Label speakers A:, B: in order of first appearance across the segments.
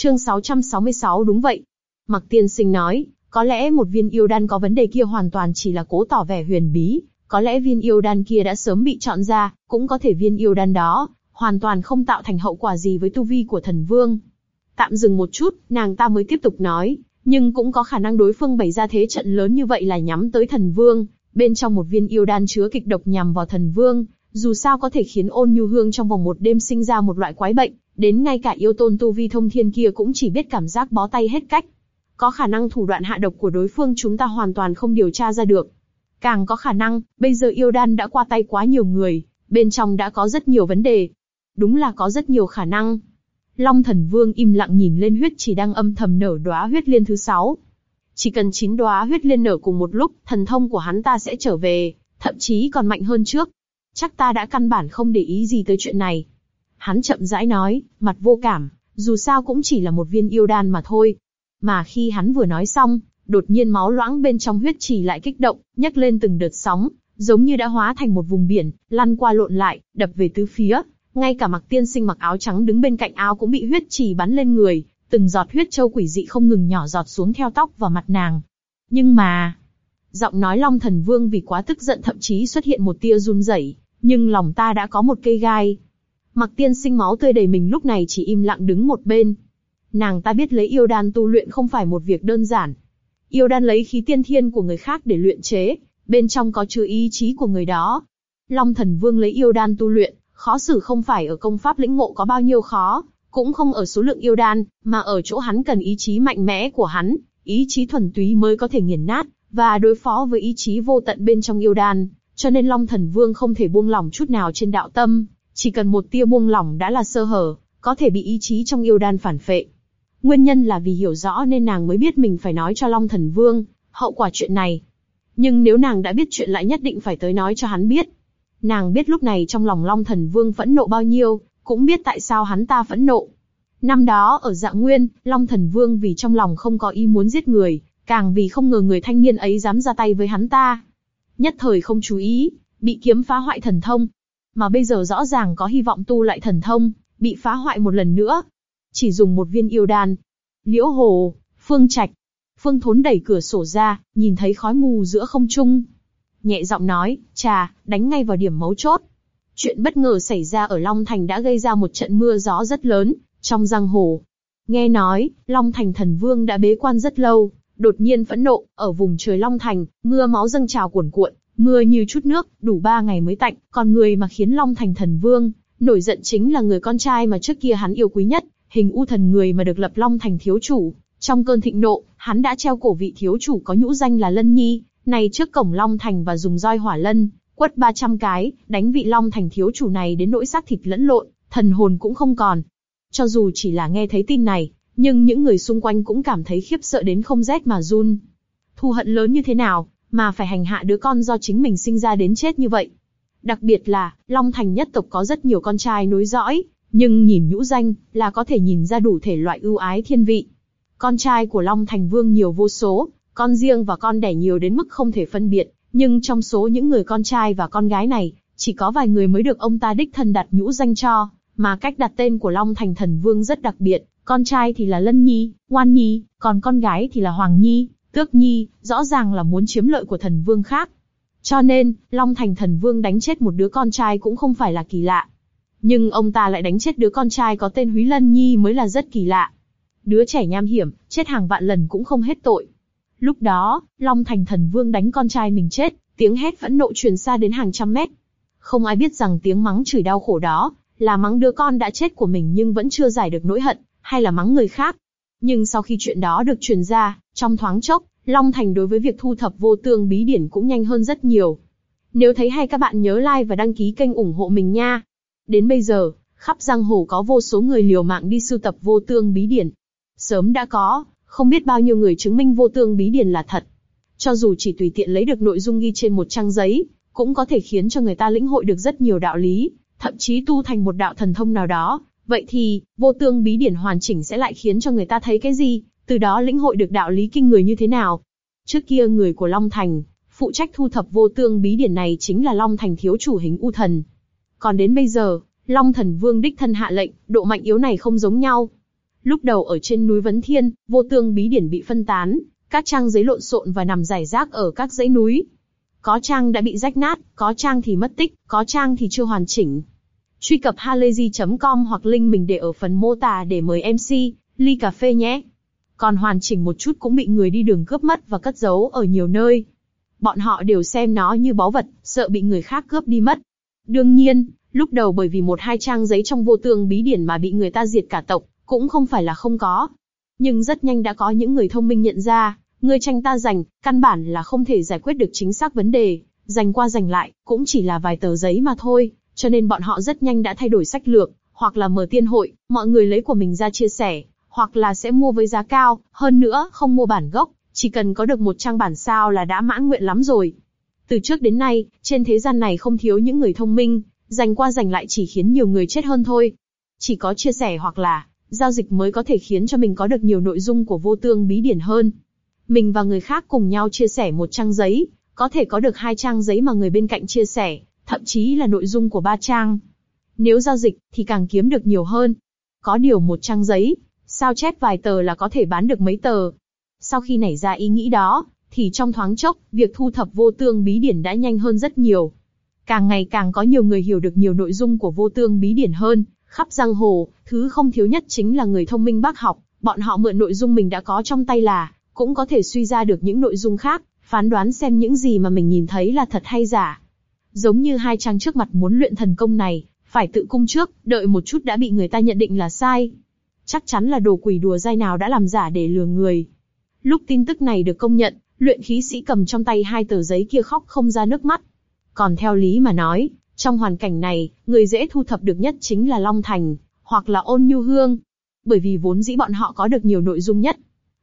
A: Chương 666 đúng vậy. Mặc tiên sinh nói, có lẽ một viên yêu đan có vấn đề kia hoàn toàn chỉ là cố tỏ vẻ huyền bí, có lẽ viên yêu đan kia đã sớm bị chọn ra, cũng có thể viên yêu đan đó, hoàn toàn không tạo thành hậu quả gì với tu vi của thần vương. Tạm dừng một chút, nàng ta mới tiếp tục nói, nhưng cũng có khả năng đối phương bày ra thế trận lớn như vậy là nhắm tới thần vương, bên trong một viên yêu đan chứa kịch độc nhằm vào thần vương, dù sao có thể khiến ôn nhu hương trong vòng một đêm sinh ra một loại quái bệnh, đến ngay cả yêu tôn tu vi thông thiên kia cũng chỉ biết cảm giác bó tay hết cách. Có khả năng thủ đoạn hạ độc của đối phương chúng ta hoàn toàn không điều tra ra được. Càng có khả năng, bây giờ yêu đan đã qua tay quá nhiều người, bên trong đã có rất nhiều vấn đề. Đúng là có rất nhiều khả năng. Long thần vương im lặng nhìn lên huyết chỉ đang âm thầm nở đóa huyết liên thứ sáu. Chỉ cần chín đóa huyết liên nở cùng một lúc, thần thông của hắn ta sẽ trở về, thậm chí còn mạnh hơn trước. Chắc ta đã căn bản không để ý gì tới chuyện này. Hắn chậm rãi nói, mặt vô cảm, dù sao cũng chỉ là một viên yêu đan mà thôi. Mà khi hắn vừa nói xong, đột nhiên máu loãng bên trong huyết trì lại kích động, nhấc lên từng đợt sóng, giống như đã hóa thành một vùng biển, lăn qua lộn lại, đập về tứ phía. Ngay cả mặc tiên sinh mặc áo trắng đứng bên cạnh áo cũng bị huyết trì bắn lên người, từng giọt huyết châu quỷ dị không ngừng nhỏ giọt xuống theo tóc và mặt nàng. Nhưng mà, giọng nói Long Thần Vương vì quá tức giận thậm chí xuất hiện một tia run rẩy, nhưng lòng ta đã có một cây gai. Mặc tiên sinh máu tươi đầy mình lúc này chỉ im lặng đứng một bên. Nàng ta biết lấy yêu đan tu luyện không phải một việc đơn giản. Yêu đan lấy khí tiên thiên của người khác để luyện chế, bên trong có chứa ý chí của người đó. Long thần vương lấy yêu đan tu luyện, khó xử không phải ở công pháp lĩnh ngộ có bao nhiêu khó, cũng không ở số lượng yêu đan, mà ở chỗ hắn cần ý chí mạnh mẽ của hắn, ý chí thuần túy mới có thể nghiền nát, và đối phó với ý chí vô tận bên trong yêu đan, cho nên Long Thần Vương không thể buông lỏng chút nào trên đạo tâm, chỉ cần một tia buông lỏng đã là sơ hở, có thể bị ý chí trong yêu đan phản phệ. Nguyên nhân là vì hiểu rõ nên nàng mới biết mình phải nói cho Long Thần Vương, hậu quả chuyện này. Nhưng nếu nàng đã biết chuyện lại nhất định phải tới nói cho hắn biết. Nàng biết lúc này trong lòng Long Thần Vương phẫn nộ bao nhiêu, cũng biết tại sao hắn ta phẫn nộ. Năm đó ở dạng nguyên, Long Thần Vương vì trong lòng không có ý muốn giết người, càng vì không ngờ người thanh niên ấy dám ra tay với hắn ta. Nhất thời không chú ý, bị kiếm phá hoại thần thông. Mà bây giờ rõ ràng có hy vọng tu lại thần thông, bị phá hoại một lần nữa. Chỉ dùng một viên yêu đan. Liễu Hồ, Phương Trạch. Phương Thốn đẩy cửa sổ ra, nhìn thấy khói mù giữa không trung. Nhẹ giọng nói, trà, đánh ngay vào điểm mấu chốt. Chuyện bất ngờ xảy ra ở Long Thành đã gây ra một trận mưa gió rất lớn, trong giang hồ. Nghe nói, Long Thành thần vương đã bế quan rất lâu, đột nhiên phẫn nộ, ở vùng trời Long Thành, mưa máu dâng trào cuồn cuộn, mưa như chút nước, đủ ba ngày mới tạnh, còn người mà khiến Long Thành thần vương, nổi giận chính là người con trai mà trước kia hắn yêu quý nhất, hình u thần người mà được lập Long Thành thiếu chủ. Trong cơn thịnh nộ, hắn đã treo cổ vị thiếu chủ có nhũ danh là Lân Nhi, này trước cổng Long Thành và dùng roi hỏa lân, quất 300 cái, đánh vị Long Thành thiếu chủ này đến nỗi xác thịt lẫn lộn, thần hồn cũng không còn. Cho dù chỉ là nghe thấy tin này, nhưng những người xung quanh cũng cảm thấy khiếp sợ đến không rét mà run. Thù hận lớn như thế nào, mà phải hành hạ đứa con do chính mình sinh ra đến chết như vậy. Đặc biệt là, Long Thành nhất tộc có rất nhiều con trai nối dõi, nhưng nhìn nhũ danh, là có thể nhìn ra đủ thể loại ưu ái thiên vị. Con trai của Long Thành Vương nhiều vô số, con riêng và con đẻ nhiều đến mức không thể phân biệt, nhưng trong số những người con trai và con gái này, chỉ có vài người mới được ông ta đích thân đặt nhũ danh cho, mà cách đặt tên của Long Thành Thần Vương rất đặc biệt, con trai thì là Lân Nhi, Ngoan Nhi, còn con gái thì là Hoàng Nhi, Tước Nhi, rõ ràng là muốn chiếm lợi của thần vương khác. Cho nên, Long Thành Thần Vương đánh chết một đứa con trai cũng không phải là kỳ lạ. Nhưng ông ta lại đánh chết đứa con trai có tên Húy Lân Nhi mới là rất kỳ lạ. Đứa trẻ nham hiểm, chết hàng vạn lần cũng không hết tội. Lúc đó, Long Thành Thần Vương đánh con trai mình chết, tiếng hét phẫn nộ truyền xa đến hàng trăm mét. Không ai biết rằng tiếng mắng chửi đau khổ đó, là mắng đứa con đã chết của mình nhưng vẫn chưa giải được nỗi hận, hay là mắng người khác. Nhưng sau khi chuyện đó được truyền ra, trong thoáng chốc, Long Thành đối với việc thu thập vô tương bí điển cũng nhanh hơn rất nhiều. Nếu thấy hay các bạn nhớ like và đăng ký kênh ủng hộ mình nha. Đến bây giờ, khắp giang hồ có vô số người liều mạng đi sưu tập vô tương bí điển. Sớm đã có, không biết bao nhiêu người chứng minh vô tương bí điển là thật. Cho dù chỉ tùy tiện lấy được nội dung ghi trên một trang giấy, cũng có thể khiến cho người ta lĩnh hội được rất nhiều đạo lý, thậm chí tu thành một đạo thần thông nào đó. Vậy thì, vô tương bí điển hoàn chỉnh sẽ lại khiến cho người ta thấy cái gì, từ đó lĩnh hội được đạo lý kinh người như thế nào. Trước kia người của Long Thành, phụ trách thu thập vô tương bí điển này chính là Long Thành thiếu chủ hình u thần. Còn đến bây giờ, Long Thần Vương đích thân hạ lệnh, độ mạnh yếu này không giống nhau. Lúc đầu ở trên núi Vấn Thiên, vô tương bí điển bị phân tán, các trang giấy lộn xộn và nằm rải rác ở các dãy núi. Có trang đã bị rách nát, có trang thì mất tích, có trang thì chưa hoàn chỉnh. Truy cập halayzi.com hoặc link mình để ở phần mô tả để mời MC, ly cà phê nhé. Còn hoàn chỉnh một chút cũng bị người đi đường cướp mất và cất giấu ở nhiều nơi. Bọn họ đều xem nó như báu vật, sợ bị người khác cướp đi mất. Đương nhiên, lúc đầu bởi vì một hai trang giấy trong vô tương bí điển mà bị người ta diệt cả tộc, cũng không phải là không có. Nhưng rất nhanh đã có những người thông minh nhận ra, người tranh ta giành, căn bản là không thể giải quyết được chính xác vấn đề, giành qua giành lại, cũng chỉ là vài tờ giấy mà thôi, cho nên bọn họ rất nhanh đã thay đổi sách lược, hoặc là mở tiên hội, mọi người lấy của mình ra chia sẻ, hoặc là sẽ mua với giá cao, hơn nữa không mua bản gốc, chỉ cần có được một trang bản sao là đã mãn nguyện lắm rồi. Từ trước đến nay, trên thế gian này không thiếu những người thông minh, giành qua giành lại chỉ khiến nhiều người chết hơn thôi. Chỉ có chia sẻ hoặc là giao dịch mới có thể khiến cho mình có được nhiều nội dung của vô tương bí điển hơn. Mình và người khác cùng nhau chia sẻ một trang giấy, có thể có được hai trang giấy mà người bên cạnh chia sẻ, thậm chí là nội dung của ba trang. Nếu giao dịch, thì càng kiếm được nhiều hơn. Có điều một trang giấy, sao chép vài tờ là có thể bán được mấy tờ. Sau khi nảy ra ý nghĩ đó, thì trong thoáng chốc, việc thu thập vô tương bí điển đã nhanh hơn rất nhiều. Càng ngày càng có nhiều người hiểu được nhiều nội dung của vô tương bí điển hơn, khắp giang hồ, thứ không thiếu nhất chính là người thông minh bác học, bọn họ mượn nội dung mình đã có trong tay là, cũng có thể suy ra được những nội dung khác, phán đoán xem những gì mà mình nhìn thấy là thật hay giả. Giống như hai trang trước mặt muốn luyện thần công này, phải tự cung trước, đợi một chút đã bị người ta nhận định là sai. Chắc chắn là đồ quỷ đùa dai nào đã làm giả để lừa người. Lúc tin tức này được công nhận, luyện khí sĩ cầm trong tay hai tờ giấy kia khóc không ra nước mắt. Còn theo lý mà nói, trong hoàn cảnh này, người dễ thu thập được nhất chính là Long Thành, hoặc là Ôn Nhu Hương. Bởi vì vốn dĩ bọn họ có được nhiều nội dung nhất.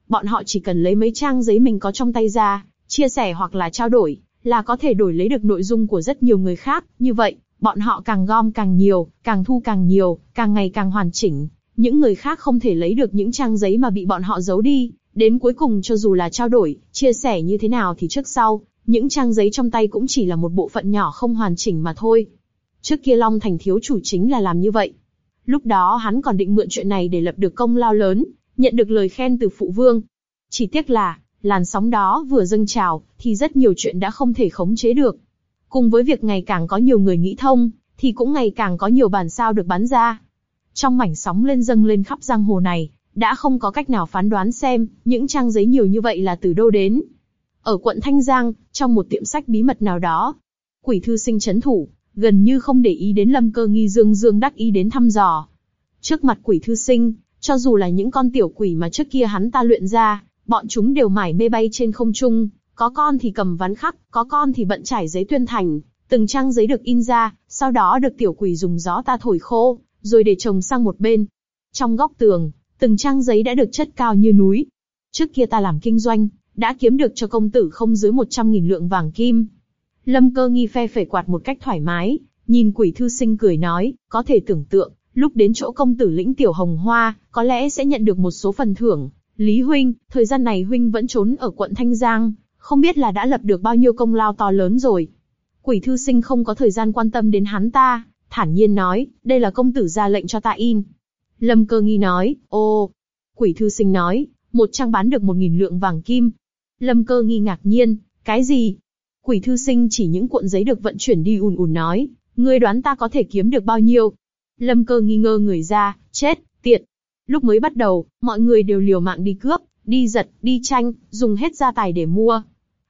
A: Bọn họ chỉ cần lấy mấy trang giấy mình có trong tay ra, chia sẻ hoặc là trao đổi, là có thể đổi lấy được nội dung của rất nhiều người khác. Như vậy, bọn họ càng gom càng nhiều, càng thu càng nhiều, càng ngày càng hoàn chỉnh. Những người khác không thể lấy được những trang giấy mà bị bọn họ giấu đi, đến cuối cùng cho dù là trao đổi, chia sẻ như thế nào thì trước sau, những trang giấy trong tay cũng chỉ là một bộ phận nhỏ không hoàn chỉnh mà thôi. Trước kia Long Thành thiếu chủ chính là làm như vậy. Lúc đó hắn còn định mượn chuyện này để lập được công lao lớn, nhận được lời khen từ phụ vương. Chỉ tiếc là, làn sóng đó vừa dâng trào, thì rất nhiều chuyện đã không thể khống chế được. Cùng với việc ngày càng có nhiều người nghĩ thông, thì cũng ngày càng có nhiều bản sao được bán ra. Trong mảnh sóng lên dâng lên khắp giang hồ này, đã không có cách nào phán đoán xem, những trang giấy nhiều như vậy là từ đâu đến. Ở quận Thanh Giang, trong một tiệm sách bí mật nào đó, quỷ thư sinh chấn thủ, gần như không để ý đến lâm cơ nghi dương dương đắc ý đến thăm dò. Trước mặt quỷ thư sinh, cho dù là những con tiểu quỷ mà trước kia hắn ta luyện ra, bọn chúng đều mải mê bay trên không trung, có con thì cầm ván khắc, có con thì bận trải giấy tuyên thành, từng trang giấy được in ra, sau đó được tiểu quỷ dùng gió ta thổi khô, rồi để chồng sang một bên. Trong góc tường, từng trang giấy đã được chất cao như núi. Trước kia ta làm kinh doanh, đã kiếm được cho công tử không dưới 100.000 lượng vàng kim. Lâm cơ nghi phe phẩy quạt một cách thoải mái, nhìn quỷ thư sinh cười nói, có thể tưởng tượng, lúc đến chỗ công tử lĩnh tiểu hồng hoa, có lẽ sẽ nhận được một số phần thưởng. Lý Huynh, thời gian này Huynh vẫn trốn ở quận Thanh Giang, không biết là đã lập được bao nhiêu công lao to lớn rồi. Quỷ thư sinh không có thời gian quan tâm đến hắn ta, thản nhiên nói, đây là công tử ra lệnh cho ta in. Lâm cơ nghi nói, ô. Quỷ thư sinh nói, một trang bán được một nghìn lượng vàng kim. Lâm cơ nghi ngạc nhiên, cái gì? Quỷ thư sinh chỉ những cuộn giấy được vận chuyển đi ùn ùn nói, ngươi đoán ta có thể kiếm được bao nhiêu? Lâm cơ nghi ngơ người ra, chết. Lúc mới bắt đầu, mọi người đều liều mạng đi cướp, đi giật, đi tranh, dùng hết gia tài để mua.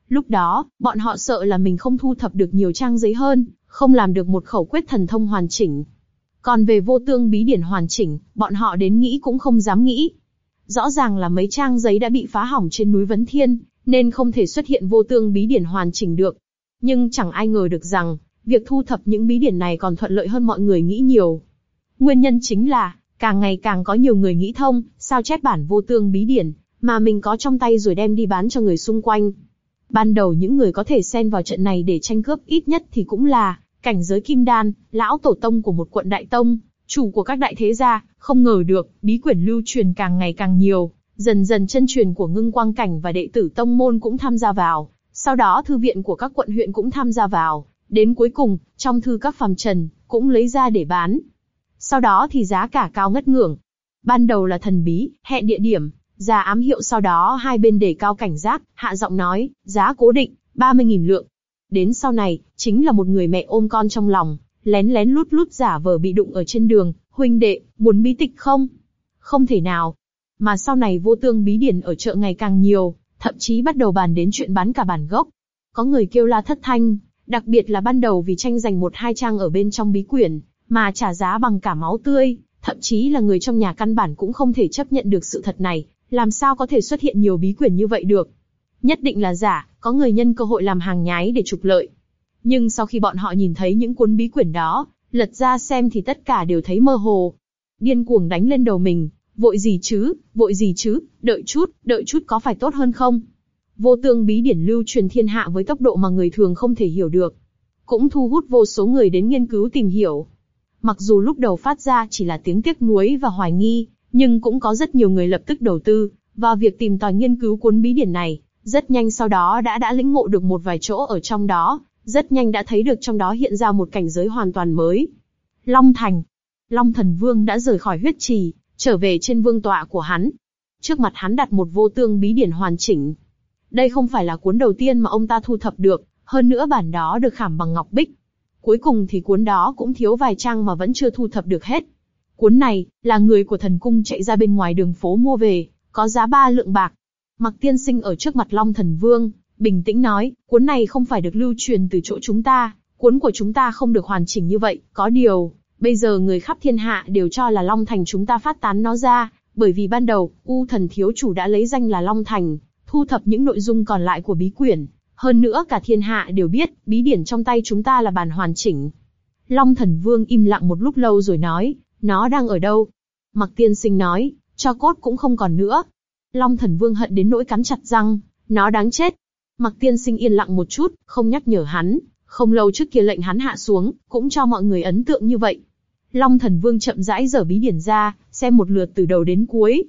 A: Lúc đó, bọn họ sợ là mình không thu thập được nhiều trang giấy hơn, không làm được một khẩu quyết thần thông hoàn chỉnh. Còn về vô tương bí điển hoàn chỉnh, bọn họ đến nghĩ cũng không dám nghĩ. Rõ ràng là mấy trang giấy đã bị phá hỏng trên núi Vấn Thiên, nên không thể xuất hiện vô tương bí điển hoàn chỉnh được. Nhưng chẳng ai ngờ được rằng, việc thu thập những bí điển này còn thuận lợi hơn mọi người nghĩ nhiều. Nguyên nhân chính là, càng ngày càng có nhiều người nghĩ thông, sao chép bản vô tương bí điển, mà mình có trong tay rồi đem đi bán cho người xung quanh. Ban đầu những người có thể xen vào trận này để tranh cướp ít nhất thì cũng là cảnh giới kim đan, lão tổ tông của một quận đại tông, chủ của các đại thế gia, không ngờ được, bí quyển lưu truyền càng ngày càng nhiều, dần dần chân truyền của ngưng quang cảnh và đệ tử tông môn cũng tham gia vào, sau đó thư viện của các quận huyện cũng tham gia vào, đến cuối cùng, trong thư các phàm trần, cũng lấy ra để bán. Sau đó thì giá cả cao ngất ngưỡng. Ban đầu là thần bí, hẹn địa điểm, ra ám hiệu sau đó hai bên đề cao cảnh giác, hạ giọng nói, giá cố định, 30.000 lượng. Đến sau này, chính là một người mẹ ôm con trong lòng, lén lén lút lút giả vờ bị đụng ở trên đường, huynh đệ, muốn bí tịch không? Không thể nào. Mà sau này vô tương bí điển ở chợ ngày càng nhiều, thậm chí bắt đầu bàn đến chuyện bán cả bản gốc. Có người kêu la thất thanh, đặc biệt là ban đầu vì tranh giành một hai trang ở bên trong bí quyển, mà trả giá bằng cả máu tươi, thậm chí là người trong nhà căn bản cũng không thể chấp nhận được sự thật này, làm sao có thể xuất hiện nhiều bí quyển như vậy được. Nhất định là giả, có người nhân cơ hội làm hàng nhái để trục lợi. Nhưng sau khi bọn họ nhìn thấy những cuốn bí quyển đó, lật ra xem thì tất cả đều thấy mơ hồ. Điên cuồng đánh lên đầu mình, vội gì chứ, vội gì chứ, đợi chút, đợi chút có phải tốt hơn không? Vô tương bí điển lưu truyền thiên hạ với tốc độ mà người thường không thể hiểu được. Cũng thu hút vô số người đến nghiên cứu tìm hiểu. Mặc dù lúc đầu phát ra chỉ là tiếng tiếc nuối và hoài nghi, nhưng cũng có rất nhiều người lập tức đầu tư vào việc tìm tòi nghiên cứu cuốn bí điển này. Rất nhanh sau đó đã đã lĩnh ngộ được một vài chỗ ở trong đó, rất nhanh đã thấy được trong đó hiện ra một cảnh giới hoàn toàn mới. Long Thành. Long Thần Vương đã rời khỏi huyết trì, trở về trên vương tọa của hắn. Trước mặt hắn đặt một vô tương bí điển hoàn chỉnh. Đây không phải là cuốn đầu tiên mà ông ta thu thập được, hơn nữa bản đó được khảm bằng ngọc bích. Cuối cùng thì cuốn đó cũng thiếu vài trang mà vẫn chưa thu thập được hết. Cuốn này, là người của thần cung chạy ra bên ngoài đường phố mua về, có giá ba lượng bạc. Mặc tiên sinh ở trước mặt Long Thần Vương, bình tĩnh nói, cuốn này không phải được lưu truyền từ chỗ chúng ta, cuốn của chúng ta không được hoàn chỉnh như vậy, có điều, bây giờ người khắp thiên hạ đều cho là Long Thành chúng ta phát tán nó ra, bởi vì ban đầu, U thần thiếu chủ đã lấy danh là Long Thành, thu thập những nội dung còn lại của bí quyển. Hơn nữa cả thiên hạ đều biết, bí điển trong tay chúng ta là bản hoàn chỉnh. Long thần vương im lặng một lúc lâu rồi nói, nó đang ở đâu? Mặc tiên sinh nói, cho cốt cũng không còn nữa. Long thần vương hận đến nỗi cắn chặt răng, nó đáng chết. Mặc tiên sinh yên lặng một chút, không nhắc nhở hắn, không lâu trước kia lệnh hắn hạ xuống, cũng cho mọi người ấn tượng như vậy. Long thần vương chậm rãi dở bí điển ra, xem một lượt từ đầu đến cuối.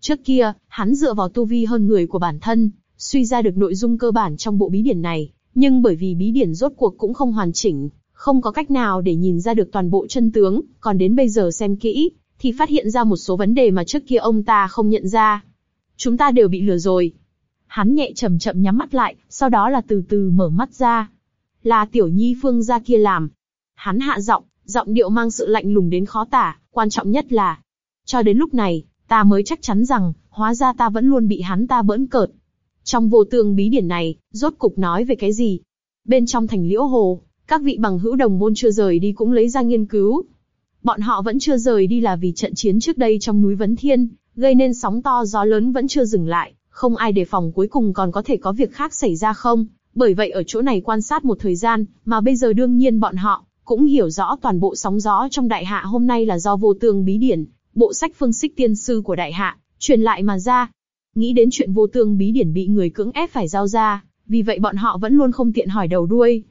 A: Trước kia, hắn dựa vào tu vi hơn người của bản thân, suy ra được nội dung cơ bản trong bộ bí điển này, nhưng bởi vì bí điển rốt cuộc cũng không hoàn chỉnh, không có cách nào để nhìn ra được toàn bộ chân tướng, còn đến bây giờ xem kỹ, thì phát hiện ra một số vấn đề mà trước kia ông ta không nhận ra. Chúng ta đều bị lừa rồi. Hắn nhẹ chậm chậm nhắm mắt lại, sau đó là từ từ mở mắt ra. Là tiểu nhi phương gia kia làm. Hắn hạ giọng, giọng điệu mang sự lạnh lùng đến khó tả, quan trọng nhất là, cho đến lúc này, ta mới chắc chắn rằng, hóa ra ta vẫn luôn bị hắn ta bỡn cợt. Trong vô tương bí điển này, rốt cục nói về cái gì? Bên trong thành liễu hồ, các vị bằng hữu đồng môn chưa rời đi cũng lấy ra nghiên cứu. Bọn họ vẫn chưa rời đi là vì trận chiến trước đây trong núi Vấn Thiên, gây nên sóng to gió lớn vẫn chưa dừng lại, không ai đề phòng cuối cùng còn có thể có việc khác xảy ra không. Bởi vậy ở chỗ này quan sát một thời gian, mà bây giờ đương nhiên bọn họ cũng hiểu rõ toàn bộ sóng gió trong đại hạ hôm nay là do vô tương bí điển, bộ sách phương xích tiên sư của đại hạ, truyền lại mà ra. Nghĩ đến chuyện vô tương bí điển bị người cưỡng ép phải giao ra, vì vậy bọn họ vẫn luôn không tiện hỏi đầu đuôi.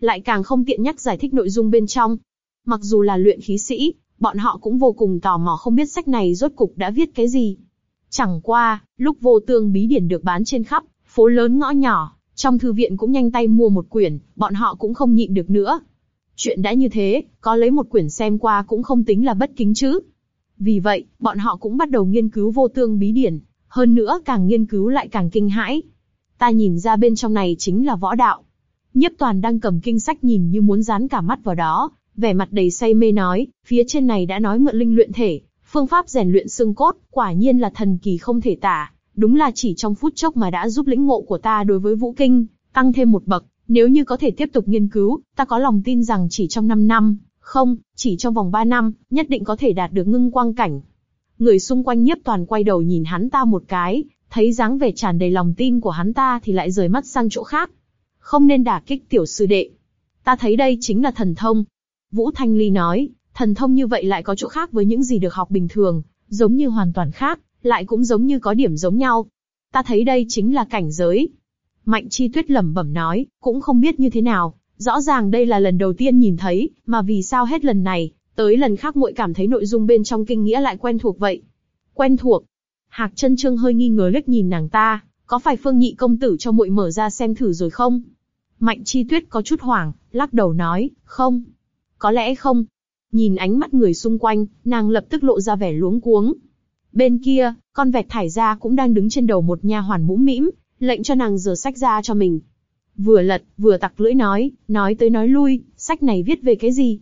A: Lại càng không tiện nhắc giải thích nội dung bên trong. Mặc dù là luyện khí sĩ, bọn họ cũng vô cùng tò mò không biết sách này rốt cục đã viết cái gì. Chẳng qua, lúc vô tương bí điển được bán trên khắp, phố lớn ngõ nhỏ, trong thư viện cũng nhanh tay mua một quyển, bọn họ cũng không nhịn được nữa. Chuyện đã như thế, có lấy một quyển xem qua cũng không tính là bất kính chứ. Vì vậy, bọn họ cũng bắt đầu nghiên cứu vô tương bí điển, hơn nữa càng nghiên cứu lại càng kinh hãi. Ta nhìn ra bên trong này chính là võ đạo. Nhiếp toàn đang cầm kinh sách nhìn như muốn dán cả mắt vào đó, vẻ mặt đầy say mê nói, phía trên này đã nói mượn linh luyện thể, phương pháp rèn luyện xương cốt, quả nhiên là thần kỳ không thể tả, đúng là chỉ trong phút chốc mà đã giúp lĩnh ngộ của ta đối với vũ kinh, tăng thêm một bậc, nếu như có thể tiếp tục nghiên cứu, ta có lòng tin rằng chỉ trong 5 năm, không, chỉ trong vòng 3 năm, nhất định có thể đạt được ngưng quang cảnh. Người xung quanh nhiếp toàn quay đầu nhìn hắn ta một cái, thấy dáng vẻ tràn đầy lòng tin của hắn ta thì lại rời mắt sang chỗ khác. Không nên đả kích tiểu sư đệ. Ta thấy đây chính là thần thông. Vũ Thanh Ly nói, thần thông như vậy lại có chỗ khác với những gì được học bình thường, giống như hoàn toàn khác, lại cũng giống như có điểm giống nhau. Ta thấy đây chính là cảnh giới. Mạnh Chi Tuyết lẩm bẩm nói, cũng không biết như thế nào, rõ ràng đây là lần đầu tiên nhìn thấy, mà vì sao hết lần này, tới lần khác muội cảm thấy nội dung bên trong kinh nghĩa lại quen thuộc vậy. Quen thuộc. Hạc chân trương hơi nghi ngờ liếc nhìn nàng ta, có phải phương nhị công tử cho muội mở ra xem thử rồi không? Mạnh chi tuyết có chút hoảng, lắc đầu nói, không. Có lẽ không. Nhìn ánh mắt người xung quanh, nàng lập tức lộ ra vẻ luống cuống. Bên kia, con vẹt thải ra cũng đang đứng trên đầu một nha hoàn mũm mĩm, lệnh cho nàng rửa sách ra cho mình. Vừa lật, vừa tặc lưỡi nói, nói tới nói lui, sách này viết về cái gì?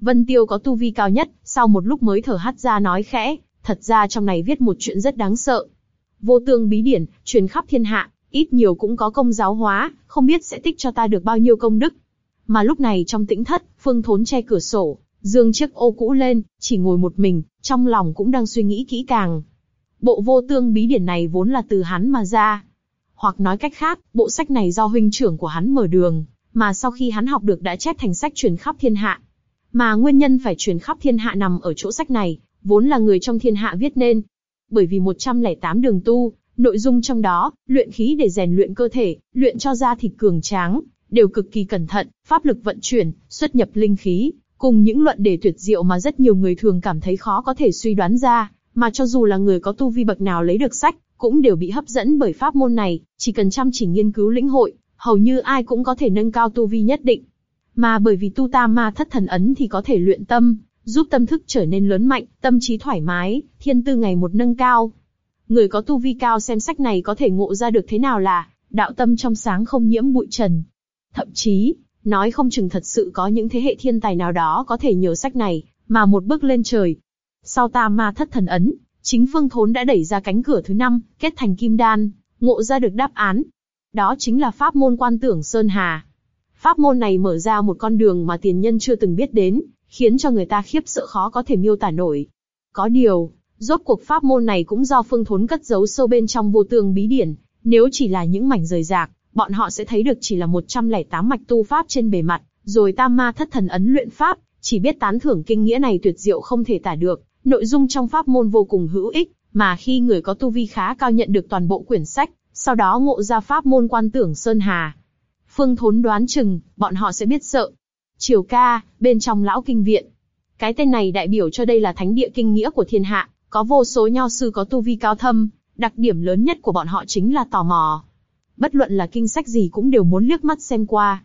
A: Vân Tiêu có tu vi cao nhất, sau một lúc mới thở hắt ra nói khẽ, thật ra trong này viết một chuyện rất đáng sợ. Vô tương bí điển, truyền khắp thiên hạ, ít nhiều cũng có công giáo hóa, không biết sẽ tích cho ta được bao nhiêu công đức. Mà lúc này trong tĩnh thất, Phương Thốn che cửa sổ, dương chiếc ô cũ lên, chỉ ngồi một mình, trong lòng cũng đang suy nghĩ kỹ càng. Bộ vô tương bí điển này vốn là từ hắn mà ra. Hoặc nói cách khác, bộ sách này do huynh trưởng của hắn mở đường, mà sau khi hắn học được đã chép thành sách truyền khắp thiên hạ. Mà nguyên nhân phải truyền khắp thiên hạ nằm ở chỗ sách này, vốn là người trong thiên hạ viết nên. Bởi vì 108 đường tu, nội dung trong đó, luyện khí để rèn luyện cơ thể, luyện cho da thịt cường tráng, đều cực kỳ cẩn thận, pháp lực vận chuyển, xuất nhập linh khí, cùng những luận đề tuyệt diệu mà rất nhiều người thường cảm thấy khó có thể suy đoán ra, mà cho dù là người có tu vi bậc nào lấy được sách, cũng đều bị hấp dẫn bởi pháp môn này, chỉ cần chăm chỉ nghiên cứu lĩnh hội, hầu như ai cũng có thể nâng cao tu vi nhất định. Mà bởi vì tu tam ma thất thần ấn thì có thể luyện tâm, giúp tâm thức trở nên lớn mạnh, tâm trí thoải mái, thiên tư ngày một nâng cao. Người có tu vi cao xem sách này có thể ngộ ra được thế nào là đạo tâm trong sáng không nhiễm bụi trần. Thậm chí, nói không chừng thật sự có những thế hệ thiên tài nào đó có thể nhờ sách này mà một bước lên trời. Sau tam ma thất thần ấn, chính Phương Thốn đã đẩy ra cánh cửa thứ năm, kết thành kim đan, ngộ ra được đáp án. Đó chính là pháp môn quan tưởng Sơn Hà. Pháp môn này mở ra một con đường mà tiền nhân chưa từng biết đến, khiến cho người ta khiếp sợ khó có thể miêu tả nổi. Có điều, rốt cuộc pháp môn này cũng do Phương Thốn cất giấu sâu bên trong vô tường bí điển, nếu chỉ là những mảnh rời rạc, bọn họ sẽ thấy được chỉ là 108 mạch tu pháp trên bề mặt, rồi tam ma thất thần ấn luyện pháp, chỉ biết tán thưởng kinh nghĩa này tuyệt diệu không thể tả được, nội dung trong pháp môn vô cùng hữu ích, mà khi người có tu vi khá cao nhận được toàn bộ quyển sách, sau đó ngộ ra pháp môn quan tưởng Sơn Hà. Phương Thốn đoán chừng, bọn họ sẽ biết sợ. Triều ca, bên trong lão kinh viện. Cái tên này đại biểu cho đây là thánh địa kinh nghĩa của thiên hạ, có vô số nho sư có tu vi cao thâm, đặc điểm lớn nhất của bọn họ chính là tò mò. Bất luận là kinh sách gì cũng đều muốn liếc mắt xem qua.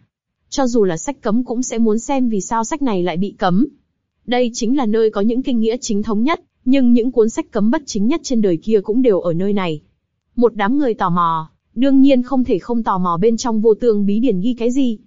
A: Cho dù là sách cấm cũng sẽ muốn xem vì sao sách này lại bị cấm. Đây chính là nơi có những kinh nghĩa chính thống nhất, nhưng những cuốn sách cấm bất chính nhất trên đời kia cũng đều ở nơi này. Một đám người tò mò, đương nhiên không thể không tò mò bên trong vô tương bí điển ghi cái gì.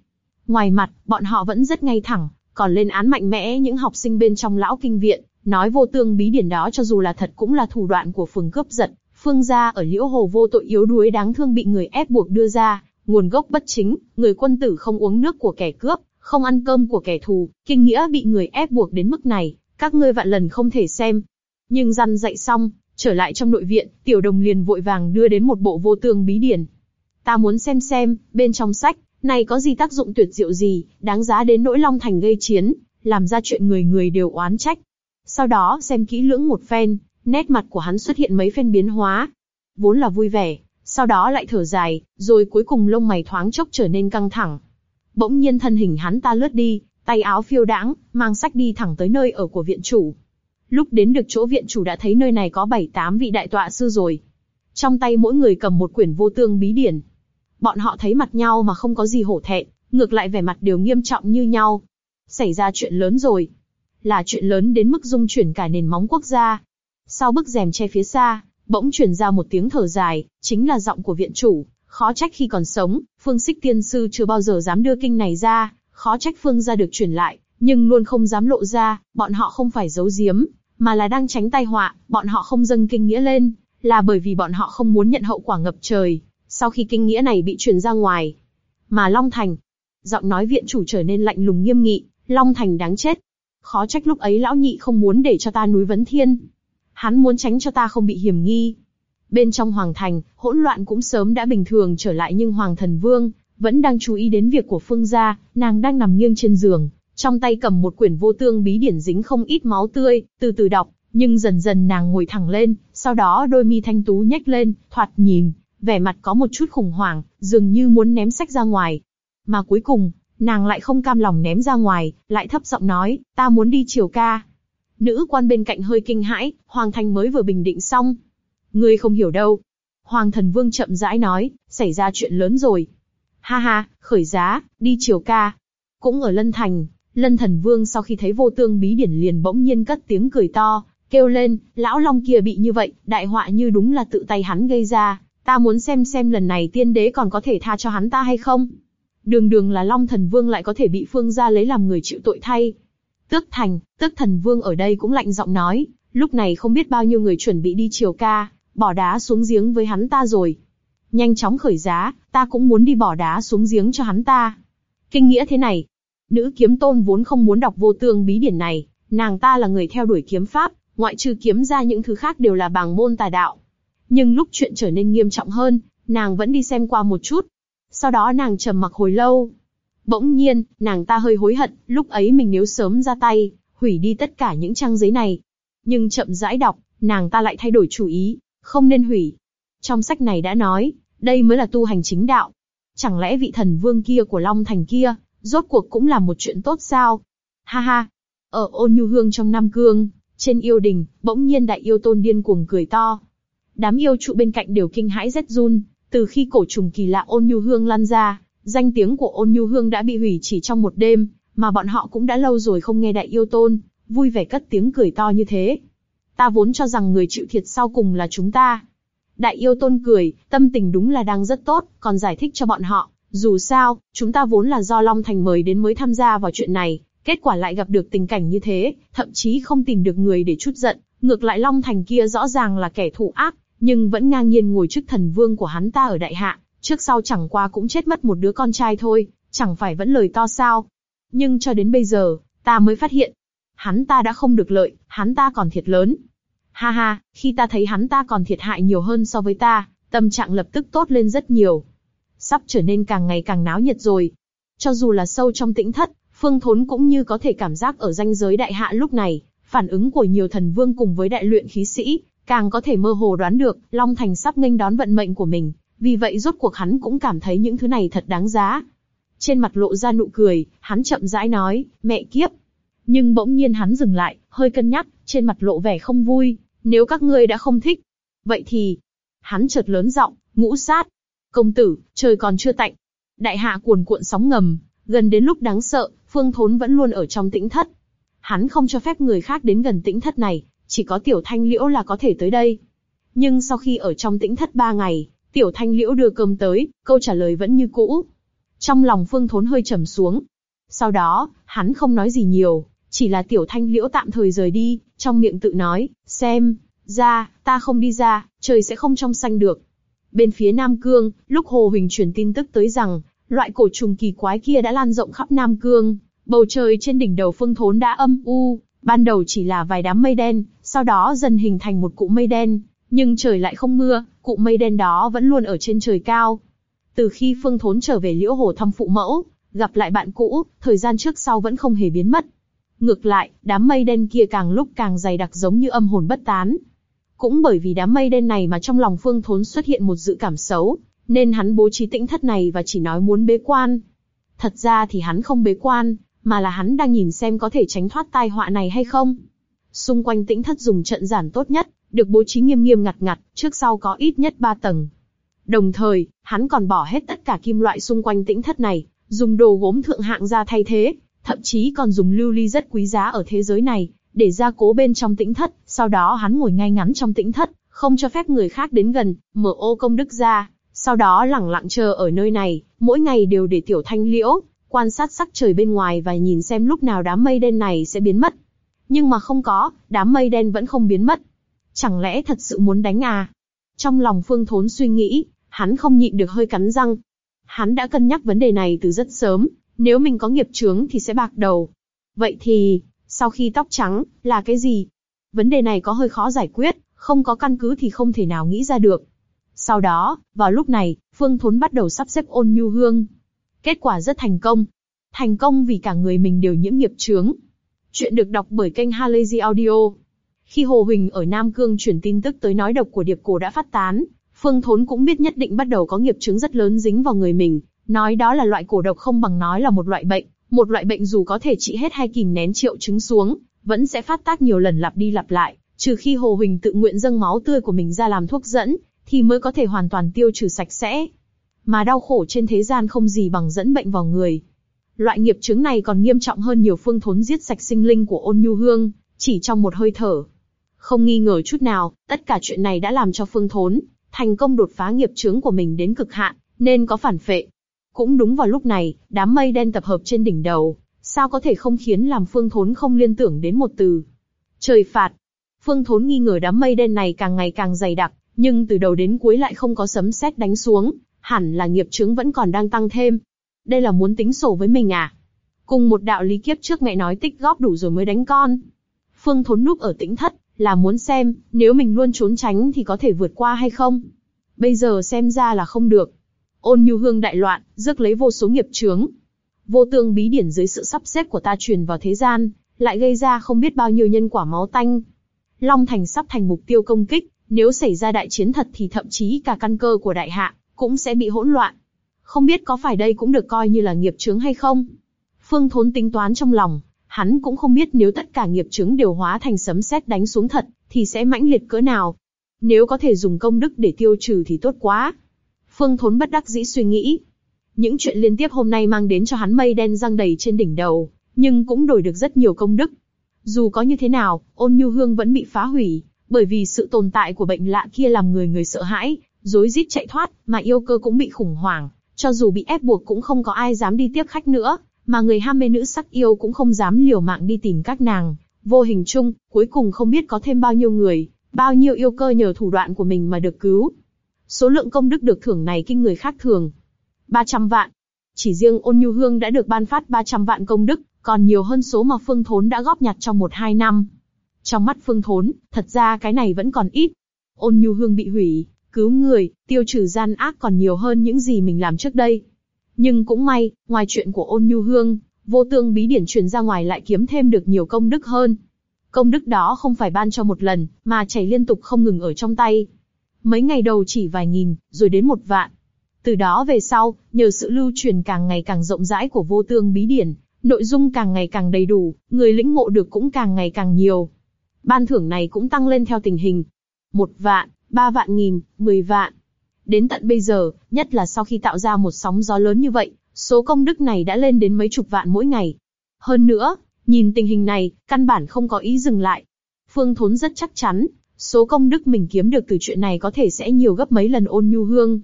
A: Ngoài mặt, bọn họ vẫn rất ngay thẳng, còn lên án mạnh mẽ những học sinh bên trong lão kinh viện, nói vô tương bí điển đó cho dù là thật cũng là thủ đoạn của phường cướp giật, phương gia ở liễu hồ vô tội yếu đuối đáng thương bị người ép buộc đưa ra, nguồn gốc bất chính, người quân tử không uống nước của kẻ cướp, không ăn cơm của kẻ thù, kinh nghĩa bị người ép buộc đến mức này, các ngươi vạn lần không thể xem. Nhưng răn dạy xong, trở lại trong nội viện, tiểu đồng liền vội vàng đưa đến một bộ vô tương bí điển. Ta muốn xem xem, bên trong sách, này có gì tác dụng tuyệt diệu gì, đáng giá đến nỗi Long Thành gây chiến, làm ra chuyện người người đều oán trách. Sau đó xem kỹ lưỡng một phen, nét mặt của hắn xuất hiện mấy phen biến hóa. Vốn là vui vẻ, sau đó lại thở dài, rồi cuối cùng lông mày thoáng chốc trở nên căng thẳng. Bỗng nhiên thân hình hắn ta lướt đi, tay áo phiêu đãng, mang sách đi thẳng tới nơi ở của viện chủ. Lúc đến được chỗ viện chủ đã thấy nơi này có bảy tám vị đại tọa sư rồi. Trong tay mỗi người cầm một quyển vô tương bí điển. Bọn họ thấy mặt nhau mà không có gì hổ thẹn, ngược lại vẻ mặt đều nghiêm trọng như nhau. Xảy ra chuyện lớn rồi. Là chuyện lớn đến mức dung chuyển cả nền móng quốc gia. Sau bức rèm che phía xa, bỗng truyền ra một tiếng thở dài, chính là giọng của viện chủ. Khó trách khi còn sống, Phương xích Tiên Sư chưa bao giờ dám đưa kinh này ra, khó trách Phương gia được truyền lại, nhưng luôn không dám lộ ra, bọn họ không phải giấu giếm, mà là đang tránh tai họa, bọn họ không dâng kinh nghĩa lên, là bởi vì bọn họ không muốn nhận hậu quả ngập trời, sau khi kinh nghĩa này bị truyền ra ngoài. Mà Long Thành, giọng nói viện chủ trở nên lạnh lùng nghiêm nghị, Long Thành đáng chết. Khó trách lúc ấy lão nhị không muốn để cho ta núi vấn thiên. Hắn muốn tránh cho ta không bị hiểm nghi. Bên trong Hoàng Thành, hỗn loạn cũng sớm đã bình thường trở lại nhưng Hoàng Thần Vương, vẫn đang chú ý đến việc của Phương gia, nàng đang nằm nghiêng trên giường, trong tay cầm một quyển vô tương bí điển dính không ít máu tươi, từ từ đọc, nhưng dần dần nàng ngồi thẳng lên, sau đó đôi mi thanh tú nhếch lên, thoạt nhìn, vẻ mặt có một chút khủng hoảng, dường như muốn ném sách ra ngoài. Mà cuối cùng, nàng lại không cam lòng ném ra ngoài, lại thấp giọng nói, ta muốn đi chiều ca. Nữ quan bên cạnh hơi kinh hãi, Hoàng Thành mới vừa bình định xong. Ngươi không hiểu đâu. Hoàng thần vương chậm rãi nói, xảy ra chuyện lớn rồi. Ha ha, khởi giá, đi chiều ca. Cũng ở Lân Thành, Lân Thần Vương sau khi thấy vô tương bí điển liền bỗng nhiên cất tiếng cười to, kêu lên, lão long kia bị như vậy, đại họa như đúng là tự tay hắn gây ra, ta muốn xem xem lần này tiên đế còn có thể tha cho hắn ta hay không. Đường đường là long thần vương lại có thể bị phương gia lấy làm người chịu tội thay. Tước thành, tước thần vương ở đây cũng lạnh giọng nói, lúc này không biết bao nhiêu người chuẩn bị đi chiều ca, bỏ đá xuống giếng với hắn ta rồi. Nhanh chóng khởi giá, ta cũng muốn đi bỏ đá xuống giếng cho hắn ta. Kinh nghĩa thế này, nữ kiếm tôn vốn không muốn đọc vô tương bí điển này, nàng ta là người theo đuổi kiếm pháp, ngoại trừ kiếm ra những thứ khác đều là bàng môn tà đạo. Nhưng lúc chuyện trở nên nghiêm trọng hơn, nàng vẫn đi xem qua một chút. Sau đó nàng trầm mặc hồi lâu. Bỗng nhiên, nàng ta hơi hối hận, lúc ấy mình nếu sớm ra tay, hủy đi tất cả những trang giấy này. Nhưng chậm rãi đọc, nàng ta lại thay đổi chủ ý, không nên hủy. Trong sách này đã nói, đây mới là tu hành chính đạo. Chẳng lẽ vị thần vương kia của Long Thành kia, rốt cuộc cũng là một chuyện tốt sao? Ha ha! Ở ôn nhu hương trong Nam Cương, trên yêu đình, bỗng nhiên đại yêu tôn điên cuồng cười to. Đám yêu trụ bên cạnh đều kinh hãi rét run, từ khi cổ trùng kỳ lạ ôn nhu hương lan ra, danh tiếng của ôn nhu hương đã bị hủy chỉ trong một đêm, mà bọn họ cũng đã lâu rồi không nghe đại yêu tôn, vui vẻ cất tiếng cười to như thế. Ta vốn cho rằng người chịu thiệt sau cùng là chúng ta. Đại yêu tôn cười, tâm tình đúng là đang rất tốt, còn giải thích cho bọn họ, dù sao, chúng ta vốn là do Long Thành mời đến mới tham gia vào chuyện này, kết quả lại gặp được tình cảnh như thế, thậm chí không tìm được người để chút giận, ngược lại Long Thành kia rõ ràng là kẻ thù ác, nhưng vẫn ngang nhiên ngồi trước thần vương của hắn ta ở đại hạ, trước sau chẳng qua cũng chết mất một đứa con trai thôi, chẳng phải vẫn lời to sao. Nhưng cho đến bây giờ, ta mới phát hiện, hắn ta đã không được lợi, hắn ta còn thiệt lớn. Ha ha, khi ta thấy hắn ta còn thiệt hại nhiều hơn so với ta, tâm trạng lập tức tốt lên rất nhiều. Sắp trở nên càng ngày càng náo nhiệt rồi. Cho dù là sâu trong tĩnh thất, Phương Thốn cũng như có thể cảm giác ở danh giới đại hạ lúc này, phản ứng của nhiều thần vương cùng với đại luyện khí sĩ, càng có thể mơ hồ đoán được, Long Thành sắp nghênh đón vận mệnh của mình. Vì vậy rốt cuộc hắn cũng cảm thấy những thứ này thật đáng giá. Trên mặt lộ ra nụ cười, hắn chậm rãi nói, mẹ kiếp. Nhưng bỗng nhiên hắn dừng lại, hơi cân nhắc, trên mặt lộ vẻ không vui. Nếu các ngươi đã không thích, vậy thì... Hắn chợt lớn giọng, ngũ sát. Công tử, trời còn chưa tạnh. Đại hạ cuồn cuộn sóng ngầm, gần đến lúc đáng sợ, Phương Thốn vẫn luôn ở trong tĩnh thất. Hắn không cho phép người khác đến gần tĩnh thất này, chỉ có Tiểu Thanh Liễu là có thể tới đây. Nhưng sau khi ở trong tĩnh thất ba ngày, Tiểu Thanh Liễu đưa cơm tới, câu trả lời vẫn như cũ. Trong lòng Phương Thốn hơi trầm xuống. Sau đó, hắn không nói gì nhiều, chỉ là Tiểu Thanh Liễu tạm thời rời đi, trong miệng tự nói, xem, ra, ta không đi ra, trời sẽ không trong xanh được. Bên phía Nam Cương, lúc Hồ Huỳnh truyền tin tức tới rằng, loại cổ trùng kỳ quái kia đã lan rộng khắp Nam Cương, bầu trời trên đỉnh đầu Phương Thốn đã âm u, ban đầu chỉ là vài đám mây đen, sau đó dần hình thành một cụm mây đen, nhưng trời lại không mưa, cụm mây đen đó vẫn luôn ở trên trời cao. Từ khi Phương Thốn trở về Liễu Hồ thăm phụ mẫu, gặp lại bạn cũ, thời gian trước sau vẫn không hề biến mất. Ngược lại, đám mây đen kia càng lúc càng dày đặc giống như âm hồn bất tán. Cũng bởi vì đám mây đen này mà trong lòng Phương Thốn xuất hiện một dự cảm xấu, nên hắn bố trí tĩnh thất này và chỉ nói muốn bế quan. Thật ra thì hắn không bế quan, mà là hắn đang nhìn xem có thể tránh thoát tai họa này hay không. Xung quanh tĩnh thất dùng trận giản tốt nhất, được bố trí nghiêm nghiêm ngặt ngặt, trước sau có ít nhất ba tầng. Đồng thời, hắn còn bỏ hết tất cả kim loại xung quanh tĩnh thất này, dùng đồ gốm thượng hạng ra thay thế, thậm chí còn dùng lưu ly rất quý giá ở thế giới này, để gia cố bên trong tĩnh thất, sau đó hắn ngồi ngay ngắn trong tĩnh thất, không cho phép người khác đến gần, mở ô công đức ra, sau đó lẳng lặng chờ ở nơi này, mỗi ngày đều để tiểu thanh liễu, quan sát sắc trời bên ngoài và nhìn xem lúc nào đám mây đen này sẽ biến mất. Nhưng mà không có, đám mây đen vẫn không biến mất. Chẳng lẽ thật sự muốn đánh à? Trong lòng Phương Thốn suy nghĩ, hắn không nhịn được hơi cắn răng. Hắn đã cân nhắc vấn đề này từ rất sớm, nếu mình có nghiệp chướng thì sẽ bạc đầu. Vậy thì, sau khi tóc trắng, là cái gì? Vấn đề này có hơi khó giải quyết, không có căn cứ thì không thể nào nghĩ ra được. Sau đó, vào lúc này, Phương Thốn bắt đầu sắp xếp ôn nhu hương. Kết quả rất thành công. Thành công vì cả người mình đều nhiễm nghiệp chướng. Chuyện được đọc bởi kênh Halazy Audio. Khi Hồ Huỳnh ở Nam Cương chuyển tin tức tới nói độc của điệp cổ đã phát tán, Phương Thốn cũng biết nhất định bắt đầu có nghiệp chứng rất lớn dính vào người mình, nói đó là loại cổ độc không bằng nói là một loại bệnh, một loại bệnh dù có thể trị hết hay kìm nén triệu chứng xuống, vẫn sẽ phát tác nhiều lần lặp đi lặp lại, trừ khi Hồ Huỳnh tự nguyện dâng máu tươi của mình ra làm thuốc dẫn, thì mới có thể hoàn toàn tiêu trừ sạch sẽ. Mà đau khổ trên thế gian không gì bằng dẫn bệnh vào người. Loại nghiệp chứng này còn nghiêm trọng hơn nhiều phương thốn giết sạch sinh linh của ôn nhu hương, chỉ trong một hơi thở. Không nghi ngờ chút nào, tất cả chuyện này đã làm cho Phương Thốn thành công đột phá nghiệp chướng của mình đến cực hạn, nên có phản phệ. Cũng đúng vào lúc này, đám mây đen tập hợp trên đỉnh đầu, sao có thể không khiến làm Phương Thốn không liên tưởng đến một từ. Trời phạt. Phương Thốn nghi ngờ đám mây đen này càng ngày càng dày đặc, nhưng từ đầu đến cuối lại không có sấm sét đánh xuống, hẳn là nghiệp chướng vẫn còn đang tăng thêm. Đây là muốn tính sổ với mình à? Cùng một đạo lý kiếp trước mẹ nói tích góp đủ rồi mới đánh con. Phương Thốn núp ở tĩnh thất, là muốn xem, nếu mình luôn trốn tránh thì có thể vượt qua hay không. Bây giờ xem ra là không được. Ôn nhu hương đại loạn, rước lấy vô số nghiệp chướng. Vô tương bí điển dưới sự sắp xếp của ta truyền vào thế gian, lại gây ra không biết bao nhiêu nhân quả máu tanh. Long Thành sắp thành mục tiêu công kích, nếu xảy ra đại chiến thật thì thậm chí cả căn cơ của đại hạ cũng sẽ bị hỗn loạn. Không biết có phải đây cũng được coi như là nghiệp chướng hay không? Phương Thốn tính toán trong lòng, hắn cũng không biết nếu tất cả nghiệp chướng đều hóa thành sấm sét đánh xuống thật, thì sẽ mãnh liệt cỡ nào. Nếu có thể dùng công đức để tiêu trừ thì tốt quá. Phương Thốn bất đắc dĩ suy nghĩ. Những chuyện liên tiếp hôm nay mang đến cho hắn mây đen răng đầy trên đỉnh đầu, nhưng cũng đổi được rất nhiều công đức. Dù có như thế nào, ôn nhu hương vẫn bị phá hủy, bởi vì sự tồn tại của bệnh lạ kia làm người người sợ hãi, rối rít chạy thoát, mà yêu cơ cũng bị khủng hoảng, cho dù bị ép buộc cũng không có ai dám đi tiếp khách nữa, mà người ham mê nữ sắc yêu cũng không dám liều mạng đi tìm các nàng. Vô hình chung, cuối cùng không biết có thêm bao nhiêu người, bao nhiêu yêu cơ nhờ thủ đoạn của mình mà được cứu. Số lượng công đức được thưởng này kinh người khác thường. 300 vạn. Chỉ riêng ôn nhu hương đã được ban phát 300 vạn công đức, còn nhiều hơn số mà Phương Thốn đã góp nhặt trong một hai năm. Trong mắt Phương Thốn, thật ra cái này vẫn còn ít. Ôn nhu hương bị hủy, cứu người, tiêu trừ gian ác còn nhiều hơn những gì mình làm trước đây. Nhưng cũng may, ngoài chuyện của ôn nhu hương, vô tương bí điển truyền ra ngoài lại kiếm thêm được nhiều công đức hơn. Công đức đó không phải ban cho một lần, mà chảy liên tục không ngừng ở trong tay. Mấy ngày đầu chỉ vài nghìn, rồi đến một vạn. Từ đó về sau, nhờ sự lưu truyền càng ngày càng rộng rãi của vô tương bí điển, nội dung càng ngày càng đầy đủ, người lĩnh ngộ được cũng càng ngày càng nhiều. Ban thưởng này cũng tăng lên theo tình hình. Một vạn, ba vạn nghìn, mười vạn. Đến tận bây giờ, nhất là sau khi tạo ra một sóng gió lớn như vậy, số công đức này đã lên đến mấy chục vạn mỗi ngày. Hơn nữa, nhìn tình hình này, căn bản không có ý dừng lại. Phương Thốn rất chắc chắn, số công đức mình kiếm được từ chuyện này có thể sẽ nhiều gấp mấy lần ôn nhu hương.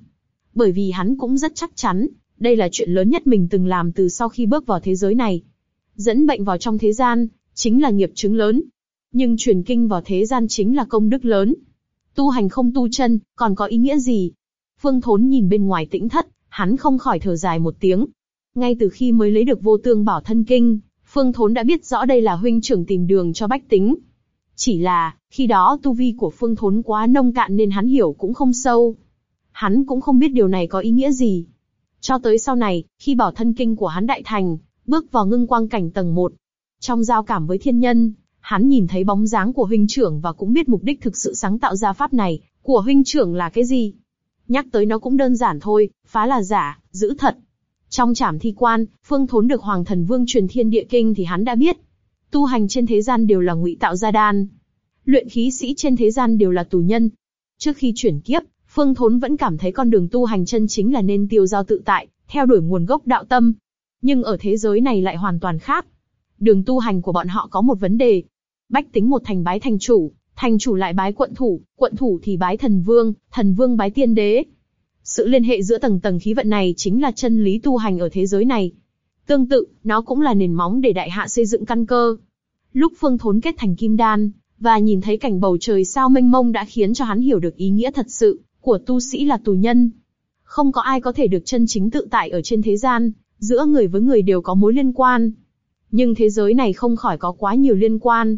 A: Bởi vì hắn cũng rất chắc chắn, đây là chuyện lớn nhất mình từng làm từ sau khi bước vào thế giới này. Dẫn bệnh vào trong thế gian, chính là nghiệp chứng lớn. Nhưng truyền kinh vào thế gian chính là công đức lớn. Tu hành không tu chân, còn có ý nghĩa gì? Phương Thốn nhìn bên ngoài tĩnh thất, hắn không khỏi thở dài một tiếng. Ngay từ khi mới lấy được vô tương bảo thân kinh, Phương Thốn đã biết rõ đây là huynh trưởng tìm đường cho bách tính. Chỉ là, khi đó tu vi của Phương Thốn quá nông cạn nên hắn hiểu cũng không sâu. Hắn cũng không biết điều này có ý nghĩa gì. Cho tới sau này, khi bảo thân kinh của hắn đại thành, bước vào ngưng quang cảnh tầng 1. Trong giao cảm với thiên nhân, hắn nhìn thấy bóng dáng của huynh trưởng và cũng biết mục đích thực sự sáng tạo ra pháp này, của huynh trưởng là cái gì. Nhắc tới nó cũng đơn giản thôi, phá là giả, giữ thật. Trong trảm thi quan, Phương Thốn được Hoàng Thần Vương truyền thiên địa kinh thì hắn đã biết. Tu hành trên thế gian đều là ngụy tạo gia đan. Luyện khí sĩ trên thế gian đều là tù nhân. Trước khi chuyển kiếp, Phương Thốn vẫn cảm thấy con đường tu hành chân chính là nên tiêu giao tự tại, theo đuổi nguồn gốc đạo tâm. Nhưng ở thế giới này lại hoàn toàn khác. Đường tu hành của bọn họ có một vấn đề. Bách tính một thành bái thành chủ, thành chủ lại bái quận thủ, quận thủ thì bái thần vương, thần vương bái tiên đế. Sự liên hệ giữa tầng tầng khí vận này chính là chân lý tu hành ở thế giới này. Tương tự, nó cũng là nền móng để đại hạ xây dựng căn cơ. Lúc Phương Thốn kết thành kim đan, và nhìn thấy cảnh bầu trời sao mênh mông đã khiến cho hắn hiểu được ý nghĩa thật sự của tu sĩ là tù nhân. Không có ai có thể được chân chính tự tại ở trên thế gian, giữa người với người đều có mối liên quan. Nhưng thế giới này không khỏi có quá nhiều liên quan.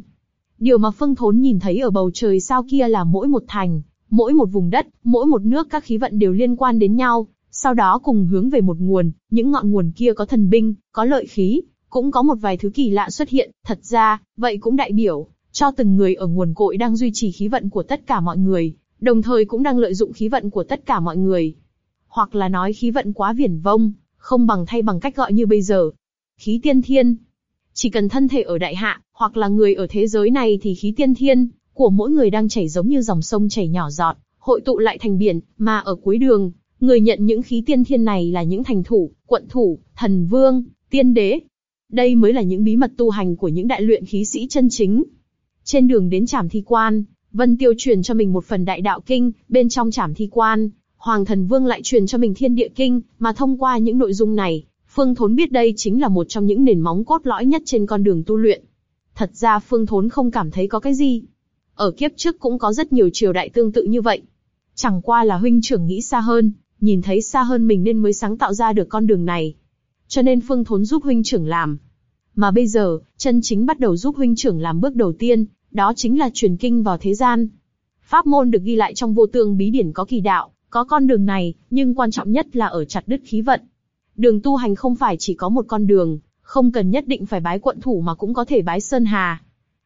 A: Điều mà Phương Thốn nhìn thấy ở bầu trời sao kia là mỗi một thành, mỗi một vùng đất, mỗi một nước các khí vận đều liên quan đến nhau, sau đó cùng hướng về một nguồn, những ngọn nguồn kia có thần binh, có lợi khí, cũng có một vài thứ kỳ lạ xuất hiện, thật ra, vậy cũng đại biểu, cho từng người ở nguồn cội đang duy trì khí vận của tất cả mọi người, đồng thời cũng đang lợi dụng khí vận của tất cả mọi người. Hoặc là nói khí vận quá viển vông, không bằng thay bằng cách gọi như bây giờ. Khí tiên thiên. Chỉ cần thân thể ở đại hạ, hoặc là người ở thế giới này thì khí tiên thiên, của mỗi người đang chảy giống như dòng sông chảy nhỏ giọt, hội tụ lại thành biển, mà ở cuối đường, người nhận những khí tiên thiên này là những thành thủ, quận thủ, thần vương, tiên đế. Đây mới là những bí mật tu hành của những đại luyện khí sĩ chân chính. Trên đường đến trảm thi quan, Vân Tiêu truyền cho mình một phần đại đạo kinh, bên trong trảm thi quan, Hoàng Thần Vương lại truyền cho mình thiên địa kinh, mà thông qua những nội dung này, Phương Thốn biết đây chính là một trong những nền móng cốt lõi nhất trên con đường tu luyện. Thật ra Phương Thốn không cảm thấy có cái gì. Ở kiếp trước cũng có rất nhiều triều đại tương tự như vậy. Chẳng qua là huynh trưởng nghĩ xa hơn, nhìn thấy xa hơn mình nên mới sáng tạo ra được con đường này. Cho nên Phương Thốn giúp huynh trưởng làm. Mà bây giờ, chân chính bắt đầu giúp huynh trưởng làm bước đầu tiên, đó chính là truyền kinh vào thế gian. Pháp môn được ghi lại trong vô tương bí điển có kỳ đạo, có con đường này, nhưng quan trọng nhất là ở chặt đứt khí vận. Đường tu hành không phải chỉ có một con đường, không cần nhất định phải bái quận thủ mà cũng có thể bái sơn hà.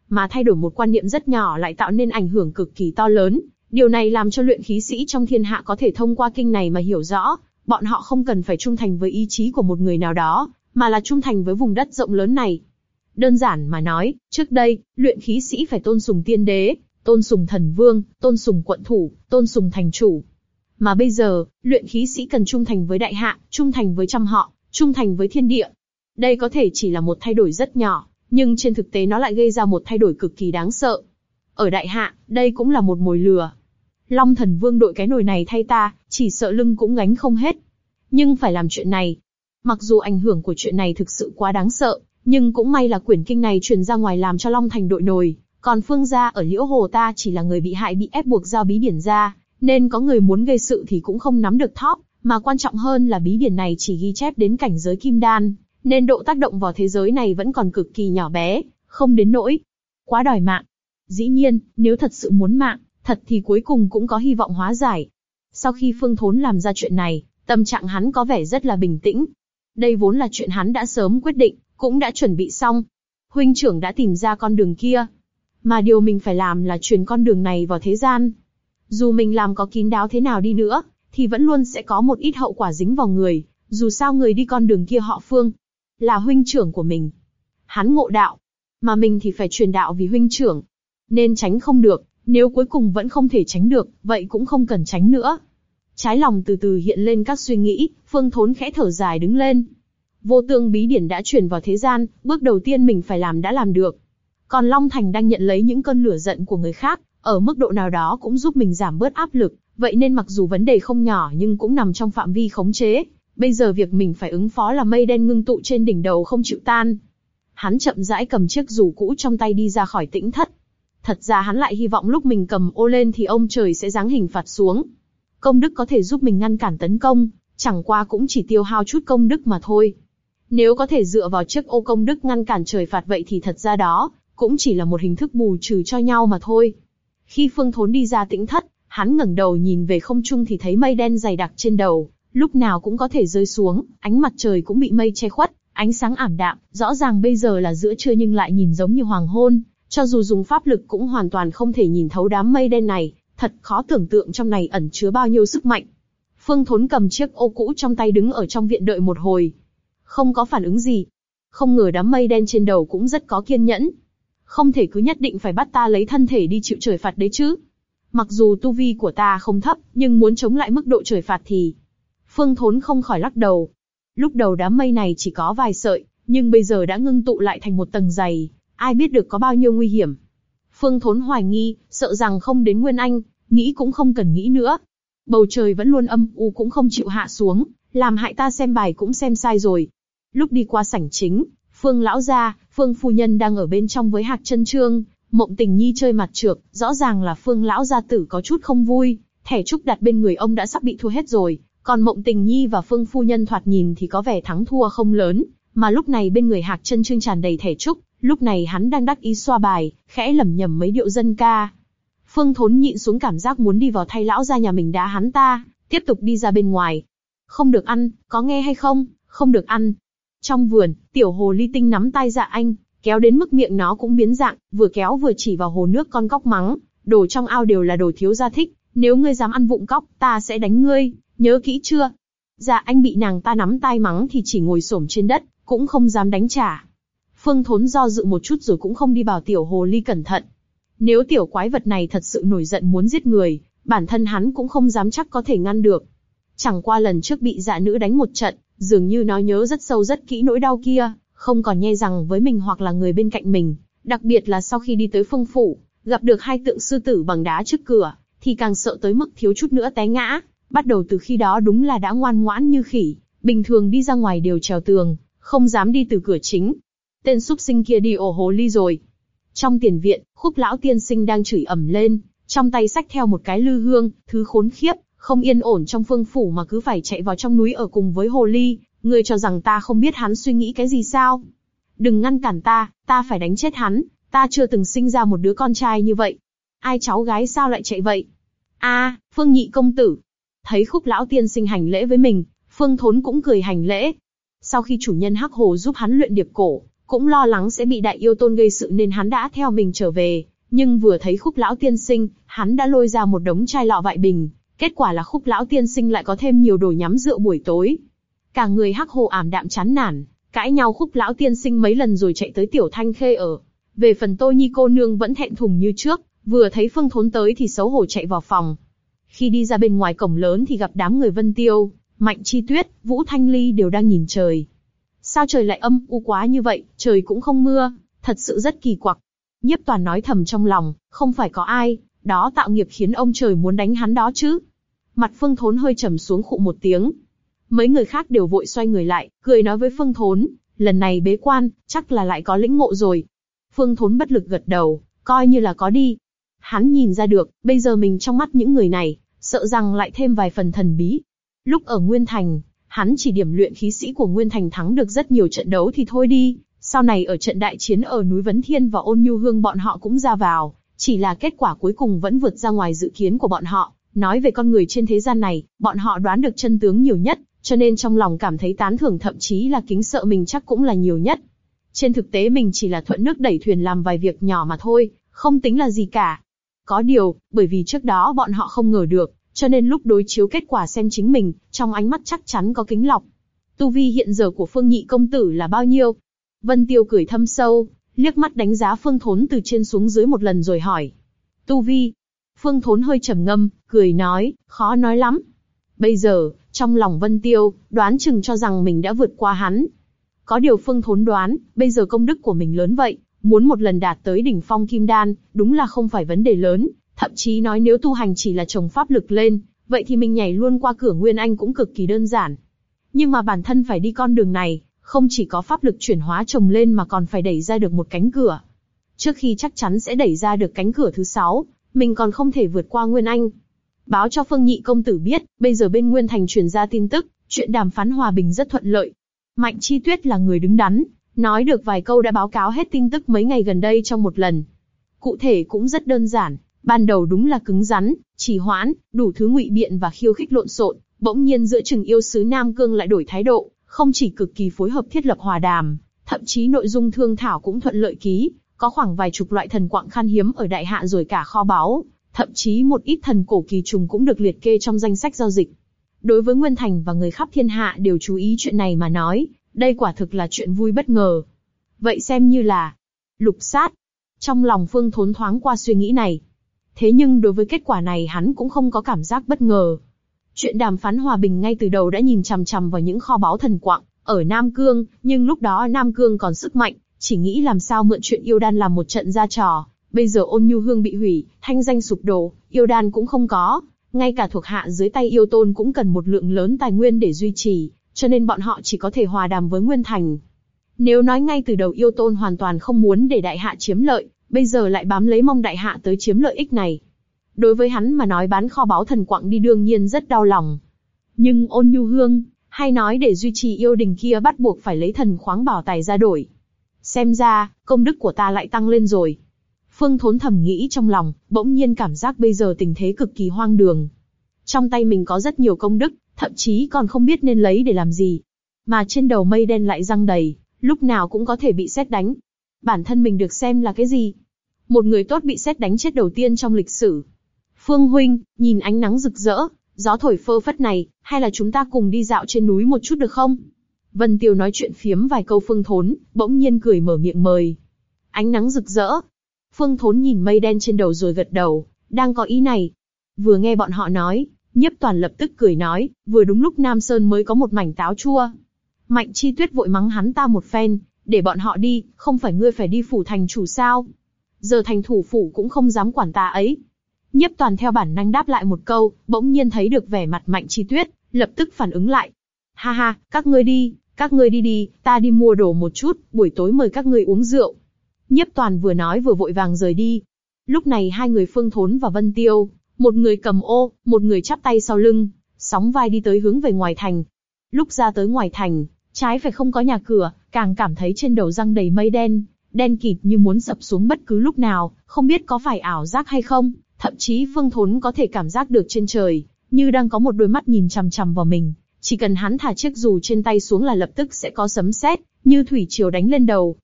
A: Mà thay đổi một quan niệm rất nhỏ lại tạo nên ảnh hưởng cực kỳ to lớn. Điều này làm cho luyện khí sĩ trong thiên hạ có thể thông qua kinh này mà hiểu rõ, bọn họ không cần phải trung thành với ý chí của một người nào đó, mà là trung thành với vùng đất rộng lớn này. Đơn giản mà nói, trước đây, luyện khí sĩ phải tôn sùng tiên đế, tôn sùng thần vương, tôn sùng quận thủ, tôn sùng thành chủ. Mà bây giờ, luyện khí sĩ cần trung thành với đại hạ, trung thành với trăm họ, trung thành với thiên địa. Đây có thể chỉ là một thay đổi rất nhỏ, nhưng trên thực tế nó lại gây ra một thay đổi cực kỳ đáng sợ. Ở đại hạ, đây cũng là một mồi lừa. Long thần vương đội cái nồi này thay ta, chỉ sợ lưng cũng gánh không hết. Nhưng phải làm chuyện này. Mặc dù ảnh hưởng của chuyện này thực sự quá đáng sợ, nhưng cũng may là quyển kinh này truyền ra ngoài làm cho Long Thành đội nồi, còn Phương gia ở Liễu Hồ ta chỉ là người bị hại bị ép buộc giao bí điển ra, nên có người muốn gây sự thì cũng không nắm được thóp, mà quan trọng hơn là bí điển này chỉ ghi chép đến cảnh giới kim đan, nên độ tác động vào thế giới này vẫn còn cực kỳ nhỏ bé, không đến nỗi quá đòi mạng. Dĩ nhiên, nếu thật sự muốn mạng, thật thì cuối cùng cũng có hy vọng hóa giải. Sau khi Phương Thốn làm ra chuyện này, tâm trạng hắn có vẻ rất là bình tĩnh. Đây vốn là chuyện hắn đã sớm quyết định, cũng đã chuẩn bị xong. Huynh trưởng đã tìm ra con đường kia, mà điều mình phải làm là truyền con đường này vào thế gian. Dù mình làm có kín đáo thế nào đi nữa, thì vẫn luôn sẽ có một ít hậu quả dính vào người, dù sao người đi con đường kia họ Phương, là huynh trưởng của mình. Hắn ngộ đạo, mà mình thì phải truyền đạo vì huynh trưởng. Nên tránh không được, nếu cuối cùng vẫn không thể tránh được, vậy cũng không cần tránh nữa. Trái lòng từ từ hiện lên các suy nghĩ, Phương Thốn khẽ thở dài đứng lên. Vô tương bí điển đã chuyển vào thế gian, bước đầu tiên mình phải làm đã làm được. Còn Long Thành đang nhận lấy những cơn lửa giận của người khác, ở mức độ nào đó cũng giúp mình giảm bớt áp lực, vậy nên mặc dù vấn đề không nhỏ nhưng cũng nằm trong phạm vi khống chế. Bây giờ việc mình phải ứng phó là mây đen ngưng tụ trên đỉnh đầu không chịu tan. Hắn chậm rãi cầm chiếc dù cũ trong tay đi ra khỏi tĩnh thất. Thật ra hắn lại hy vọng lúc mình cầm ô lên thì ông trời sẽ giáng hình phạt xuống. Công đức có thể giúp mình ngăn cản tấn công, chẳng qua cũng chỉ tiêu hao chút công đức mà thôi. Nếu có thể dựa vào chiếc ô công đức ngăn cản trời phạt vậy thì thật ra đó, cũng chỉ là một hình thức bù trừ cho nhau mà thôi. Khi Phương Thốn đi ra tĩnh thất, hắn ngẩng đầu nhìn về không trung thì thấy mây đen dày đặc trên đầu, lúc nào cũng có thể rơi xuống, ánh mặt trời cũng bị mây che khuất, ánh sáng ảm đạm, rõ ràng bây giờ là giữa trưa nhưng lại nhìn giống như hoàng hôn, cho dù dùng pháp lực cũng hoàn toàn không thể nhìn thấu đám mây đen này, thật khó tưởng tượng trong này ẩn chứa bao nhiêu sức mạnh. Phương Thốn cầm chiếc ô cũ trong tay đứng ở trong viện đợi một hồi, không có phản ứng gì. Không ngờ đám mây đen trên đầu cũng rất có kiên nhẫn, không thể cứ nhất định phải bắt ta lấy thân thể đi chịu trời phạt đấy chứ. Mặc dù tu vi của ta không thấp, nhưng muốn chống lại mức độ trời phạt thì... Phương Thốn không khỏi lắc đầu. Lúc đầu đám mây này chỉ có vài sợi, nhưng bây giờ đã ngưng tụ lại thành một tầng dày, ai biết được có bao nhiêu nguy hiểm. Phương Thốn hoài nghi, sợ rằng không đến Nguyên Anh, nghĩ cũng không cần nghĩ nữa. Bầu trời vẫn luôn âm u cũng không chịu hạ xuống, làm hại ta xem bài cũng xem sai rồi. Lúc đi qua sảnh chính, Phương lão gia, Phương phu nhân đang ở bên trong với Hạc Chân Trương, Mộng Tình Nhi chơi mặt trược, rõ ràng là Phương lão gia tử có chút không vui, thẻ trúc đặt bên người ông đã sắp bị thua hết rồi, còn Mộng Tình Nhi và Phương phu nhân thoạt nhìn thì có vẻ thắng thua không lớn, mà lúc này bên người Hạc Chân Trương tràn đầy thẻ trúc, lúc này hắn đang đắc ý xoa bài, khẽ lẩm nhẩm mấy điệu dân ca. Phương Thốn nhịn xuống cảm giác muốn đi vào thay lão gia nhà mình đá hắn ta, tiếp tục đi ra bên ngoài. Không được ăn, có nghe hay không? Không được ăn, trong vườn, tiểu hồ ly tinh nắm tay dạ anh, kéo đến mức miệng nó cũng biến dạng, vừa kéo vừa chỉ vào hồ nước con cóc mắng, đồ trong ao đều là đồ thiếu gia thích, nếu ngươi dám ăn vụng cóc, ta sẽ đánh ngươi, nhớ kỹ chưa? Dạ anh bị nàng ta nắm tay mắng thì chỉ ngồi xổm trên đất, cũng không dám đánh trả. Phương Thốn do dự một chút rồi cũng không đi bảo tiểu hồ ly cẩn thận. Nếu tiểu quái vật này thật sự nổi giận muốn giết người, bản thân hắn cũng không dám chắc có thể ngăn được. Chẳng qua lần trước bị dạ nữ đánh một trận, dường như nó nhớ rất sâu rất kỹ nỗi đau kia, không còn nhe rằng với mình hoặc là người bên cạnh mình, Đặc biệt là sau khi đi tới phương phủ, gặp được hai tượng sư tử bằng đá trước cửa, thì càng sợ tới mức thiếu chút nữa té ngã. Bắt đầu từ khi đó đúng là đã ngoan ngoãn như khỉ, bình thường đi ra ngoài đều trèo tường, không dám đi từ cửa chính. Tên súc sinh kia đi ổ hồ ly rồi. Trong tiền viện, khúc lão tiên sinh đang chửi ẩm lên, trong tay xách theo một cái lư hương, thứ khốn khiếp, không yên ổn trong phương phủ mà cứ phải chạy vào trong núi ở cùng với hồ ly, ngươi cho rằng ta không biết hắn suy nghĩ cái gì sao? Đừng ngăn cản ta, ta phải đánh chết hắn, ta chưa từng sinh ra một đứa con trai như vậy. Ai cháu gái sao lại chạy vậy? A, Phương Nhị công tử. Thấy khúc lão tiên sinh hành lễ với mình, Phương Thốn cũng cười hành lễ. Sau khi chủ nhân Hắc Hồ giúp hắn luyện điệp cổ, cũng lo lắng sẽ bị đại yêu tôn gây sự nên hắn đã theo mình trở về. Nhưng vừa thấy khúc lão tiên sinh, hắn đã lôi ra một đống chai lọ vại bình. Kết quả là khúc lão tiên sinh lại có thêm nhiều đồ nhắm rượu buổi tối. Cả người Hắc Hồ ảm đạm chán nản, cãi nhau khúc lão tiên sinh mấy lần rồi chạy tới tiểu thanh khê ở. Về phần tô nhi cô nương vẫn thẹn thùng như trước, vừa thấy phương thốn tới thì xấu hổ chạy vào phòng. Khi đi ra bên ngoài cổng lớn thì gặp đám người Vân Tiêu, Mạnh Chi Tuyết, Vũ Thanh Ly đều đang nhìn trời. Sao trời lại âm u quá như vậy, trời cũng không mưa, thật sự rất kỳ quặc. Nhiếp toàn nói thầm trong lòng, không phải có ai, đó tạo nghiệp khiến ông trời muốn đánh hắn đó chứ. Mặt Phương Thốn hơi trầm xuống khụ một tiếng. Mấy người khác đều vội xoay người lại, cười nói với Phương Thốn, lần này bế quan, chắc là lại có lĩnh ngộ rồi. Phương Thốn bất lực gật đầu, coi như là có đi. Hắn nhìn ra được, bây giờ mình trong mắt những người này, sợ rằng lại thêm vài phần thần bí. Lúc ở Nguyên Thành, hắn chỉ điểm luyện khí sĩ của Nguyên Thành thắng được rất nhiều trận đấu thì thôi đi. Sau này ở trận đại chiến ở núi Vấn Thiên và Ôn Nhu Hương bọn họ cũng ra vào, chỉ là kết quả cuối cùng vẫn vượt ra ngoài dự kiến của bọn họ. Nói về con người trên thế gian này, bọn họ đoán được chân tướng nhiều nhất, cho nên trong lòng cảm thấy tán thưởng thậm chí là kính sợ mình chắc cũng là nhiều nhất. Trên thực tế mình chỉ là thuận nước đẩy thuyền làm vài việc nhỏ mà thôi, không tính là gì cả. Có điều, bởi vì trước đó bọn họ không ngờ được, cho nên lúc đối chiếu kết quả xem chính mình, trong ánh mắt chắc chắn có kính lọc. Tu vi hiện giờ của Phương Nhị công tử là bao nhiêu? Vân Tiêu cười thâm sâu, liếc mắt đánh giá Phương Thốn từ trên xuống dưới một lần rồi hỏi. Tu vi? Phương Thốn hơi trầm ngâm, cười nói, khó nói lắm. Bây giờ, trong lòng Vân Tiêu, đoán chừng cho rằng mình đã vượt qua hắn. Có điều Phương Thốn đoán, bây giờ công đức của mình lớn vậy, muốn một lần đạt tới đỉnh phong kim đan, đúng là không phải vấn đề lớn. Thậm chí nói nếu tu hành chỉ là trồng pháp lực lên, vậy thì mình nhảy luôn qua cửa Nguyên Anh cũng cực kỳ đơn giản. Nhưng mà bản thân phải đi con đường này, không chỉ có pháp lực chuyển hóa trồng lên mà còn phải đẩy ra được một cánh cửa. Trước khi chắc chắn sẽ đẩy ra được cánh cửa thứ sáu, mình còn không thể vượt qua Nguyên Anh. Báo cho Phương Nhị công tử biết, bây giờ bên Nguyên Thành truyền ra tin tức, chuyện đàm phán hòa bình rất thuận lợi. Mạnh Chi Tuyết là người đứng đắn, nói được vài câu đã báo cáo hết tin tức mấy ngày gần đây trong một lần. Cụ thể cũng rất đơn giản, ban đầu đúng là cứng rắn, trì hoãn, đủ thứ ngụy biện và khiêu khích lộn xộn, bỗng nhiên giữa chừng yêu sứ Nam Cương lại đổi thái độ, không chỉ cực kỳ phối hợp thiết lập hòa đàm, thậm chí nội dung thương thảo cũng thuận lợi ký, có khoảng vài chục loại thần quạng khan hiếm ở đại hạ rồi cả kho báu, thậm chí một ít thần cổ kỳ trùng cũng được liệt kê trong danh sách giao dịch. Đối với Nguyên Thành và người khắp thiên hạ đều chú ý chuyện này mà nói, đây quả thực là chuyện vui bất ngờ. Vậy xem như là lục sát. Trong lòng Phương Thốn thoáng qua suy nghĩ này. Thế nhưng đối với kết quả này hắn cũng không có cảm giác bất ngờ. Chuyện đàm phán hòa bình ngay từ đầu đã nhìn chằm chằm vào những kho báu thần quạng ở Nam Cương, nhưng lúc đó Nam Cương còn sức mạnh, chỉ nghĩ làm sao mượn chuyện yêu đan làm một trận ra trò. Bây giờ ôn nhu hương bị hủy, thanh danh sụp đổ, yêu đan cũng không có, ngay cả thuộc hạ dưới tay yêu tôn cũng cần một lượng lớn tài nguyên để duy trì, cho nên bọn họ chỉ có thể hòa đàm với Nguyên Thành. Nếu nói ngay từ đầu yêu tôn hoàn toàn không muốn để đại hạ chiếm lợi, bây giờ lại bám lấy mong đại hạ tới chiếm lợi ích này. Đối với hắn mà nói bán kho báu thần quặng đi đương nhiên rất đau lòng. Nhưng ôn nhu hương, hay nói để duy trì yêu đình kia bắt buộc phải lấy thần khoáng bảo tài ra đổi. Xem ra, công đức của ta lại tăng lên rồi. Phương Thốn thầm nghĩ trong lòng, bỗng nhiên cảm giác bây giờ tình thế cực kỳ hoang đường. Trong tay mình có rất nhiều công đức, thậm chí còn không biết nên lấy để làm gì. Mà trên đầu mây đen lại răng đầy, lúc nào cũng có thể bị xét đánh. Bản thân mình được xem là cái gì? Một người tốt bị xét đánh chết đầu tiên trong lịch sử. Phương Huynh, nhìn ánh nắng rực rỡ, gió thổi phơ phất này, hay là chúng ta cùng đi dạo trên núi một chút được không? Vân Tiêu nói chuyện phiếm vài câu Phương Thốn, bỗng nhiên cười mở miệng mời. Ánh nắng rực rỡ, Phương Thốn nhìn mây đen trên đầu rồi gật đầu, đang có ý này. Vừa nghe bọn họ nói, Nhiếp Toàn lập tức cười nói, vừa đúng lúc Nam Sơn mới có một mảnh táo chua. Mạnh Chi Tuyết vội mắng hắn ta một phen, để bọn họ đi, không phải ngươi phải đi phủ thành chủ sao? Giờ thành thủ phủ cũng không dám quản ta ấy. Nhiếp toàn theo bản năng đáp lại một câu, bỗng nhiên thấy được vẻ mặt mạnh chi tuyết, lập tức phản ứng lại. Ha ha, các ngươi đi, các ngươi đi đi, ta đi mua đồ một chút, buổi tối mời các ngươi uống rượu. Nhiếp toàn vừa nói vừa vội vàng rời đi. Lúc này hai người Phương Thốn và Vân Tiêu, một người cầm ô, một người chắp tay sau lưng, sóng vai đi tới hướng về ngoài thành. Lúc ra tới ngoài thành, trái phải không có nhà cửa, càng cảm thấy trên đầu răng đầy mây đen, đen kịt như muốn sập xuống bất cứ lúc nào, không biết có phải ảo giác hay không, thậm chí Phương Thốn có thể cảm giác được trên trời, như đang có một đôi mắt nhìn chằm chằm vào mình, chỉ cần hắn thả chiếc dù trên tay xuống là lập tức sẽ có sấm sét, như thủy triều đánh lên đầu.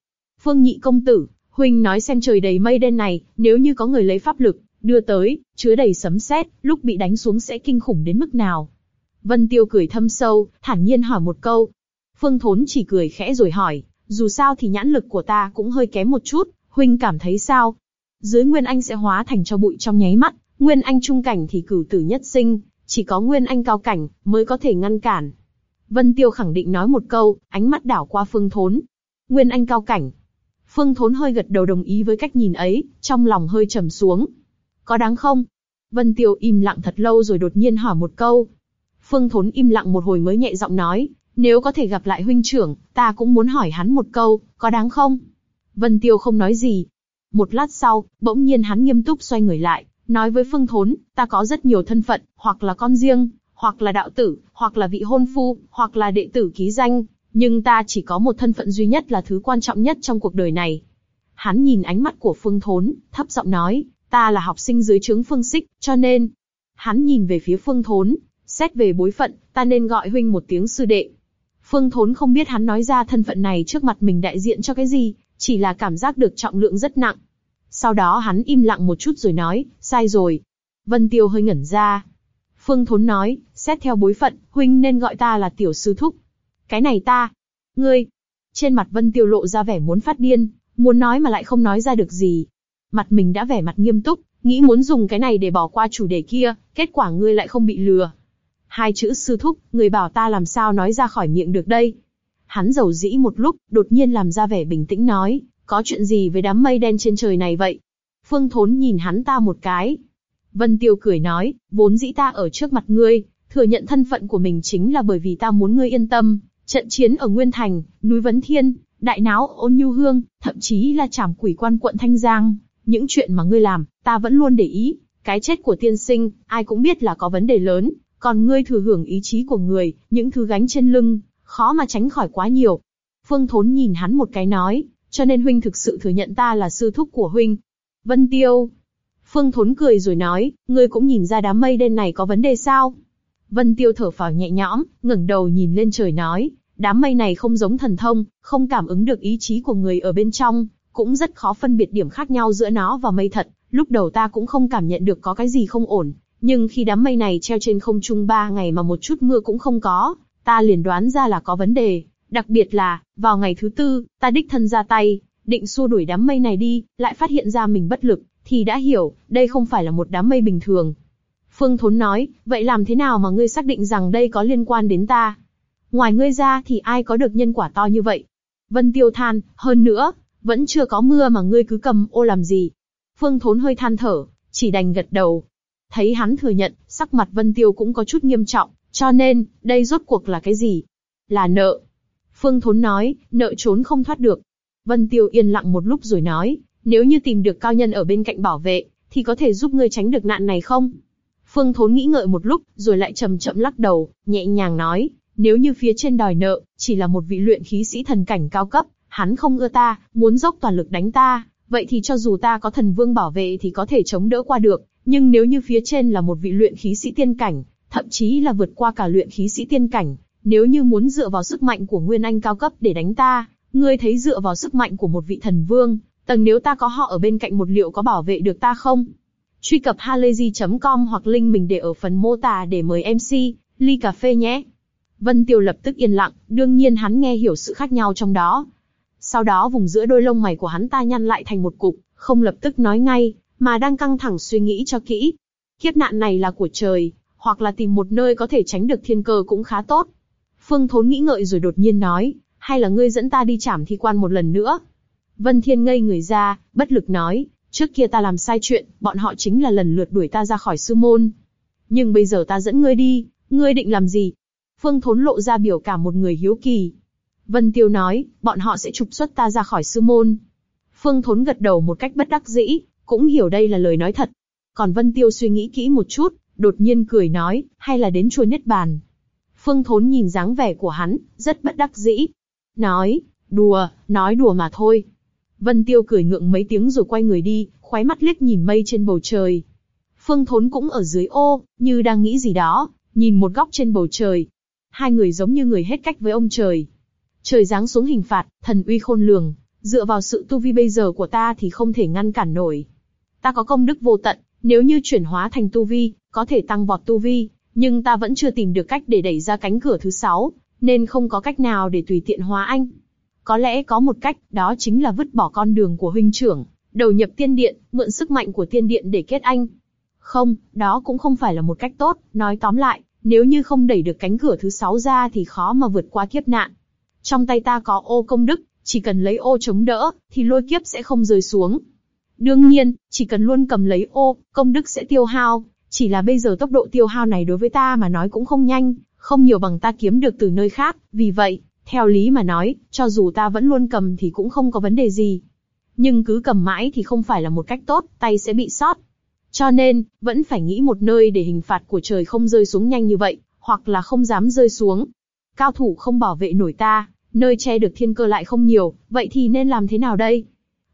A: Phương Nhị công tử, huynh nói xem trời đầy mây đen này, nếu như có người lấy pháp lực đưa tới, chứa đầy sấm sét, lúc bị đánh xuống sẽ kinh khủng đến mức nào? Vân Tiêu cười thâm sâu, thản nhiên hỏi một câu. Phương Thốn chỉ cười khẽ rồi hỏi, dù sao thì nhãn lực của ta cũng hơi kém một chút, huynh cảm thấy sao? Dưới Nguyên Anh sẽ hóa thành cho bụi trong nháy mắt, Nguyên Anh trung cảnh thì cửu tử nhất sinh, chỉ có Nguyên Anh cao cảnh mới có thể ngăn cản. Vân Tiêu khẳng định nói một câu, ánh mắt đảo qua Phương Thốn. Nguyên Anh cao cảnh. Phương Thốn hơi gật đầu đồng ý với cách nhìn ấy, trong lòng hơi trầm xuống. Có đáng không? Vân Tiêu im lặng thật lâu rồi đột nhiên hỏi một câu. Phương Thốn im lặng một hồi mới nhẹ giọng nói, nếu có thể gặp lại huynh trưởng, ta cũng muốn hỏi hắn một câu, có đáng không? Vân Tiêu không nói gì. Một lát sau, bỗng nhiên hắn nghiêm túc xoay người lại, nói với Phương Thốn, ta có rất nhiều thân phận, hoặc là con riêng, hoặc là đạo tử, hoặc là vị hôn phu, hoặc là đệ tử ký danh, nhưng ta chỉ có một thân phận duy nhất là thứ quan trọng nhất trong cuộc đời này. Hắn nhìn ánh mắt của Phương Thốn, thấp giọng nói, ta là học sinh dưới trướng Phương Sích, cho nên, hắn nhìn về phía Phương Thốn, xét về bối phận, ta nên gọi huynh một tiếng sư đệ. Phương Thốn không biết hắn nói ra thân phận này trước mặt mình đại diện cho cái gì, chỉ là cảm giác được trọng lượng rất nặng. Sau đó hắn im lặng một chút rồi nói, sai rồi. Vân Tiêu hơi ngẩn ra. Phương Thốn nói, xét theo bối phận, huynh nên gọi ta là tiểu sư thúc. Cái này ta, ngươi. Trên mặt Vân Tiêu lộ ra vẻ muốn phát điên, muốn nói mà lại không nói ra được gì. Mặt mình đã vẻ mặt nghiêm túc, nghĩ muốn dùng cái này để bỏ qua chủ đề kia, kết quả ngươi lại không bị lừa. Hai chữ sư thúc, người bảo ta làm sao nói ra khỏi miệng được đây. Hắn giàu dĩ một lúc, đột nhiên làm ra vẻ bình tĩnh nói, có chuyện gì với đám mây đen trên trời này vậy? Phương Thốn nhìn hắn ta một cái. Vân Tiêu cười nói, vốn dĩ ta ở trước mặt ngươi, thừa nhận thân phận của mình chính là bởi vì ta muốn ngươi yên tâm. Trận chiến ở Nguyên Thành, núi Vấn Thiên, đại náo ôn nhu hương, thậm chí là trảm quỷ quan quận Thanh Giang, những chuyện mà ngươi làm, ta vẫn luôn để ý. Cái chết của tiên sinh, ai cũng biết là có vấn đề lớn, còn ngươi thừa hưởng ý chí của người, những thứ gánh trên lưng, khó mà tránh khỏi quá nhiều. Phương Thốn nhìn hắn một cái nói, cho nên huynh thực sự thừa nhận ta là sư thúc của huynh. Vân Tiêu. Phương Thốn cười rồi nói, ngươi cũng nhìn ra đám mây đen này có vấn đề sao? Vân Tiêu thở phào nhẹ nhõm, ngẩng đầu nhìn lên trời nói, đám mây này không giống thần thông, không cảm ứng được ý chí của người ở bên trong, cũng rất khó phân biệt điểm khác nhau giữa nó và mây thật. Lúc đầu ta cũng không cảm nhận được có cái gì không ổn, nhưng khi đám mây này treo trên không trung ba ngày mà một chút mưa cũng không có, ta liền đoán ra là có vấn đề. Đặc biệt là, vào ngày thứ tư, ta đích thân ra tay, định xua đuổi đám mây này đi, lại phát hiện ra mình bất lực, thì đã hiểu, đây không phải là một đám mây bình thường. Phương Thốn nói, vậy làm thế nào mà ngươi xác định rằng đây có liên quan đến ta? Ngoài ngươi ra thì ai có được nhân quả to như vậy? Vân Tiêu than, hơn nữa, vẫn chưa có mưa mà ngươi cứ cầm ô làm gì? Phương Thốn hơi than thở, chỉ đành gật đầu. Thấy hắn thừa nhận, sắc mặt Vân Tiêu cũng có chút nghiêm trọng, cho nên, đây rốt cuộc là cái gì? Là nợ. Phương Thốn nói, nợ trốn không thoát được. Vân Tiêu yên lặng một lúc rồi nói, nếu như tìm được cao nhân ở bên cạnh bảo vệ, thì có thể giúp ngươi tránh được nạn này không? Phương Thốn nghĩ ngợi một lúc, rồi lại chậm chậm lắc đầu, nhẹ nhàng nói, nếu như phía trên đòi nợ, chỉ là một vị luyện khí sĩ thần cảnh cao cấp, hắn không ưa ta, muốn dốc toàn lực đánh ta, vậy thì cho dù ta có thần vương bảo vệ thì có thể chống đỡ qua được, nhưng nếu như phía trên là một vị luyện khí sĩ tiên cảnh, thậm chí là vượt qua cả luyện khí sĩ tiên cảnh, nếu như muốn dựa vào sức mạnh của Nguyên Anh cao cấp để đánh ta, ngươi thấy dựa vào sức mạnh của một vị thần vương, tầng nếu ta có họ ở bên cạnh một liệu có bảo vệ được ta không? Truy cập halayzi.com hoặc link mình để ở phần mô tả để mời MC, ly cà phê nhé. Vân Tiêu lập tức yên lặng, đương nhiên hắn nghe hiểu sự khác nhau trong đó. Sau đó vùng giữa đôi lông mày của hắn ta nhăn lại thành một cục, không lập tức nói ngay, mà đang căng thẳng suy nghĩ cho kỹ. Kiếp nạn này là của trời, hoặc là tìm một nơi có thể tránh được thiên cơ cũng khá tốt. Phương Thốn nghĩ ngợi rồi đột nhiên nói, hay là ngươi dẫn ta đi trảm thi quan một lần nữa? Vân Thiên ngây người ra, bất lực nói, trước kia ta làm sai chuyện, bọn họ chính là lần lượt đuổi ta ra khỏi sư môn. Nhưng bây giờ ta dẫn ngươi đi, ngươi định làm gì? Phương Thốn lộ ra biểu cảm một người hiếu kỳ. Vân Tiêu nói, bọn họ sẽ trục xuất ta ra khỏi sư môn. Phương Thốn gật đầu một cách bất đắc dĩ, cũng hiểu đây là lời nói thật. Còn Vân Tiêu suy nghĩ kỹ một chút, đột nhiên cười nói, hay là đến chùa Niết Bàn. Phương Thốn nhìn dáng vẻ của hắn, rất bất đắc dĩ. Nói, đùa, nói đùa mà thôi. Vân Tiêu cười ngượng mấy tiếng rồi quay người đi, khoái mắt liếc nhìn mây trên bầu trời. Phương Thốn cũng ở dưới ô, như đang nghĩ gì đó, nhìn một góc trên bầu trời. Hai người giống như người hết cách với ông trời. Trời giáng xuống hình phạt, thần uy khôn lường, dựa vào sự tu vi bây giờ của ta thì không thể ngăn cản nổi. Ta có công đức vô tận, nếu như chuyển hóa thành tu vi, có thể tăng vọt tu vi, nhưng ta vẫn chưa tìm được cách để đẩy ra cánh cửa thứ sáu, nên không có cách nào để tùy tiện hóa anh. Có lẽ có một cách, đó chính là vứt bỏ con đường của huynh trưởng, đầu nhập tiên điện, mượn sức mạnh của tiên điện để kết anh. Không, đó cũng không phải là một cách tốt, nói tóm lại, nếu như không đẩy được cánh cửa thứ sáu ra thì khó mà vượt qua kiếp nạn. Trong tay ta có ô công đức, chỉ cần lấy ô chống đỡ, thì lôi kiếp sẽ không rơi xuống. Đương nhiên, chỉ cần luôn cầm lấy ô, công đức sẽ tiêu hao, chỉ là bây giờ tốc độ tiêu hao này đối với ta mà nói cũng không nhanh, không nhiều bằng ta kiếm được từ nơi khác, vì vậy, theo lý mà nói, cho dù ta vẫn luôn cầm thì cũng không có vấn đề gì. Nhưng cứ cầm mãi thì không phải là một cách tốt, tay sẽ bị sót. Cho nên, vẫn phải nghĩ một nơi để hình phạt của trời không rơi xuống nhanh như vậy, hoặc là không dám rơi xuống. Cao thủ không bảo vệ nổi ta, nơi che được thiên cơ lại không nhiều, vậy thì nên làm thế nào đây?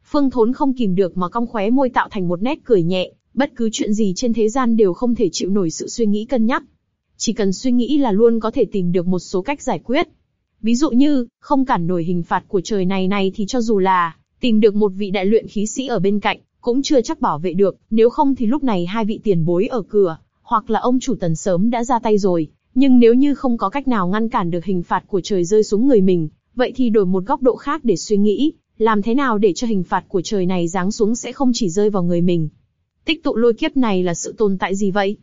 A: Phương Thốn không kìm được mà cong khóe môi tạo thành một nét cười nhẹ, bất cứ chuyện gì trên thế gian đều không thể chịu nổi sự suy nghĩ cân nhắc. Chỉ cần suy nghĩ là luôn có thể tìm được một số cách giải quyết. Ví dụ như, không cản nổi hình phạt của trời này này thì cho dù là tìm được một vị đại luyện khí sĩ ở bên cạnh, cũng chưa chắc bảo vệ được, nếu không thì lúc này hai vị tiền bối ở cửa, hoặc là ông chủ tần sớm đã ra tay rồi. Nhưng nếu như không có cách nào ngăn cản được hình phạt của trời rơi xuống người mình, vậy thì đổi một góc độ khác để suy nghĩ, làm thế nào để cho hình phạt của trời này giáng xuống sẽ không chỉ rơi vào người mình. Tích tụ lôi kiếp này là sự tồn tại gì vậy?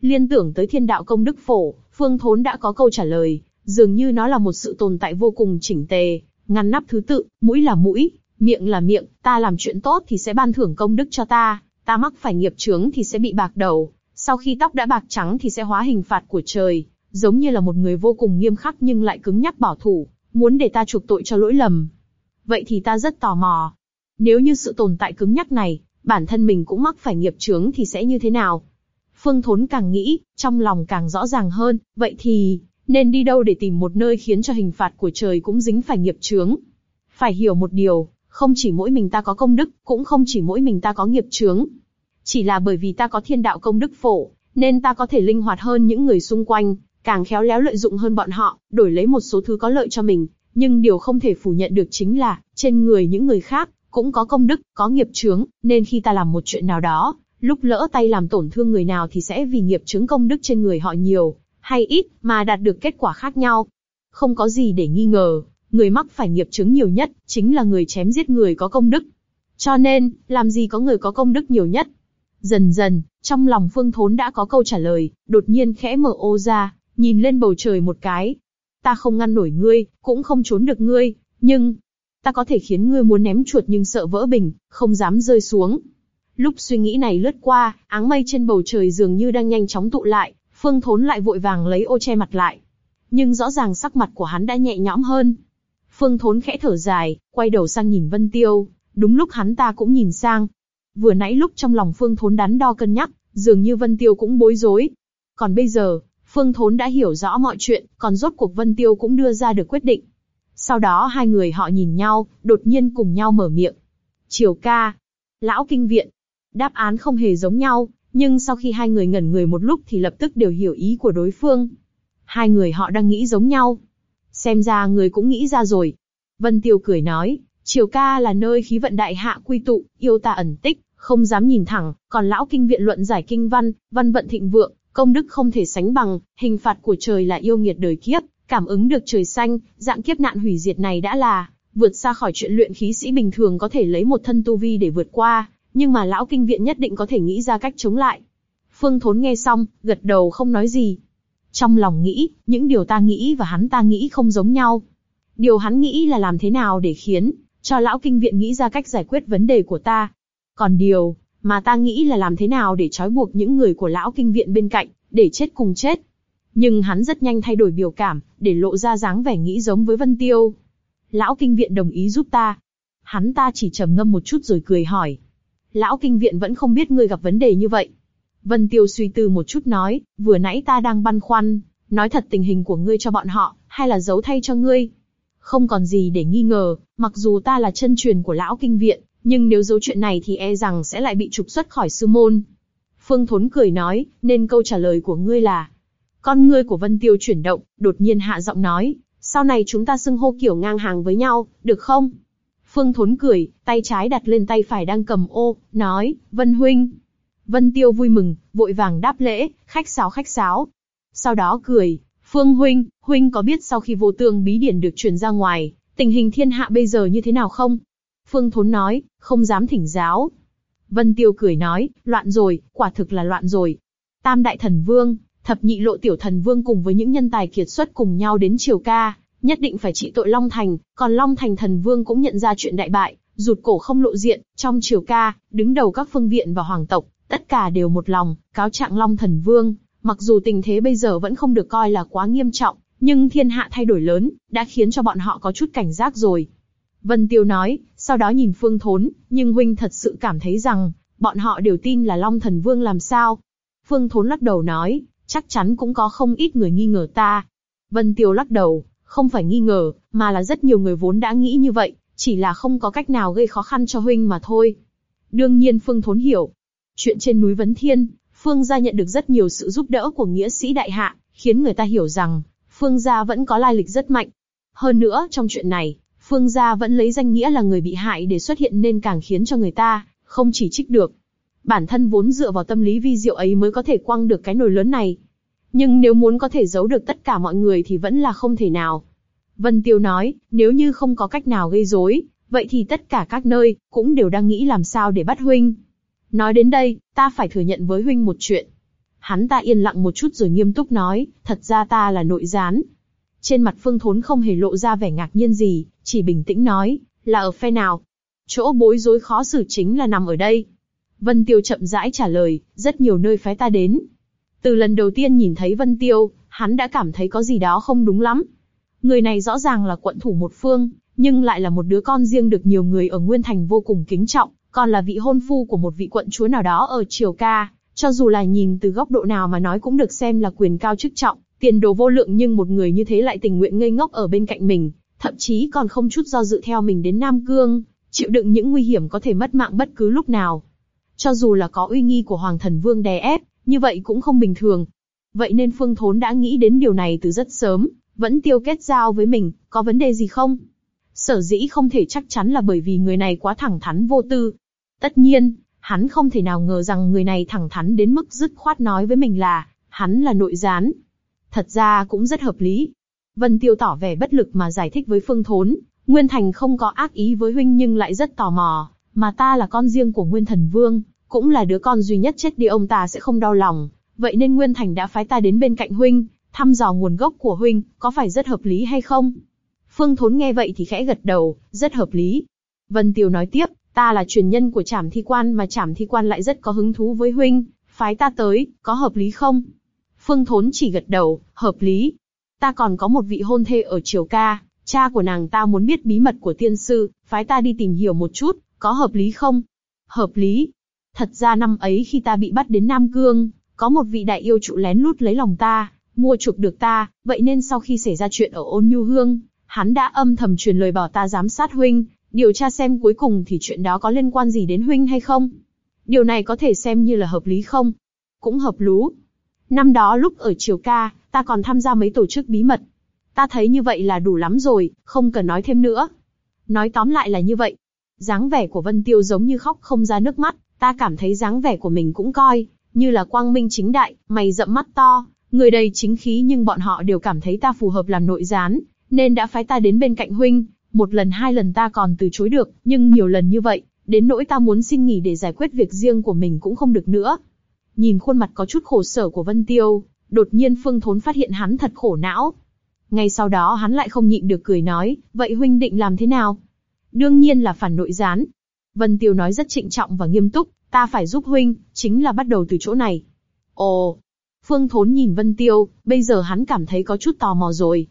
A: Liên tưởng tới thiên đạo công đức phổ, Phương Thốn đã có câu trả lời, dường như nó là một sự tồn tại vô cùng chỉnh tề, ngăn nắp thứ tự, mũi là mũi, miệng là miệng, ta làm chuyện tốt thì sẽ ban thưởng công đức cho ta, ta mắc phải nghiệp chướng thì sẽ bị bạc đầu, sau khi tóc đã bạc trắng thì sẽ hóa hình phạt của trời, giống như là một người vô cùng nghiêm khắc nhưng lại cứng nhắc bảo thủ, muốn để ta chuộc tội cho lỗi lầm. Vậy thì ta rất tò mò, nếu như sự tồn tại cứng nhắc này, bản thân mình cũng mắc phải nghiệp chướng thì sẽ như thế nào? Phương Thốn càng nghĩ, trong lòng càng rõ ràng hơn, vậy thì, nên đi đâu để tìm một nơi khiến cho hình phạt của trời cũng dính phải nghiệp chướng? Phải hiểu một điều, không chỉ mỗi mình ta có công đức, cũng không chỉ mỗi mình ta có nghiệp chướng. Chỉ là bởi vì ta có thiên đạo công đức phổ, nên ta có thể linh hoạt hơn những người xung quanh, càng khéo léo lợi dụng hơn bọn họ, đổi lấy một số thứ có lợi cho mình. Nhưng điều không thể phủ nhận được chính là, trên người những người khác, cũng có công đức, có nghiệp chướng, nên khi ta làm một chuyện nào đó, lúc lỡ tay làm tổn thương người nào thì sẽ vì nghiệp chướng công đức trên người họ nhiều, hay ít, mà đạt được kết quả khác nhau. Không có gì để nghi ngờ, người mắc phải nghiệp chướng nhiều nhất, chính là người chém giết người có công đức. Cho nên, làm gì có người có công đức nhiều nhất? Dần dần, trong lòng Phương Thốn đã có câu trả lời, đột nhiên khẽ mở ô ra, nhìn lên bầu trời một cái. Ta không ngăn nổi ngươi, cũng không trốn được ngươi, nhưng, ta có thể khiến ngươi muốn ném chuột nhưng sợ vỡ bình, không dám rơi xuống. Lúc suy nghĩ này lướt qua, áng mây trên bầu trời dường như đang nhanh chóng tụ lại, Phương Thốn lại vội vàng lấy ô che mặt lại. Nhưng rõ ràng sắc mặt của hắn đã nhẹ nhõm hơn. Phương Thốn khẽ thở dài, quay đầu sang nhìn Vân Tiêu. Đúng lúc hắn ta cũng nhìn sang. Vừa nãy lúc trong lòng Phương Thốn đắn đo cân nhắc, dường như Vân Tiêu cũng bối rối. Còn bây giờ, Phương Thốn đã hiểu rõ mọi chuyện, còn rốt cuộc Vân Tiêu cũng đưa ra được quyết định. Sau đó hai người họ nhìn nhau, đột nhiên cùng nhau mở miệng. Triều ca, lão kinh viện. Đáp án không hề giống nhau, nhưng sau khi hai người ngẩn người một lúc thì lập tức đều hiểu ý của đối phương. Hai người họ đang nghĩ giống nhau. Xem ra người cũng nghĩ ra rồi. Vân Tiêu cười nói, Triều ca là nơi khí vận đại hạ quy tụ, yêu ta ẩn tích, không dám nhìn thẳng, còn lão kinh viện luận giải kinh văn, văn vận thịnh vượng, công đức không thể sánh bằng, hình phạt của trời là yêu nghiệt đời kiếp, cảm ứng được trời xanh, dạng kiếp nạn hủy diệt này đã là vượt xa khỏi chuyện luyện khí sĩ bình thường có thể lấy một thân tu vi để vượt qua, nhưng mà lão kinh viện nhất định có thể nghĩ ra cách chống lại. Phương Thốn nghe xong, gật đầu không nói gì. Trong lòng nghĩ, những điều ta nghĩ và hắn ta nghĩ không giống nhau. Điều hắn nghĩ là làm thế nào để khiến cho lão kinh viện nghĩ ra cách giải quyết vấn đề của ta. Còn điều mà ta nghĩ là làm thế nào để trói buộc những người của lão kinh viện bên cạnh, để chết cùng chết. Nhưng hắn rất nhanh thay đổi biểu cảm, để lộ ra dáng vẻ nghĩ giống với Vân Tiêu. Lão kinh viện đồng ý giúp ta. Hắn ta chỉ trầm ngâm một chút rồi cười hỏi. Lão kinh viện vẫn không biết ngươi gặp vấn đề như vậy. Vân Tiêu suy tư một chút nói, vừa nãy ta đang băn khoăn, nói thật tình hình của ngươi cho bọn họ, hay là giấu thay cho ngươi. Không còn gì để nghi ngờ, mặc dù ta là chân truyền của lão kinh viện, nhưng nếu giấu chuyện này thì e rằng sẽ lại bị trục xuất khỏi sư môn. Phương Thốn cười nói, nên câu trả lời của ngươi là, con ngươi của Vân Tiêu chuyển động, đột nhiên hạ giọng nói, sau này chúng ta xưng hô kiểu ngang hàng với nhau, được không? Phương Thốn cười, tay trái đặt lên tay phải đang cầm ô, nói, Vân Huynh. Vân Tiêu vui mừng, vội vàng đáp lễ, khách sáo khách sáo. Sau đó cười, Phương Huynh, Huynh có biết sau khi vô tương bí điển được truyền ra ngoài, tình hình thiên hạ bây giờ như thế nào không? Phương Thốn nói, không dám thỉnh giáo. Vân Tiêu cười nói, loạn rồi, quả thực là loạn rồi. Tam Đại Thần Vương, Thập Nhị Lộ Tiểu Thần Vương cùng với những nhân tài kiệt xuất cùng nhau đến triều ca, nhất định phải trị tội Long Thành, còn Long Thành Thần Vương cũng nhận ra chuyện đại bại, rụt cổ không lộ diện, trong triều ca, đứng đầu các phương viện và hoàng tộc, tất cả đều một lòng, cáo trạng Long Thần Vương, mặc dù tình thế bây giờ vẫn không được coi là quá nghiêm trọng, nhưng thiên hạ thay đổi lớn, đã khiến cho bọn họ có chút cảnh giác rồi. Vân Tiêu nói, sau đó nhìn Phương Thốn, nhưng huynh thật sự cảm thấy rằng, bọn họ đều tin là Long Thần Vương làm sao? Phương Thốn lắc đầu nói, chắc chắn cũng có không ít người nghi ngờ ta. Vân Tiêu lắc đầu, không phải nghi ngờ, mà là rất nhiều người vốn đã nghĩ như vậy, chỉ là không có cách nào gây khó khăn cho huynh mà thôi. Đương nhiên Phương Thốn hiểu. Chuyện trên núi Vấn Thiên, Phương gia nhận được rất nhiều sự giúp đỡ của nghĩa sĩ đại hạ, khiến người ta hiểu rằng, Phương gia vẫn có lai lịch rất mạnh. Hơn nữa, trong chuyện này, Phương gia vẫn lấy danh nghĩa là người bị hại để xuất hiện nên càng khiến cho người ta không chỉ trích được. Bản thân vốn dựa vào tâm lý vi diệu ấy mới có thể quăng được cái nồi lớn này. Nhưng nếu muốn có thể giấu được tất cả mọi người thì vẫn là không thể nào. Vân Tiêu nói, nếu như không có cách nào gây rối, vậy thì tất cả các nơi cũng đều đang nghĩ làm sao để bắt huynh. Nói đến đây, ta phải thừa nhận với huynh một chuyện. Hắn ta yên lặng một chút rồi nghiêm túc nói, thật ra ta là nội gián. Trên mặt Phương Thốn không hề lộ ra vẻ ngạc nhiên gì, chỉ bình tĩnh nói, là ở phe nào? Chỗ bối rối khó xử chính là nằm ở đây. Vân Tiêu chậm rãi trả lời, rất nhiều nơi phái ta đến. Từ lần đầu tiên nhìn thấy Vân Tiêu, hắn đã cảm thấy có gì đó không đúng lắm. Người này rõ ràng là quận thủ một phương, nhưng lại là một đứa con riêng được nhiều người ở Nguyên Thành vô cùng kính trọng, còn là vị hôn phu của một vị quận chúa nào đó ở Triều Ca. Cho dù là nhìn từ góc độ nào mà nói cũng được xem là quyền cao chức trọng, tiền đồ vô lượng nhưng một người như thế lại tình nguyện ngây ngốc ở bên cạnh mình, thậm chí còn không chút do dự theo mình đến Nam Cương, chịu đựng những nguy hiểm có thể mất mạng bất cứ lúc nào. Cho dù là có uy nghi của Hoàng Thần Vương đè ép, như vậy cũng không bình thường. Vậy nên Phương Thốn đã nghĩ đến điều này từ rất sớm, vẫn tiêu kết giao với mình, có vấn đề gì không? Sở dĩ không thể chắc chắn là bởi vì người này quá thẳng thắn vô tư. Tất nhiên, hắn không thể nào ngờ rằng người này thẳng thắn đến mức dứt khoát nói với mình là, hắn là nội gián. Thật ra cũng rất hợp lý. Vân Tiêu tỏ vẻ bất lực mà giải thích với Phương Thốn, Nguyên Thành không có ác ý với huynh nhưng lại rất tò mò, mà ta là con riêng của Nguyên Thần Vương, cũng là đứa con duy nhất chết đi ông ta sẽ không đau lòng, vậy nên Nguyên Thành đã phái ta đến bên cạnh huynh, thăm dò nguồn gốc của huynh, có phải rất hợp lý hay không? Phương Thốn nghe vậy thì khẽ gật đầu, rất hợp lý. Vân Tiêu nói tiếp, ta là truyền nhân của Trảm Thi Quan mà Trảm Thi Quan lại rất có hứng thú với huynh, phái ta tới, có hợp lý không? Phương Thốn chỉ gật đầu, hợp lý. Ta còn có một vị hôn thê ở Triều Ca, cha của nàng ta muốn biết bí mật của tiên sư, phái ta đi tìm hiểu một chút, có hợp lý không? Hợp lý. Thật ra năm ấy khi ta bị bắt đến Nam Cương, có một vị đại yêu trụ lén lút lấy lòng ta, mua chuộc được ta, vậy nên sau khi xảy ra chuyện ở ôn nhu hương, hắn đã âm thầm truyền lời bảo ta giám sát huynh, điều tra xem cuối cùng thì chuyện đó có liên quan gì đến huynh hay không. Điều này có thể xem như là hợp lý không? Cũng hợp lú. Năm đó lúc ở Triều Ca, ta còn tham gia mấy tổ chức bí mật. Ta thấy như vậy là đủ lắm rồi, không cần nói thêm nữa. Nói tóm lại là như vậy. dáng vẻ của Vân Tiêu giống như khóc không ra nước mắt, ta cảm thấy dáng vẻ của mình cũng coi, như là quang minh chính đại, mày rậm mắt to, người đầy chính khí nhưng bọn họ đều cảm thấy ta phù hợp làm nội gián, nên đã phái ta đến bên cạnh huynh. Một lần hai lần ta còn từ chối được, nhưng nhiều lần như vậy, đến nỗi ta muốn xin nghỉ để giải quyết việc riêng của mình cũng không được nữa. Nhìn khuôn mặt có chút khổ sở của Vân Tiêu, đột nhiên Phương Thốn phát hiện hắn thật khổ não. Ngay sau đó hắn lại không nhịn được cười nói, vậy huynh định làm thế nào? Đương nhiên là phản nội gián. Vân Tiêu nói rất trịnh trọng và nghiêm túc, ta phải giúp huynh, chính là bắt đầu từ chỗ này. Ồ! Phương Thốn nhìn Vân Tiêu, bây giờ hắn cảm thấy có chút tò mò rồi.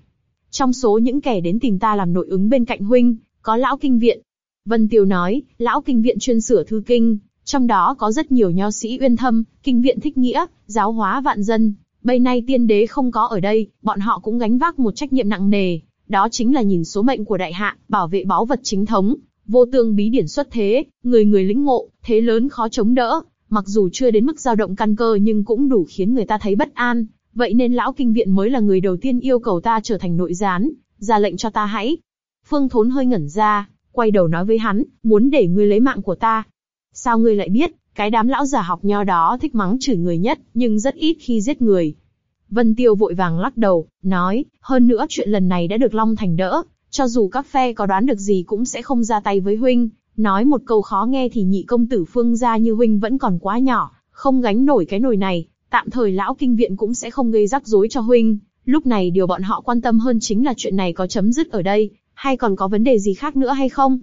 A: Trong số những kẻ đến tìm ta làm nội ứng bên cạnh huynh, có lão kinh viện. Vân Tiêu nói, lão kinh viện chuyên sửa thư kinh, trong đó có rất nhiều nho sĩ uyên thâm, kinh viện thích nghĩa, giáo hóa vạn dân. Bây nay tiên đế không có ở đây, bọn họ cũng gánh vác một trách nhiệm nặng nề, đó chính là nhìn số mệnh của đại hạ, bảo vệ báu vật chính thống, vô tương bí điển xuất thế, người người lĩnh ngộ, thế lớn khó chống đỡ, mặc dù chưa đến mức dao động căn cơ nhưng cũng đủ khiến người ta thấy bất an. Vậy nên lão kinh viện mới là người đầu tiên yêu cầu ta trở thành nội gián, ra lệnh cho ta hãy. Phương Thốn hơi ngẩn ra, quay đầu nói với hắn, muốn để ngươi lấy mạng của ta. Sao ngươi lại biết, cái đám lão già học nho đó thích mắng chửi người nhất, nhưng rất ít khi giết người. Vân Tiêu vội vàng lắc đầu, nói, hơn nữa chuyện lần này đã được Long Thành đỡ, cho dù các phe có đoán được gì cũng sẽ không ra tay với huynh. Nói một câu khó nghe thì nhị công tử phương gia như huynh vẫn còn quá nhỏ, không gánh nổi cái nồi này, tạm thời lão kinh viện cũng sẽ không gây rắc rối cho huynh. Lúc này điều bọn họ quan tâm hơn chính là chuyện này có chấm dứt ở đây, hay còn có vấn đề gì khác nữa hay không?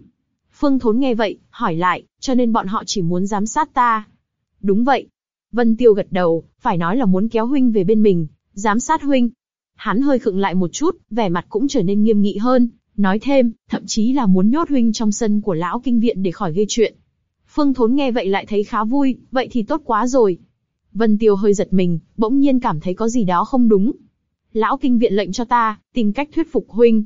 A: Phương Thốn nghe vậy, hỏi lại, cho nên bọn họ chỉ muốn giám sát ta. Đúng vậy. Vân Tiêu gật đầu, phải nói là muốn kéo huynh về bên mình, giám sát huynh. Hắn hơi khựng lại một chút, vẻ mặt cũng trở nên nghiêm nghị hơn, nói thêm, thậm chí là muốn nhốt huynh trong sân của lão kinh viện để khỏi gây chuyện. Phương Thốn nghe vậy lại thấy khá vui, vậy thì tốt quá rồi. Vân Tiêu hơi giật mình, bỗng nhiên cảm thấy có gì đó không đúng. Lão kinh viện lệnh cho ta, tìm cách thuyết phục huynh.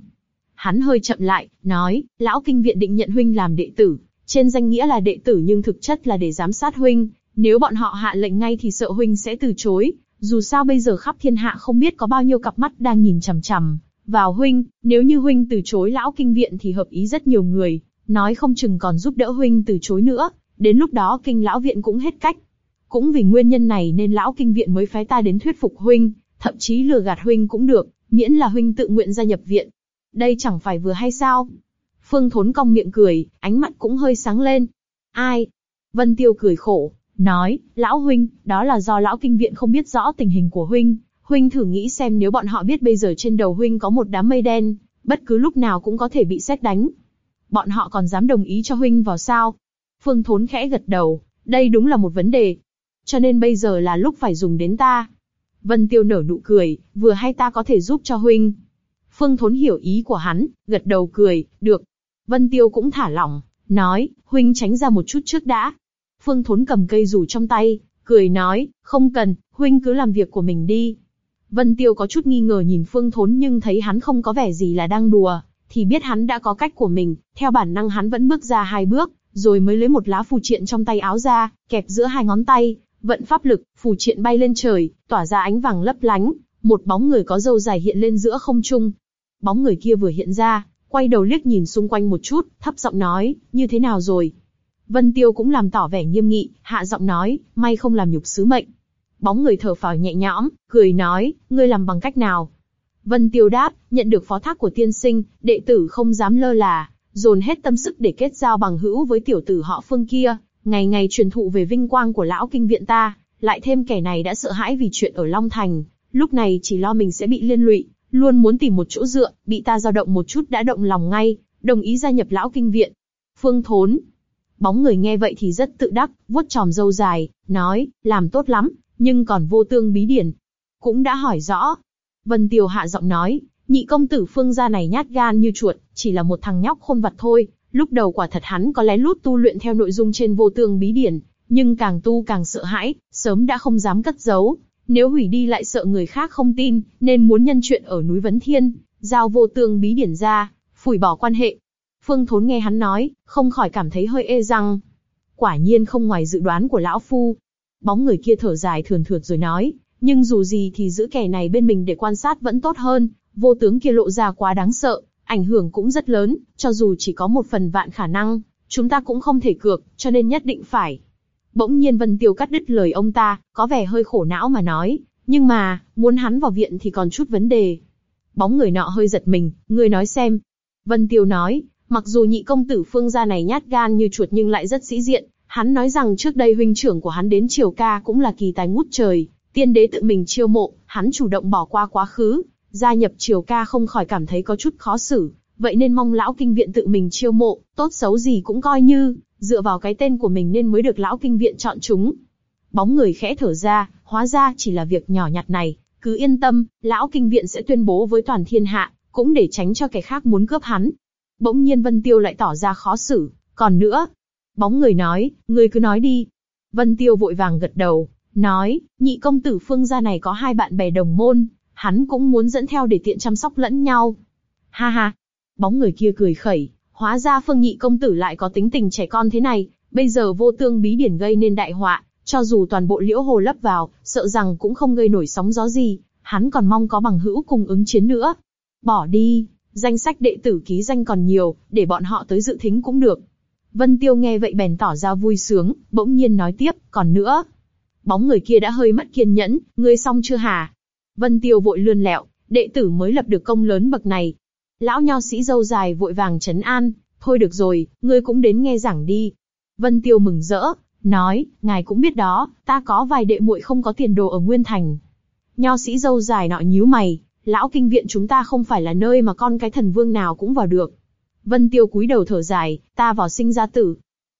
A: Hắn hơi chậm lại, nói, lão kinh viện định nhận huynh làm đệ tử, trên danh nghĩa là đệ tử nhưng thực chất là để giám sát huynh. Nếu bọn họ hạ lệnh ngay thì sợ huynh sẽ từ chối, dù sao bây giờ khắp thiên hạ không biết có bao nhiêu cặp mắt đang nhìn chằm chằm vào huynh, nếu như huynh từ chối lão kinh viện thì hợp ý rất nhiều người, nói không chừng còn giúp đỡ huynh từ chối nữa, đến lúc đó kinh lão viện cũng hết cách. Cũng vì nguyên nhân này nên lão kinh viện mới phái ta đến thuyết phục huynh, thậm chí lừa gạt huynh cũng được, miễn là huynh tự nguyện gia nhập viện. Đây chẳng phải vừa hay sao? Phương Thốn cong miệng cười, ánh mắt cũng hơi sáng lên. Ai? Vân Tiêu cười khổ, nói, lão huynh, đó là do lão kinh viện không biết rõ tình hình của huynh. Huynh thử nghĩ xem nếu bọn họ biết bây giờ trên đầu huynh có một đám mây đen, bất cứ lúc nào cũng có thể bị xét đánh. Bọn họ còn dám đồng ý cho huynh vào sao? Phương Thốn khẽ gật đầu, đây đúng là một vấn đề. Cho nên bây giờ là lúc phải dùng đến ta. Vân Tiêu nở nụ cười, vừa hay ta có thể giúp cho huynh. Phương Thốn hiểu ý của hắn, gật đầu cười, được. Vân Tiêu cũng thả lỏng, nói, huynh tránh ra một chút trước đã. Phương Thốn cầm cây rủ trong tay, cười nói, không cần, huynh cứ làm việc của mình đi. Vân Tiêu có chút nghi ngờ nhìn Phương Thốn nhưng thấy hắn không có vẻ gì là đang đùa, thì biết hắn đã có cách của mình. Theo bản năng hắn vẫn bước ra hai bước, rồi mới lấy một lá phù triện trong tay áo ra, kẹp giữa hai ngón tay, vận pháp lực, phù triện bay lên trời, tỏa ra ánh vàng lấp lánh. Một bóng người có râu dài hiện lên giữa không trung. Bóng người kia vừa hiện ra, quay đầu liếc nhìn xung quanh một chút, thấp giọng nói, như thế nào rồi? Vân Tiêu cũng làm tỏ vẻ nghiêm nghị, hạ giọng nói, may không làm nhục sứ mệnh. Bóng người thở phào nhẹ nhõm, cười nói, ngươi làm bằng cách nào? Vân Tiêu đáp, nhận được phó thác của tiên sinh, đệ tử không dám lơ là, dồn hết tâm sức để kết giao bằng hữu với tiểu tử họ Phương kia, ngày ngày truyền thụ về vinh quang của lão kinh viện ta, lại thêm kẻ này đã sợ hãi vì chuyện ở Long Thành, lúc này chỉ lo mình sẽ bị liên lụy, luôn muốn tìm một chỗ dựa, bị ta dao động một chút đã động lòng ngay, đồng ý gia nhập lão kinh viện. Phương Thốn, bóng người nghe vậy thì rất tự đắc, vuốt tròm râu dài, nói, làm tốt lắm, nhưng còn vô tương bí điển. Cũng đã hỏi rõ. Vân Tiêu hạ giọng nói, nhị công tử phương gia này nhát gan như chuột, chỉ là một thằng nhóc khôn vặt thôi. Lúc đầu quả thật hắn có lẽ lút tu luyện theo nội dung trên vô tương bí điển, nhưng càng tu càng sợ hãi, sớm đã không dám cất giấu. Nếu hủy đi lại sợ người khác không tin, nên muốn nhân chuyện ở núi Vấn Thiên, giao vô tương bí điển ra, phủi bỏ quan hệ. Phương Thốn nghe hắn nói, không khỏi cảm thấy hơi ê răng. Quả nhiên không ngoài dự đoán của lão phu, Bóng người kia thở dài thườn thượt rồi nói, nhưng dù gì thì giữ kẻ này bên mình để quan sát vẫn tốt hơn, vô tướng kia lộ ra quá đáng sợ, ảnh hưởng cũng rất lớn, cho dù chỉ có một phần vạn khả năng, chúng ta cũng không thể cược, cho nên nhất định phải. Bỗng nhiên Vân Tiêu cắt đứt lời ông ta, có vẻ hơi khổ não mà nói, nhưng mà, muốn hắn vào viện thì còn chút vấn đề. Bóng người nọ hơi giật mình, người nói xem. Vân Tiêu nói, mặc dù nhị công tử phương gia này nhát gan như chuột nhưng lại rất sĩ diện, Hắn nói rằng trước đây huynh trưởng của hắn đến triều ca cũng là kỳ tài ngút trời, tiên đế tự mình chiêu mộ, hắn chủ động bỏ qua quá khứ, gia nhập triều ca không khỏi cảm thấy có chút khó xử, vậy nên mong lão kinh viện tự mình chiêu mộ, tốt xấu gì cũng coi như, dựa vào cái tên của mình nên mới được lão kinh viện chọn chúng. Bóng người khẽ thở ra, hóa ra chỉ là việc nhỏ nhặt này, cứ yên tâm, lão kinh viện sẽ tuyên bố với toàn thiên hạ, cũng để tránh cho kẻ khác muốn cướp hắn. Bỗng nhiên Vân Tiêu lại tỏ ra khó xử, còn nữa. Bóng người nói, người cứ nói đi. Vân Tiêu vội vàng gật đầu, nói, nhị công tử phương gia này có hai bạn bè đồng môn, hắn cũng muốn dẫn theo để tiện chăm sóc lẫn nhau. Ha ha, bóng người kia cười khẩy, hóa ra phương nhị công tử lại có tính tình trẻ con thế này, bây giờ vô tương bí điển gây nên đại họa, cho dù toàn bộ liễu hồ lấp vào, sợ rằng cũng không gây nổi sóng gió gì, hắn còn mong có bằng hữu cùng ứng chiến nữa. Bỏ đi, danh sách đệ tử ký danh còn nhiều, để bọn họ tới dự thính cũng được. Vân Tiêu nghe vậy bèn tỏ ra vui sướng, bỗng nhiên nói tiếp, còn nữa. Bóng người kia đã hơi mất kiên nhẫn, ngươi xong chưa hả? Vân Tiêu vội lươn lẹo, đệ tử mới lập được công lớn bậc này. Lão nho sĩ dâu dài vội vàng chấn an, thôi được rồi, ngươi cũng đến nghe giảng đi. Vân Tiêu mừng rỡ, nói, ngài cũng biết đó, ta có vài đệ muội không có tiền đồ ở Nguyên Thành. Nho sĩ dâu dài nọ nhíu mày, lão kinh viện chúng ta không phải là nơi mà con cái thần vương nào cũng vào được. Vân Tiêu cúi đầu thở dài, ta vào sinh ra tử.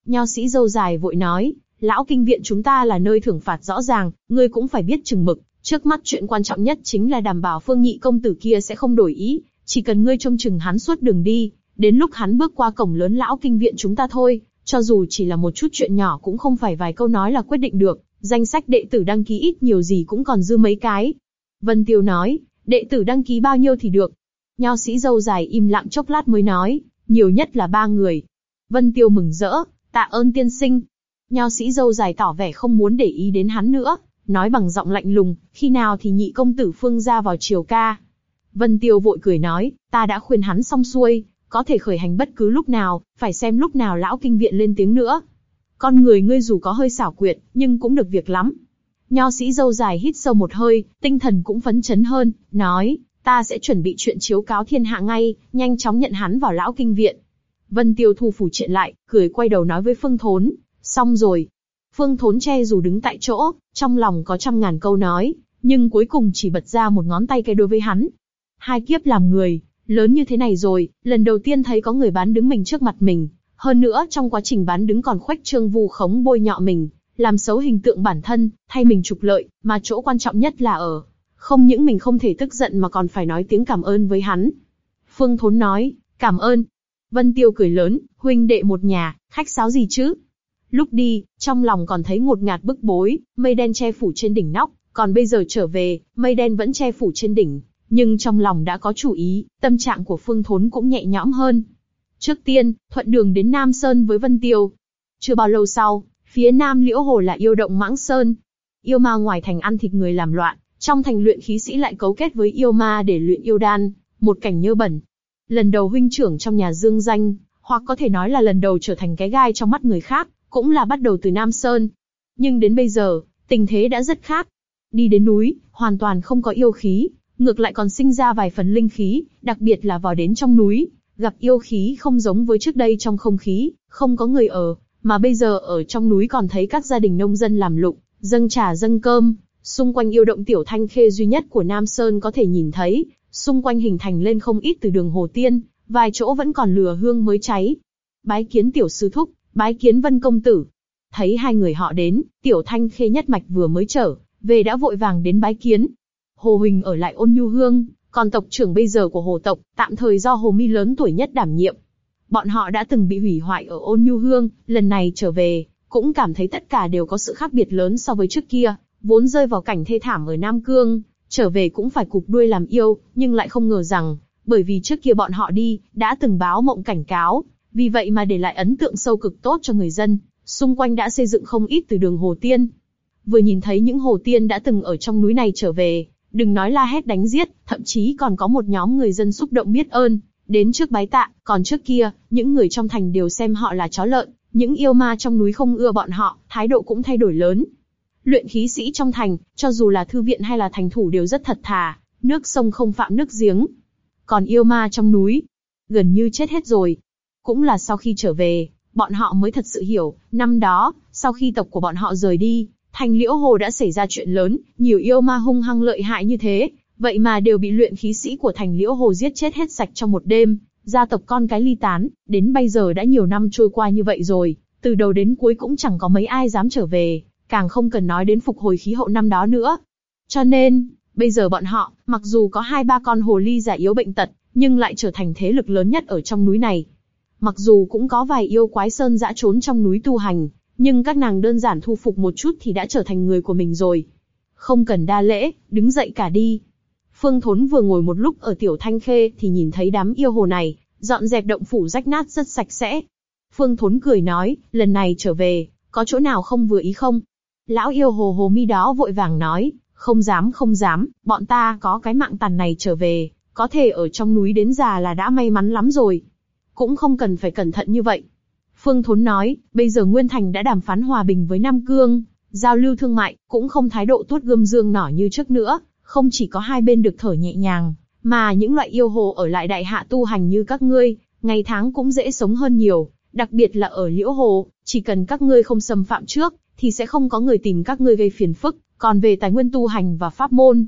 A: Nho sĩ dâu dài vội nói, lão kinh viện chúng ta là nơi thưởng phạt rõ ràng, ngươi cũng phải biết chừng mực. Trước mắt chuyện quan trọng nhất chính là đảm bảo phương nhị công tử kia sẽ không đổi ý, chỉ cần ngươi trông chừng hắn suốt đường đi, đến lúc hắn bước qua cổng lớn lão kinh viện chúng ta thôi, cho dù chỉ là một chút chuyện nhỏ cũng không phải vài câu nói là quyết định được, danh sách đệ tử đăng ký ít nhiều gì cũng còn dư mấy cái. Vân Tiêu nói, đệ tử đăng ký bao nhiêu thì được. Nho sĩ dâu dài im lặng chốc lát mới nói, nhiều nhất là ba người. Vân Tiêu mừng rỡ, tạ ơn tiên sinh. Nho sĩ dâu dài tỏ vẻ không muốn để ý đến hắn nữa, nói bằng giọng lạnh lùng, khi nào thì nhị công tử phương ra vào triều ca. Vân Tiêu vội cười nói, ta đã khuyên hắn xong xuôi, có thể khởi hành bất cứ lúc nào, phải xem lúc nào lão kinh viện lên tiếng nữa. Con người ngươi dù có hơi xảo quyệt, nhưng cũng được việc lắm. Nho sĩ dâu dài hít sâu một hơi, tinh thần cũng phấn chấn hơn, nói, ta sẽ chuẩn bị chuyện chiếu cáo thiên hạ ngay, nhanh chóng nhận hắn vào lão kinh viện. Vân Tiêu thu phủ chuyện lại, cười quay đầu nói với Phương Thốn, xong rồi. Phương Thốn che dù đứng tại chỗ, trong lòng có trăm ngàn câu nói, nhưng cuối cùng chỉ bật ra một ngón tay cái đối với hắn. Hai kiếp làm người, lớn như thế này rồi, lần đầu tiên thấy có người bán đứng mình trước mặt mình. Hơn nữa trong quá trình bán đứng còn khoách trương vu khống bôi nhọ mình, làm xấu hình tượng bản thân, thay mình trục lợi, mà chỗ quan trọng nhất là ở. Không những mình không thể tức giận mà còn phải nói tiếng cảm ơn với hắn. Phương Thốn nói, cảm ơn. Vân Tiêu cười lớn, huynh đệ một nhà, khách sáo gì chứ? Lúc đi, trong lòng còn thấy ngột ngạt bức bối, mây đen che phủ trên đỉnh nóc, còn bây giờ trở về, mây đen vẫn che phủ trên đỉnh, nhưng trong lòng đã có chủ ý, tâm trạng của Phương Thốn cũng nhẹ nhõm hơn. Trước tiên, thuận đường đến Nam Sơn với Vân Tiêu. Chưa bao lâu sau, phía Nam Liễu Hồ là yêu động Mãng Sơn. Yêu ma ngoài thành ăn thịt người làm loạn, trong thành luyện khí sĩ lại cấu kết với yêu ma để luyện yêu đan, một cảnh nhơ bẩn. Lần đầu huynh trưởng trong nhà dương danh, hoặc có thể nói là lần đầu trở thành cái gai trong mắt người khác, cũng là bắt đầu từ Nam Sơn. Nhưng đến bây giờ, tình thế đã rất khác. Đi đến núi, hoàn toàn không có yêu khí, ngược lại còn sinh ra vài phần linh khí, đặc biệt là vào đến trong núi, gặp yêu khí không giống với trước đây trong không khí, không có người ở, mà bây giờ ở trong núi còn thấy các gia đình nông dân làm lụng, dâng trà dâng cơm, xung quanh yêu động tiểu thanh khê duy nhất của Nam Sơn có thể nhìn thấy, xung quanh hình thành lên không ít từ đường Hồ Tiên, vài chỗ vẫn còn lửa hương mới cháy. Bái kiến tiểu sư thúc, bái kiến vân công tử. Thấy hai người họ đến, tiểu thanh khê nhất mạch vừa mới trở, về đã vội vàng đến bái kiến, Hồ Huỳnh ở lại ôn nhu hương, còn tộc trưởng bây giờ của hồ tộc, tạm thời do Hồ Mi lớn tuổi nhất đảm nhiệm. Bọn họ đã từng bị hủy hoại ở ôn nhu hương, lần này trở về, cũng cảm thấy tất cả đều có sự khác biệt lớn so với trước kia, vốn rơi vào cảnh thê thảm ở Nam Cương, trở về cũng phải cục đuôi làm yêu, nhưng lại không ngờ rằng, bởi vì trước kia bọn họ đi, đã từng báo mộng cảnh cáo, vì vậy mà để lại ấn tượng sâu cực tốt cho người dân, xung quanh đã xây dựng không ít từ đường Hồ Tiên. Vừa nhìn thấy những Hồ Tiên đã từng ở trong núi này trở về, Đừng nói la hét đánh giết, thậm chí còn có một nhóm người dân xúc động biết ơn, đến trước bái tạ, còn trước kia, những người trong thành đều xem họ là chó lợn, những yêu ma trong núi không ưa bọn họ, thái độ cũng thay đổi lớn. Luyện khí sĩ trong thành, cho dù là thư viện hay là thành thủ đều rất thật thà, nước sông không phạm nước giếng. Còn yêu ma trong núi, gần như chết hết rồi. Cũng là sau khi trở về, bọn họ mới thật sự hiểu, năm đó, sau khi tộc của bọn họ rời đi, Thành Liễu Hồ đã xảy ra chuyện lớn, nhiều yêu ma hung hăng lợi hại như thế, vậy mà đều bị luyện khí sĩ của thành liễu hồ giết chết hết sạch trong một đêm, gia tộc con cái ly tán, đến bây giờ đã nhiều năm trôi qua như vậy rồi, từ đầu đến cuối cũng chẳng có mấy ai dám trở về, càng không cần nói đến phục hồi khí hậu năm đó nữa. Cho nên, bây giờ bọn họ, mặc dù có hai ba con hồ ly già yếu bệnh tật, nhưng lại trở thành thế lực lớn nhất ở trong núi này. Mặc dù cũng có vài yêu quái sơn dã trốn trong núi tu hành, nhưng các nàng đơn giản thu phục một chút thì đã trở thành người của mình rồi. Không cần đa lễ, đứng dậy cả đi. Phương Thốn vừa ngồi một lúc ở tiểu thanh khê thì nhìn thấy đám yêu hồ này, dọn dẹp động phủ rách nát rất sạch sẽ. Phương Thốn cười nói, lần này trở về, có chỗ nào không vừa ý không? Lão yêu hồ hồ mi đó vội vàng nói, không dám không dám, bọn ta có cái mạng tàn này trở về, có thể ở trong núi đến già là đã may mắn lắm rồi. Cũng không cần phải cẩn thận như vậy. Phương Thốn nói, bây giờ Nguyên Thành đã đàm phán hòa bình với Nam Cương, giao lưu thương mại, cũng không thái độ tuốt gươm dương nỏ như trước nữa, không chỉ có hai bên được thở nhẹ nhàng, mà những loại yêu hồ ở lại đại hạ tu hành như các ngươi, ngày tháng cũng dễ sống hơn nhiều, đặc biệt là ở liễu hồ, chỉ cần các ngươi không xâm phạm trước, thì sẽ không có người tìm các ngươi gây phiền phức, còn về tài nguyên tu hành và pháp môn.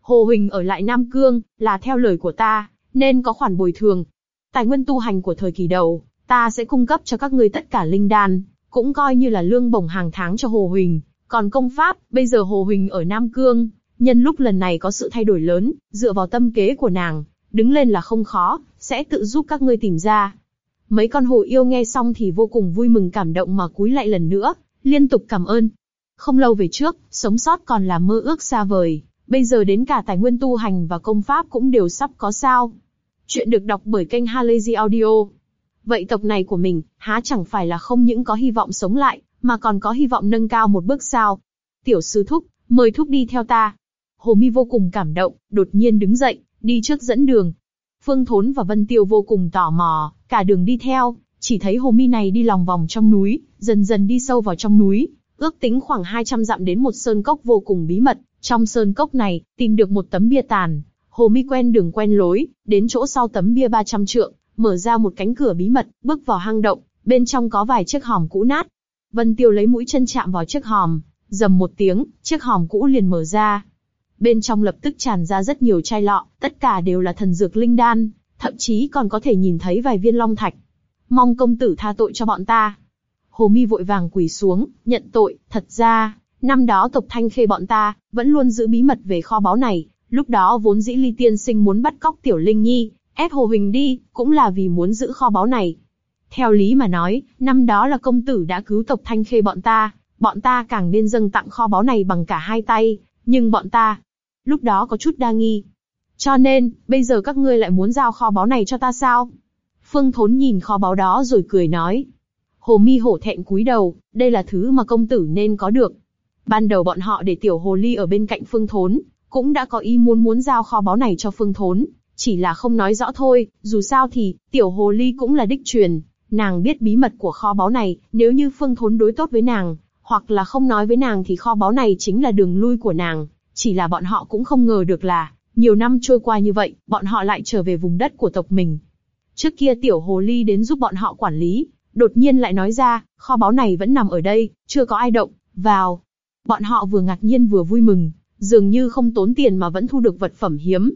A: Hồ Huỳnh ở lại Nam Cương, là theo lời của ta, nên có khoản bồi thường. Tài nguyên tu hành của thời kỳ đầu, ta sẽ cung cấp cho các ngươi tất cả linh đan, cũng coi như là lương bổng hàng tháng cho Hồ Huỳnh. Còn công pháp, bây giờ Hồ Huỳnh ở Nam Cương, nhân lúc lần này có sự thay đổi lớn, dựa vào tâm kế của nàng, đứng lên là không khó, sẽ tự giúp các ngươi tìm ra. Mấy con hồ yêu nghe xong thì vô cùng vui mừng cảm động mà cúi lại lần nữa, liên tục cảm ơn. Không lâu về trước, sống sót còn là mơ ước xa vời, bây giờ đến cả tài nguyên tu hành và công pháp cũng đều sắp có sao. Chuyện được đọc bởi kênh Halazy Audio. Vậy tộc này của mình, há chẳng phải là không những có hy vọng sống lại, mà còn có hy vọng nâng cao một bước sao. Tiểu sư thúc, mời thúc đi theo ta. Hồ Mi vô cùng cảm động, đột nhiên đứng dậy, đi trước dẫn đường. Phương Thốn và Vân Tiêu vô cùng tò mò, cả đường đi theo, chỉ thấy Hồ Mi này đi lòng vòng trong núi, dần dần đi sâu vào trong núi, ước tính khoảng 200 dặm đến một sơn cốc vô cùng bí mật. Trong sơn cốc này, tìm được một tấm bia tàn. Hồ Mi quen đường quen lối, đến chỗ sau tấm bia 300 trượng, mở ra một cánh cửa bí mật, bước vào hang động. Bên trong có vài chiếc hòm cũ nát. Vân Tiêu lấy mũi chân chạm vào chiếc hòm, dầm một tiếng, chiếc hòm cũ liền mở ra. Bên trong lập tức tràn ra rất nhiều chai lọ, tất cả đều là thần dược linh đan, thậm chí còn có thể nhìn thấy vài viên long thạch. Mong công tử tha tội cho bọn ta. Hồ Mi vội vàng quỳ xuống, nhận tội, thật ra, năm đó tộc Thanh Khê bọn ta, vẫn luôn giữ bí mật về kho báu này, lúc đó vốn dĩ Ly Tiên Sinh muốn bắt cóc Tiểu Linh Nhi, ép Hồ Huỳnh đi, cũng là vì muốn giữ kho báu này. Theo lý mà nói, năm đó là công tử đã cứu tộc Thanh Khê bọn ta, bọn ta càng nên dâng tặng kho báu này bằng cả hai tay, nhưng bọn ta, lúc đó có chút đa nghi. Cho nên, bây giờ các ngươi lại muốn giao kho báu này cho ta sao? Phương Thốn nhìn kho báu đó rồi cười nói. Hồ Mi hổ thẹn cúi đầu, đây là thứ mà công tử nên có được. Ban đầu bọn họ để tiểu hồ ly ở bên cạnh Phương Thốn, cũng đã có ý muốn muốn giao kho báu này cho Phương Thốn, chỉ là không nói rõ thôi. Dù sao thì tiểu hồ ly cũng là đích truyền, nàng biết bí mật của kho báu này. Nếu như Phương Thốn đối tốt với nàng, hoặc là không nói với nàng thì kho báu này chính là đường lui của nàng. Chỉ là bọn họ cũng không ngờ được là nhiều năm trôi qua như vậy, bọn họ lại trở về vùng đất của tộc mình. Trước kia tiểu hồ ly đến giúp bọn họ quản lý, đột nhiên lại nói ra, kho báu này vẫn nằm ở đây, chưa có ai động, vào. Bọn họ vừa ngạc nhiên vừa vui mừng, dường như không tốn tiền mà vẫn thu được vật phẩm hiếm.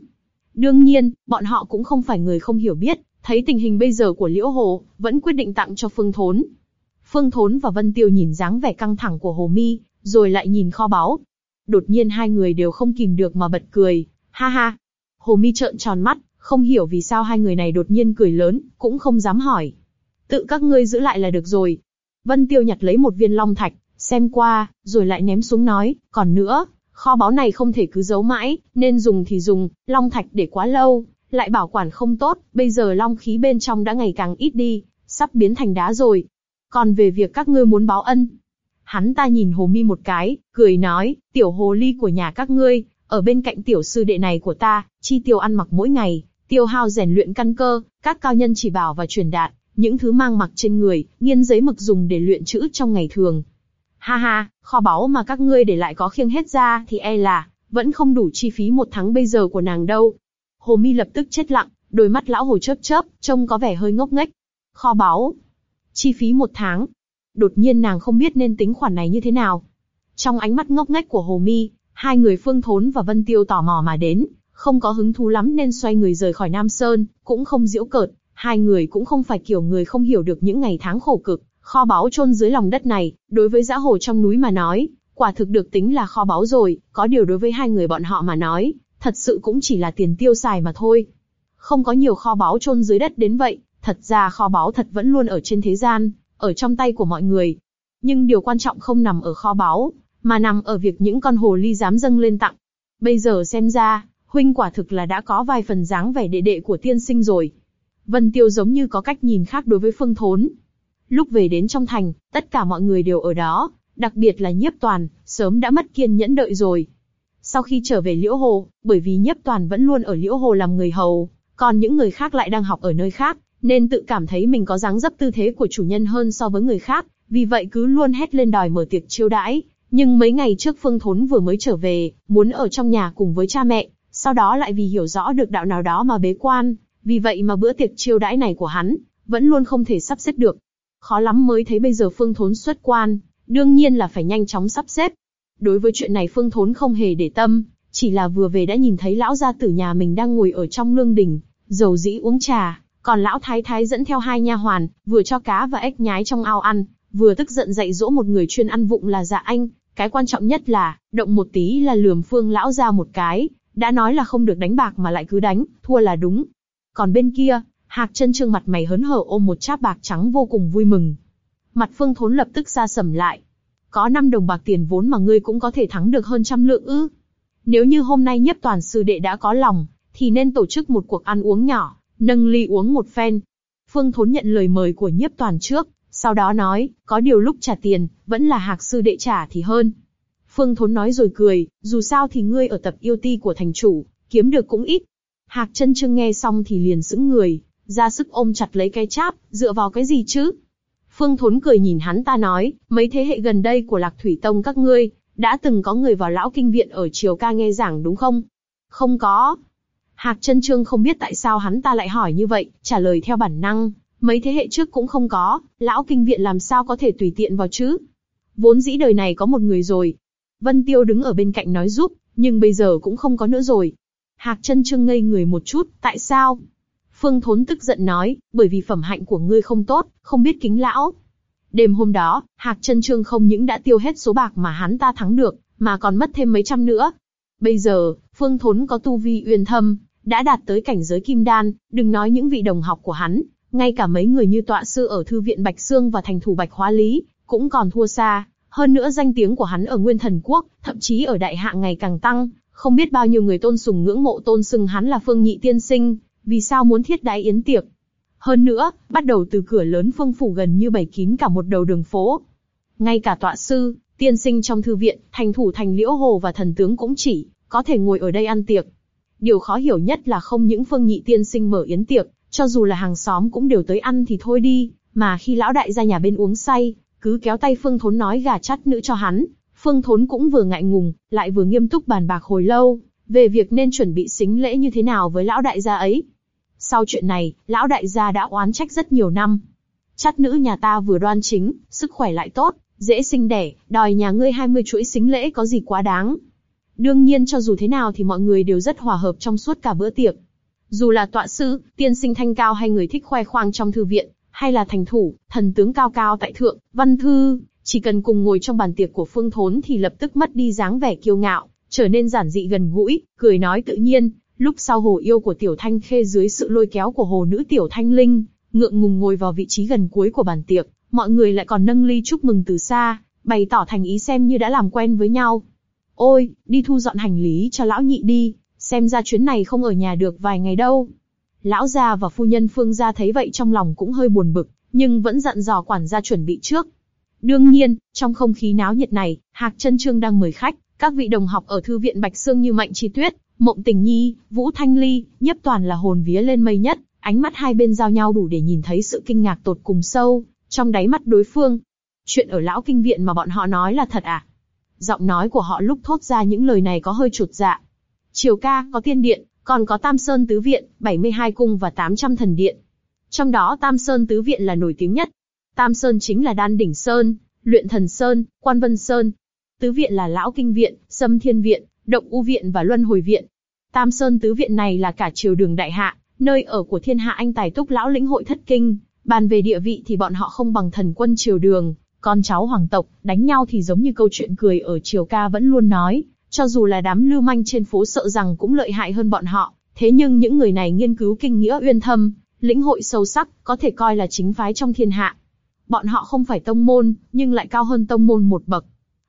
A: Đương nhiên, bọn họ cũng không phải người không hiểu biết, thấy tình hình bây giờ của Liễu Hồ, vẫn quyết định tặng cho Phương Thốn. Phương Thốn và Vân Tiêu nhìn dáng vẻ căng thẳng của Hồ Mi, rồi lại nhìn kho báu. Đột nhiên hai người đều không kìm được mà bật cười, ha ha. Hồ Mi trợn tròn mắt, không hiểu vì sao hai người này đột nhiên cười lớn, cũng không dám hỏi. Tự các ngươi giữ lại là được rồi. Vân Tiêu nhặt lấy một viên long thạch, xem qua, rồi lại ném xuống nói, còn nữa, kho báu này không thể cứ giấu mãi, nên dùng thì dùng, long thạch để quá lâu, lại bảo quản không tốt, bây giờ long khí bên trong đã ngày càng ít đi, sắp biến thành đá rồi. Còn về việc các ngươi muốn báo ân, hắn ta nhìn Hồ Mi một cái, cười nói, tiểu hồ ly của nhà các ngươi, ở bên cạnh tiểu sư đệ này của ta, chi tiêu ăn mặc mỗi ngày, tiêu hao rèn luyện căn cơ, các cao nhân chỉ bảo và truyền đạt, những thứ mang mặc trên người, nghiên giấy mực dùng để luyện chữ trong ngày thường. Ha ha, kho báu mà các ngươi để lại có khiêng hết ra thì e là, vẫn không đủ chi phí một tháng bây giờ của nàng đâu. Hồ Mi lập tức chết lặng, đôi mắt lão hồ chớp chớp, trông có vẻ hơi ngốc nghếch. Kho báu, chi phí một tháng. Đột nhiên nàng không biết nên tính khoản này như thế nào. Trong ánh mắt ngốc nghếch của Hồ Mi, hai người Phương Thốn và Vân Tiêu tò mò mà đến, không có hứng thú lắm nên xoay người rời khỏi Nam Sơn, cũng không giễu cợt, hai người cũng không phải kiểu người không hiểu được những ngày tháng khổ cực, kho báu chôn dưới lòng đất này, đối với dã hồ trong núi mà nói, quả thực được tính là kho báu rồi, có điều đối với hai người bọn họ mà nói, thật sự cũng chỉ là tiền tiêu xài mà thôi. Không có nhiều kho báu chôn dưới đất đến vậy, thật ra kho báu thật vẫn luôn ở trên thế gian, ở trong tay của mọi người. Nhưng điều quan trọng không nằm ở kho báu, mà nằm ở việc những con hồ ly dám dâng lên tặng. Bây giờ xem ra, huynh quả thực là đã có vài phần dáng vẻ đệ đệ của tiên sinh rồi. Vân Tiêu giống như có cách nhìn khác đối với Phương Thốn. Lúc về đến trong thành, tất cả mọi người đều ở đó, đặc biệt là Nhiếp Toàn, sớm đã mất kiên nhẫn đợi rồi. Sau khi trở về Liễu Hồ, bởi vì Nhiếp Toàn vẫn luôn ở Liễu Hồ làm người hầu, còn những người khác lại đang học ở nơi khác, nên tự cảm thấy mình có dáng dấp tư thế của chủ nhân hơn so với người khác, vì vậy cứ luôn hét lên đòi mở tiệc chiêu đãi. Nhưng mấy ngày trước Phương Thốn vừa mới trở về, muốn ở trong nhà cùng với cha mẹ, sau đó lại vì hiểu rõ được đạo nào đó mà bế quan, vì vậy mà bữa tiệc chiêu đãi này của hắn vẫn luôn không thể sắp xếp được. Khó lắm mới thấy bây giờ Phương Thốn xuất quan, đương nhiên là phải nhanh chóng sắp xếp. Đối với chuyện này Phương Thốn không hề để tâm, chỉ là vừa về đã nhìn thấy lão gia tử nhà mình đang ngồi ở trong lương đình, dầu dĩ uống trà, còn lão thái thái dẫn theo hai nha hoàn, vừa cho cá và ếch nhái trong ao ăn, vừa tức giận dạy dỗ một người chuyên ăn vụng là dạ anh. Cái quan trọng nhất là, động một tí là lườm phương lão ra một cái, đã nói là không được đánh bạc mà lại cứ đánh, thua là đúng. Còn bên kia, Hạc chân trương mặt mày hớn hở ôm một cháp bạc trắng vô cùng vui mừng. Mặt phương thốn lập tức ra sầm lại. Có 5 đồng bạc tiền vốn mà ngươi cũng có thể thắng được hơn trăm lượng ư. Nếu như hôm nay nhất toàn sư đệ đã có lòng, thì nên tổ chức một cuộc ăn uống nhỏ, nâng ly uống một phen. Phương Thốn nhận lời mời của nhiếp toàn trước, sau đó nói, có điều lúc trả tiền, vẫn là hạc sư đệ trả thì hơn. Phương Thốn nói rồi cười, dù sao thì ngươi ở tập yêu ti của thành chủ, kiếm được cũng ít. Hạc chân trương nghe xong thì liền sững người, ra sức ôm chặt lấy cái cháp, dựa vào cái gì chứ? Phương Thốn cười nhìn hắn ta nói, mấy thế hệ gần đây của Lạc Thủy Tông các ngươi, đã từng có người vào lão kinh viện ở triều ca nghe giảng đúng không? Không có. Hạc chân trương không biết tại sao hắn ta lại hỏi như vậy, trả lời theo bản năng, mấy thế hệ trước cũng không có, lão kinh viện làm sao có thể tùy tiện vào chứ? Vốn dĩ đời này có một người rồi. Vân Tiêu đứng ở bên cạnh nói giúp, nhưng bây giờ cũng không có nữa rồi. Hạc chân trương ngây người một chút, tại sao? Phương Thốn tức giận nói, bởi vì phẩm hạnh của ngươi không tốt, không biết kính lão. Đêm hôm đó, Hạc chân trương không những đã tiêu hết số bạc mà hắn ta thắng được, mà còn mất thêm mấy trăm nữa. Bây giờ, Phương Thốn có tu vi uyên thâm, đã đạt tới cảnh giới kim đan, đừng nói những vị đồng học của hắn, ngay cả mấy người như tọa sư ở thư viện Bạch Sương và thành thủ Bạch Hóa Lý, cũng còn thua xa. Hơn nữa danh tiếng của hắn ở Nguyên Thần Quốc, thậm chí ở đại Hạ ngày càng tăng, không biết bao nhiêu người tôn sùng ngưỡng mộ tôn sưng hắn là Phương Nhị Tiên Sinh, vì sao muốn thiết đái yến tiệc. Hơn nữa, bắt đầu từ cửa lớn phương phủ gần như bày kín cả một đầu đường phố. Ngay cả tọa sư, tiên sinh trong thư viện, thành thủ thành liễu hồ và thần tướng cũng chỉ có thể ngồi ở đây ăn tiệc. Điều khó hiểu nhất là không những phương nhị tiên sinh mở yến tiệc, cho dù là hàng xóm cũng đều tới ăn thì thôi đi, mà khi lão đại ra nhà bên uống say, cứ kéo tay Phương Thốn nói gà chắt nữ cho hắn. Phương Thốn cũng vừa ngại ngùng, lại vừa nghiêm túc bàn bạc hồi lâu, về việc nên chuẩn bị xính lễ như thế nào với lão đại gia ấy. Sau chuyện này, lão đại gia đã oán trách rất nhiều năm. Chắt nữ nhà ta vừa đoan chính, sức khỏe lại tốt, dễ sinh đẻ, đòi nhà ngươi 20 chuỗi xính lễ có gì quá đáng. Đương nhiên cho dù thế nào thì mọi người đều rất hòa hợp trong suốt cả bữa tiệc. Dù là tọa sư, tiên sinh thanh cao hay người thích khoe khoang trong thư viện, hay là thành thủ, thần tướng cao cao tại thượng, văn thư, chỉ cần cùng ngồi trong bàn tiệc của phương thốn thì lập tức mất đi dáng vẻ kiêu ngạo, trở nên giản dị gần gũi, cười nói tự nhiên. Lúc sau hồ yêu của tiểu thanh khê dưới sự lôi kéo của hồ nữ tiểu thanh linh, ngượng ngùng ngồi vào vị trí gần cuối của bàn tiệc, mọi người lại còn nâng ly chúc mừng từ xa, bày tỏ thành ý xem như đã làm quen với nhau. Ôi, đi thu dọn hành lý cho lão nhị đi, xem ra chuyến này không ở nhà được vài ngày đâu. Lão gia và phu nhân Phương gia thấy vậy trong lòng cũng hơi buồn bực, nhưng vẫn dặn dò quản gia chuẩn bị trước. Đương nhiên, trong không khí náo nhiệt này, Hạc Chân Trương đang mời khách, các vị đồng học ở thư viện Bạch Sương như Mạnh Chi Tuyết, Mộng Tình Nhi, Vũ Thanh Ly, nhiếp toàn là hồn vía lên mây nhất, ánh mắt hai bên giao nhau đủ để nhìn thấy sự kinh ngạc tột cùng sâu trong đáy mắt đối phương. Chuyện ở lão kinh viện mà bọn họ nói là thật à? Giọng nói của họ lúc thốt ra những lời này có hơi chuột dạ. Triều ca có tiên điện, còn có Tam Sơn Tứ Viện, 72 cung và 800 thần điện. Trong đó Tam Sơn Tứ Viện là nổi tiếng nhất. Tam Sơn chính là Đan Đỉnh Sơn, Luyện Thần Sơn, Quan Vân Sơn. Tứ Viện là Lão Kinh Viện, Sâm Thiên Viện, Động U Viện và Luân Hồi Viện. Tam Sơn Tứ Viện này là cả triều đường đại hạ, nơi ở của thiên hạ anh tài túc lão lĩnh hội thất kinh, bàn về địa vị thì bọn họ không bằng thần quân triều đường, con cháu hoàng tộc, đánh nhau thì giống như câu chuyện cười ở triều ca vẫn luôn nói, cho dù là đám lưu manh trên phố sợ rằng cũng lợi hại hơn bọn họ, thế nhưng những người này nghiên cứu kinh nghĩa uyên thâm, lĩnh hội sâu sắc, có thể coi là chính phái trong thiên hạ. Bọn họ không phải tông môn, nhưng lại cao hơn tông môn một bậc.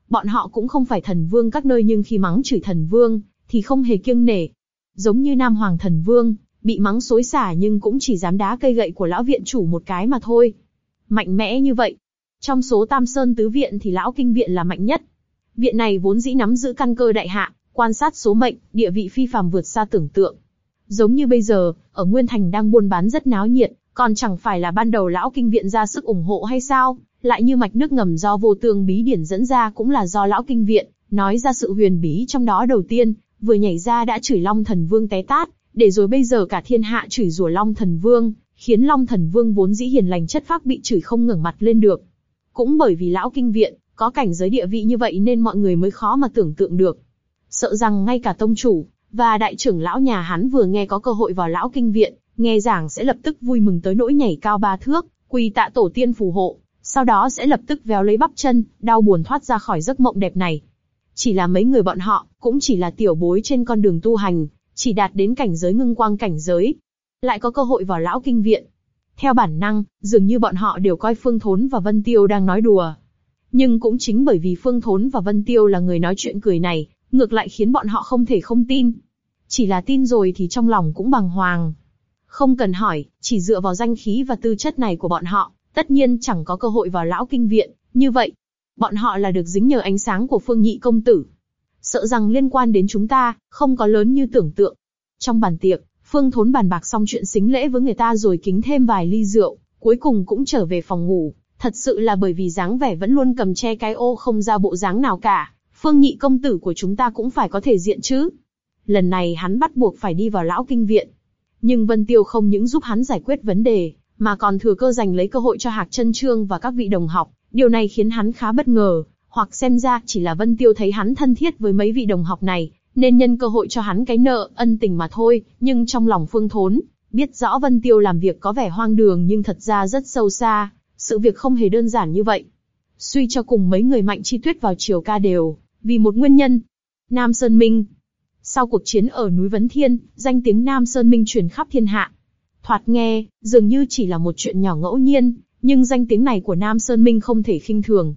A: Bọn họ cũng không phải thần vương các nơi nhưng khi mắng chửi thần vương, thì không hề kiêng nể. Giống như Nam Hoàng thần vương, bị mắng xối xả nhưng cũng chỉ dám đá cây gậy của lão viện chủ một cái mà thôi. Mạnh mẽ như vậy. Trong số Tam Sơn Tứ Viện thì lão kinh viện là mạnh nhất. Viện này vốn dĩ nắm giữ căn cơ đại hạ, quan sát số mệnh, địa vị phi phàm vượt xa tưởng tượng. Giống như bây giờ, ở Nguyên Thành đang buôn bán rất náo nhiệt, còn chẳng phải là ban đầu lão kinh viện ra sức ủng hộ hay sao? Lại như mạch nước ngầm do vô tương bí điển dẫn ra cũng là do lão kinh viện, nói ra sự huyền bí trong đó đầu tiên, vừa nhảy ra đã chửi Long Thần Vương té tát, để rồi bây giờ cả thiên hạ chửi rủa Long Thần Vương, khiến Long Thần Vương vốn dĩ hiền lành chất phác bị chửi không ngẩng mặt lên được. Cũng bởi vì lão kinh viện, có cảnh giới địa vị như vậy nên mọi người mới khó mà tưởng tượng được. Sợ rằng ngay cả tông chủ, và đại trưởng lão nhà hắn vừa nghe có cơ hội vào lão kinh viện, nghe giảng sẽ lập tức vui mừng tới nỗi nhảy cao ba thước, quỳ tạ tổ tiên phù hộ, sau đó sẽ lập tức véo lấy bắp chân, đau buồn thoát ra khỏi giấc mộng đẹp này. Chỉ là mấy người bọn họ, cũng chỉ là tiểu bối trên con đường tu hành, chỉ đạt đến cảnh giới ngưng quang cảnh giới. Lại có cơ hội vào lão kinh viện. Theo bản năng, dường như bọn họ đều coi Phương Thốn và Vân Tiêu đang nói đùa. Nhưng cũng chính bởi vì Phương Thốn và Vân Tiêu là người nói chuyện cười này, ngược lại khiến bọn họ không thể không tin. Chỉ là tin rồi thì trong lòng cũng bằng hoàng. Không cần hỏi, chỉ dựa vào danh khí và tư chất này của bọn họ, tất nhiên chẳng có cơ hội vào lão kinh viện, như vậy. Bọn họ là được dính nhờ ánh sáng của phương nhị công tử. Sợ rằng liên quan đến chúng ta, không có lớn như tưởng tượng. Trong bàn tiệc, Phương Thốn bàn bạc xong chuyện xính lễ với người ta rồi kính thêm vài ly rượu, cuối cùng cũng trở về phòng ngủ. Thật sự là bởi vì dáng vẻ vẫn luôn cầm che cái ô không ra bộ dáng nào cả, Phương nhị công tử của chúng ta cũng phải có thể diện chứ. Lần này hắn bắt buộc phải đi vào lão kinh viện. Nhưng Vân Tiêu không những giúp hắn giải quyết vấn đề, mà còn thừa cơ giành lấy cơ hội cho Hạc Trân Trương và các vị đồng học. Điều này khiến hắn khá bất ngờ, hoặc xem ra chỉ là Vân Tiêu thấy hắn thân thiết với mấy vị đồng học này, nên nhân cơ hội cho hắn cái nợ ân tình mà thôi. Nhưng trong lòng Phương Thốn biết rõ Vân Tiêu làm việc có vẻ hoang đường nhưng thật ra rất sâu xa, sự việc không hề đơn giản như vậy. Suy cho cùng mấy người mạnh chi tuyết vào chiều ca đều, vì một nguyên nhân. Nam Sơn Minh Sau cuộc chiến ở núi Vấn Thiên, danh tiếng Nam Sơn Minh truyền khắp thiên hạ. Thoạt nghe, dường như chỉ là một chuyện nhỏ ngẫu nhiên, nhưng danh tiếng này của Nam Sơn Minh không thể khinh thường.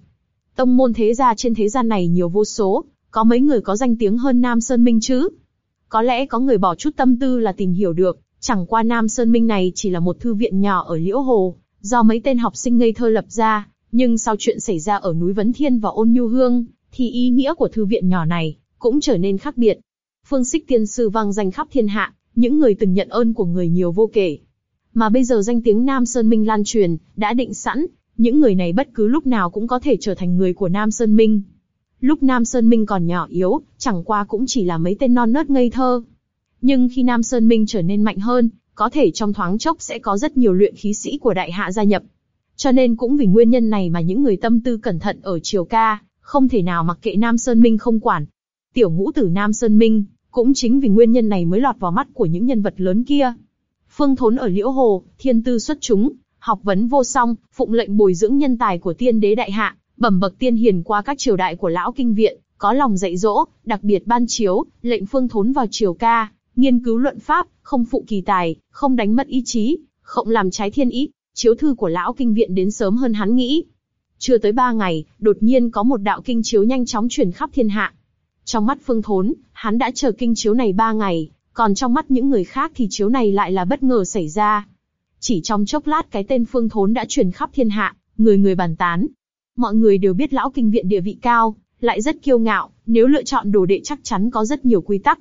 A: Tông môn thế gia trên thế gian này nhiều vô số, có mấy người có danh tiếng hơn Nam Sơn Minh chứ? Có lẽ có người bỏ chút tâm tư là tìm hiểu được, chẳng qua Nam Sơn Minh này chỉ là một thư viện nhỏ ở Liễu Hồ, do mấy tên học sinh ngây thơ lập ra, nhưng sau chuyện xảy ra ở núi Vấn Thiên và Ôn Nhu Hương, thì ý nghĩa của thư viện nhỏ này cũng trở nên khác biệt. Phương Sích Tiên sư vang danh khắp thiên hạ, những người từng nhận ơn của người nhiều vô kể. Mà bây giờ danh tiếng Nam Sơn Minh lan truyền, đã định sẵn, những người này bất cứ lúc nào cũng có thể trở thành người của Nam Sơn Minh. Lúc Nam Sơn Minh còn nhỏ yếu, chẳng qua cũng chỉ là mấy tên non nớt ngây thơ. Nhưng khi Nam Sơn Minh trở nên mạnh hơn, có thể trong thoáng chốc sẽ có rất nhiều luyện khí sĩ của đại hạ gia nhập. Cho nên cũng vì nguyên nhân này mà những người tâm tư cẩn thận ở Triều Ca, không thể nào mặc kệ Nam Sơn Minh không quản. Tiểu ngũ tử Nam Sơn Minh, cũng chính vì nguyên nhân này mới lọt vào mắt của những nhân vật lớn kia. Phương Thốn ở Liễu Hồ, thiên tư xuất chúng, học vấn vô song, phụng lệnh bồi dưỡng nhân tài của tiên đế đại hạ, bẩm bậc tiên hiền qua các triều đại của lão kinh viện, có lòng dạy dỗ, đặc biệt ban chiếu, lệnh Phương Thốn vào triều ca, nghiên cứu luận pháp, không phụ kỳ tài, không đánh mất ý chí, không làm trái thiên ý. Chiếu thư của lão kinh viện đến sớm hơn hắn nghĩ. Chưa tới ba ngày, đột nhiên có một đạo kinh chiếu nhanh chóng truyền khắp thiên hạ. Trong mắt Phương Thốn, hắn đã chờ kinh chiếu này ba ngày, còn trong mắt những người khác thì chiếu này lại là bất ngờ xảy ra. Chỉ trong chốc lát cái tên Phương Thốn đã truyền khắp thiên hạ, người người bàn tán. Mọi người đều biết lão kinh viện địa vị cao, lại rất kiêu ngạo, nếu lựa chọn đồ đệ chắc chắn có rất nhiều quy tắc.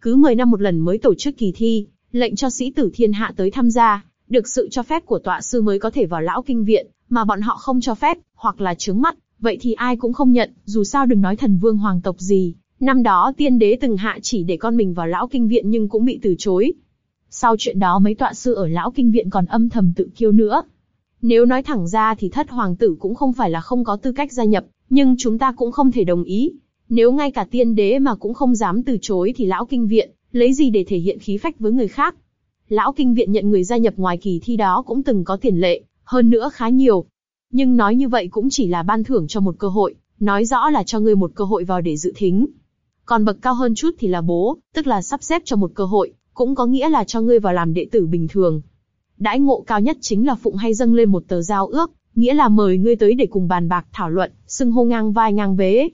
A: Cứ 10 năm một lần mới tổ chức kỳ thi, lệnh cho sĩ tử thiên hạ tới tham gia, được sự cho phép của tọa sư mới có thể vào lão kinh viện, mà bọn họ không cho phép, hoặc là trướng mắt, vậy thì ai cũng không nhận, dù sao đừng nói thần vương hoàng tộc gì. Năm đó tiên đế từng hạ chỉ để con mình vào lão kinh viện nhưng cũng bị từ chối. Sau chuyện đó mấy tọa sư ở lão kinh viện còn âm thầm tự kiêu nữa. Nếu nói thẳng ra thì thất hoàng tử cũng không phải là không có tư cách gia nhập, nhưng chúng ta cũng không thể đồng ý. Nếu ngay cả tiên đế mà cũng không dám từ chối thì lão kinh viện, lấy gì để thể hiện khí phách với người khác. Lão kinh viện nhận người gia nhập ngoài kỳ thi đó cũng từng có tiền lệ, hơn nữa khá nhiều. Nhưng nói như vậy cũng chỉ là ban thưởng cho một cơ hội, nói rõ là cho ngươi một cơ hội vào để dự thính. Còn bậc cao hơn chút thì là bố, tức là sắp xếp cho một cơ hội, cũng có nghĩa là cho ngươi vào làm đệ tử bình thường. Đãi ngộ cao nhất chính là phụng hay dâng lên một tờ giao ước, nghĩa là mời ngươi tới để cùng bàn bạc thảo luận, xưng hô ngang vai ngang vế.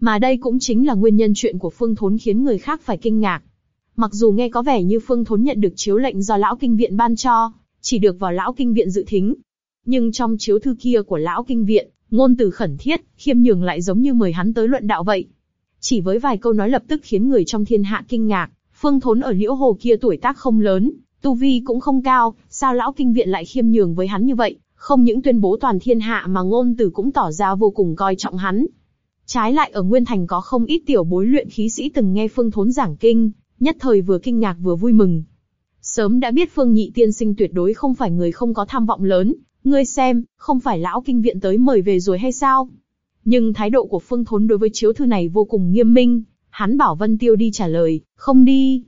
A: Mà đây cũng chính là nguyên nhân chuyện của Phương Thốn khiến người khác phải kinh ngạc. Mặc dù nghe có vẻ như Phương Thốn nhận được chiếu lệnh do lão kinh viện ban cho, chỉ được vào lão kinh viện dự thính, nhưng trong chiếu thư kia của lão kinh viện, ngôn từ khẩn thiết, khiêm nhường lại giống như mời hắn tới luận đạo vậy. Chỉ với vài câu nói lập tức khiến người trong thiên hạ kinh ngạc, Phương Thốn ở liễu hồ kia tuổi tác không lớn, tu vi cũng không cao, sao lão kinh viện lại khiêm nhường với hắn như vậy? Không những tuyên bố toàn thiên hạ mà ngôn từ cũng tỏ ra vô cùng coi trọng hắn. Trái lại ở Nguyên Thành có không ít tiểu bối luyện khí sĩ từng nghe Phương Thốn giảng kinh, nhất thời vừa kinh ngạc vừa vui mừng. Sớm đã biết Phương Nhị Tiên Sinh tuyệt đối không phải người không có tham vọng lớn, ngươi xem, không phải lão kinh viện tới mời về rồi hay sao? Nhưng thái độ của Phương Thốn đối với chiếu thư này vô cùng nghiêm minh, hắn bảo Vân Tiêu đi trả lời, không đi.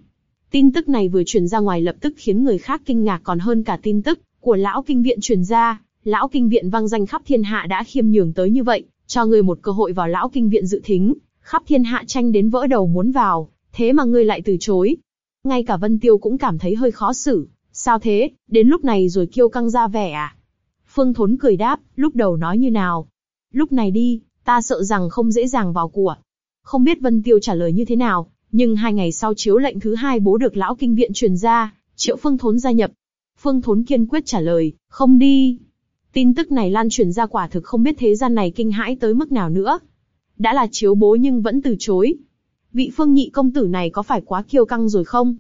A: Tin tức này vừa truyền ra ngoài lập tức khiến người khác kinh ngạc còn hơn cả tin tức của lão kinh viện truyền ra. Lão kinh viện vang danh khắp thiên hạ đã khiêm nhường tới như vậy, cho ngươi một cơ hội vào lão kinh viện dự thính, khắp thiên hạ tranh đến vỡ đầu muốn vào, thế mà ngươi lại từ chối. Ngay cả Vân Tiêu cũng cảm thấy hơi khó xử, sao thế, đến lúc này rồi kêu căng ra vẻ à? Phương Thốn cười đáp, lúc đầu nói như nào? Lúc này đi, ta sợ rằng không dễ dàng vào của. Không biết Vân Tiêu trả lời như thế nào, nhưng hai ngày sau chiếu lệnh thứ hai bố được lão kinh viện truyền ra, triệu Phương Thốn gia nhập. Phương Thốn kiên quyết trả lời, không đi. Tin tức này lan truyền ra quả thực không biết thế gian này kinh hãi tới mức nào nữa. Đã là chiếu bố nhưng vẫn từ chối. Vị phương nhị công tử này có phải quá kiêu căng rồi không?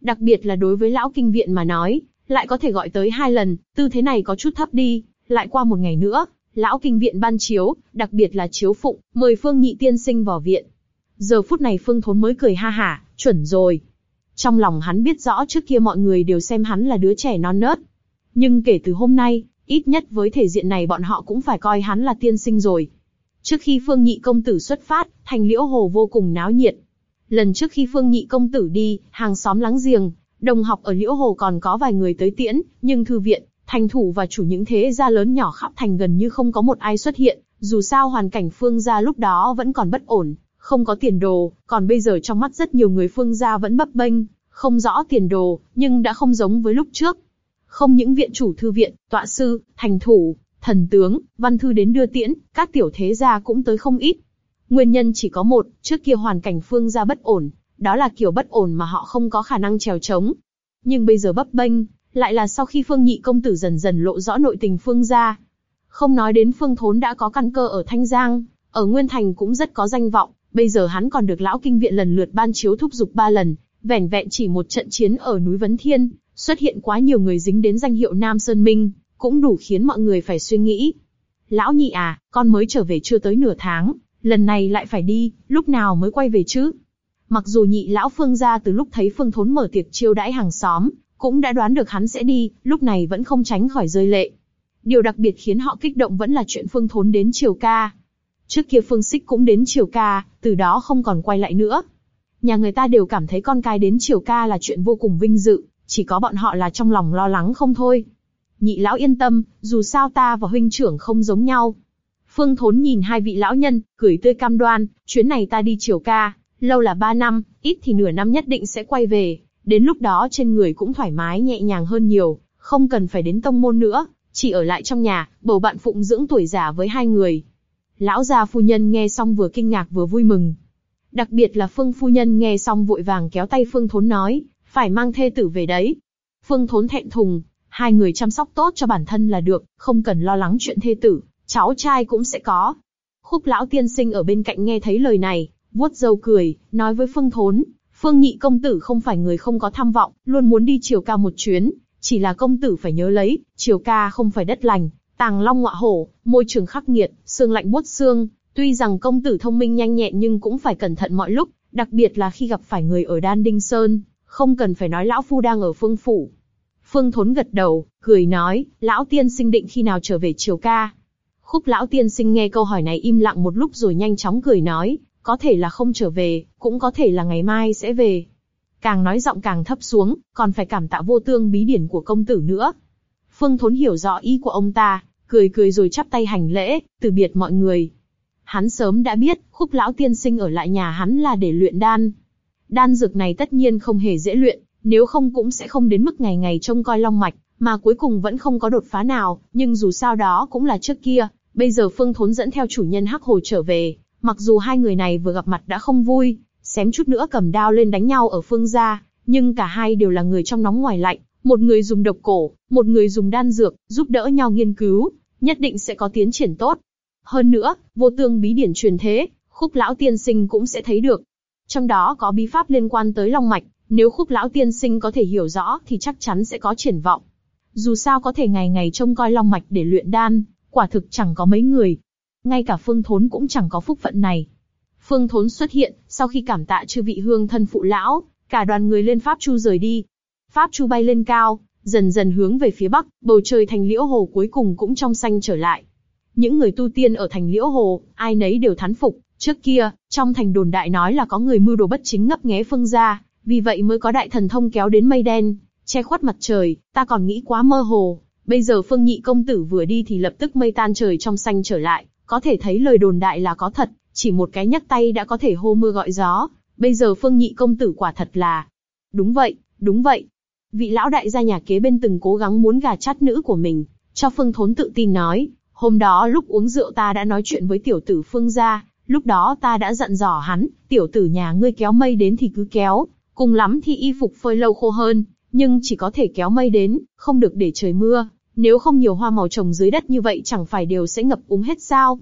A: Đặc biệt là đối với lão kinh viện mà nói, lại có thể gọi tới hai lần, tư thế này có chút thấp đi, lại qua một ngày nữa, lão kinh viện ban chiếu, đặc biệt là chiếu phụng, mời Phương Nhị tiên sinh vào viện. Giờ phút này Phương Thốn mới cười ha hả, chuẩn rồi. Trong lòng hắn biết rõ trước kia mọi người đều xem hắn là đứa trẻ non nớt. Nhưng kể từ hôm nay, ít nhất với thể diện này bọn họ cũng phải coi hắn là tiên sinh rồi. Trước khi Phương Nhị công tử xuất phát, thành liễu hồ vô cùng náo nhiệt. Lần trước khi Phương Nhị công tử đi, hàng xóm láng giềng, Đồng học ở Liễu Hồ còn có vài người tới tiễn, nhưng thư viện, thành thủ và chủ những thế gia lớn nhỏ khắp thành gần như không có một ai xuất hiện, dù sao hoàn cảnh phương gia lúc đó vẫn còn bất ổn, không có tiền đồ, còn bây giờ trong mắt rất nhiều người phương gia vẫn bấp bênh, không rõ tiền đồ, nhưng đã không giống với lúc trước. Không những viện chủ thư viện, tọa sư, thành thủ, thần tướng, văn thư đến đưa tiễn, các tiểu thế gia cũng tới không ít. Nguyên nhân chỉ có một, trước kia hoàn cảnh phương gia bất ổn, đó là kiểu bất ổn mà họ không có khả năng trèo trống. Nhưng bây giờ bấp bênh, lại là sau khi Phương Nhị công tử dần dần lộ rõ nội tình Phương gia. Không nói đến Phương Thốn đã có căn cơ ở Thanh Giang, ở Nguyên Thành cũng rất có danh vọng, bây giờ hắn còn được lão kinh viện lần lượt ban chiếu thúc giục ba lần, vẻn vẹn chỉ một trận chiến ở núi Vấn Thiên, xuất hiện quá nhiều người dính đến danh hiệu Nam Sơn Minh, cũng đủ khiến mọi người phải suy nghĩ. Lão nhị à, con mới trở về chưa tới nửa tháng, lần này lại phải đi, lúc nào mới quay về chứ? Mặc dù nhị lão Phương gia từ lúc thấy Phương Thốn mở tiệc chiêu đãi hàng xóm, cũng đã đoán được hắn sẽ đi, lúc này vẫn không tránh khỏi rơi lệ. Điều đặc biệt khiến họ kích động vẫn là chuyện Phương Thốn đến Triều Ca. Trước kia Phương Sích cũng đến Triều Ca, từ đó không còn quay lại nữa. Nhà người ta đều cảm thấy con cái đến Triều Ca là chuyện vô cùng vinh dự, chỉ có bọn họ là trong lòng lo lắng không thôi. Nhị lão yên tâm, dù sao ta và huynh trưởng không giống nhau. Phương Thốn nhìn hai vị lão nhân, cười tươi cam đoan, chuyến này ta đi Triều Ca, lâu là ba năm, ít thì nửa năm nhất định sẽ quay về. Đến lúc đó trên người cũng thoải mái nhẹ nhàng hơn nhiều, không cần phải đến tông môn nữa, chỉ ở lại trong nhà, bầu bạn phụng dưỡng tuổi già với hai người. Lão gia phu nhân nghe xong vừa kinh ngạc vừa vui mừng. Đặc biệt là Phương phu nhân nghe xong vội vàng kéo tay Phương Thốn nói, phải mang thê tử về đấy. Phương Thốn thẹn thùng, hai người chăm sóc tốt cho bản thân là được, không cần lo lắng chuyện thê tử, cháu trai cũng sẽ có. Khúc lão tiên sinh ở bên cạnh nghe thấy lời này, vuốt râu cười, nói với Phương Thốn, Phương Nhị công tử không phải người không có tham vọng, luôn muốn đi triều ca một chuyến, chỉ là công tử phải nhớ lấy, triều ca không phải đất lành, tàng long ngọa hổ, môi trường khắc nghiệt, xương lạnh buốt xương. Tuy rằng công tử thông minh nhanh nhẹn nhưng cũng phải cẩn thận mọi lúc, đặc biệt là khi gặp phải người ở Đan Đinh Sơn, không cần phải nói lão phu đang ở phương phủ. Phương Thốn gật đầu, cười nói, lão tiên sinh định khi nào trở về triều ca. Khúc lão tiên sinh nghe câu hỏi này im lặng một lúc rồi nhanh chóng cười nói, có thể là không trở về, cũng có thể là ngày mai sẽ về. càng nói giọng càng thấp xuống, còn phải cảm tạ vô tương bí điển của công tử nữa. Phương Thốn hiểu rõ ý của ông ta, cười cười rồi chắp tay hành lễ, từ biệt mọi người. Hắn sớm đã biết, khúc lão tiên sinh ở lại nhà hắn là để luyện đan. Đan dược này tất nhiên không hề dễ luyện, nếu không cũng sẽ không đến mức ngày ngày trông coi long mạch, mà cuối cùng vẫn không có đột phá nào, nhưng dù sao đó cũng là trước kia, bây giờ Phương Thốn dẫn theo chủ nhân Hắc Hồ trở về, mặc dù hai người này vừa gặp mặt đã không vui, xém chút nữa cầm đao lên đánh nhau ở Phương gia, nhưng cả hai đều là người trong nóng ngoài lạnh, một người dùng độc cổ, một người dùng đan dược, giúp đỡ nhau nghiên cứu, nhất định sẽ có tiến triển tốt. Hơn nữa, vô tương bí điển truyền thế, khúc lão tiên sinh cũng sẽ thấy được. Trong đó có bí pháp liên quan tới long mạch, nếu khúc lão tiên sinh có thể hiểu rõ thì chắc chắn sẽ có triển vọng. Dù sao có thể ngày ngày trông coi long mạch để luyện đan, quả thực chẳng có mấy người. Ngay cả Phương Thốn cũng chẳng có phúc phận này. Phương Thốn xuất hiện, sau khi cảm tạ chư vị hương thân phụ lão, cả đoàn người lên Pháp Chu rời đi. Pháp Chu bay lên cao, dần dần hướng về phía bắc, bầu trời thành liễu hồ cuối cùng cũng trong xanh trở lại. Những người tu tiên ở thành liễu hồ, ai nấy đều thán phục. Trước kia, trong thành đồn đại nói là có người mưu đồ bất chính ngấp nghé phương gia, vì vậy mới có đại thần thông kéo đến mây đen, che khuất mặt trời. Ta còn nghĩ quá mơ hồ. Bây giờ phương nhị công tử vừa đi thì lập tức mây tan trời trong xanh trở lại, có thể thấy lời đồn đại là có thật, chỉ một cái nhấc tay đã có thể hô mưa gọi gió. Bây giờ phương nhị công tử quả thật là... Đúng vậy, đúng vậy. Vị lão đại gia nhà kế bên từng cố gắng muốn gà chát nữ của mình, cho phương thốn tự tin nói, hôm đó lúc uống rượu ta đã nói chuyện với tiểu tử phương gia, lúc đó ta đã dặn dò hắn, tiểu tử nhà ngươi kéo mây đến thì cứ kéo, cùng lắm thì y phục phơi lâu khô hơn, nhưng chỉ có thể kéo mây đến, không được để trời mưa, nếu không nhiều hoa màu trồng dưới đất như vậy chẳng phải đều sẽ ngập úng hết sao?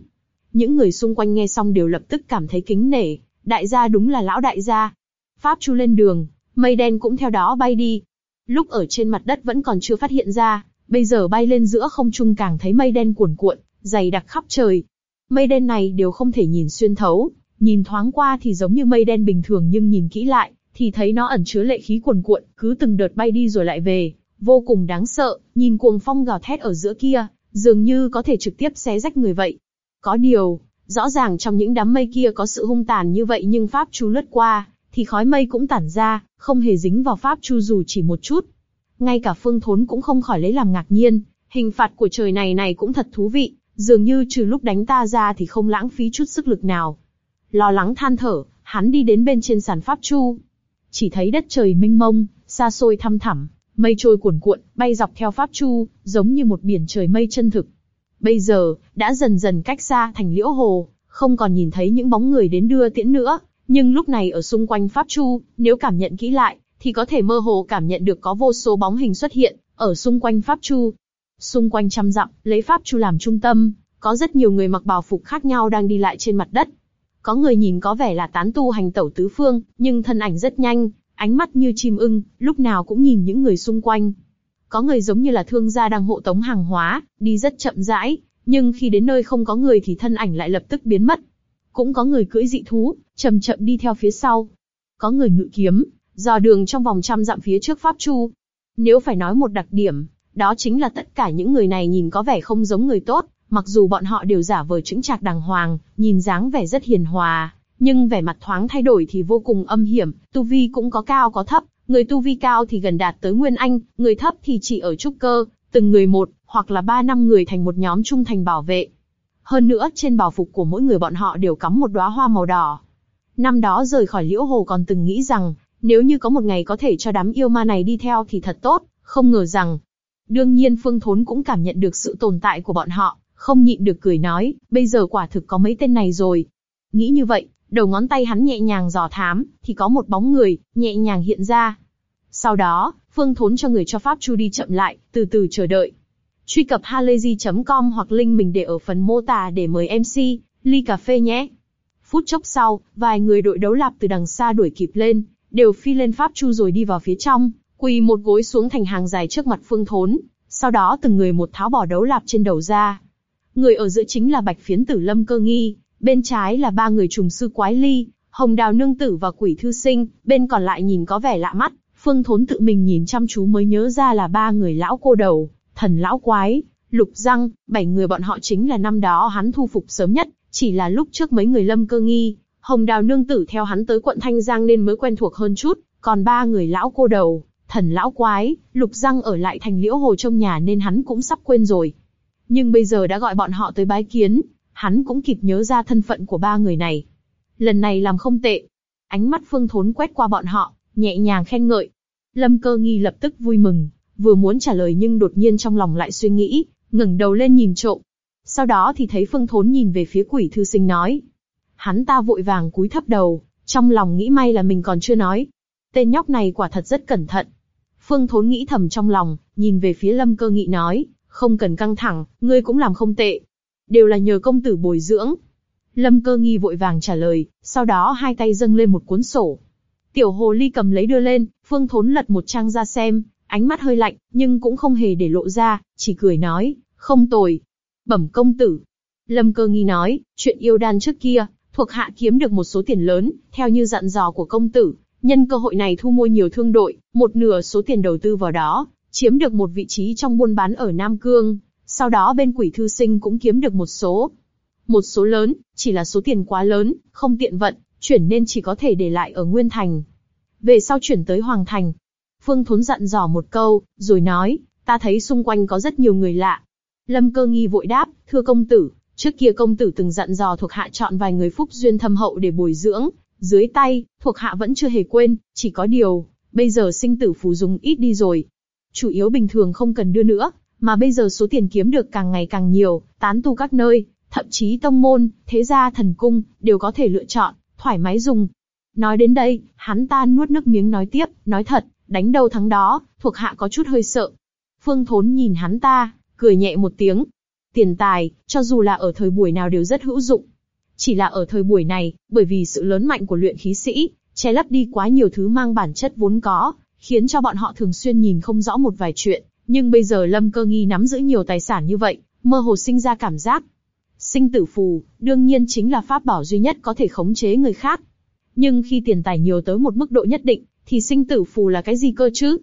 A: Những người xung quanh nghe xong đều lập tức cảm thấy kính nể, đại gia đúng là lão đại gia. Pháp Chu lên đường, mây đen cũng theo đó bay đi. Lúc ở trên mặt đất vẫn còn chưa phát hiện ra, bây giờ bay lên giữa không trung càng thấy mây đen cuồn cuộn, dày đặc khắp trời. Mây đen này đều không thể nhìn xuyên thấu, nhìn thoáng qua thì giống như mây đen bình thường nhưng nhìn kỹ lại, thì thấy nó ẩn chứa lệ khí cuồn cuộn, cứ từng đợt bay đi rồi lại về, vô cùng đáng sợ, nhìn cuồng phong gào thét ở giữa kia, dường như có thể trực tiếp xé rách người vậy. Có điều, rõ ràng trong những đám mây kia có sự hung tàn như vậy nhưng Pháp Chu lướt qua, thì khói mây cũng tản ra, không hề dính vào Pháp Chu dù chỉ một chút. Ngay cả Phương Thốn cũng không khỏi lấy làm ngạc nhiên, hình phạt của trời này này cũng thật thú vị, dường như trừ lúc đánh ta ra thì không lãng phí chút sức lực nào. Lo lắng than thở, hắn đi đến bên trên sàn Pháp Chu. Chỉ thấy đất trời mênh mông, xa xôi thăm thẳm, mây trôi cuồn cuộn, bay dọc theo Pháp Chu, giống như một biển trời mây chân thực. Bây giờ, đã dần dần cách xa thành liễu hồ, không còn nhìn thấy những bóng người đến đưa tiễn nữa, nhưng lúc này ở xung quanh Pháp Chu, nếu cảm nhận kỹ lại, thì có thể mơ hồ cảm nhận được có vô số bóng hình xuất hiện, ở xung quanh Pháp Chu. Xung quanh trăm dặm, lấy Pháp Chu làm trung tâm, có rất nhiều người mặc bào phục khác nhau đang đi lại trên mặt đất. Có người nhìn có vẻ là tán tu hành tẩu tứ phương, nhưng thân ảnh rất nhanh, ánh mắt như chim ưng, lúc nào cũng nhìn những người xung quanh. Có người giống như là thương gia đang hộ tống hàng hóa, đi rất chậm rãi, nhưng khi đến nơi không có người thì thân ảnh lại lập tức biến mất. Cũng có người cưỡi dị thú, chậm chậm đi theo phía sau. Có người ngự kiếm, dò đường trong vòng trăm dặm phía trước Pháp Chu. Nếu phải nói một đặc điểm, đó chính là tất cả những người này nhìn có vẻ không giống người tốt, mặc dù bọn họ đều giả vờ chững chạc đàng hoàng, nhìn dáng vẻ rất hiền hòa, nhưng vẻ mặt thoáng thay đổi thì vô cùng âm hiểm, tu vi cũng có cao có thấp, người tu vi cao thì gần đạt tới Nguyên Anh, người thấp thì chỉ ở trúc cơ, từng người một, hoặc là ba năm người thành một nhóm trung thành bảo vệ. Hơn nữa, trên bảo phục của mỗi người bọn họ đều cắm một đóa hoa màu đỏ. Năm đó rời khỏi liễu hồ còn từng nghĩ rằng, nếu như có một ngày có thể cho đám yêu ma này đi theo thì thật tốt, không ngờ rằng. Đương nhiên Phương Thốn cũng cảm nhận được sự tồn tại của bọn họ, không nhịn được cười nói, bây giờ quả thực có mấy tên này rồi. Nghĩ như vậy, đầu ngón tay hắn nhẹ nhàng dò thám, thì có một bóng người, nhẹ nhàng hiện ra. Sau đó, Phương Thốn cho người cho Pháp Chu đi chậm lại, từ từ chờ đợi. Truy cập halayzi.com hoặc link mình để ở phần mô tả để mời MC, ly cà phê nhé. Phút chốc sau, vài người đội đấu lạp từ đằng xa đuổi kịp lên, đều phi lên Pháp Chu rồi đi vào phía trong, quỳ một gối xuống thành hàng dài trước mặt Phương Thốn. Sau đó từng người một tháo bỏ đấu lạp trên đầu ra. Người ở giữa chính là Bạch Phiến Tử Lâm Cơ Nghi, bên trái là ba người trùng sư Quái Ly, Hồng Đào Nương Tử và Quỷ Thư Sinh, bên còn lại nhìn có vẻ lạ mắt. Phương Thốn tự mình nhìn chăm chú mới nhớ ra là ba người lão cô đầu, thần lão quái, lục răng, bảy người bọn họ chính là năm đó hắn thu phục sớm nhất, chỉ là lúc trước mấy người lâm cơ nghi, hồng đào nương tử theo hắn tới quận Thanh Giang nên mới quen thuộc hơn chút, Còn ba người lão cô đầu, thần lão quái, lục răng ở lại thành liễu hồ trong nhà nên hắn cũng sắp quên rồi. Nhưng bây giờ đã gọi bọn họ tới bái kiến, hắn cũng kịp nhớ ra thân phận của ba người này. Lần này làm không tệ. Ánh mắt phương thốn quét qua bọn họ, nhẹ nhàng khen ngợi. Lâm cơ nghi lập tức vui mừng, vừa muốn trả lời nhưng đột nhiên trong lòng lại suy nghĩ, ngẩng đầu lên nhìn trộm. Sau đó thì thấy phương thốn nhìn về phía quỷ thư sinh nói. Hắn ta vội vàng cúi thấp đầu, trong lòng nghĩ may là mình còn chưa nói. Tên nhóc này quả thật rất cẩn thận. Phương thốn nghĩ thầm trong lòng, nhìn về phía lâm cơ nghị nói, không cần căng thẳng, ngươi cũng làm không tệ. Đều là nhờ công tử bồi dưỡng. Lâm cơ nghi vội vàng trả lời, sau đó hai tay dâng lên một cuốn sổ. Tiểu hồ ly cầm lấy đưa lên, phương thốn lật một trang ra xem, ánh mắt hơi lạnh, nhưng cũng không hề để lộ ra, chỉ cười nói, không tồi. Bẩm công tử. Lâm cơ nghi nói, chuyện yêu đan trước kia, thuộc hạ kiếm được một số tiền lớn, theo như dặn dò của công tử, nhân cơ hội này thu mua nhiều thương đội, một nửa số tiền đầu tư vào đó, chiếm được một vị trí trong buôn bán ở Nam Cương, sau đó bên quỷ thư sinh cũng kiếm được một số. Một số lớn, chỉ là số tiền quá lớn, không tiện vận, chuyển nên chỉ có thể để lại ở Nguyên Thành. Về sau chuyển tới Hoàng Thành. Phương Thốn dặn dò một câu, rồi nói, ta thấy xung quanh có rất nhiều người lạ. Lâm cơ nghi vội đáp, thưa công tử, trước kia công tử từng dặn dò thuộc hạ chọn vài người phúc duyên thâm hậu để bồi dưỡng, dưới tay, thuộc hạ vẫn chưa hề quên, chỉ có điều, bây giờ sinh tử phù dùng ít đi rồi, chủ yếu bình thường không cần đưa nữa, mà bây giờ số tiền kiếm được càng ngày càng nhiều, tán tu các nơi, thậm chí tông môn, thế gia thần cung, đều có thể lựa chọn, thoải mái dùng. Nói đến đây, hắn ta nuốt nước miếng nói tiếp, nói thật, đánh đầu thắng đó, thuộc hạ có chút hơi sợ. Phương Thốn nhìn hắn ta, cười nhẹ một tiếng. Tiền tài, cho dù là ở thời buổi nào đều rất hữu dụng. Chỉ là ở thời buổi này, bởi vì sự lớn mạnh của luyện khí sĩ, che lấp đi quá nhiều thứ mang bản chất vốn có, khiến cho bọn họ thường xuyên nhìn không rõ một vài chuyện. Nhưng bây giờ Lâm Cơ Nghi nắm giữ nhiều tài sản như vậy, mơ hồ sinh ra cảm giác. Sinh tử phù, đương nhiên chính là pháp bảo duy nhất có thể khống chế người khác. Nhưng khi tiền tài nhiều tới một mức độ nhất định, thì sinh tử phù là cái gì cơ chứ?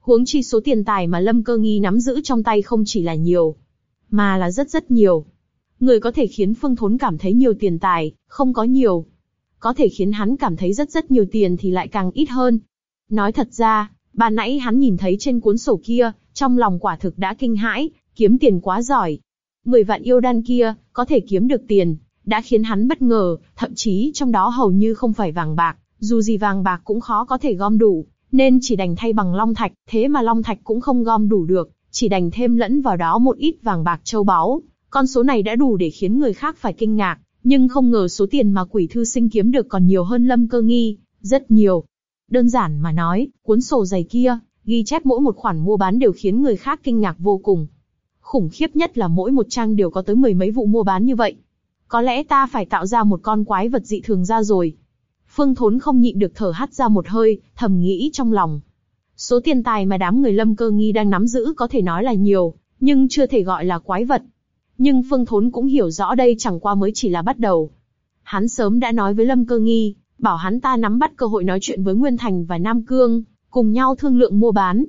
A: Huống chi số tiền tài mà Lâm Cơ Nghi nắm giữ trong tay không chỉ là nhiều, mà là rất rất nhiều. Người có thể khiến Phương Thốn cảm thấy nhiều tiền tài, không có nhiều. Có thể khiến hắn cảm thấy rất rất nhiều tiền thì lại càng ít hơn. Nói thật ra, ban nãy hắn nhìn thấy trên cuốn sổ kia, trong lòng quả thực đã kinh hãi, kiếm tiền quá giỏi. Mười vạn yêu đan kia, có thể kiếm được tiền, đã khiến hắn bất ngờ, thậm chí trong đó hầu như không phải vàng bạc, dù gì vàng bạc cũng khó có thể gom đủ, nên chỉ đành thay bằng long thạch, thế mà long thạch cũng không gom đủ được, chỉ đành thêm lẫn vào đó một ít vàng bạc châu báu. Con số này đã đủ để khiến người khác phải kinh ngạc, nhưng không ngờ số tiền mà quỷ thư sinh kiếm được còn nhiều hơn lâm cơ nghi, rất nhiều. Đơn giản mà nói, cuốn sổ dày kia, ghi chép mỗi một khoản mua bán đều khiến người khác kinh ngạc vô cùng. Khủng khiếp nhất là mỗi một trang đều có tới mười mấy vụ mua bán như vậy. Có lẽ ta phải tạo ra một con quái vật dị thường ra rồi. Phương Thốn không nhịn được thở hắt ra một hơi, thầm nghĩ trong lòng. Số tiền tài mà đám người lâm cơ nghi đang nắm giữ có thể nói là nhiều, nhưng chưa thể gọi là quái vật. Nhưng Phương Thốn cũng hiểu rõ đây chẳng qua mới chỉ là bắt đầu. Hắn sớm đã nói với Lâm Cơ Nghi, bảo hắn ta nắm bắt cơ hội nói chuyện với Nguyên Thành và Nam Cương, cùng nhau thương lượng mua bán.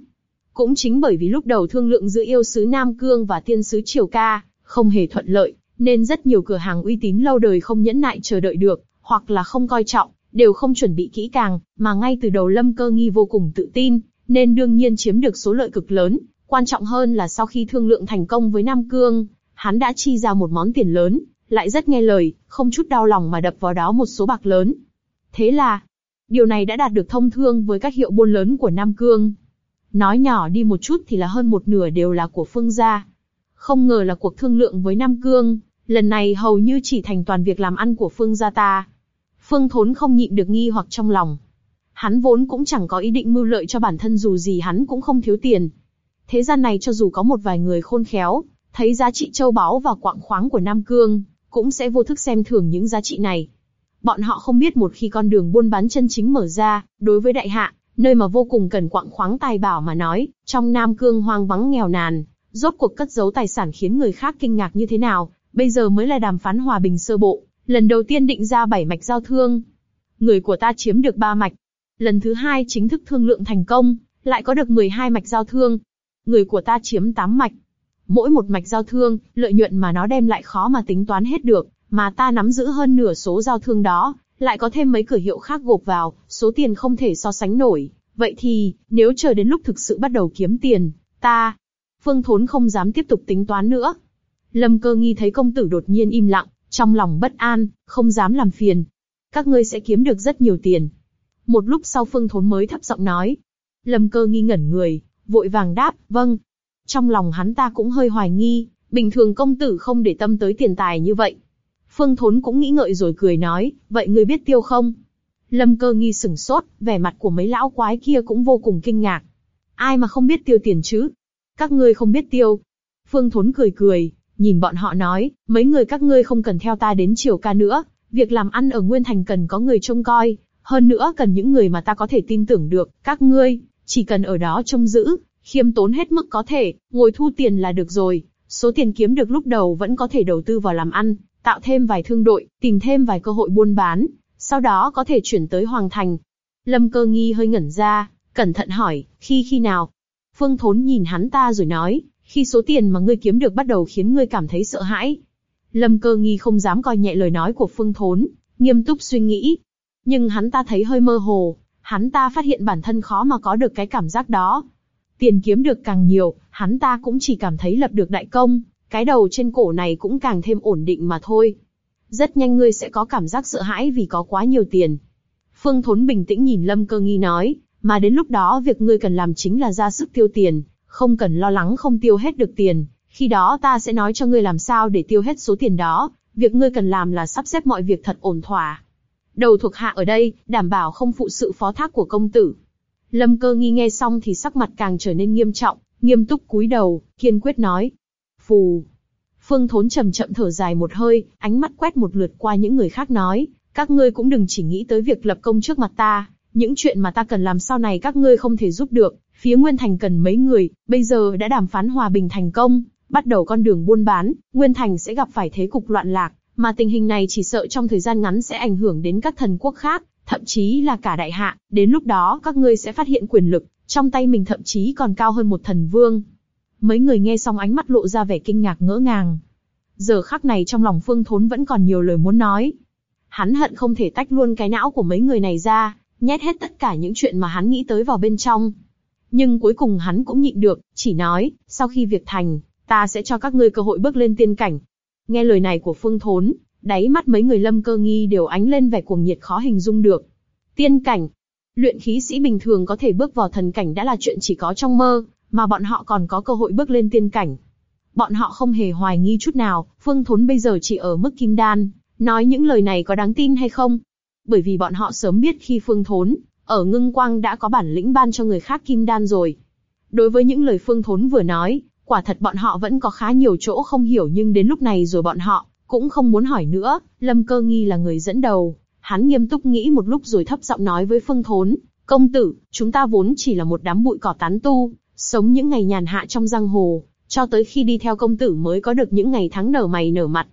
A: Cũng chính bởi vì lúc đầu thương lượng giữa yêu sứ Nam Cương và thiên sứ Triều Ca, không hề thuận lợi, nên rất nhiều cửa hàng uy tín lâu đời không nhẫn nại chờ đợi được, hoặc là không coi trọng, đều không chuẩn bị kỹ càng, mà ngay từ đầu Lâm Cơ Nghi vô cùng tự tin, nên đương nhiên chiếm được số lợi cực lớn. Quan trọng hơn là sau khi thương lượng thành công với Nam Cương, hắn đã chi ra một món tiền lớn, lại rất nghe lời, không chút đau lòng mà đập vào đó một số bạc lớn. Thế là, điều này đã đạt được thông thương với các hiệu buôn lớn của Nam Cương. Nói nhỏ đi một chút thì là hơn một nửa đều là của Phương gia. Không ngờ là cuộc thương lượng với Nam Cương, lần này hầu như chỉ thành toàn việc làm ăn của Phương gia ta. Phương Thốn không nhịn được nghi hoặc trong lòng. Hắn vốn cũng chẳng có ý định mưu lợi cho bản thân dù gì hắn cũng không thiếu tiền. Thế gian này cho dù có một vài người khôn khéo, thấy giá trị châu báu và quạng khoáng của Nam Cương, cũng sẽ vô thức xem thường những giá trị này. Bọn họ không biết một khi con đường buôn bán chân chính mở ra, đối với đại hạ, nơi mà vô cùng cần quạng khoáng tài bảo mà nói, trong Nam Cương hoang vắng nghèo nàn, rốt cuộc cất giấu tài sản khiến người khác kinh ngạc như thế nào, bây giờ mới là đàm phán hòa bình sơ bộ, lần đầu tiên định ra bảy mạch giao thương. Người của ta chiếm được ba mạch. Lần thứ hai chính thức thương lượng thành công, lại có được 12 mạch giao thương. Người của ta chiếm 8 mạch. Mỗi một mạch giao thương, lợi nhuận mà nó đem lại khó mà tính toán hết được, mà ta nắm giữ hơn nửa số giao thương đó, lại có thêm mấy cửa hiệu khác gộp vào, số tiền không thể so sánh nổi. Vậy thì, nếu chờ đến lúc thực sự bắt đầu kiếm tiền, ta... Phương Thốn không dám tiếp tục tính toán nữa. Lâm cơ nghi thấy công tử đột nhiên im lặng, trong lòng bất an, không dám làm phiền. Các ngươi sẽ kiếm được rất nhiều tiền. Một lúc sau Phương Thốn mới thấp giọng nói. Lâm cơ nghi ngẩn người, vội vàng đáp, vâng. Trong lòng hắn ta cũng hơi hoài nghi, bình thường công tử không để tâm tới tiền tài như vậy. Phương Thốn cũng nghĩ ngợi rồi cười nói, vậy ngươi biết tiêu không? Lâm cơ nghi sửng sốt, vẻ mặt của mấy lão quái kia cũng vô cùng kinh ngạc. Ai mà không biết tiêu tiền chứ? Các ngươi không biết tiêu. Phương Thốn cười cười, nhìn bọn họ nói, mấy người các ngươi không cần theo ta đến triều ca nữa, việc làm ăn ở Nguyên Thành cần có người trông coi, hơn nữa cần những người mà ta có thể tin tưởng được, các ngươi, chỉ cần ở đó trông giữ, khiêm tốn hết mức có thể, ngồi thu tiền là được rồi, số tiền kiếm được lúc đầu vẫn có thể đầu tư vào làm ăn, tạo thêm vài thương đội, tìm thêm vài cơ hội buôn bán, sau đó có thể chuyển tới Hoàng Thành. Lâm cơ nghi hơi ngẩn ra, cẩn thận hỏi, khi khi nào? Phương Thốn nhìn hắn ta rồi nói, khi số tiền mà ngươi kiếm được bắt đầu khiến ngươi cảm thấy sợ hãi. Lâm cơ nghi không dám coi nhẹ lời nói của Phương Thốn, nghiêm túc suy nghĩ. Nhưng hắn ta thấy hơi mơ hồ, hắn ta phát hiện bản thân khó mà có được cái cảm giác đó. Tiền kiếm được càng nhiều, hắn ta cũng chỉ cảm thấy lập được đại công, cái đầu trên cổ này cũng càng thêm ổn định mà thôi. Rất nhanh ngươi sẽ có cảm giác sợ hãi vì có quá nhiều tiền. Phương Thốn bình tĩnh nhìn Lâm Cơ Nghi nói, mà đến lúc đó việc ngươi cần làm chính là ra sức tiêu tiền, không cần lo lắng không tiêu hết được tiền. Khi đó ta sẽ nói cho ngươi làm sao để tiêu hết số tiền đó. Việc ngươi cần làm là sắp xếp mọi việc thật ổn thỏa. Đầu thuộc hạ ở đây, đảm bảo không phụ sự phó thác của công tử. Lâm Cơ Nghi nghe xong thì sắc mặt càng trở nên nghiêm trọng, nghiêm túc cúi đầu, kiên quyết nói, Phù. Phương Thốn chậm chậm thở dài một hơi, ánh mắt quét một lượt qua những người khác nói, các ngươi cũng đừng chỉ nghĩ tới việc lập công trước mặt ta, những chuyện mà ta cần làm sau này các ngươi không thể giúp được. Phía Nguyên Thành cần mấy người, bây giờ đã đàm phán hòa bình thành công, bắt đầu con đường buôn bán, Nguyên Thành sẽ gặp phải thế cục loạn lạc, mà tình hình này chỉ sợ trong thời gian ngắn sẽ ảnh hưởng đến các thần quốc khác, thậm chí là cả đại hạ. Đến lúc đó các ngươi sẽ phát hiện quyền lực trong tay mình thậm chí còn cao hơn một thần vương. Mấy người nghe xong ánh mắt lộ ra vẻ kinh ngạc ngỡ ngàng. Giờ khắc này trong lòng Phương Thốn vẫn còn nhiều lời muốn nói. Hắn hận không thể tách luôn cái não của mấy người này ra, nhét hết tất cả những chuyện mà hắn nghĩ tới vào bên trong. Nhưng cuối cùng hắn cũng nhịn được, chỉ nói, sau khi việc thành, ta sẽ cho các ngươi cơ hội bước lên tiên cảnh. Nghe lời này của Phương Thốn, đáy mắt mấy người lâm cơ nghi đều ánh lên vẻ cuồng nhiệt khó hình dung được. Tiên cảnh, luyện khí sĩ bình thường có thể bước vào thần cảnh đã là chuyện chỉ có trong mơ, mà bọn họ còn có cơ hội bước lên tiên cảnh. Bọn họ không hề hoài nghi chút nào, Phương Thốn bây giờ chỉ ở mức kim đan, nói những lời này có đáng tin hay không? Bởi vì bọn họ sớm biết khi Phương Thốn, ở ngưng quang đã có bản lĩnh ban cho người khác kim đan rồi. Đối với những lời Phương Thốn vừa nói, quả thật bọn họ vẫn có khá nhiều chỗ không hiểu nhưng đến lúc này rồi bọn họ, cũng không muốn hỏi nữa, Lâm Cơ Nghi là người dẫn đầu. Hắn nghiêm túc nghĩ một lúc rồi thấp giọng nói với Phương Thốn, công tử, chúng ta vốn chỉ là một đám bụi cỏ tán tu, sống những ngày nhàn hạ trong giang hồ, cho tới khi đi theo công tử mới có được những ngày tháng nở mày nở mặt.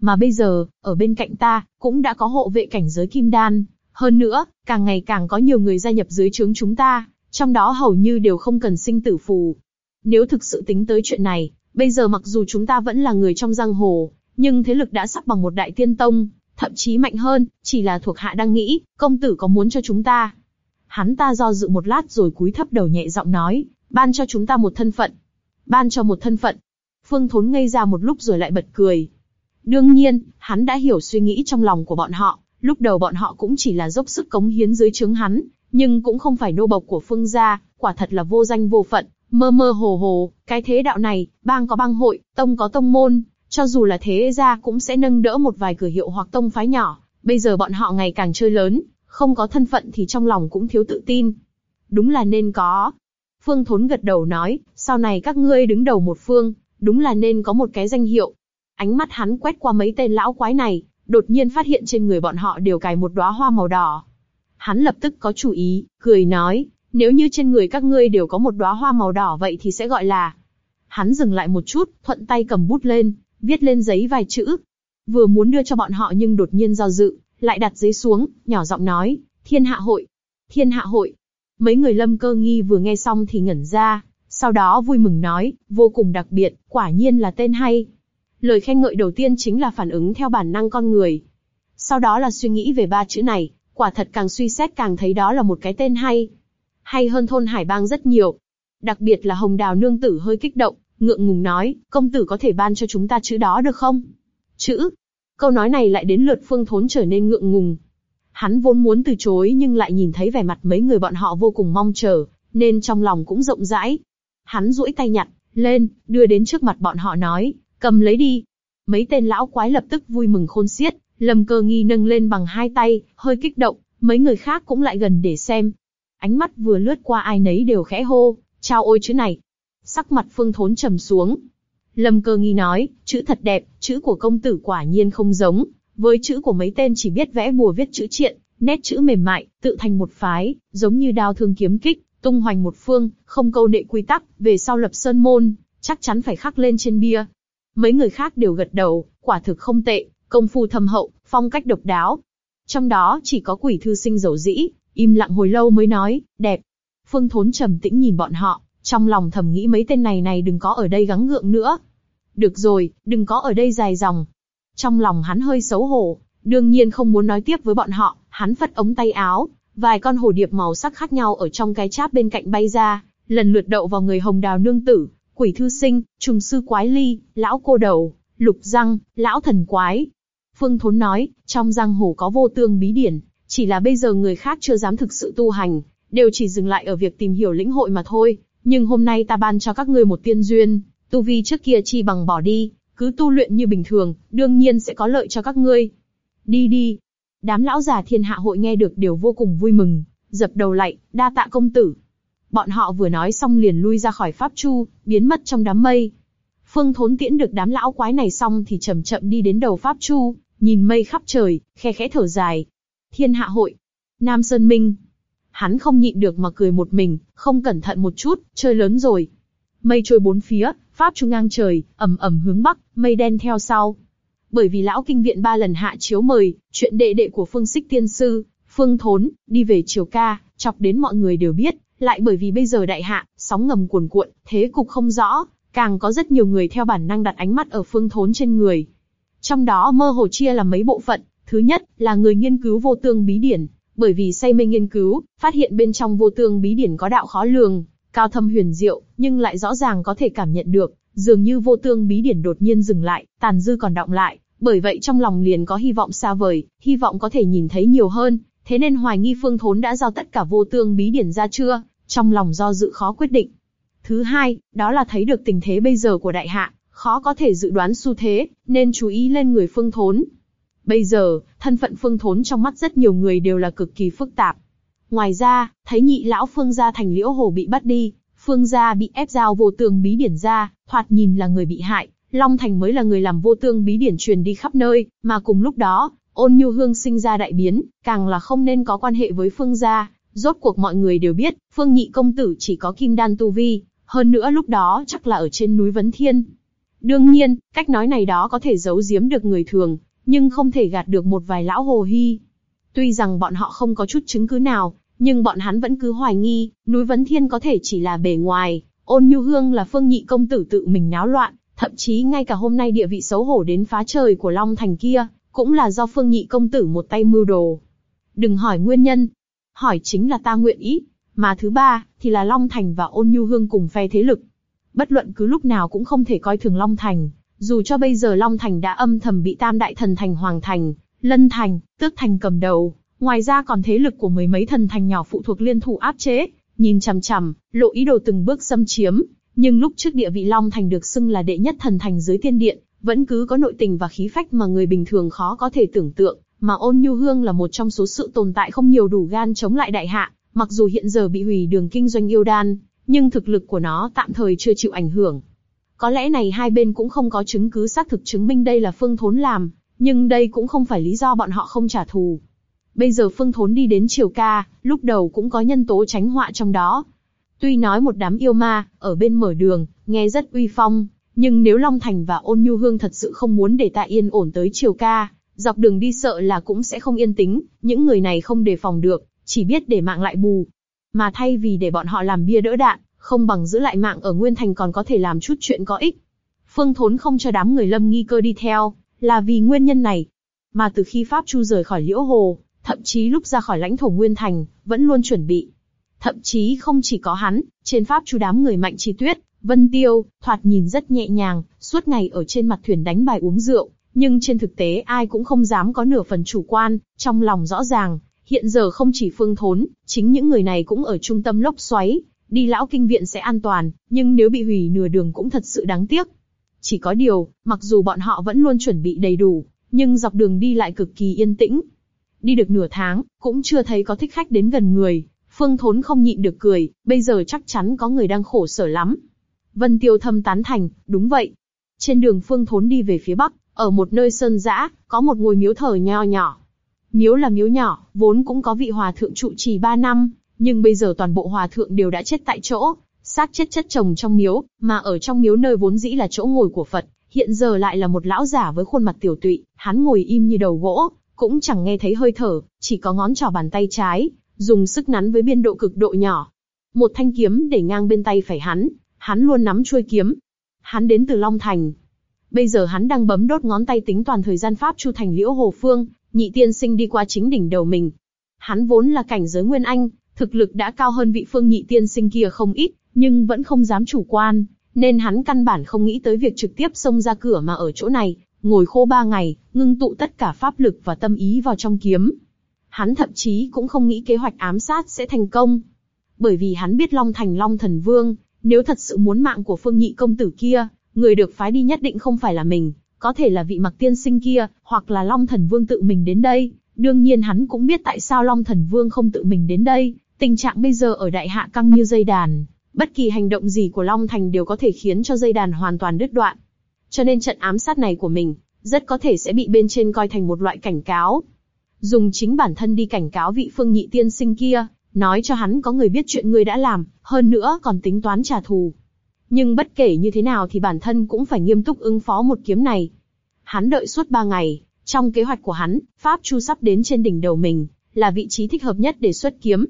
A: Mà bây giờ, ở bên cạnh ta, cũng đã có hộ vệ cảnh giới kim đan. Hơn nữa, càng ngày càng có nhiều người gia nhập dưới trướng chúng ta, trong đó hầu như đều không cần sinh tử phù. Nếu thực sự tính tới chuyện này, bây giờ mặc dù chúng ta vẫn là người trong giang hồ, nhưng thế lực đã sắp bằng một đại tiên tông, thậm chí mạnh hơn, chỉ là thuộc hạ đang nghĩ, công tử có muốn cho chúng ta. Hắn ta do dự một lát rồi cúi thấp đầu nhẹ giọng nói, ban cho chúng ta một thân phận. Ban cho một thân phận. Phương Thốn ngây ra một lúc rồi lại bật cười. Đương nhiên, hắn đã hiểu suy nghĩ trong lòng của bọn họ, lúc đầu bọn họ cũng chỉ là dốc sức cống hiến dưới trướng hắn, nhưng cũng không phải nô bộc của Phương gia, quả thật là vô danh vô phận, mơ mơ hồ hồ, cái thế đạo này, bang có bang hội, tông có tông môn, cho dù là thế gia cũng sẽ nâng đỡ một vài cửa hiệu hoặc tông phái nhỏ. Bây giờ bọn họ ngày càng chơi lớn, không có thân phận thì trong lòng cũng thiếu tự tin. Đúng là nên có, Phương Thốn gật đầu nói, sau này các ngươi đứng đầu một phương, đúng là nên có một cái danh hiệu. Ánh mắt hắn quét qua mấy tên lão quái này, đột nhiên phát hiện trên người bọn họ đều cài một đóa hoa màu đỏ. Hắn lập tức có chủ ý, cười nói, nếu như trên người các ngươi đều có một đóa hoa màu đỏ vậy thì sẽ gọi là. Hắn dừng lại một chút, thuận tay cầm bút lên, viết lên giấy vài chữ. Vừa muốn đưa cho bọn họ nhưng đột nhiên do dự, lại đặt giấy xuống, nhỏ giọng nói, Thiên Hạ Hội. Thiên Hạ Hội. Mấy người lâm cơ nghi vừa nghe xong thì ngẩn ra, sau đó vui mừng nói, vô cùng đặc biệt, quả nhiên là tên hay. Lời khen ngợi đầu tiên chính là phản ứng theo bản năng con người. sau đó là suy nghĩ về ba chữ này, quả thật càng suy xét càng thấy đó là một cái tên hay. Hay hơn thôn Hải Bang rất nhiều. Đặc biệt là Hồng Đào nương tử hơi kích động, ngượng ngùng nói, công tử có thể ban cho chúng ta chữ đó được không? Chữ. Câu nói này lại đến lượt Phương Thốn trở nên ngượng ngùng. Hắn vốn muốn từ chối nhưng lại nhìn thấy vẻ mặt mấy người bọn họ vô cùng mong chờ, nên trong lòng cũng rộng rãi. Hắn duỗi tay nhặt lên, đưa đến trước mặt bọn họ nói, cầm lấy đi. Mấy tên lão quái lập tức vui mừng khôn xiết, Lâm Cơ Nghi nâng lên bằng hai tay, hơi kích động, mấy người khác cũng lại gần để xem. Ánh mắt vừa lướt qua ai nấy đều khẽ hô, trao ôi chữ này. Sắc mặt Phương Thốn trầm xuống. Lâm Cơ Nghi nói, chữ thật đẹp, chữ của công tử quả nhiên không giống, với chữ của mấy tên chỉ biết vẽ bùa viết chữ triện, nét chữ mềm mại, tự thành một phái, giống như đao thương kiếm kích, tung hoành một phương, không câu nệ quy tắc, về sau lập sơn môn, chắc chắn phải khắc lên trên bia. Mấy người khác đều gật đầu, quả thực không tệ, công phu thâm hậu, phong cách độc đáo. Trong đó chỉ có quỷ thư sinh dầu dĩ, im lặng hồi lâu mới nói, đẹp. Phương Thốn trầm tĩnh nhìn bọn họ, trong lòng thầm nghĩ mấy tên này này đừng có ở đây gắng gượng nữa. Được rồi, đừng có ở đây dài dòng. Trong lòng hắn hơi xấu hổ, đương nhiên không muốn nói tiếp với bọn họ, hắn phất ống tay áo, vài con hồ điệp màu sắc khác nhau ở trong cái cháp bên cạnh bay ra, lần lượt đậu vào người hồng đào nương tử, quỷ thư sinh, trùng sư quái ly, lão cô đầu, lục răng, lão thần quái. Phương Thốn nói, trong giang hồ có vô tương bí điển, chỉ là bây giờ người khác chưa dám thực sự tu hành, đều chỉ dừng lại ở việc tìm hiểu lĩnh hội mà thôi. Nhưng hôm nay ta ban cho các ngươi một tiên duyên, tu vi trước kia chi bằng bỏ đi, cứ tu luyện như bình thường, đương nhiên sẽ có lợi cho các ngươi. Đi đi. Đám lão già thiên hạ hội nghe được đều vô cùng vui mừng, dập đầu lại, đa tạ công tử. Bọn họ vừa nói xong liền lui ra khỏi pháp chu, biến mất trong đám mây. Phương Thốn tiễn được đám lão quái này xong thì chậm chậm đi đến đầu pháp chu, nhìn mây khắp trời, khe khẽ thở dài. Thiên hạ hội, Nam Sơn Minh. Hắn không nhịn được mà cười một mình, không cẩn thận một chút, chơi lớn rồi. Mây trôi bốn phía, pháp trung ngang trời, ầm ầm hướng bắc, mây đen theo sau. Bởi vì lão kinh viện ba lần hạ chiếu mời, chuyện đệ đệ của Phương Sích Tiên sư, Phương Thốn, đi về triều ca, chọc đến mọi người đều biết, lại bởi vì bây giờ đại hạ, sóng ngầm cuồn cuộn, thế cục không rõ, càng có rất nhiều người theo bản năng đặt ánh mắt ở Phương Thốn trên người. Trong đó mơ hồ chia làm mấy bộ phận, thứ nhất là người nghiên cứu vô tương bí điển, bởi vì say mê nghiên cứu, phát hiện bên trong vô tương bí điển có đạo khó lường, cao thâm huyền diệu, nhưng lại rõ ràng có thể cảm nhận được, dường như vô tương bí điển đột nhiên dừng lại, tàn dư còn động lại, bởi vậy trong lòng liền có hy vọng xa vời, hy vọng có thể nhìn thấy nhiều hơn, thế nên hoài nghi Phương Thốn đã giao tất cả vô tương bí điển ra chưa, trong lòng do dự khó quyết định. Thứ hai, đó là thấy được tình thế bây giờ của đại hạ, khó có thể dự đoán xu thế, nên chú ý lên người Phương Thốn. Bây giờ, thân phận Phương Thốn trong mắt rất nhiều người đều là cực kỳ phức tạp. Ngoài ra, thấy nhị lão Phương gia thành liễu hồ bị bắt đi, Phương gia bị ép giao vô tương bí điển ra, thoạt nhìn là người bị hại, Long Thành mới là người làm vô tương bí điển truyền đi khắp nơi, mà cùng lúc đó, ôn nhu hương sinh ra đại biến, càng là không nên có quan hệ với Phương gia. Rốt cuộc mọi người đều biết, Phương nhị công tử chỉ có kim đan tu vi, hơn nữa lúc đó chắc là ở trên núi Vấn Thiên. Đương nhiên, cách nói này đó có thể giấu giếm được người thường, nhưng không thể gạt được một vài lão hồ hy. Tuy rằng bọn họ không có chút chứng cứ nào, nhưng bọn hắn vẫn cứ hoài nghi, núi Vấn Thiên có thể chỉ là bề ngoài, ôn nhu hương là phương nhị công tử tự mình náo loạn, thậm chí ngay cả hôm nay địa vị xấu hổ đến phá trời của Long Thành kia, cũng là do phương nhị công tử một tay mưu đồ. Đừng hỏi nguyên nhân, hỏi chính là ta nguyện ý, mà thứ ba, thì là Long Thành và ôn nhu hương cùng phe thế lực. Bất luận cứ lúc nào cũng không thể coi thường Long Thành, dù cho bây giờ Long Thành đã âm thầm bị tam đại thần thành Hoàng Thành, Lân Thành, Tước Thành cầm đầu, ngoài ra còn thế lực của mấy mấy thần thành nhỏ phụ thuộc liên thủ áp chế, nhìn chằm chằm, lộ ý đồ từng bước xâm chiếm. Nhưng lúc trước địa vị Long Thành được xưng là đệ nhất thần thành dưới tiên điện, vẫn cứ có nội tình và khí phách mà người bình thường khó có thể tưởng tượng, mà ôn nhu hương là một trong số sự tồn tại không nhiều đủ gan chống lại đại hạ, mặc dù hiện giờ bị hủy đường kinh doanh yêu đan, nhưng thực lực của nó tạm thời chưa chịu ảnh hưởng. Có lẽ này hai bên cũng không có chứng cứ xác thực chứng minh đây là Phương Thốn làm, nhưng đây cũng không phải lý do bọn họ không trả thù. Bây giờ Phương Thốn đi đến Triều Ca, lúc đầu cũng có nhân tố tránh họa trong đó. Tuy nói một đám yêu ma, ở bên mở đường, nghe rất uy phong, nhưng nếu Long Thành và Ôn Nhu Hương thật sự không muốn để ta yên ổn tới Triều Ca, dọc đường đi sợ là cũng sẽ không yên tĩnh, những người này không đề phòng được, chỉ biết để mạng lại bù. Mà thay vì để bọn họ làm bia đỡ đạn, không bằng giữ lại mạng ở Nguyên Thành còn có thể làm chút chuyện có ích. Phương Thốn không cho đám người lâm nghi cơ đi theo, là vì nguyên nhân này. Mà từ khi Pháp Chu rời khỏi Liễu Hồ, thậm chí lúc ra khỏi lãnh thổ Nguyên Thành, vẫn luôn chuẩn bị. Thậm chí không chỉ có hắn, trên Pháp Chu đám người mạnh chi tuyết, Vân Tiêu, thoạt nhìn rất nhẹ nhàng, suốt ngày ở trên mặt thuyền đánh bài uống rượu, nhưng trên thực tế ai cũng không dám có nửa phần chủ quan, trong lòng rõ ràng, hiện giờ không chỉ Phương Thốn, chính những người này cũng ở trung tâm lốc xoáy, đi lão kinh viện sẽ an toàn, nhưng nếu bị hủy nửa đường cũng thật sự đáng tiếc. Chỉ có điều, mặc dù bọn họ vẫn luôn chuẩn bị đầy đủ, nhưng dọc đường đi lại cực kỳ yên tĩnh. Đi được nửa tháng, cũng chưa thấy có thích khách đến gần người. Phương Thốn không nhịn được cười, bây giờ chắc chắn có người đang khổ sở lắm. Vân Tiêu thâm tán thành, đúng vậy. Trên đường Phương Thốn đi về phía bắc, ở một nơi sơn dã, có một ngôi miếu thờ nho nhỏ. Miếu là miếu nhỏ, vốn cũng có vị hòa thượng trụ trì ba năm, nhưng bây giờ toàn bộ hòa thượng đều đã chết tại chỗ, xác chết chất chồng trong miếu, mà ở trong miếu nơi vốn dĩ là chỗ ngồi của Phật, hiện giờ lại là một lão giả với khuôn mặt tiểu tụy, hắn ngồi im như đầu gỗ, cũng chẳng nghe thấy hơi thở, chỉ có ngón trỏ bàn tay trái, dùng sức nắn với biên độ cực độ nhỏ. Một thanh kiếm để ngang bên tay phải hắn, hắn luôn nắm chuôi kiếm. Hắn đến từ Long Thành. Bây giờ hắn đang bấm đốt ngón tay tính toàn thời gian pháp chu thành liễu hồ phương, nhị tiên sinh đi qua chính đỉnh đầu mình. Hắn vốn là cảnh giới nguyên anh, thực lực đã cao hơn vị phương nhị tiên sinh kia không ít, nhưng vẫn không dám chủ quan, nên hắn căn bản không nghĩ tới việc trực tiếp xông ra cửa mà ở chỗ này, ngồi khô ba ngày, ngưng tụ tất cả pháp lực và tâm ý vào trong kiếm. Hắn thậm chí cũng không nghĩ kế hoạch ám sát sẽ thành công. Bởi vì hắn biết Long Thành Long Thần Vương, nếu thật sự muốn mạng của phương nhị công tử kia, người được phái đi nhất định không phải là mình, có thể là vị mặc tiên sinh kia, hoặc là Long Thần Vương tự mình đến đây. Đương nhiên hắn cũng biết tại sao Long Thần Vương không tự mình đến đây, tình trạng bây giờ ở đại hạ căng như dây đàn, bất kỳ hành động gì của Long Thành đều có thể khiến cho dây đàn hoàn toàn đứt đoạn. Cho nên trận ám sát này của mình, rất có thể sẽ bị bên trên coi thành một loại cảnh cáo. Dùng chính bản thân đi cảnh cáo vị phương nhị tiên sinh kia, nói cho hắn có người biết chuyện ngươi đã làm, hơn nữa còn tính toán trả thù. Nhưng bất kể như thế nào thì bản thân cũng phải nghiêm túc ứng phó một kiếm này. Hắn đợi suốt ba ngày, trong kế hoạch của hắn, Pháp Chu sắp đến trên đỉnh đầu mình, là vị trí thích hợp nhất để xuất kiếm.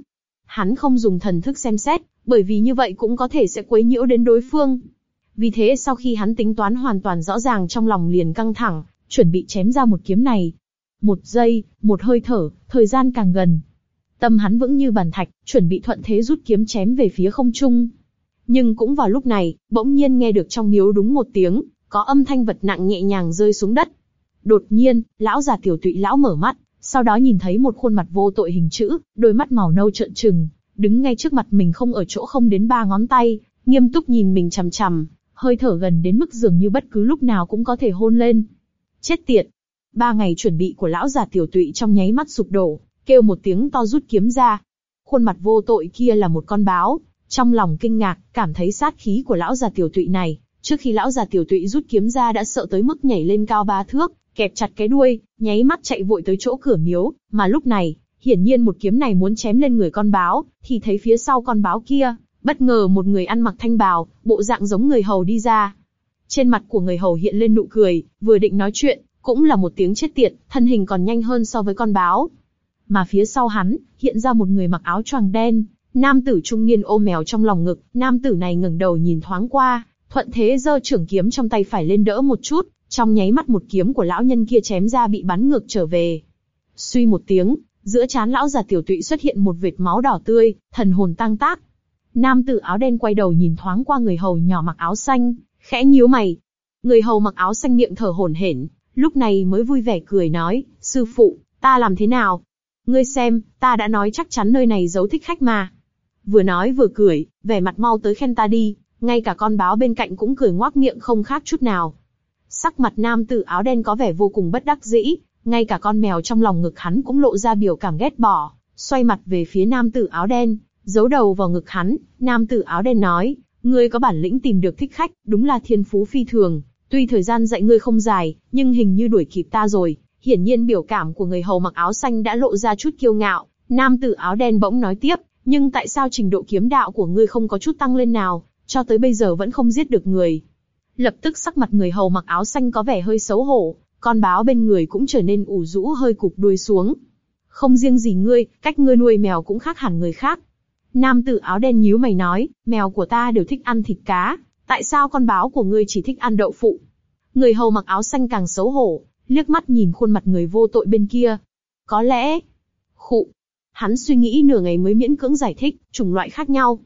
A: Hắn không dùng thần thức xem xét, bởi vì như vậy cũng có thể sẽ quấy nhiễu đến đối phương. Vì thế sau khi hắn tính toán hoàn toàn rõ ràng trong lòng liền căng thẳng, chuẩn bị chém ra một kiếm này. Một giây, một hơi thở, thời gian càng gần. Tâm hắn vững như bàn thạch, chuẩn bị thuận thế rút kiếm chém về phía không trung. Nhưng cũng vào lúc này, bỗng nhiên nghe được trong miếu đúng một tiếng, có âm thanh vật nặng nhẹ nhàng rơi xuống đất. Đột nhiên, lão già tiểu tụy lão mở mắt, sau đó nhìn thấy một khuôn mặt vô tội hình chữ, đôi mắt màu nâu trợn trừng, đứng ngay trước mặt mình không ở chỗ không đến ba ngón tay, nghiêm túc nhìn mình chằm chằm, hơi thở gần đến mức dường như bất cứ lúc nào cũng có thể hôn lên. Chết tiệt! Ba ngày chuẩn bị của lão già tiểu tụy trong nháy mắt sụp đổ, kêu một tiếng to rút kiếm ra. Khuôn mặt vô tội kia là một con báo, trong lòng kinh ngạc, cảm thấy sát khí của lão già tiểu tụy này. Trước khi lão già tiểu tụy rút kiếm ra đã sợ tới mức nhảy lên cao ba thước, kẹp chặt cái đuôi, nháy mắt chạy vội tới chỗ cửa miếu, mà lúc này, hiển nhiên một kiếm này muốn chém lên người con báo, thì thấy phía sau con báo kia, bất ngờ một người ăn mặc thanh bào, bộ dạng giống người hầu đi ra. Trên mặt của người hầu hiện lên nụ cười, vừa định nói chuyện, cũng là một tiếng chết tiệt, thân hình còn nhanh hơn so với con báo. Mà phía sau hắn, hiện ra một người mặc áo choàng đen, nam tử trung niên ôm mèo trong lòng ngực, nam tử này ngẩng đầu nhìn thoáng qua, thuận thế giơ trưởng kiếm trong tay phải lên đỡ một chút, trong nháy mắt một kiếm của lão nhân kia chém ra bị bắn ngược trở về. Suy một tiếng, giữa chán lão già tiểu tụy xuất hiện một vệt máu đỏ tươi, thần hồn tăng tác. Nam tử áo đen quay đầu nhìn thoáng qua người hầu nhỏ mặc áo xanh, khẽ nhíu mày. Người hầu mặc áo xanh miệng thở hổn hển, lúc này mới vui vẻ cười nói, sư phụ, ta làm thế nào? Ngươi xem, ta đã nói chắc chắn nơi này giấu thích khách mà. Vừa nói vừa cười, vẻ mặt mau tới khen ta đi, ngay cả con báo bên cạnh cũng cười ngoác miệng không khác chút nào. Sắc mặt nam tử áo đen có vẻ vô cùng bất đắc dĩ, ngay cả con mèo trong lòng ngực hắn cũng lộ ra biểu cảm ghét bỏ, xoay mặt về phía nam tử áo đen, giấu đầu vào ngực hắn, nam tử áo đen nói, ngươi có bản lĩnh tìm được thích khách, đúng là thiên phú phi thường, tuy thời gian dạy ngươi không dài, nhưng hình như đuổi kịp ta rồi. Hiển nhiên biểu cảm của người hầu mặc áo xanh đã lộ ra chút kiêu ngạo, nam tử áo đen bỗng nói tiếp, nhưng tại sao trình độ kiếm đạo của ngươi không có chút tăng lên nào, cho tới bây giờ vẫn không giết được người. Lập tức sắc mặt người hầu mặc áo xanh có vẻ hơi xấu hổ, con báo bên người cũng trở nên ủ rũ hơi cụp đuôi xuống. Không riêng gì ngươi, cách ngươi nuôi mèo cũng khác hẳn người khác. Nam tử áo đen nhíu mày nói, mèo của ta đều thích ăn thịt cá, tại sao con báo của ngươi chỉ thích ăn đậu phụ? Người hầu mặc áo xanh càng xấu hổ, liếc mắt nhìn khuôn mặt người vô tội bên kia. Có lẽ... Khụ. Hắn suy nghĩ nửa ngày mới miễn cưỡng giải thích, chủng loại khác nhau.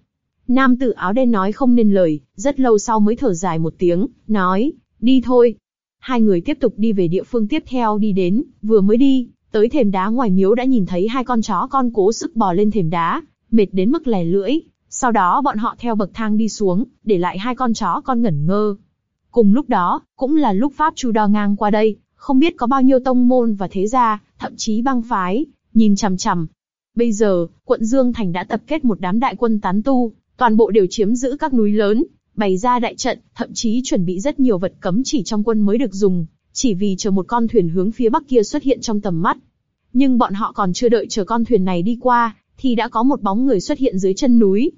A: Nam tử áo đen nói không nên lời, rất lâu sau mới thở dài một tiếng, nói, đi thôi. Hai người tiếp tục đi về địa phương tiếp theo đi đến, vừa mới đi, tới thềm đá ngoài miếu đã nhìn thấy hai con chó con cố sức bò lên thềm đá, mệt đến mức lè lưỡi. Sau đó bọn họ theo bậc thang đi xuống, để lại hai con chó con ngẩn ngơ. Cùng lúc đó, cũng là lúc Pháp Chu đo ngang qua đây, không biết có bao nhiêu tông môn và thế gia, thậm chí băng phái, nhìn chằm chằm. Bây giờ, quận Dương Thành đã tập kết một đám đại quân tán tu, toàn bộ đều chiếm giữ các núi lớn, bày ra đại trận, thậm chí chuẩn bị rất nhiều vật cấm chỉ trong quân mới được dùng, chỉ vì chờ một con thuyền hướng phía bắc kia xuất hiện trong tầm mắt. Nhưng bọn họ còn chưa đợi chờ con thuyền này đi qua, thì đã có một bóng người xuất hiện dưới chân núi.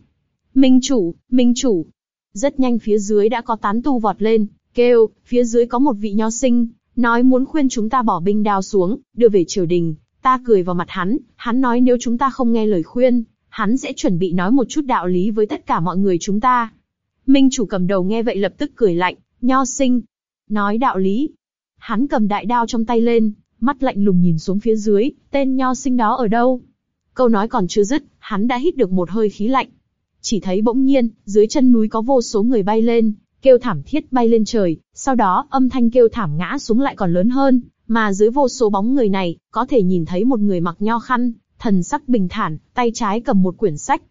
A: Minh chủ, Minh chủ. Rất nhanh phía dưới đã có tán tu vọt lên, kêu, phía dưới có một vị nho sinh, nói muốn khuyên chúng ta bỏ binh đao xuống, đưa về triều đình. Ta cười vào mặt hắn, hắn nói nếu chúng ta không nghe lời khuyên, hắn sẽ chuẩn bị nói một chút đạo lý với tất cả mọi người chúng ta. Minh chủ cầm đầu nghe vậy lập tức cười lạnh, nho sinh. Nói đạo lý. Hắn cầm đại đao trong tay lên, mắt lạnh lùng nhìn xuống phía dưới, tên nho sinh đó ở đâu? Câu nói còn chưa dứt, hắn đã hít được một hơi khí lạnh. Chỉ thấy bỗng nhiên, dưới chân núi có vô số người bay lên, kêu thảm thiết bay lên trời, sau đó âm thanh kêu thảm ngã xuống lại còn lớn hơn, mà dưới vô số bóng người này, có thể nhìn thấy một người mặc nho khăn, thần sắc bình thản, tay trái cầm một quyển sách.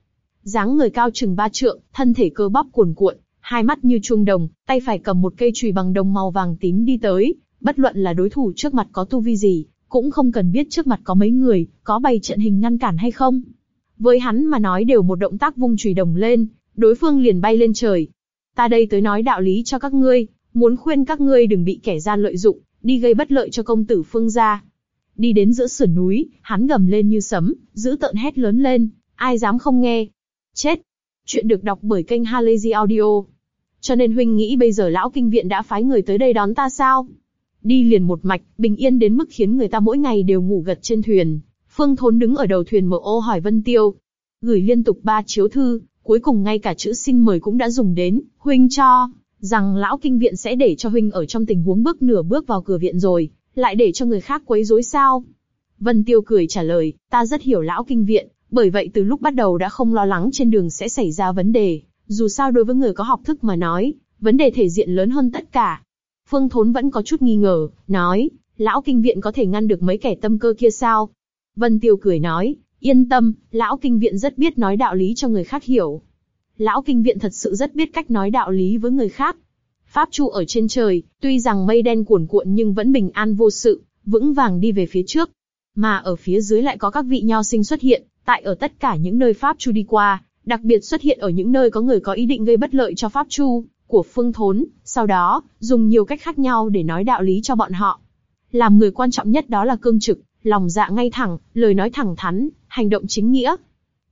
A: dáng người cao chừng ba trượng, thân thể cơ bắp cuồn cuộn, hai mắt như chuông đồng, tay phải cầm một cây chùy bằng đồng màu vàng tím đi tới, bất luận là đối thủ trước mặt có tu vi gì, cũng không cần biết trước mặt có mấy người, có bày trận hình ngăn cản hay không. Với hắn mà nói đều một động tác vung chùy đồng lên, đối phương liền bay lên trời. Ta đây tới nói đạo lý cho các ngươi, muốn khuyên các ngươi đừng bị kẻ gian lợi dụng, đi gây bất lợi cho công tử phương gia. Đi đến giữa sườn núi, hắn gầm lên như sấm, giữ tợn hét lớn lên, ai dám không nghe. Chết! Chuyện được đọc bởi kênh Halazy Audio. Cho nên huynh nghĩ bây giờ lão kinh viện đã phái người tới đây đón ta sao? Đi liền một mạch, bình yên đến mức khiến người ta mỗi ngày đều ngủ gật trên thuyền. Phương Thốn đứng ở đầu thuyền mở ô hỏi Vân Tiêu. Gửi liên tục ba chiếu thư, cuối cùng ngay cả chữ xin mời cũng đã dùng đến, huynh cho, rằng lão kinh viện sẽ để cho huynh ở trong tình huống bước nửa bước vào cửa viện rồi, lại để cho người khác quấy rối sao? Vân Tiêu cười trả lời, ta rất hiểu lão kinh viện, bởi vậy từ lúc bắt đầu đã không lo lắng trên đường sẽ xảy ra vấn đề. Dù sao đối với người có học thức mà nói, vấn đề thể diện lớn hơn tất cả. Phương Thốn vẫn có chút nghi ngờ, nói, lão kinh viện có thể ngăn được mấy kẻ tâm cơ kia sao? Vân Tiêu cười nói, yên tâm, lão kinh viện rất biết nói đạo lý cho người khác hiểu. Lão kinh viện thật sự rất biết cách nói đạo lý với người khác. Pháp Chu ở trên trời, tuy rằng mây đen cuồn cuộn nhưng vẫn bình an vô sự, vững vàng đi về phía trước. Mà ở phía dưới lại có các vị nho sinh xuất hiện, tại ở tất cả những nơi Pháp Chu đi qua, đặc biệt xuất hiện ở những nơi có người có ý định gây bất lợi cho Pháp Chu, của Phương Thốn, sau đó, dùng nhiều cách khác nhau để nói đạo lý cho bọn họ. Làm người quan trọng nhất đó là cương trực, lòng dạ ngay thẳng, lời nói thẳng thắn, hành động chính nghĩa.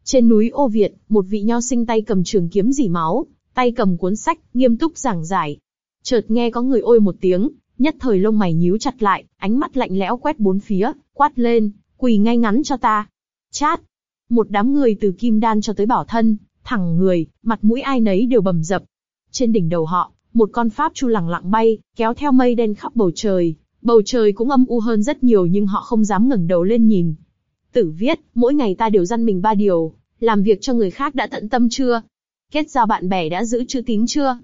A: Trên núi Ô Việt, một vị nho sinh tay cầm trường kiếm dỉ máu, tay cầm cuốn sách, nghiêm túc giảng giải. Chợt nghe có người ôi một tiếng, nhất thời lông mày nhíu chặt lại, ánh mắt lạnh lẽo quét bốn phía, quát lên, quỳ ngay ngắn cho ta. Chát! Một đám người từ kim đan cho tới bảo thân, thẳng người, mặt mũi ai nấy đều bầm dập. Trên đỉnh đầu họ, một con pháp chu lẳng lặng bay, kéo theo mây đen khắp bầu trời. Bầu trời cũng âm u hơn rất nhiều nhưng họ không dám ngẩng đầu lên nhìn. Tử viết, mỗi ngày ta đều dăn mình ba điều, làm việc cho người khác đã tận tâm chưa? Kết giao bạn bè đã giữ chữ tín chưa?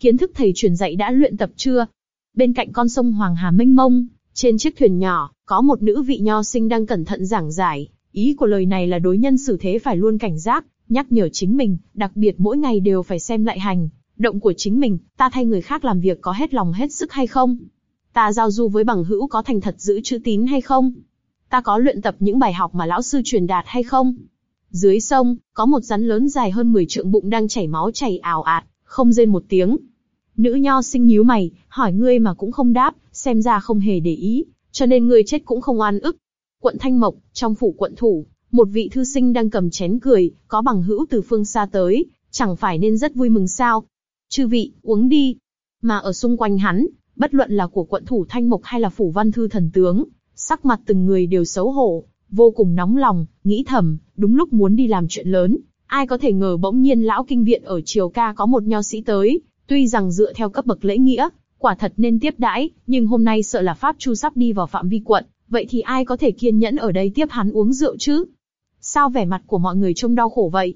A: Kiến thức thầy truyền dạy đã luyện tập chưa? Bên cạnh con sông Hoàng Hà mênh mông, trên chiếc thuyền nhỏ, có một nữ vị nho sinh đang cẩn thận giảng giải. Ý của lời này là đối nhân xử thế phải luôn cảnh giác, nhắc nhở chính mình, đặc biệt mỗi ngày đều phải xem lại hành, động của chính mình, ta thay người khác làm việc có hết lòng hết sức hay không? Ta giao du với bằng hữu có thành thật giữ chữ tín hay không? Ta có luyện tập những bài học mà lão sư truyền đạt hay không? Dưới sông, có một rắn lớn dài hơn 10 trượng bụng đang chảy máu chảy ảo ạt, không rên một tiếng. Nữ nho sinh nhíu mày, hỏi ngươi mà cũng không đáp, xem ra không hề để ý, cho nên ngươi chết cũng không oan ức. Quận Thanh Mộc, trong phủ quận thủ, một vị thư sinh đang cầm chén cười, có bằng hữu từ phương xa tới, chẳng phải nên rất vui mừng sao? Chư vị, uống đi. Mà ở xung quanh hắn, bất luận là của quận thủ Thanh mục hay là phủ văn thư thần tướng, sắc mặt từng người đều xấu hổ, vô cùng nóng lòng, nghĩ thầm, đúng lúc muốn đi làm chuyện lớn, ai có thể ngờ bỗng nhiên lão kinh viện ở triều ca có một nho sĩ tới, tuy rằng dựa theo cấp bậc lễ nghĩa, quả thật nên tiếp đãi, nhưng hôm nay sợ là Pháp Chu sắp đi vào phạm vi quận, vậy thì ai có thể kiên nhẫn ở đây tiếp hắn uống rượu chứ? Sao vẻ mặt của mọi người trông đau khổ vậy?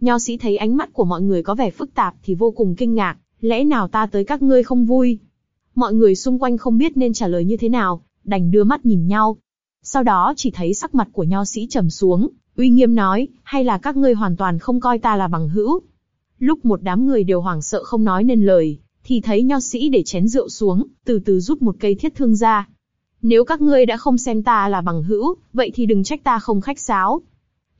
A: Nho sĩ thấy ánh mắt của mọi người có vẻ phức tạp thì vô cùng kinh ngạc, lẽ nào ta tới các ngươi không vui? Mọi người xung quanh không biết nên trả lời như thế nào, đành đưa mắt nhìn nhau. Sau đó chỉ thấy sắc mặt của nho sĩ trầm xuống, uy nghiêm nói, hay là các ngươi hoàn toàn không coi ta là bằng hữu? Lúc một đám người đều hoảng sợ không nói nên lời, thì thấy nho sĩ để chén rượu xuống, từ từ rút một cây thiết thương ra. Nếu các ngươi đã không xem ta là bằng hữu, vậy thì đừng trách ta không khách sáo.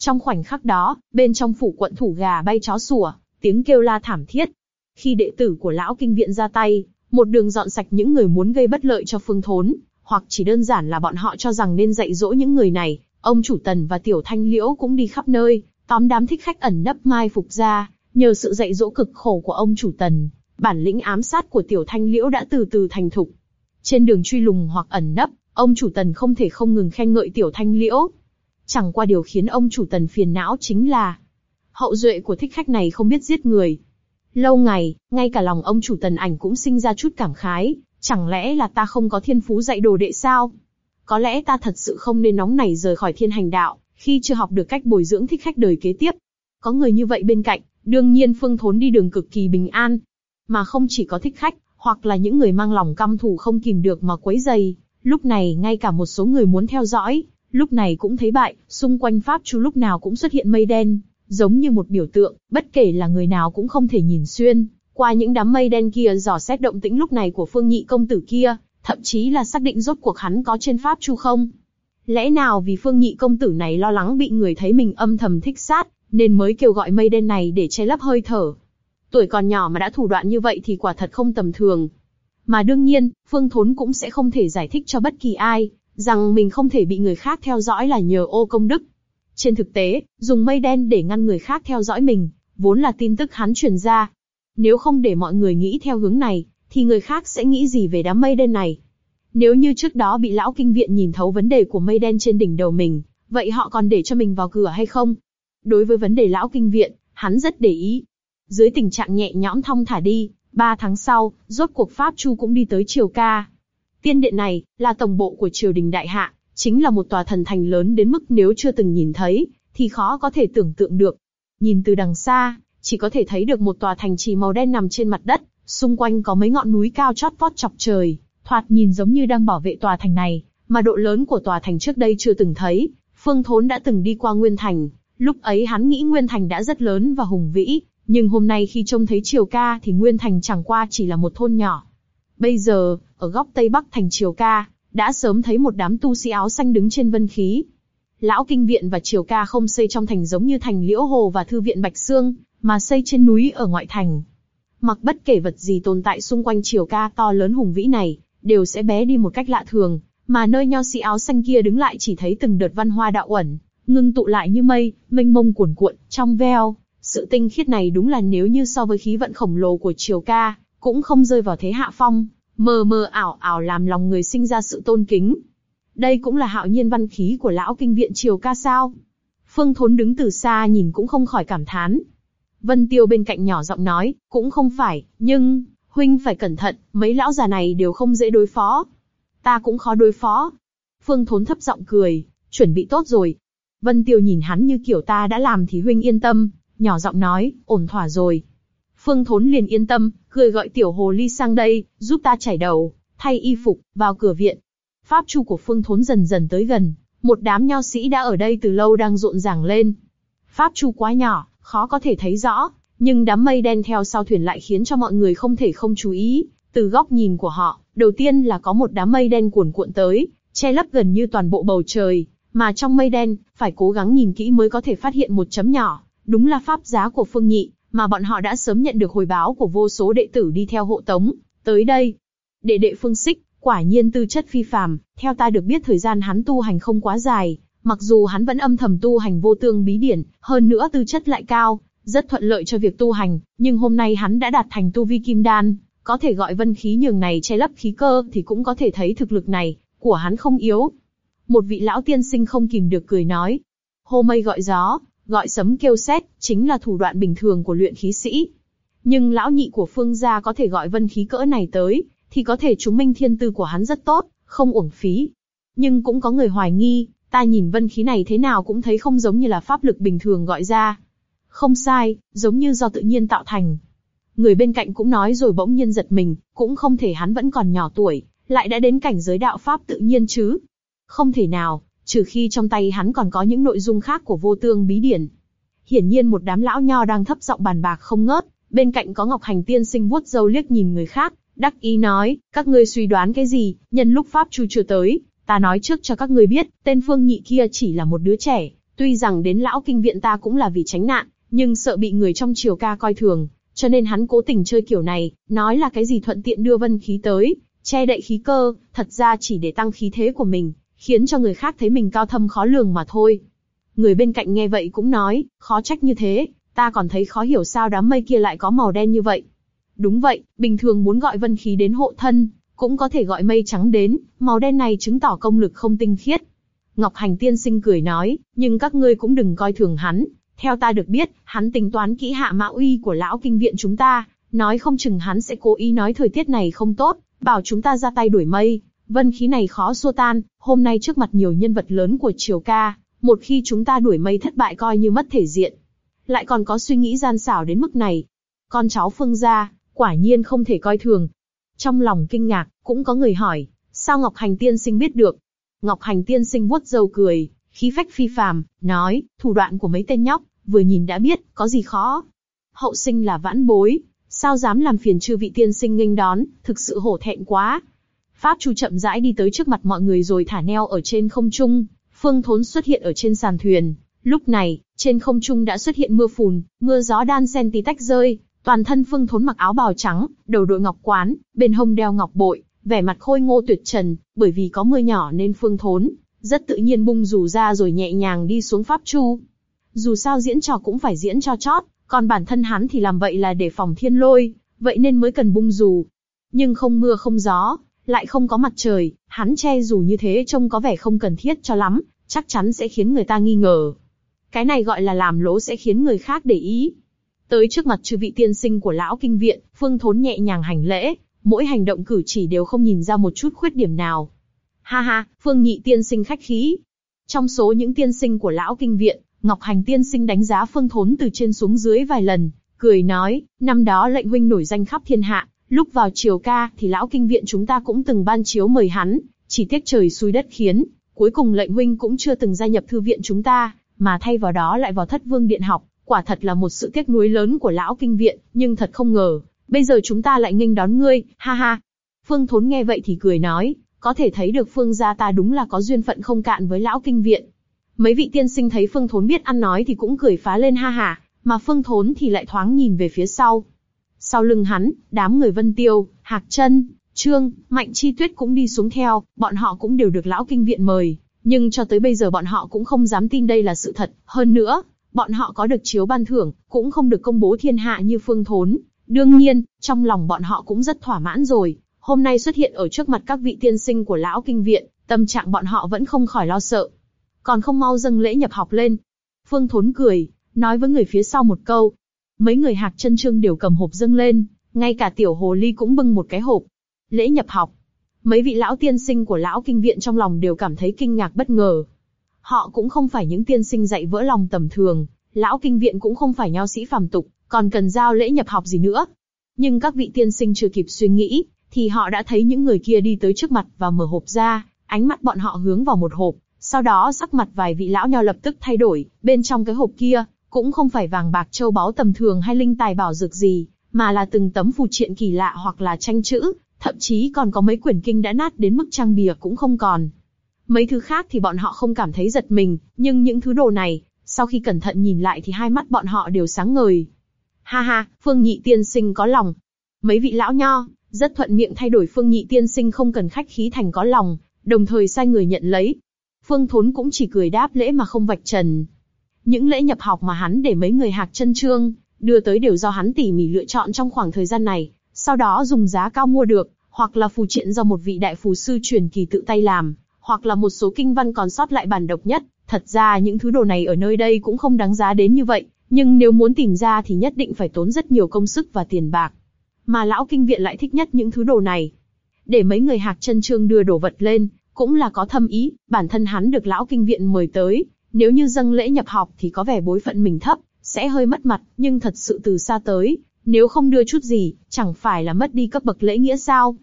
A: Trong khoảnh khắc đó, bên trong phủ quận thủ gà bay chó sủa, tiếng kêu la thảm thiết. Khi đệ tử của lão kinh viện ra tay, một đường dọn sạch những người muốn gây bất lợi cho phương thốn, hoặc chỉ đơn giản là bọn họ cho rằng nên dạy dỗ những người này, ông chủ tần và tiểu thanh liễu cũng đi khắp nơi, tóm đám thích khách ẩn nấp mai phục ra, nhờ sự dạy dỗ cực khổ của ông chủ tần, bản lĩnh ám sát của tiểu thanh liễu đã từ từ thành thục. Trên đường truy lùng hoặc ẩn nấp, ông chủ tần không thể không ngừng khen ngợi tiểu thanh liễu. Chẳng qua điều khiến ông chủ tần phiền não chính là hậu duệ của thích khách này không biết giết người. Lâu ngày, ngay cả lòng ông chủ tần ảnh cũng sinh ra chút cảm khái, chẳng lẽ là ta không có thiên phú dạy đồ đệ sao? Có lẽ ta thật sự không nên nóng nảy rời khỏi thiên hành đạo, khi chưa học được cách bồi dưỡng thích khách đời kế tiếp. Có người như vậy bên cạnh, đương nhiên phương thốn đi đường cực kỳ bình an, mà không chỉ có thích khách, hoặc là những người mang lòng căm thù không kìm được mà quấy dày. Lúc này ngay cả một số người muốn theo dõi, lúc này cũng thấy bại, xung quanh Pháp Chu lúc nào cũng xuất hiện mây đen, giống như một biểu tượng, bất kể là người nào cũng không thể nhìn xuyên. Qua những đám mây đen kia dò xét động tĩnh lúc này của Phương Nhị công tử kia, thậm chí là xác định rốt cuộc hắn có trên Pháp Chu không. Lẽ nào vì Phương Nhị công tử này lo lắng bị người thấy mình âm thầm thích sát, nên mới kêu gọi mây đen này để che lấp hơi thở, Tuổi còn nhỏ mà đã thủ đoạn như vậy thì quả thật không tầm thường. Mà đương nhiên, Phương Thốn cũng sẽ không thể giải thích cho bất kỳ ai, rằng mình không thể bị người khác theo dõi là nhờ ô công đức. Trên thực tế, dùng mây đen để ngăn người khác theo dõi mình, vốn là tin tức hắn truyền ra. Nếu không để mọi người nghĩ theo hướng này, thì người khác sẽ nghĩ gì về đám mây đen này? Nếu như trước đó bị lão kinh viện nhìn thấu vấn đề của mây đen trên đỉnh đầu mình, vậy họ còn để cho mình vào cửa hay không? Đối với vấn đề lão kinh viện, hắn rất để ý, dưới tình trạng nhẹ nhõm thong thả đi, ba tháng sau, rốt cuộc Pháp Chu cũng đi tới Triều Ca. Tiên điện này, là tổng bộ của triều đình đại hạ, chính là một tòa thần thành lớn đến mức nếu chưa từng nhìn thấy, thì khó có thể tưởng tượng được. Nhìn từ đằng xa, chỉ có thể thấy được một tòa thành trì màu đen nằm trên mặt đất, xung quanh có mấy ngọn núi cao chót vót chọc trời, thoạt nhìn giống như đang bảo vệ tòa thành này, mà độ lớn của tòa thành trước đây chưa từng thấy. Phương Thốn đã từng đi qua Nguyên Thành, lúc ấy hắn nghĩ Nguyên Thành đã rất lớn và hùng vĩ, nhưng hôm nay khi trông thấy Triều Ca thì Nguyên Thành chẳng qua chỉ là một thôn nhỏ. Bây giờ, ở góc Tây Bắc thành Triều Ca, đã sớm thấy một đám tu sĩ áo xanh đứng trên vân khí. Lão Kinh Viện và Triều Ca không xây trong thành giống như thành Liễu Hồ và Thư viện Bạch Sương, mà xây trên núi ở ngoại thành. Mặc bất kể vật gì tồn tại xung quanh Triều Ca to lớn hùng vĩ này, đều sẽ bé đi một cách lạ thường, mà nơi nho sĩ áo xanh kia đứng lại chỉ thấy từng đợt văn hoa đạo ẩn, ngưng tụ lại như mây, mênh mông cuồn cuộn, trong veo, sự tinh khiết này đúng là nếu như so với khí vận khổng lồ của triều ca, cũng không rơi vào thế hạ phong, mờ mờ ảo ảo làm lòng người sinh ra sự tôn kính. Đây cũng là hạo nhiên văn khí của lão kinh viện triều ca sao? Phương Thốn đứng từ xa nhìn cũng không khỏi cảm thán. Vân Tiêu bên cạnh nhỏ giọng nói, cũng không phải, nhưng, huynh phải cẩn thận, mấy lão già này đều không dễ đối phó. Ta cũng khó đối phó. Phương Thốn thấp giọng cười, chuẩn bị tốt rồi. Vân Tiêu nhìn hắn như kiểu ta đã làm thì huynh yên tâm, nhỏ giọng nói, ổn thỏa rồi. Phương Thốn liền yên tâm, cười gọi tiểu hồ ly sang đây, giúp ta chảy đầu, thay y phục, vào cửa viện. Pháp chu của Phương Thốn dần dần tới gần, một đám nho sĩ đã ở đây từ lâu đang rộn ràng lên. Pháp chu quá nhỏ, khó có thể thấy rõ, nhưng đám mây đen theo sau thuyền lại khiến cho mọi người không thể không chú ý. Từ góc nhìn của họ, đầu tiên là có một đám mây đen cuồn cuộn tới, che lấp gần như toàn bộ bầu trời, mà trong mây đen, phải cố gắng nhìn kỹ mới có thể phát hiện một chấm nhỏ, Đúng là pháp giá của Phương Nhị, mà bọn họ đã sớm nhận được hồi báo của vô số đệ tử đi theo hộ tống, tới đây. Đệ đệ Phương Xích, quả nhiên tư chất phi phàm, theo ta được biết thời gian hắn tu hành không quá dài, mặc dù hắn vẫn âm thầm tu hành vô tương bí điển, hơn nữa tư chất lại cao, rất thuận lợi cho việc tu hành, nhưng hôm nay hắn đã đạt thành tu vi kim đan, có thể gọi vân khí nhường này che lấp khí cơ thì cũng có thể thấy thực lực này của hắn không yếu. Một vị lão tiên sinh không kìm được cười nói, hô mây gọi gió, gọi sấm kêu sét, chính là thủ đoạn bình thường của luyện khí sĩ. Nhưng lão nhị của Phương gia có thể gọi vân khí cỡ này tới, thì có thể chứng minh thiên tư của hắn rất tốt, không uổng phí. Nhưng cũng có người hoài nghi, ta nhìn vân khí này thế nào cũng thấy không giống như là pháp lực bình thường gọi ra. Không sai, giống như do tự nhiên tạo thành. Người bên cạnh cũng nói rồi bỗng nhiên giật mình, cũng không thể hắn vẫn còn nhỏ tuổi, lại đã đến cảnh giới đạo pháp tự nhiên chứ. Không thể nào, trừ khi trong tay hắn còn có những nội dung khác của vô tương bí điển. Hiển nhiên một đám lão nho đang thấp giọng bàn bạc không ngớt, bên cạnh có Ngọc Hành tiên sinh vuốt râu liếc nhìn người khác, đắc ý nói, các ngươi suy đoán cái gì, nhân lúc Pháp Chu chưa tới, ta nói trước cho các ngươi biết, tên Phương Nhị kia chỉ là một đứa trẻ, tuy rằng đến lão kinh viện ta cũng là vì tránh nạn, nhưng sợ bị người trong triều ca coi thường, cho nên hắn cố tình chơi kiểu này, nói là cái gì thuận tiện đưa vân khí tới, che đậy khí cơ, thật ra chỉ để tăng khí thế của mình, khiến cho người khác thấy mình cao thâm khó lường mà thôi. Người bên cạnh nghe vậy cũng nói, khó trách như thế, ta còn thấy khó hiểu sao đám mây kia lại có màu đen như vậy. Đúng vậy, bình thường muốn gọi vân khí đến hộ thân, cũng có thể gọi mây trắng đến, màu đen này chứng tỏ công lực không tinh khiết. Ngọc Hành tiên sinh cười nói, nhưng các ngươi cũng đừng coi thường hắn. Theo ta được biết, hắn tính toán kỹ hạ mã uy của lão kinh viện chúng ta, nói không chừng hắn sẽ cố ý nói thời tiết này không tốt, bảo chúng ta ra tay đuổi mây. Vân khí này khó xua tan, hôm nay trước mặt nhiều nhân vật lớn của triều ca, một khi chúng ta đuổi mây thất bại coi như mất thể diện. Lại còn có suy nghĩ gian xảo đến mức này. Con cháu phương gia, quả nhiên không thể coi thường. Trong lòng kinh ngạc, cũng có người hỏi, sao Ngọc Hành tiên sinh biết được? Ngọc Hành tiên sinh vuốt râu cười, khí phách phi phàm, nói, thủ đoạn của mấy tên nhóc, vừa nhìn đã biết, có gì khó. Hậu sinh là vãn bối, sao dám làm phiền chư vị tiên sinh nghênh đón, thực sự hổ thẹn quá. Pháp Chu chậm rãi đi tới trước mặt mọi người rồi thả neo ở trên không trung, Phương Thốn xuất hiện ở trên sàn thuyền. Lúc này, trên không trung đã xuất hiện mưa phùn, mưa gió đan xen tí tách rơi. Toàn thân Phương Thốn mặc áo bào trắng, đầu đội ngọc quán, bên hông đeo ngọc bội, vẻ mặt khôi ngô tuyệt trần. Bởi vì có mưa nhỏ nên Phương Thốn rất tự nhiên bung rủ ra rồi nhẹ nhàng đi xuống Pháp Chu. Dù sao diễn trò cũng phải diễn cho chót, còn bản thân hắn thì làm vậy là để phòng thiên lôi, vậy nên mới cần bung dù. Nhưng không mưa không gió, lại không có mặt trời, hắn che dù như thế trông có vẻ không cần thiết cho lắm, chắc chắn sẽ khiến người ta nghi ngờ. Cái này gọi là làm lỗ sẽ khiến người khác để ý. Tới trước mặt chư vị tiên sinh của lão kinh viện, Phương Thốn nhẹ nhàng hành lễ, mỗi hành động cử chỉ đều không nhìn ra một chút khuyết điểm nào. Ha ha, Phương Nhị tiên sinh khách khí. Trong số những tiên sinh của lão kinh viện, Ngọc Hành tiên sinh đánh giá Phương Thốn từ trên xuống dưới vài lần, cười nói, năm đó lệnh huynh nổi danh khắp thiên hạ, lúc vào triều ca thì lão kinh viện chúng ta cũng từng ban chiếu mời hắn, chỉ tiếc trời xui đất khiến, cuối cùng lệnh huynh cũng chưa từng gia nhập thư viện chúng ta, mà thay vào đó lại vào thất vương điện học, quả thật là một sự tiếc nuối lớn của lão kinh viện, nhưng thật không ngờ, bây giờ chúng ta lại nghênh đón ngươi, ha ha. Phương Thốn nghe vậy thì cười nói, có thể thấy được Phương gia ta đúng là có duyên phận không cạn với lão kinh viện. Mấy vị tiên sinh thấy Phương Thốn biết ăn nói thì cũng cười phá lên ha ha, mà Phương Thốn thì lại thoáng nhìn về phía sau. Sau lưng hắn, đám người Vân Tiêu, Hạc Trân, Trương, Mạnh Chi Tuyết cũng đi xuống theo, bọn họ cũng đều được lão kinh viện mời, nhưng cho tới bây giờ bọn họ cũng không dám tin đây là sự thật. Hơn nữa, bọn họ có được chiếu ban thưởng, cũng không được công bố thiên hạ như Phương Thốn. Đương nhiên, trong lòng bọn họ cũng rất thỏa mãn rồi. Hôm nay xuất hiện ở trước mặt các vị tiên sinh của lão kinh viện, tâm trạng bọn họ vẫn không khỏi lo sợ. Còn không mau dâng lễ nhập học lên. Phương Thốn cười, nói với người phía sau một câu. Mấy người hạc chân trương đều cầm hộp dâng lên, ngay cả tiểu hồ ly cũng bưng một cái hộp. Lễ nhập học. Mấy vị lão tiên sinh của lão kinh viện trong lòng đều cảm thấy kinh ngạc bất ngờ. Họ cũng không phải những tiên sinh dạy vỡ lòng tầm thường, lão kinh viện cũng không phải nho sĩ phàm tục, còn cần giao lễ nhập học gì nữa. Nhưng các vị tiên sinh chưa kịp suy nghĩ, thì họ đã thấy những người kia đi tới trước mặt và mở hộp ra, ánh mắt bọn họ hướng vào một hộp, sau đó sắc mặt vài vị lão nho lập tức thay đổi, bên trong cái hộp kia, cũng không phải vàng bạc châu báu tầm thường hay linh tài bảo dược gì, mà là từng tấm phù triện kỳ lạ hoặc là tranh chữ, thậm chí còn có mấy quyển kinh đã nát đến mức trang bìa cũng không còn. Mấy thứ khác thì bọn họ không cảm thấy giật mình, nhưng những thứ đồ này, sau khi cẩn thận nhìn lại thì hai mắt bọn họ đều sáng ngời. Ha ha, Phương Nhị tiên sinh có lòng. Mấy vị lão nho, rất thuận miệng thay đổi Phương Nhị tiên sinh không cần khách khí thành có lòng, đồng thời sai người nhận lấy. Phương Thốn cũng chỉ cười đáp lễ mà không vạch trần. Những lễ nhập học mà hắn để mấy người hạc chân trương đưa tới đều do hắn tỉ mỉ lựa chọn trong khoảng thời gian này, sau đó dùng giá cao mua được, hoặc là phù triện do một vị đại phù sư truyền kỳ tự tay làm, hoặc là một số kinh văn còn sót lại bản độc nhất. Thật ra những thứ đồ này ở nơi đây cũng không đáng giá đến như vậy, nhưng nếu muốn tìm ra thì nhất định phải tốn rất nhiều công sức và tiền bạc. Mà lão kinh viện lại thích nhất những thứ đồ này. để mấy người hạc chân trương đưa đồ vật lên, cũng là có thâm ý, bản thân hắn được lão kinh viện mời tới, nếu như dâng lễ nhập học thì có vẻ bối phận mình thấp, sẽ hơi mất mặt, nhưng thật sự từ xa tới, nếu không đưa chút gì, chẳng phải là mất đi cấp bậc lễ nghĩa sao?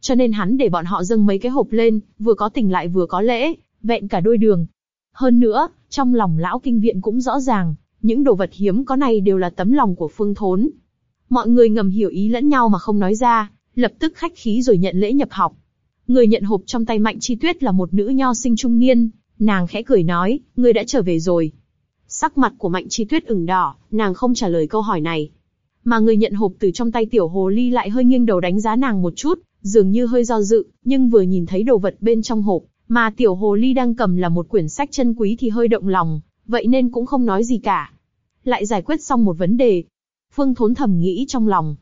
A: Cho nên hắn để bọn họ dâng mấy cái hộp lên, vừa có tình lại vừa có lễ, vẹn cả đôi đường. Hơn nữa, trong lòng lão kinh viện cũng rõ ràng, những đồ vật hiếm có này đều là tấm lòng của Phương Thốn. Mọi người ngầm hiểu ý lẫn nhau mà không nói ra, lập tức khách khí rồi nhận lễ nhập học. Người nhận hộp trong tay Mạnh Chi Tuyết là một nữ nho sinh trung niên, nàng khẽ cười nói, ngươi đã trở về rồi. Sắc mặt của Mạnh Chi Tuyết ửng đỏ, nàng không trả lời câu hỏi này. Mà người nhận hộp từ trong tay tiểu hồ ly lại hơi nghiêng đầu đánh giá nàng một chút, dường như hơi do dự, nhưng vừa nhìn thấy đồ vật bên trong hộp, mà tiểu hồ ly đang cầm là một quyển sách chân quý thì hơi động lòng, vậy nên cũng không nói gì cả. Lại giải quyết xong một vấn đề. Phương Thốn thầm nghĩ trong lòng.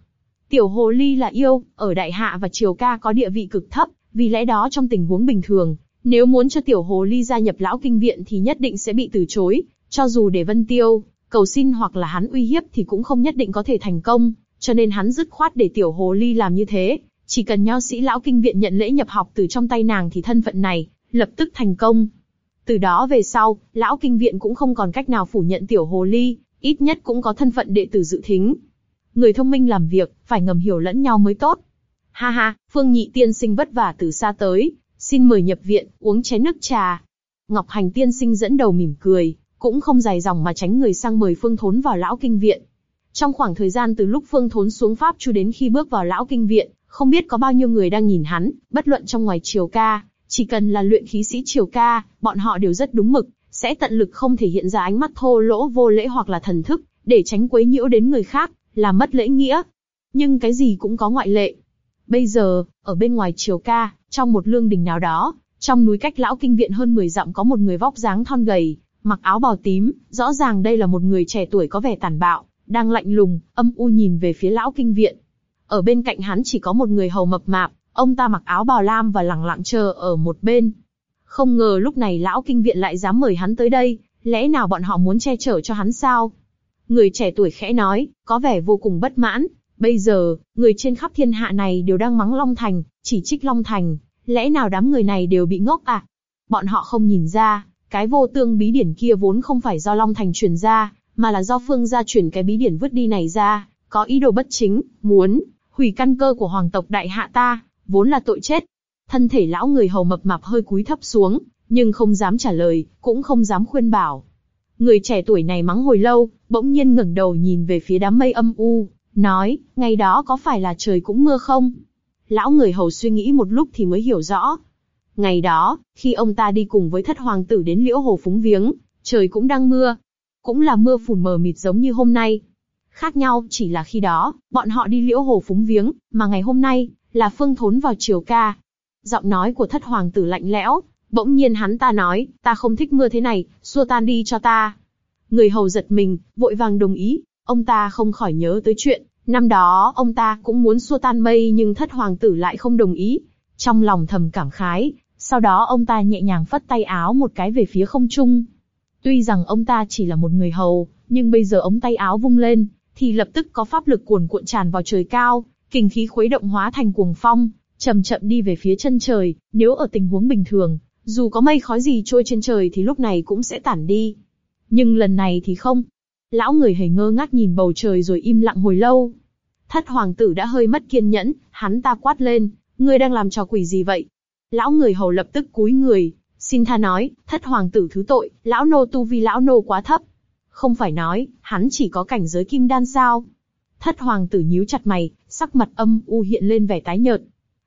A: Tiểu hồ ly là yêu, ở đại hạ và triều ca có địa vị cực thấp, vì lẽ đó trong tình huống bình thường, nếu muốn cho tiểu hồ ly gia nhập lão kinh viện thì nhất định sẽ bị từ chối, cho dù để Vân Tiêu, cầu xin hoặc là hắn uy hiếp thì cũng không nhất định có thể thành công, cho nên hắn dứt khoát để tiểu hồ ly làm như thế, chỉ cần nho sĩ lão kinh viện nhận lễ nhập học từ trong tay nàng thì thân phận này lập tức thành công. Từ đó về sau, lão kinh viện cũng không còn cách nào phủ nhận tiểu hồ ly, ít nhất cũng có thân phận đệ tử dự thính. Người thông minh làm việc, phải ngầm hiểu lẫn nhau mới tốt. Ha ha, Phương Nhị tiên sinh vất vả từ xa tới, xin mời nhập viện, uống chén nước trà. Ngọc Hành tiên sinh dẫn đầu mỉm cười, cũng không dài dòng mà tránh người sang mời Phương Thốn vào lão kinh viện. Trong khoảng thời gian từ lúc Phương Thốn xuống pháp chu đến khi bước vào lão kinh viện, không biết có bao nhiêu người đang nhìn hắn, bất luận trong ngoài triều ca, chỉ cần là luyện khí sĩ triều ca, bọn họ đều rất đúng mực, sẽ tận lực không thể hiện ra ánh mắt thô lỗ vô lễ hoặc là thần thức, để tránh quấy nhiễu đến người khác, làm mất lễ nghĩa. Nhưng cái gì cũng có ngoại lệ. Bây giờ, ở bên ngoài triều ca, trong một lương đình nào đó, trong núi cách lão kinh viện hơn 10 dặm có một người vóc dáng thon gầy, mặc áo bào tím, rõ ràng đây là một người trẻ tuổi có vẻ tàn bạo, đang lạnh lùng, âm u nhìn về phía lão kinh viện. Ở bên cạnh hắn chỉ có một người hầu mập mạp, ông ta mặc áo bào lam và lẳng lặng chờ ở một bên. Không ngờ lúc này lão kinh viện lại dám mời hắn tới đây, lẽ nào bọn họ muốn che chở cho hắn sao? Người trẻ tuổi khẽ nói, có vẻ vô cùng bất mãn. Bây giờ, người trên khắp thiên hạ này đều đang mắng Long Thành, chỉ trích Long Thành. Lẽ nào đám người này đều bị ngốc à? Bọn họ không nhìn ra, cái vô tương bí điển kia vốn không phải do Long Thành truyền ra, mà là do Phương gia truyền cái bí điển vứt đi này ra, có ý đồ bất chính, muốn hủy căn cơ của hoàng tộc đại hạ ta, vốn là tội chết. Thân thể lão người hầu mập mạp hơi cúi thấp xuống, nhưng không dám trả lời, cũng không dám khuyên bảo. Người trẻ tuổi này mắng hồi lâu, bỗng nhiên ngẩng đầu nhìn về phía đám mây âm u, nói, ngày đó có phải là trời cũng mưa không? Lão người hầu suy nghĩ một lúc thì mới hiểu rõ. Ngày đó, khi ông ta đi cùng với thất hoàng tử đến liễu hồ phúng viếng, trời cũng đang mưa. Cũng là mưa phùn mờ mịt giống như hôm nay. Khác nhau chỉ là khi đó, bọn họ đi liễu hồ phúng viếng, mà ngày hôm nay, là phương thốn vào chiều ca. Giọng nói của thất hoàng tử lạnh lẽo, bỗng nhiên hắn ta nói, ta không thích mưa thế này, xua tan đi cho ta. Người hầu giật mình, vội vàng đồng ý, ông ta không khỏi nhớ tới chuyện, năm đó ông ta cũng muốn xua tan mây nhưng thất hoàng tử lại không đồng ý. Trong lòng thầm cảm khái, sau đó ông ta nhẹ nhàng phất tay áo một cái về phía không trung. Tuy rằng ông ta chỉ là một người hầu, nhưng bây giờ ống tay áo vung lên, thì lập tức có pháp lực cuồn cuộn tràn vào trời cao, kinh khí khuấy động hóa thành cuồng phong, chậm chậm đi về phía chân trời. Nếu ở tình huống bình thường, dù có mây khói gì trôi trên trời thì lúc này cũng sẽ tản đi. Nhưng lần này thì không. Lão người hề ngơ ngác nhìn bầu trời rồi im lặng hồi lâu. Thất hoàng tử đã hơi mất kiên nhẫn, hắn ta quát lên, ngươi đang làm trò quỷ gì vậy? Lão người hầu lập tức cúi người, xin tha nói, thất hoàng tử thứ tội, lão nô tu vi lão nô quá thấp. Không phải nói, hắn chỉ có cảnh giới kim đan sao? Thất hoàng tử nhíu chặt mày, sắc mặt âm u hiện lên vẻ tái nhợt.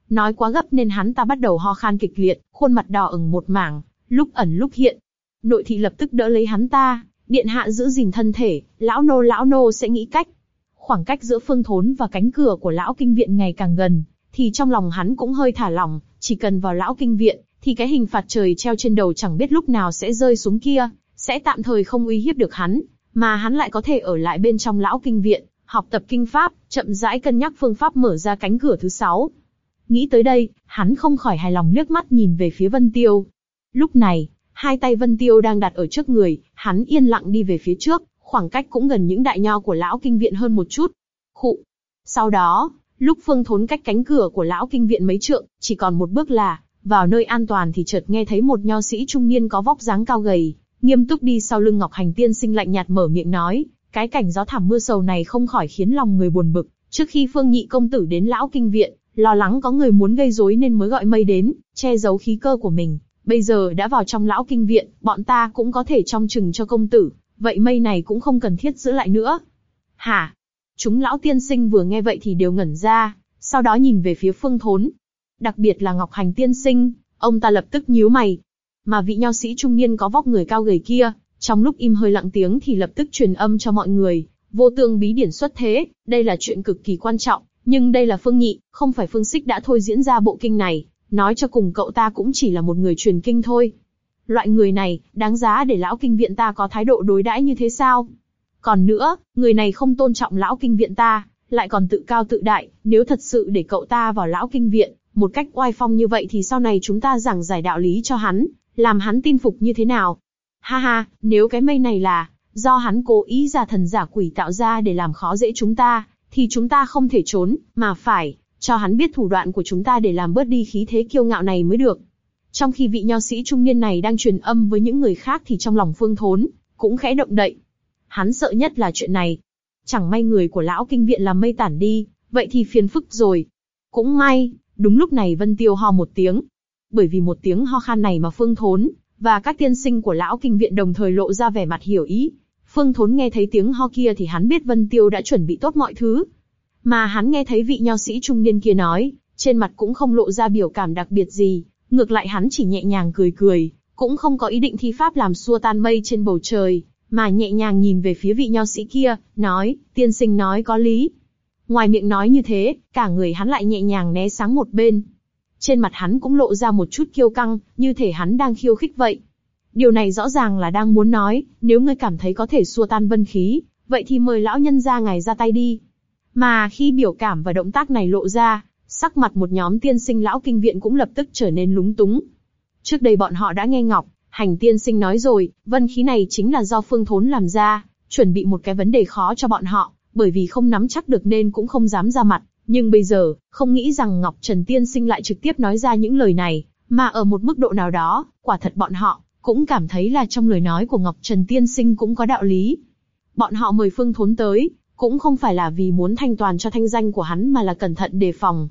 A: Nói quá gấp nên hắn ta bắt đầu ho khan kịch liệt, khuôn mặt đỏ ửng một mảng, lúc ẩn lúc hiện. Nội thị lập tức đỡ lấy hắn ta, điện hạ giữ gìn thân thể, lão nô lão nô sẽ nghĩ cách. Khoảng cách giữa phương thốn và cánh cửa của lão kinh viện ngày càng gần, thì trong lòng hắn cũng hơi thả lỏng, chỉ cần vào lão kinh viện, thì cái hình phạt trời treo trên đầu chẳng biết lúc nào sẽ rơi xuống kia, sẽ tạm thời không uy hiếp được hắn, mà hắn lại có thể ở lại bên trong lão kinh viện, học tập kinh pháp, chậm rãi cân nhắc phương pháp mở ra cánh cửa thứ sáu. Nghĩ tới đây, hắn không khỏi hài lòng nước mắt nhìn về phía Vân Tiêu. Lúc này, hai tay Vân Tiêu đang đặt ở trước người, hắn yên lặng đi về phía trước, khoảng cách cũng gần những đại nho của lão kinh viện hơn một chút. Khụ. Sau đó, Lúc Phương Thốn cách cánh cửa của lão kinh viện mấy trượng, chỉ còn một bước là vào nơi an toàn thì chợt nghe thấy một nho sĩ trung niên có vóc dáng cao gầy, nghiêm túc đi sau lưng Ngọc Hành Tiên Sinh lạnh nhạt mở miệng nói, cái cảnh gió thảm mưa sầu này không khỏi khiến lòng người buồn bực. Trước khi Phương Nhị công tử đến lão kinh viện, lo lắng có người muốn gây rối nên mới gọi mây đến, che giấu khí cơ của mình. Bây giờ đã vào trong lão kinh viện, bọn ta cũng có thể trong chừng cho công tử, vậy mây này cũng không cần thiết giữ lại nữa. Hả? Chúng lão tiên sinh vừa nghe vậy thì đều ngẩn ra, sau đó nhìn về phía phương thốn. Đặc biệt là Ngọc Hành tiên sinh, ông ta lập tức nhíu mày. Mà vị nho sĩ trung niên có vóc người cao gầy kia, trong lúc im hơi lặng tiếng thì lập tức truyền âm cho mọi người, vô tương bí điển xuất thế, đây là chuyện cực kỳ quan trọng, nhưng đây là Phương Nhị, không phải Phương Xích đã thôi diễn ra bộ kinh này, nói cho cùng cậu ta cũng chỉ là một người truyền kinh thôi. Loại người này, đáng giá để lão kinh viện ta có thái độ đối đãi như thế sao? Còn nữa, người này không tôn trọng lão kinh viện ta, lại còn tự cao tự đại, nếu thật sự để cậu ta vào lão kinh viện, một cách oai phong như vậy thì sau này chúng ta giảng giải đạo lý cho hắn, làm hắn tin phục như thế nào? Ha ha, nếu cái mây này là do hắn cố ý giả thần giả quỷ tạo ra để làm khó dễ chúng ta, thì chúng ta không thể trốn, mà phải cho hắn biết thủ đoạn của chúng ta để làm bớt đi khí thế kiêu ngạo này mới được. Trong khi vị nho sĩ trung niên này đang truyền âm với những người khác thì trong lòng Phương Thốn cũng khẽ động đậy. Hắn sợ nhất là chuyện này. Chẳng may người của lão kinh viện làm mây tản đi, vậy thì phiền phức rồi. Cũng may, đúng lúc này Vân Tiêu ho một tiếng. Bởi vì một tiếng ho khan này mà Phương Thốn và các tiên sinh của lão kinh viện đồng thời lộ ra vẻ mặt hiểu ý. Phương Thốn nghe thấy tiếng ho kia thì hắn biết Vân Tiêu đã chuẩn bị tốt mọi thứ. Mà hắn nghe thấy vị nho sĩ trung niên kia nói, trên mặt cũng không lộ ra biểu cảm đặc biệt gì, ngược lại hắn chỉ nhẹ nhàng cười cười, cũng không có ý định thi pháp làm xua tan mây trên bầu trời, mà nhẹ nhàng nhìn về phía vị nho sĩ kia, nói, tiên sinh nói có lý. Ngoài miệng nói như thế, cả người hắn lại nhẹ nhàng né sáng một bên. Trên mặt hắn cũng lộ ra một chút kiêu căng, như thể hắn đang khiêu khích vậy. Điều này rõ ràng là đang muốn nói, nếu ngươi cảm thấy có thể xua tan vân khí, vậy thì mời lão nhân ra ngài ra tay đi. Mà khi biểu cảm và động tác này lộ ra, sắc mặt một nhóm tiên sinh lão kinh viện cũng lập tức trở nên lúng túng. Trước đây bọn họ đã nghe Ngọc, hành tiên sinh nói rồi, vân khí này chính là do phương thốn làm ra, chuẩn bị một cái vấn đề khó cho bọn họ, bởi vì không nắm chắc được nên cũng không dám ra mặt. Nhưng bây giờ, không nghĩ rằng Ngọc Trần Tiên Sinh lại trực tiếp nói ra những lời này, mà ở một mức độ nào đó, quả thật bọn họ cũng cảm thấy là trong lời nói của Ngọc Trần Tiên Sinh cũng có đạo lý. Bọn họ mời Phương Thốn tới, cũng không phải là vì muốn thanh toàn cho thanh danh của hắn mà là cẩn thận đề phòng.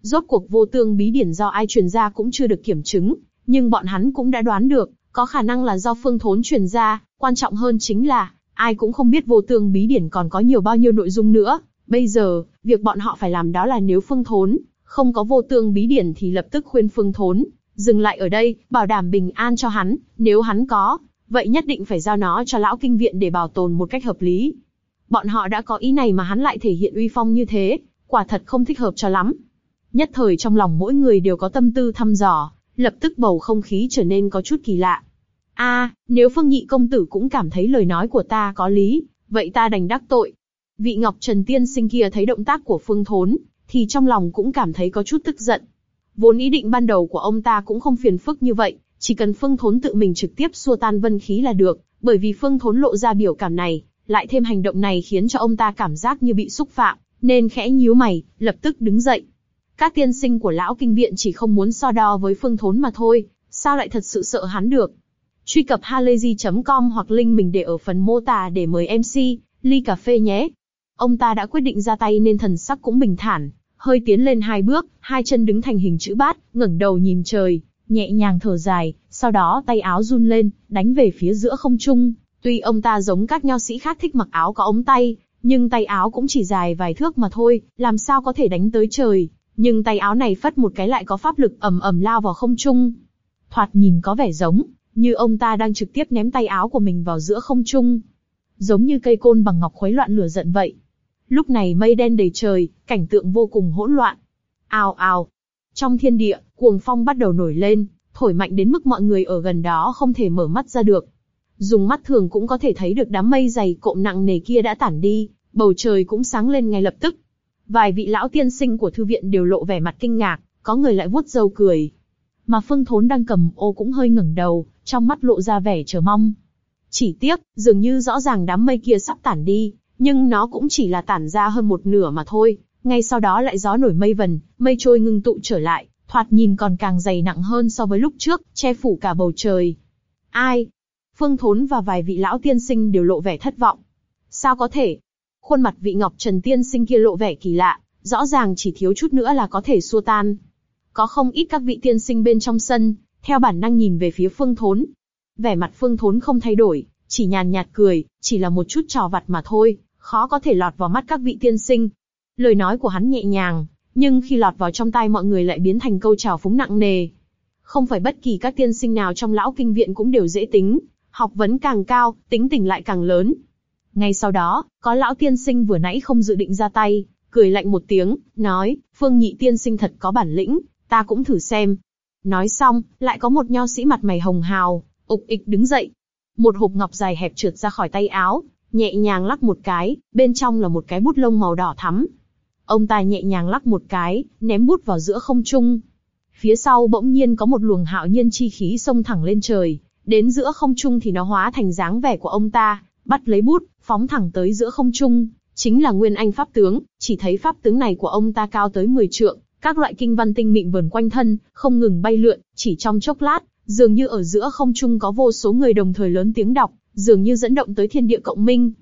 A: Rốt cuộc vô tương bí điển do ai truyền ra cũng chưa được kiểm chứng, nhưng bọn hắn cũng đã đoán được, có khả năng là do phương thốn truyền ra, quan trọng hơn chính là, ai cũng không biết vô tương bí điển còn có nhiều bao nhiêu nội dung nữa. Bây giờ, việc bọn họ phải làm đó là nếu phương thốn, không có vô tương bí điển thì lập tức khuyên phương thốn, dừng lại ở đây, bảo đảm bình an cho hắn, nếu hắn có, vậy nhất định phải giao nó cho lão kinh viện để bảo tồn một cách hợp lý. Bọn họ đã có ý này mà hắn lại thể hiện uy phong như thế, quả thật không thích hợp cho lắm. Nhất thời trong lòng mỗi người đều có tâm tư thăm dò, lập tức bầu không khí trở nên có chút kỳ lạ. A, nếu Phương Nhị công tử cũng cảm thấy lời nói của ta có lý, vậy ta đành đắc tội. Vị Ngọc Trần Tiên sinh kia thấy động tác của Phương Thốn, thì trong lòng cũng cảm thấy có chút tức giận. Vốn ý định ban đầu của ông ta cũng không phiền phức như vậy, chỉ cần Phương Thốn tự mình trực tiếp xua tan vân khí là được, bởi vì Phương Thốn lộ ra biểu cảm này, lại thêm hành động này khiến cho ông ta cảm giác như bị xúc phạm, nên khẽ nhíu mày, lập tức đứng dậy. Các tiên sinh của lão kinh viện chỉ không muốn so đo với phương thốn mà thôi, sao lại thật sự sợ hắn được. Truy cập halayzi.com hoặc link mình để ở phần mô tả để mời MC, ly cà phê nhé. Ông ta đã quyết định ra tay nên thần sắc cũng bình thản, hơi tiến lên hai bước, hai chân đứng thành hình chữ bát, ngẩng đầu nhìn trời, nhẹ nhàng thở dài, sau đó tay áo run lên, đánh về phía giữa không trung, Tuy ông ta giống các nho sĩ khác thích mặc áo có ống tay, nhưng tay áo cũng chỉ dài vài thước mà thôi, làm sao có thể đánh tới trời. Nhưng tay áo này phất một cái lại có pháp lực ầm ầm lao vào không trung. Thoạt nhìn có vẻ giống, như ông ta đang trực tiếp ném tay áo của mình vào giữa không trung. Giống như cây côn bằng ngọc khuấy loạn lửa giận vậy. Lúc này mây đen đầy trời, cảnh tượng vô cùng hỗn loạn. Ào ào. Trong thiên địa, cuồng phong bắt đầu nổi lên, thổi mạnh đến mức mọi người ở gần đó không thể mở mắt ra được dùng mắt thường cũng có thể thấy được đám mây dày cộm nặng nề kia đã tản đi, bầu trời cũng sáng lên ngay lập tức. Vài vị lão tiên sinh của thư viện đều lộ vẻ mặt kinh ngạc, có người lại vuốt râu cười. Mà Phương Thốn đang cầm ô cũng hơi ngẩng đầu, trong mắt lộ ra vẻ chờ mong. Chỉ tiếc, dường như rõ ràng đám mây kia sắp tản đi, nhưng nó cũng chỉ là tản ra hơn một nửa mà thôi, ngay sau đó lại gió nổi mây vần, mây trôi ngưng tụ trở lại, thoạt nhìn còn càng dày nặng hơn so với lúc trước, che phủ cả bầu trời. Ai? Phương Thốn và vài vị lão tiên sinh đều lộ vẻ thất vọng. Sao có thể? Khuôn mặt vị Ngọc Trần tiên sinh kia lộ vẻ kỳ lạ, rõ ràng chỉ thiếu chút nữa là có thể xua tan. Có không ít các vị tiên sinh bên trong sân, theo bản năng nhìn về phía Phương Thốn. Vẻ mặt Phương Thốn không thay đổi, chỉ nhàn nhạt cười, chỉ là một chút trò vặt mà thôi, khó có thể lọt vào mắt các vị tiên sinh. Lời nói của hắn nhẹ nhàng, nhưng khi lọt vào trong tai mọi người lại biến thành câu trào phúng nặng nề. Không phải bất kỳ các tiên sinh nào trong lão kinh viện cũng đều dễ tính, học vấn càng cao, tính tình lại càng lớn. Ngay sau đó, có lão tiên sinh vừa nãy không dự định ra tay, cười lạnh một tiếng, nói, Phương Nhị tiên sinh thật có bản lĩnh, ta cũng thử xem. Nói xong, lại có một nho sĩ mặt mày hồng hào, ục ịch đứng dậy. Một hộp ngọc dài hẹp trượt ra khỏi tay áo, nhẹ nhàng lắc một cái, bên trong là một cái bút lông màu đỏ thắm. Ông ta nhẹ nhàng lắc một cái, ném bút vào giữa không trung. Phía sau bỗng nhiên có một luồng hạo nhiên chi khí xông thẳng lên trời, đến giữa không trung thì nó hóa thành dáng vẻ của ông ta, bắt lấy bút, phóng thẳng tới giữa không trung, chính là Nguyên Anh Pháp Tướng, chỉ thấy Pháp Tướng này của ông ta cao tới 10 trượng, các loại kinh văn tinh mịn vần quanh thân, không ngừng bay lượn, chỉ trong chốc lát, dường như ở giữa không trung có vô số người đồng thời lớn tiếng đọc, dường như dẫn động tới thiên địa cộng minh.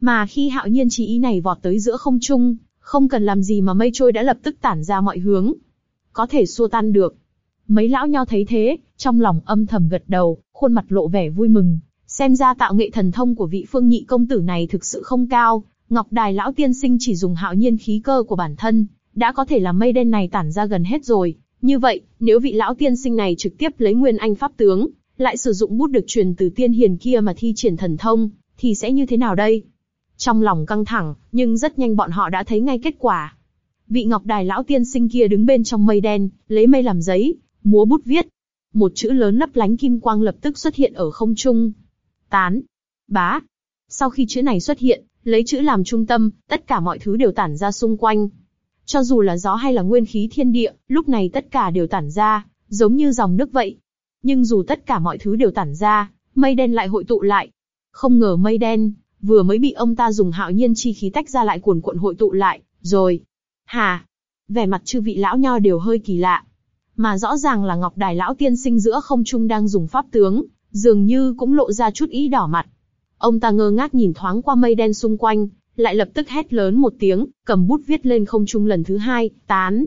A: Mà khi hạo nhiên trí ý này vọt tới giữa không trung, không cần làm gì mà mây trôi đã lập tức tản ra mọi hướng. Có thể xua tan được. Mấy lão nho thấy thế, trong lòng âm thầm gật đầu, khuôn mặt lộ vẻ vui mừng. Xem ra tạo nghệ thần thông của vị phương nhị công tử này thực sự không cao, Ngọc Đài lão tiên sinh chỉ dùng hạo nhiên khí cơ của bản thân, đã có thể làm mây đen này tản ra gần hết rồi. Như vậy, nếu vị lão tiên sinh này trực tiếp lấy nguyên anh pháp tướng, lại sử dụng bút được truyền từ tiên hiền kia mà thi triển thần thông, thì sẽ như thế nào đây? Trong lòng căng thẳng, nhưng rất nhanh bọn họ đã thấy ngay kết quả. Vị Ngọc Đài lão tiên sinh kia đứng bên trong mây đen, lấy mây làm giấy, múa bút viết. Một chữ lớn lấp lánh kim quang lập tức xuất hiện ở không trung. Tán. Bá. Sau khi chữ này xuất hiện, lấy chữ làm trung tâm, tất cả mọi thứ đều tản ra xung quanh. Cho dù là gió hay là nguyên khí thiên địa, lúc này tất cả đều tản ra, giống như dòng nước vậy. Nhưng dù tất cả mọi thứ đều tản ra, mây đen lại hội tụ lại. Không ngờ mây đen, vừa mới bị ông ta dùng hạo nhiên chi khí tách ra lại cuồn cuộn hội tụ lại, rồi. Hà! Vẻ mặt chư vị lão nho đều hơi kỳ lạ. Mà rõ ràng là Ngọc Đài lão tiên sinh giữa không trung đang dùng pháp tướng, dường như cũng lộ ra chút ý đỏ mặt. Ông ta ngơ ngác nhìn thoáng qua mây đen xung quanh, lại lập tức hét lớn một tiếng, cầm bút viết lên không trung lần thứ hai, tán.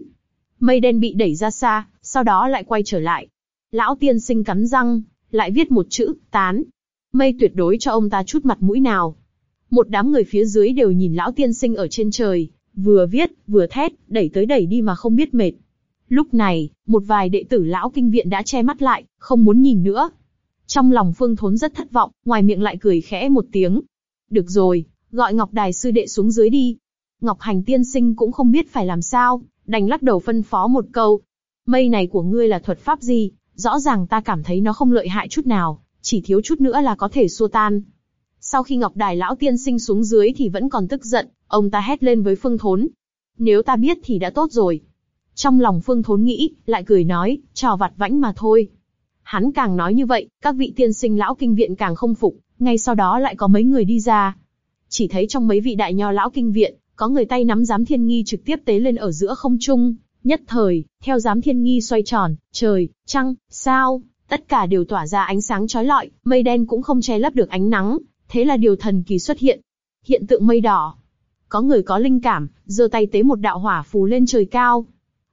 A: Mây đen bị đẩy ra xa, sau đó lại quay trở lại. Lão tiên sinh cắn răng, lại viết một chữ, tán. Mây tuyệt đối cho ông ta chút mặt mũi nào. Một đám người phía dưới đều nhìn lão tiên sinh ở trên trời, vừa viết, vừa thét, đẩy tới đẩy đi mà không biết mệt. Lúc này, một vài đệ tử lão kinh viện đã che mắt lại, không muốn nhìn nữa. Trong lòng Phương Thốn rất thất vọng, ngoài miệng lại cười khẽ một tiếng. Được rồi, gọi Ngọc Đài sư đệ xuống dưới đi. Ngọc Hành tiên sinh cũng không biết phải làm sao, đành lắc đầu phân phó một câu. Mây này của ngươi là thuật pháp gì? Rõ ràng ta cảm thấy nó không lợi hại chút nào, chỉ thiếu chút nữa là có thể xua tan. Sau khi Ngọc Đài lão tiên sinh xuống dưới thì vẫn còn tức giận, ông ta hét lên với Phương Thốn. Nếu ta biết thì đã tốt rồi. Trong lòng Phương Thốn nghĩ, lại cười nói, trò vặt vãnh mà thôi. Hắn càng nói như vậy, các vị tiên sinh lão kinh viện càng không phục, ngay sau đó lại có mấy người đi ra. Chỉ thấy trong mấy vị đại nho lão kinh viện, có người tay nắm giám thiên nghi trực tiếp tế lên ở giữa không trung, nhất thời, theo giám thiên nghi xoay tròn, trời, trăng, sao, tất cả đều tỏa ra ánh sáng chói lọi, mây đen cũng không che lấp được ánh nắng, thế là điều thần kỳ xuất hiện. Hiện tượng mây đỏ. Có người có linh cảm, giơ tay tế một đạo hỏa phù lên trời cao.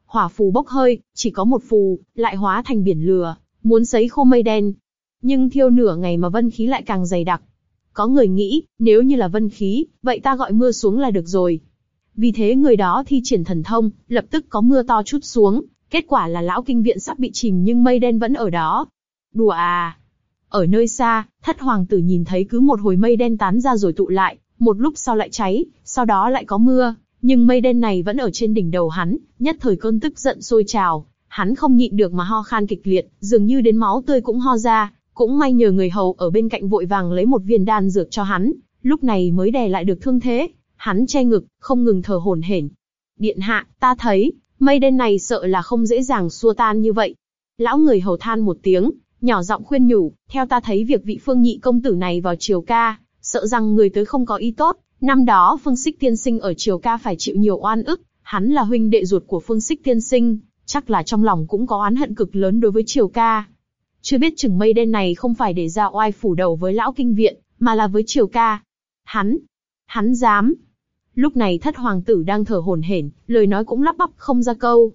A: Hỏa phù bốc hơi, chỉ có một phù, lại hóa thành biển lửa, muốn sấy khô mây đen. Nhưng thiêu nửa ngày mà vân khí lại càng dày đặc. Có người nghĩ, nếu như là vân khí, vậy ta gọi mưa xuống là được rồi. Vì thế người đó thi triển thần thông, lập tức có mưa to chút xuống, kết quả là lão kinh viện sắp bị chìm nhưng mây đen vẫn ở đó. Đùa à! Ở nơi xa, thất hoàng tử nhìn thấy cứ một hồi mây đen tán ra rồi tụ lại, một lúc sau lại cháy, sau đó lại có mưa, nhưng mây đen này vẫn ở trên đỉnh đầu hắn, nhất thời cơn tức giận sôi trào, hắn không nhịn được mà ho khan kịch liệt, dường như đến máu tươi cũng ho ra, cũng may nhờ người hầu ở bên cạnh vội vàng lấy một viên đan dược cho hắn, lúc này mới đè lại được thương thế, hắn che ngực, không ngừng thở hổn hển. Điện hạ, ta thấy, mây đen này sợ là không dễ dàng xua tan như vậy. Lão người hầu than một tiếng, nhỏ giọng khuyên nhủ, theo ta thấy việc vị phương nhị công tử này vào triều ca, sợ rằng người tới không có ý tốt. Năm đó phương Sích tiên sinh ở triều ca phải chịu nhiều oan ức, hắn là huynh đệ ruột của Phương Sích tiên sinh, chắc là trong lòng cũng có oán hận cực lớn đối với Triều ca. Chưa biết chừng mây đen này không phải để ra oai phủ đầu với lão kinh viện, mà là với Triều ca. Hắn, hắn dám. Lúc này thất hoàng tử đang thở hổn hển, lời nói cũng lắp bắp không ra câu.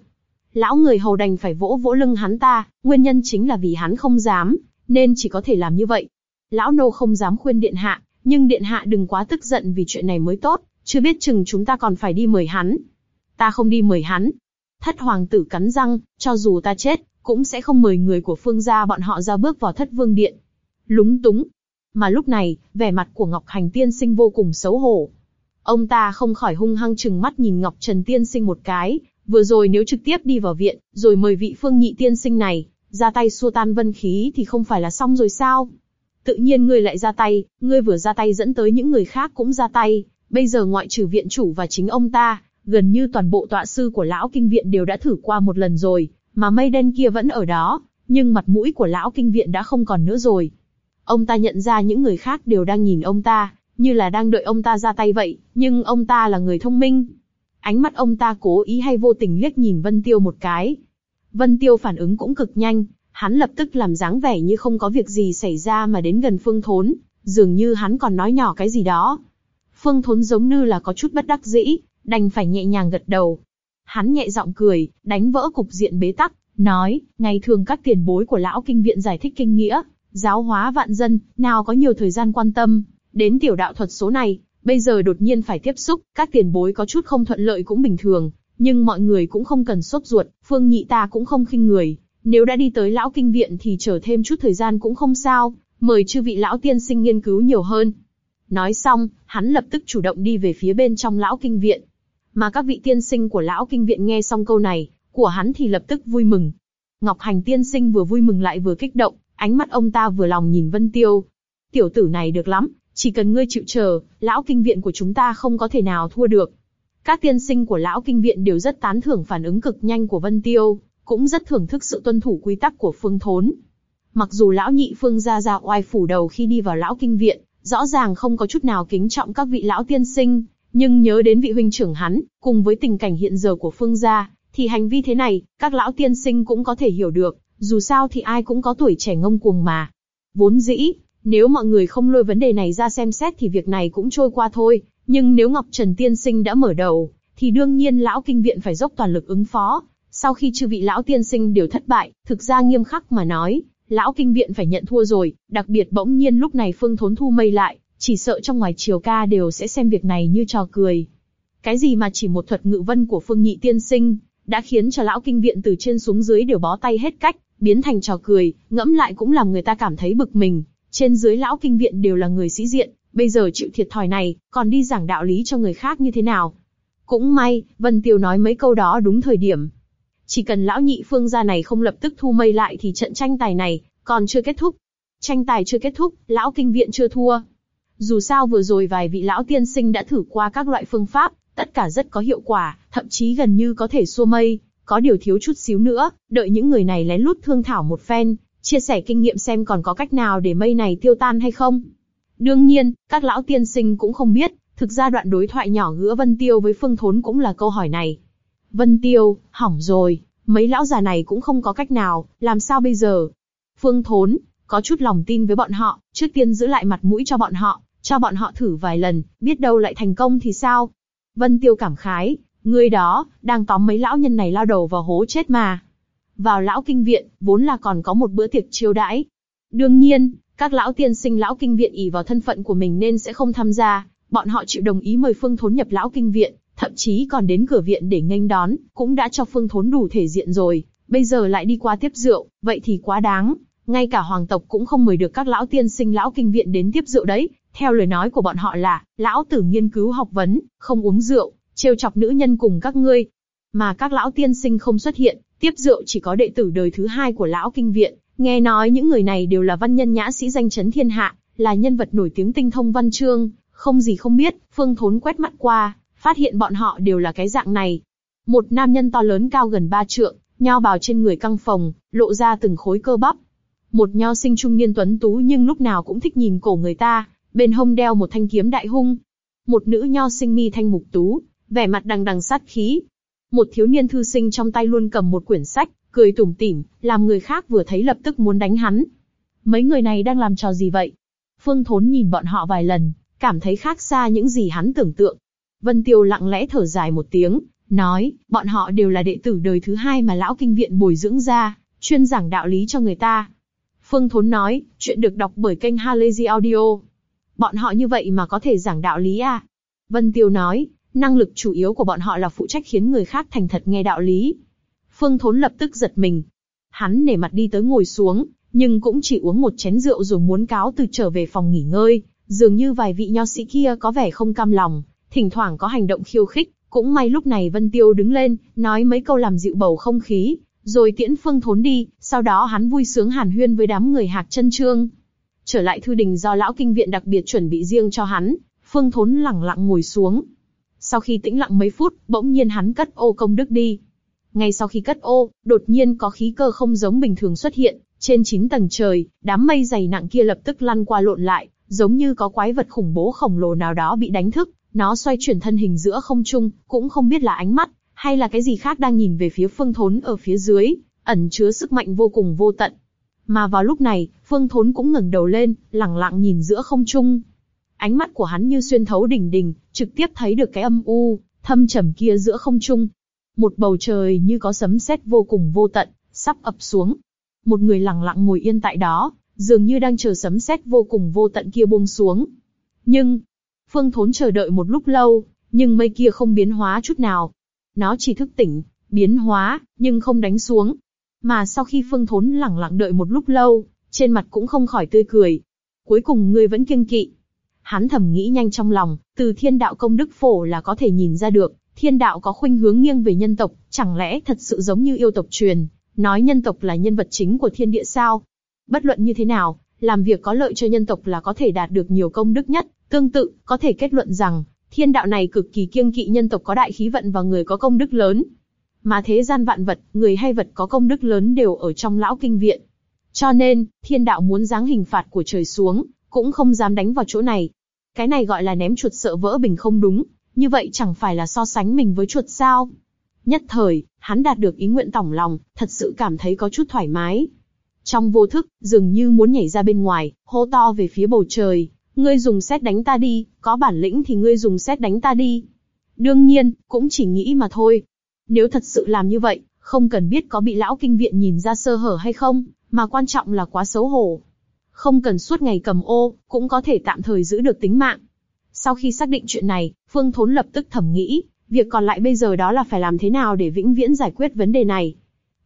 A: Lão người hầu đành phải vỗ vỗ lưng hắn ta, nguyên nhân chính là vì hắn không dám, nên chỉ có thể làm như vậy. Lão nô không dám khuyên điện hạ, nhưng điện hạ đừng quá tức giận vì chuyện này mới tốt, chưa biết chừng chúng ta còn phải đi mời hắn. Ta không đi mời hắn. Thất hoàng tử cắn răng, cho dù ta chết, cũng sẽ không mời người của phương gia bọn họ ra bước vào thất vương điện. Lúng túng. Mà lúc này, vẻ mặt của Ngọc Hành tiên sinh vô cùng xấu hổ. Ông ta không khỏi hung hăng chừng mắt nhìn Ngọc Trần tiên sinh một cái, vừa rồi nếu trực tiếp đi vào viện, rồi mời vị phương nhị tiên sinh này, ra tay xua tan vân khí thì không phải là xong rồi sao? Tự nhiên ngươi lại ra tay, ngươi vừa ra tay dẫn tới những người khác cũng ra tay, bây giờ ngoại trừ viện chủ và chính ông ta, gần như toàn bộ tọa sư của lão kinh viện đều đã thử qua một lần rồi, mà mây đen kia vẫn ở đó, nhưng mặt mũi của lão kinh viện đã không còn nữa rồi. Ông ta nhận ra những người khác đều đang nhìn ông ta, như là đang đợi ông ta ra tay vậy, nhưng ông ta là người thông minh. Ánh mắt ông ta cố ý hay vô tình liếc nhìn Vân Tiêu một cái. Vân Tiêu phản ứng cũng cực nhanh, hắn lập tức làm dáng vẻ như không có việc gì xảy ra mà đến gần Phương Thốn, dường như hắn còn nói nhỏ cái gì đó. Phương Thốn giống như là có chút bất đắc dĩ, đành phải nhẹ nhàng gật đầu. Hắn nhẹ giọng cười, đánh vỡ cục diện bế tắc, nói, ngày thường các tiền bối của lão kinh viện giải thích kinh nghĩa, giáo hóa vạn dân, nào có nhiều thời gian quan tâm, đến tiểu đạo thuật số này, bây giờ đột nhiên phải tiếp xúc, các tiền bối có chút không thuận lợi cũng bình thường, nhưng mọi người cũng không cần sốt ruột, phương nhị ta cũng không khinh người, nếu đã đi tới lão kinh viện thì chờ thêm chút thời gian cũng không sao, mời chư vị lão tiên sinh nghiên cứu nhiều hơn. Nói xong, hắn lập tức chủ động đi về phía bên trong lão kinh viện. Mà các vị tiên sinh của lão kinh viện nghe xong câu này, của hắn thì lập tức vui mừng. Ngọc Hành tiên sinh vừa vui mừng lại vừa kích động, ánh mắt ông ta vừa lòng nhìn Vân Tiêu. Tiểu tử này được lắm, chỉ cần ngươi chịu chờ, lão kinh viện của chúng ta không có thể nào thua được. Các tiên sinh của lão kinh viện đều rất tán thưởng phản ứng cực nhanh của Vân Tiêu, cũng rất thưởng thức sự tuân thủ quy tắc của Phương Thốn. Mặc dù lão nhị Phương gia gia oai phủ đầu khi đi vào lão kinh viện, rõ ràng không có chút nào kính trọng các vị lão tiên sinh, nhưng nhớ đến vị huynh trưởng hắn, cùng với tình cảnh hiện giờ của Phương gia, thì hành vi thế này, các lão tiên sinh cũng có thể hiểu được, dù sao thì ai cũng có tuổi trẻ ngông cuồng mà. Vốn dĩ, nếu mọi người không lôi vấn đề này ra xem xét thì việc này cũng trôi qua thôi, nhưng nếu Ngọc Trần tiên sinh đã mở đầu, thì đương nhiên lão kinh viện phải dốc toàn lực ứng phó, sau khi chư vị lão tiên sinh đều thất bại, thực ra nghiêm khắc mà nói, lão kinh viện phải nhận thua rồi, đặc biệt bỗng nhiên lúc này Phương Thốn thu mây lại, chỉ sợ trong ngoài triều ca đều sẽ xem việc này như trò cười. Cái gì mà chỉ một thuật ngự vân của Phương Nhị tiên sinh, đã khiến cho lão kinh viện từ trên xuống dưới đều bó tay hết cách, biến thành trò cười, ngẫm lại cũng làm người ta cảm thấy bực mình. Trên dưới lão kinh viện đều là người sĩ diện, bây giờ chịu thiệt thòi này, còn đi giảng đạo lý cho người khác như thế nào? Cũng may, Vân Tiêu nói mấy câu đó đúng thời điểm, chỉ cần lão nhị phương gia này không lập tức thu mây lại thì trận tranh tài này còn chưa kết thúc. Tranh tài chưa kết thúc, lão kinh viện chưa thua. Dù sao vừa rồi vài vị lão tiên sinh đã thử qua các loại phương pháp, tất cả rất có hiệu quả, thậm chí gần như có thể xua mây, có điều thiếu chút xíu nữa, đợi những người này lén lút thương thảo một phen, chia sẻ kinh nghiệm xem còn có cách nào để mây này tiêu tan hay không. Đương nhiên, các lão tiên sinh cũng không biết, thực ra đoạn đối thoại nhỏ giữa Vân Tiêu với Phương Thốn cũng là câu hỏi này. Vân Tiêu, hỏng rồi, mấy lão già này cũng không có cách nào, làm sao bây giờ? Phương Thốn, có chút lòng tin với bọn họ, trước tiên giữ lại mặt mũi cho bọn họ, cho bọn họ thử vài lần, biết đâu lại thành công thì sao? Vân Tiêu cảm khái, người đó, đang tóm mấy lão nhân này lao đầu vào hố chết mà. Vào lão kinh viện, vốn là còn có một bữa tiệc chiêu đãi. Đương nhiên, các lão tiên sinh lão kinh viện ỉ vào thân phận của mình nên sẽ không tham gia, bọn họ chịu đồng ý mời Phương Thốn nhập lão kinh viện, thậm chí còn đến cửa viện để nghênh đón, cũng đã cho Phương Thốn đủ thể diện rồi, bây giờ lại đi qua tiếp rượu, vậy thì quá đáng. Ngay cả hoàng tộc cũng không mời được các lão tiên sinh lão kinh viện đến tiếp rượu đấy. Theo lời nói của bọn họ là, lão tử nghiên cứu học vấn, không uống rượu, trêu chọc nữ nhân cùng các ngươi. Mà các lão tiên sinh không xuất hiện, tiếp rượu chỉ có đệ tử đời thứ hai của lão kinh viện. Nghe nói những người này đều là văn nhân nhã sĩ danh chấn thiên hạ, là nhân vật nổi tiếng tinh thông văn chương, không gì không biết. Phương Thốn quét mắt qua, phát hiện bọn họ đều là cái dạng này. Một nam nhân to lớn cao gần ba trượng, nho bào trên người căng phồng, lộ ra từng khối cơ bắp. Một nho sinh trung niên tuấn tú nhưng lúc nào cũng thích nhìn cổ người ta, bên hông đeo một thanh kiếm đại hung. Một nữ nho sinh mi thanh mục tú, vẻ mặt đằng đằng sát khí. Một thiếu niên thư sinh trong tay luôn cầm một quyển sách, cười tủm tỉm, làm người khác vừa thấy lập tức muốn đánh hắn. Mấy người này đang làm trò gì vậy? Phương Thốn nhìn bọn họ vài lần, cảm thấy khác xa những gì hắn tưởng tượng. Vân Tiêu lặng lẽ thở dài một tiếng, nói, bọn họ đều là đệ tử đời thứ hai mà lão kinh viện bồi dưỡng ra, chuyên giảng đạo lý cho người ta. Phương Thốn nói, chuyện được đọc bởi kênh Halazy Audio. Bọn họ như vậy mà có thể giảng đạo lý à? Vân Tiêu nói, năng lực chủ yếu của bọn họ là phụ trách khiến người khác thành thật nghe đạo lý. Phương Thốn lập tức giật mình. Hắn nể mặt đi tới ngồi xuống, nhưng cũng chỉ uống một chén rượu rồi muốn cáo từ trở về phòng nghỉ ngơi. Dường như vài vị nho sĩ kia có vẻ không cam lòng, thỉnh thoảng có hành động khiêu khích. Cũng may lúc này Vân Tiêu đứng lên, nói mấy câu làm dịu bầu không khí, rồi tiễn Phương Thốn đi. Sau đó hắn vui sướng hàn huyên với đám người hạc chân trương. Trở lại thư đình do lão kinh viện đặc biệt chuẩn bị riêng cho hắn, Phương Thốn lặng lặng ngồi xuống. Sau khi tĩnh lặng mấy phút, bỗng nhiên hắn cất ô công đức đi. Ngay sau khi cất ô, đột nhiên có khí cơ không giống bình thường xuất hiện, trên chín tầng trời, đám mây dày nặng kia lập tức lăn qua lộn lại, giống như có quái vật khủng bố khổng lồ nào đó bị đánh thức, nó xoay chuyển thân hình giữa không trung, cũng không biết là ánh mắt, hay là cái gì khác đang nhìn về phía phương thốn ở phía dưới, ẩn chứa sức mạnh vô cùng vô tận. Mà vào lúc này, phương thốn cũng ngẩng đầu lên, lặng lặng nhìn giữa không trung. Ánh mắt của hắn như xuyên thấu đỉnh đỉnh, trực tiếp thấy được cái âm u, thâm trầm kia giữa không trung. Một bầu trời như có sấm sét vô cùng vô tận, sắp ập xuống. Một người lặng lặng ngồi yên tại đó, dường như đang chờ sấm sét vô cùng vô tận kia buông xuống. Nhưng, Phương Thốn chờ đợi một lúc lâu, nhưng mây kia không biến hóa chút nào. Nó chỉ thức tỉnh, biến hóa, nhưng không đánh xuống. Mà sau khi Phương Thốn lẳng lặng đợi một lúc lâu, trên mặt cũng không khỏi tươi cười. Cuối cùng ngươi vẫn kiêng kỵ. Hắn thầm nghĩ nhanh trong lòng, từ thiên đạo công đức phổ là có thể nhìn ra được, thiên đạo có khuynh hướng nghiêng về nhân tộc, chẳng lẽ thật sự giống như yêu tộc truyền, nói nhân tộc là nhân vật chính của thiên địa sao? Bất luận như thế nào, làm việc có lợi cho nhân tộc là có thể đạt được nhiều công đức nhất, tương tự, có thể kết luận rằng, thiên đạo này cực kỳ kiêng kỵ nhân tộc có đại khí vận và người có công đức lớn. Mà thế gian vạn vật, người hay vật có công đức lớn đều ở trong lão kinh viện. Cho nên, thiên đạo muốn giáng hình phạt của trời xuống, cũng không dám đánh vào chỗ này. Cái này gọi là ném chuột sợ vỡ bình không đúng, như vậy chẳng phải là so sánh mình với chuột sao? Nhất thời, hắn đạt được ý nguyện tổng lòng, thật sự cảm thấy có chút thoải mái. Trong vô thức, dường như muốn nhảy ra bên ngoài, hô to về phía bầu trời, ngươi dùng xét đánh ta đi, có bản lĩnh thì ngươi dùng xét đánh ta đi. Đương nhiên, cũng chỉ nghĩ mà thôi. Nếu thật sự làm như vậy, không cần biết có bị lão kinh viện nhìn ra sơ hở hay không, mà quan trọng là quá xấu hổ. Không cần suốt ngày cầm ô, cũng có thể tạm thời giữ được tính mạng. Sau khi xác định chuyện này, Phương Thốn lập tức thẩm nghĩ, việc còn lại bây giờ đó là phải làm thế nào để vĩnh viễn giải quyết vấn đề này.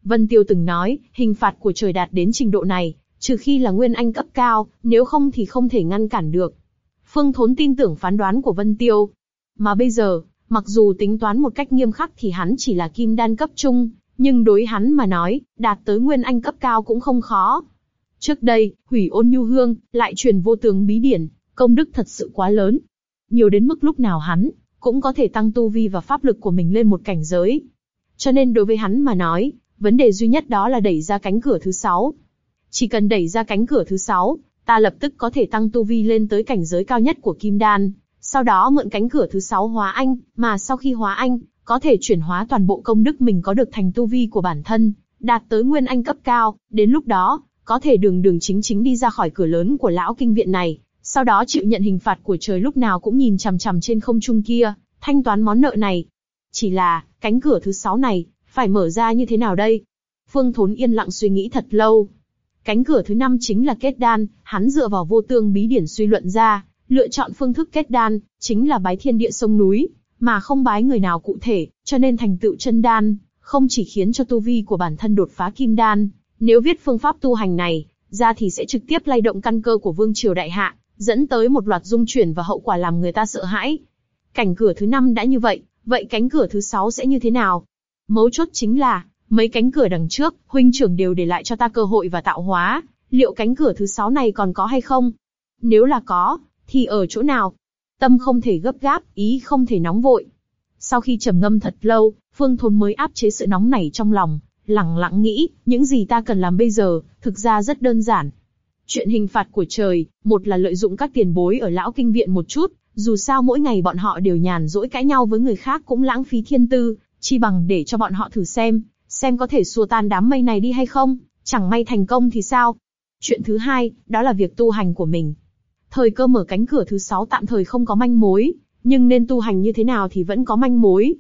A: Vân Tiêu từng nói, hình phạt của trời đạt đến trình độ này, trừ khi là nguyên anh cấp cao, nếu không thì không thể ngăn cản được. Phương Thốn tin tưởng phán đoán của Vân Tiêu. Mà bây giờ, mặc dù tính toán một cách nghiêm khắc thì hắn chỉ là kim đan cấp trung, nhưng đối hắn mà nói, đạt tới nguyên anh cấp cao cũng không khó. Trước đây, hủy ôn nhu hương, lại truyền vô tướng bí điển, công đức thật sự quá lớn. Nhiều đến mức lúc nào hắn, cũng có thể tăng tu vi và pháp lực của mình lên một cảnh giới. Cho nên đối với hắn mà nói, vấn đề duy nhất đó là đẩy ra cánh cửa thứ sáu. Chỉ cần đẩy ra cánh cửa thứ sáu, ta lập tức có thể tăng tu vi lên tới cảnh giới cao nhất của kim đan. Sau đó mượn cánh cửa thứ sáu hóa anh, mà sau khi hóa anh, có thể chuyển hóa toàn bộ công đức mình có được thành tu vi của bản thân, đạt tới nguyên anh cấp cao. Đến lúc đó, có thể đường đường chính chính đi ra khỏi cửa lớn của lão kinh viện này, sau đó chịu nhận hình phạt của trời lúc nào cũng nhìn chằm chằm trên không trung kia, thanh toán món nợ này. Chỉ là, cánh cửa thứ sáu này, phải mở ra như thế nào đây? Phương Thốn yên lặng suy nghĩ thật lâu. Cánh cửa thứ năm chính là kết đan, hắn dựa vào vô tương bí điển suy luận ra, lựa chọn phương thức kết đan, chính là bái thiên địa sông núi, mà không bái người nào cụ thể, cho nên thành tựu chân đan, không chỉ khiến cho tu vi của bản thân đột phá kim đan, nếu viết phương pháp tu hành này, ra thì sẽ trực tiếp lay động căn cơ của vương triều đại hạ, dẫn tới một loạt dung chuyển và hậu quả làm người ta sợ hãi. Cảnh cửa thứ năm đã như vậy, vậy cánh cửa thứ sáu sẽ như thế nào? Mấu chốt chính là, mấy cánh cửa đằng trước, huynh trưởng đều để lại cho ta cơ hội và tạo hóa, liệu cánh cửa thứ sáu này còn có hay không? Nếu là có, thì ở chỗ nào? Tâm không thể gấp gáp, ý không thể nóng vội. Sau khi trầm ngâm thật lâu, Phương Thốn mới áp chế sự nóng nảy trong lòng, lặng lặng nghĩ, những gì ta cần làm bây giờ, thực ra rất đơn giản. Chuyện hình phạt của trời, một là lợi dụng các tiền bối ở lão kinh viện một chút, dù sao mỗi ngày bọn họ đều nhàn rỗi cãi nhau với người khác cũng lãng phí thiên tư, chi bằng để cho bọn họ thử xem, xem có thể xua tan đám mây này đi hay không, chẳng may thành công thì sao. Chuyện thứ hai, đó là việc tu hành của mình. Thời cơ mở cánh cửa thứ sáu tạm thời không có manh mối, nhưng nên tu hành như thế nào thì vẫn có manh mối.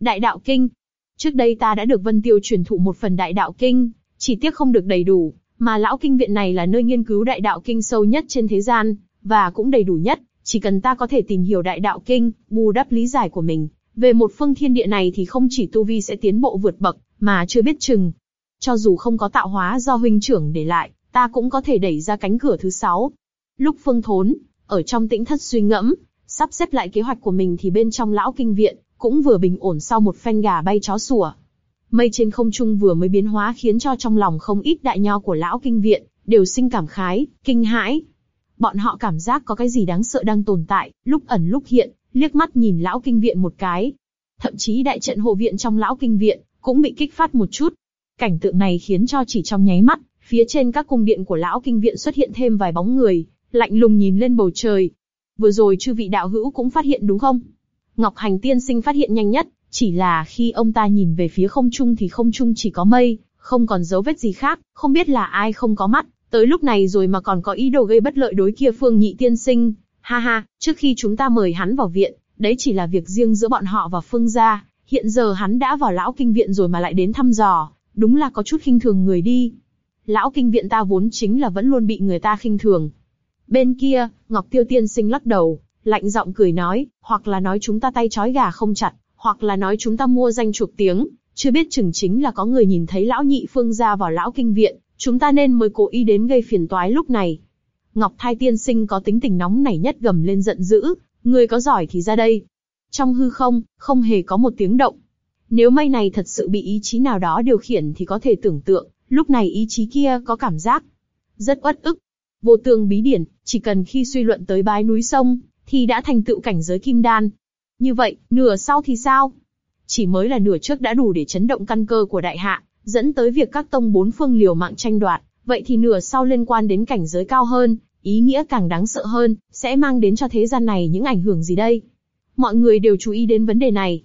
A: Đại đạo kinh. Trước đây ta đã được Vân Tiêu truyền thụ một phần đại đạo kinh, chỉ tiếc không được đầy đủ, mà lão kinh viện này là nơi nghiên cứu đại đạo kinh sâu nhất trên thế gian, và cũng đầy đủ nhất, chỉ cần ta có thể tìm hiểu đại đạo kinh, bù đắp lý giải của mình, về một phương thiên địa này thì không chỉ tu vi sẽ tiến bộ vượt bậc, mà chưa biết chừng. Cho dù không có tạo hóa do huynh trưởng để lại, ta cũng có thể đẩy ra cánh cửa thứ sáu. Lúc phương thốn, ở trong tĩnh thất suy ngẫm, sắp xếp lại kế hoạch của mình thì bên trong lão kinh viện, cũng vừa bình ổn sau một phen gà bay chó sủa. Mây trên không trung vừa mới biến hóa khiến cho trong lòng không ít đại nho của lão kinh viện, đều sinh cảm khái, kinh hãi. Bọn họ cảm giác có cái gì đáng sợ đang tồn tại, lúc ẩn lúc hiện, liếc mắt nhìn lão kinh viện một cái. Thậm chí đại trận hộ viện trong lão kinh viện, cũng bị kích phát một chút. Cảnh tượng này khiến cho chỉ trong nháy mắt, phía trên các cung điện của lão kinh viện xuất hiện thêm vài bóng người, lạnh lùng nhìn lên bầu trời. Vừa rồi chư vị đạo hữu cũng phát hiện đúng không? Ngọc Hành tiên sinh phát hiện nhanh nhất, chỉ là khi ông ta nhìn về phía không trung thì không trung chỉ có mây, không còn dấu vết gì khác, không biết là ai không có mắt, tới lúc này rồi mà còn có ý đồ gây bất lợi đối kia phương nhị tiên sinh. Ha ha, trước khi chúng ta mời hắn vào viện, đấy chỉ là việc riêng giữa bọn họ và phương gia, hiện giờ hắn đã vào lão kinh viện rồi mà lại đến thăm dò, đúng là có chút khinh thường người đi. Lão kinh viện ta vốn chính là vẫn luôn bị người ta khinh thường. Bên kia, Ngọc Tiêu tiên sinh lắc đầu, lạnh giọng cười nói, hoặc là nói chúng ta tay chói gà không chặt, hoặc là nói chúng ta mua danh chuộc tiếng, chưa biết chừng chính là có người nhìn thấy lão nhị phương gia vào lão kinh viện, chúng ta nên mới cố ý đến gây phiền toái lúc này. Ngọc Thai tiên sinh có tính tình nóng nảy nhất gầm lên giận dữ, người có giỏi thì ra đây. Trong hư không, không hề có một tiếng động. Nếu mây này thật sự bị ý chí nào đó điều khiển thì có thể tưởng tượng, lúc này ý chí kia có cảm giác rất uất ức. Vô tương bí điển, chỉ cần khi suy luận tới bái núi sông, thì đã thành tựu cảnh giới kim đan. Như vậy, nửa sau thì sao? Chỉ mới là nửa trước đã đủ để chấn động căn cơ của đại hạ, dẫn tới việc các tông bốn phương liều mạng tranh đoạt, vậy thì nửa sau liên quan đến cảnh giới cao hơn, ý nghĩa càng đáng sợ hơn, sẽ mang đến cho thế gian này những ảnh hưởng gì đây? Mọi người đều chú ý đến vấn đề này.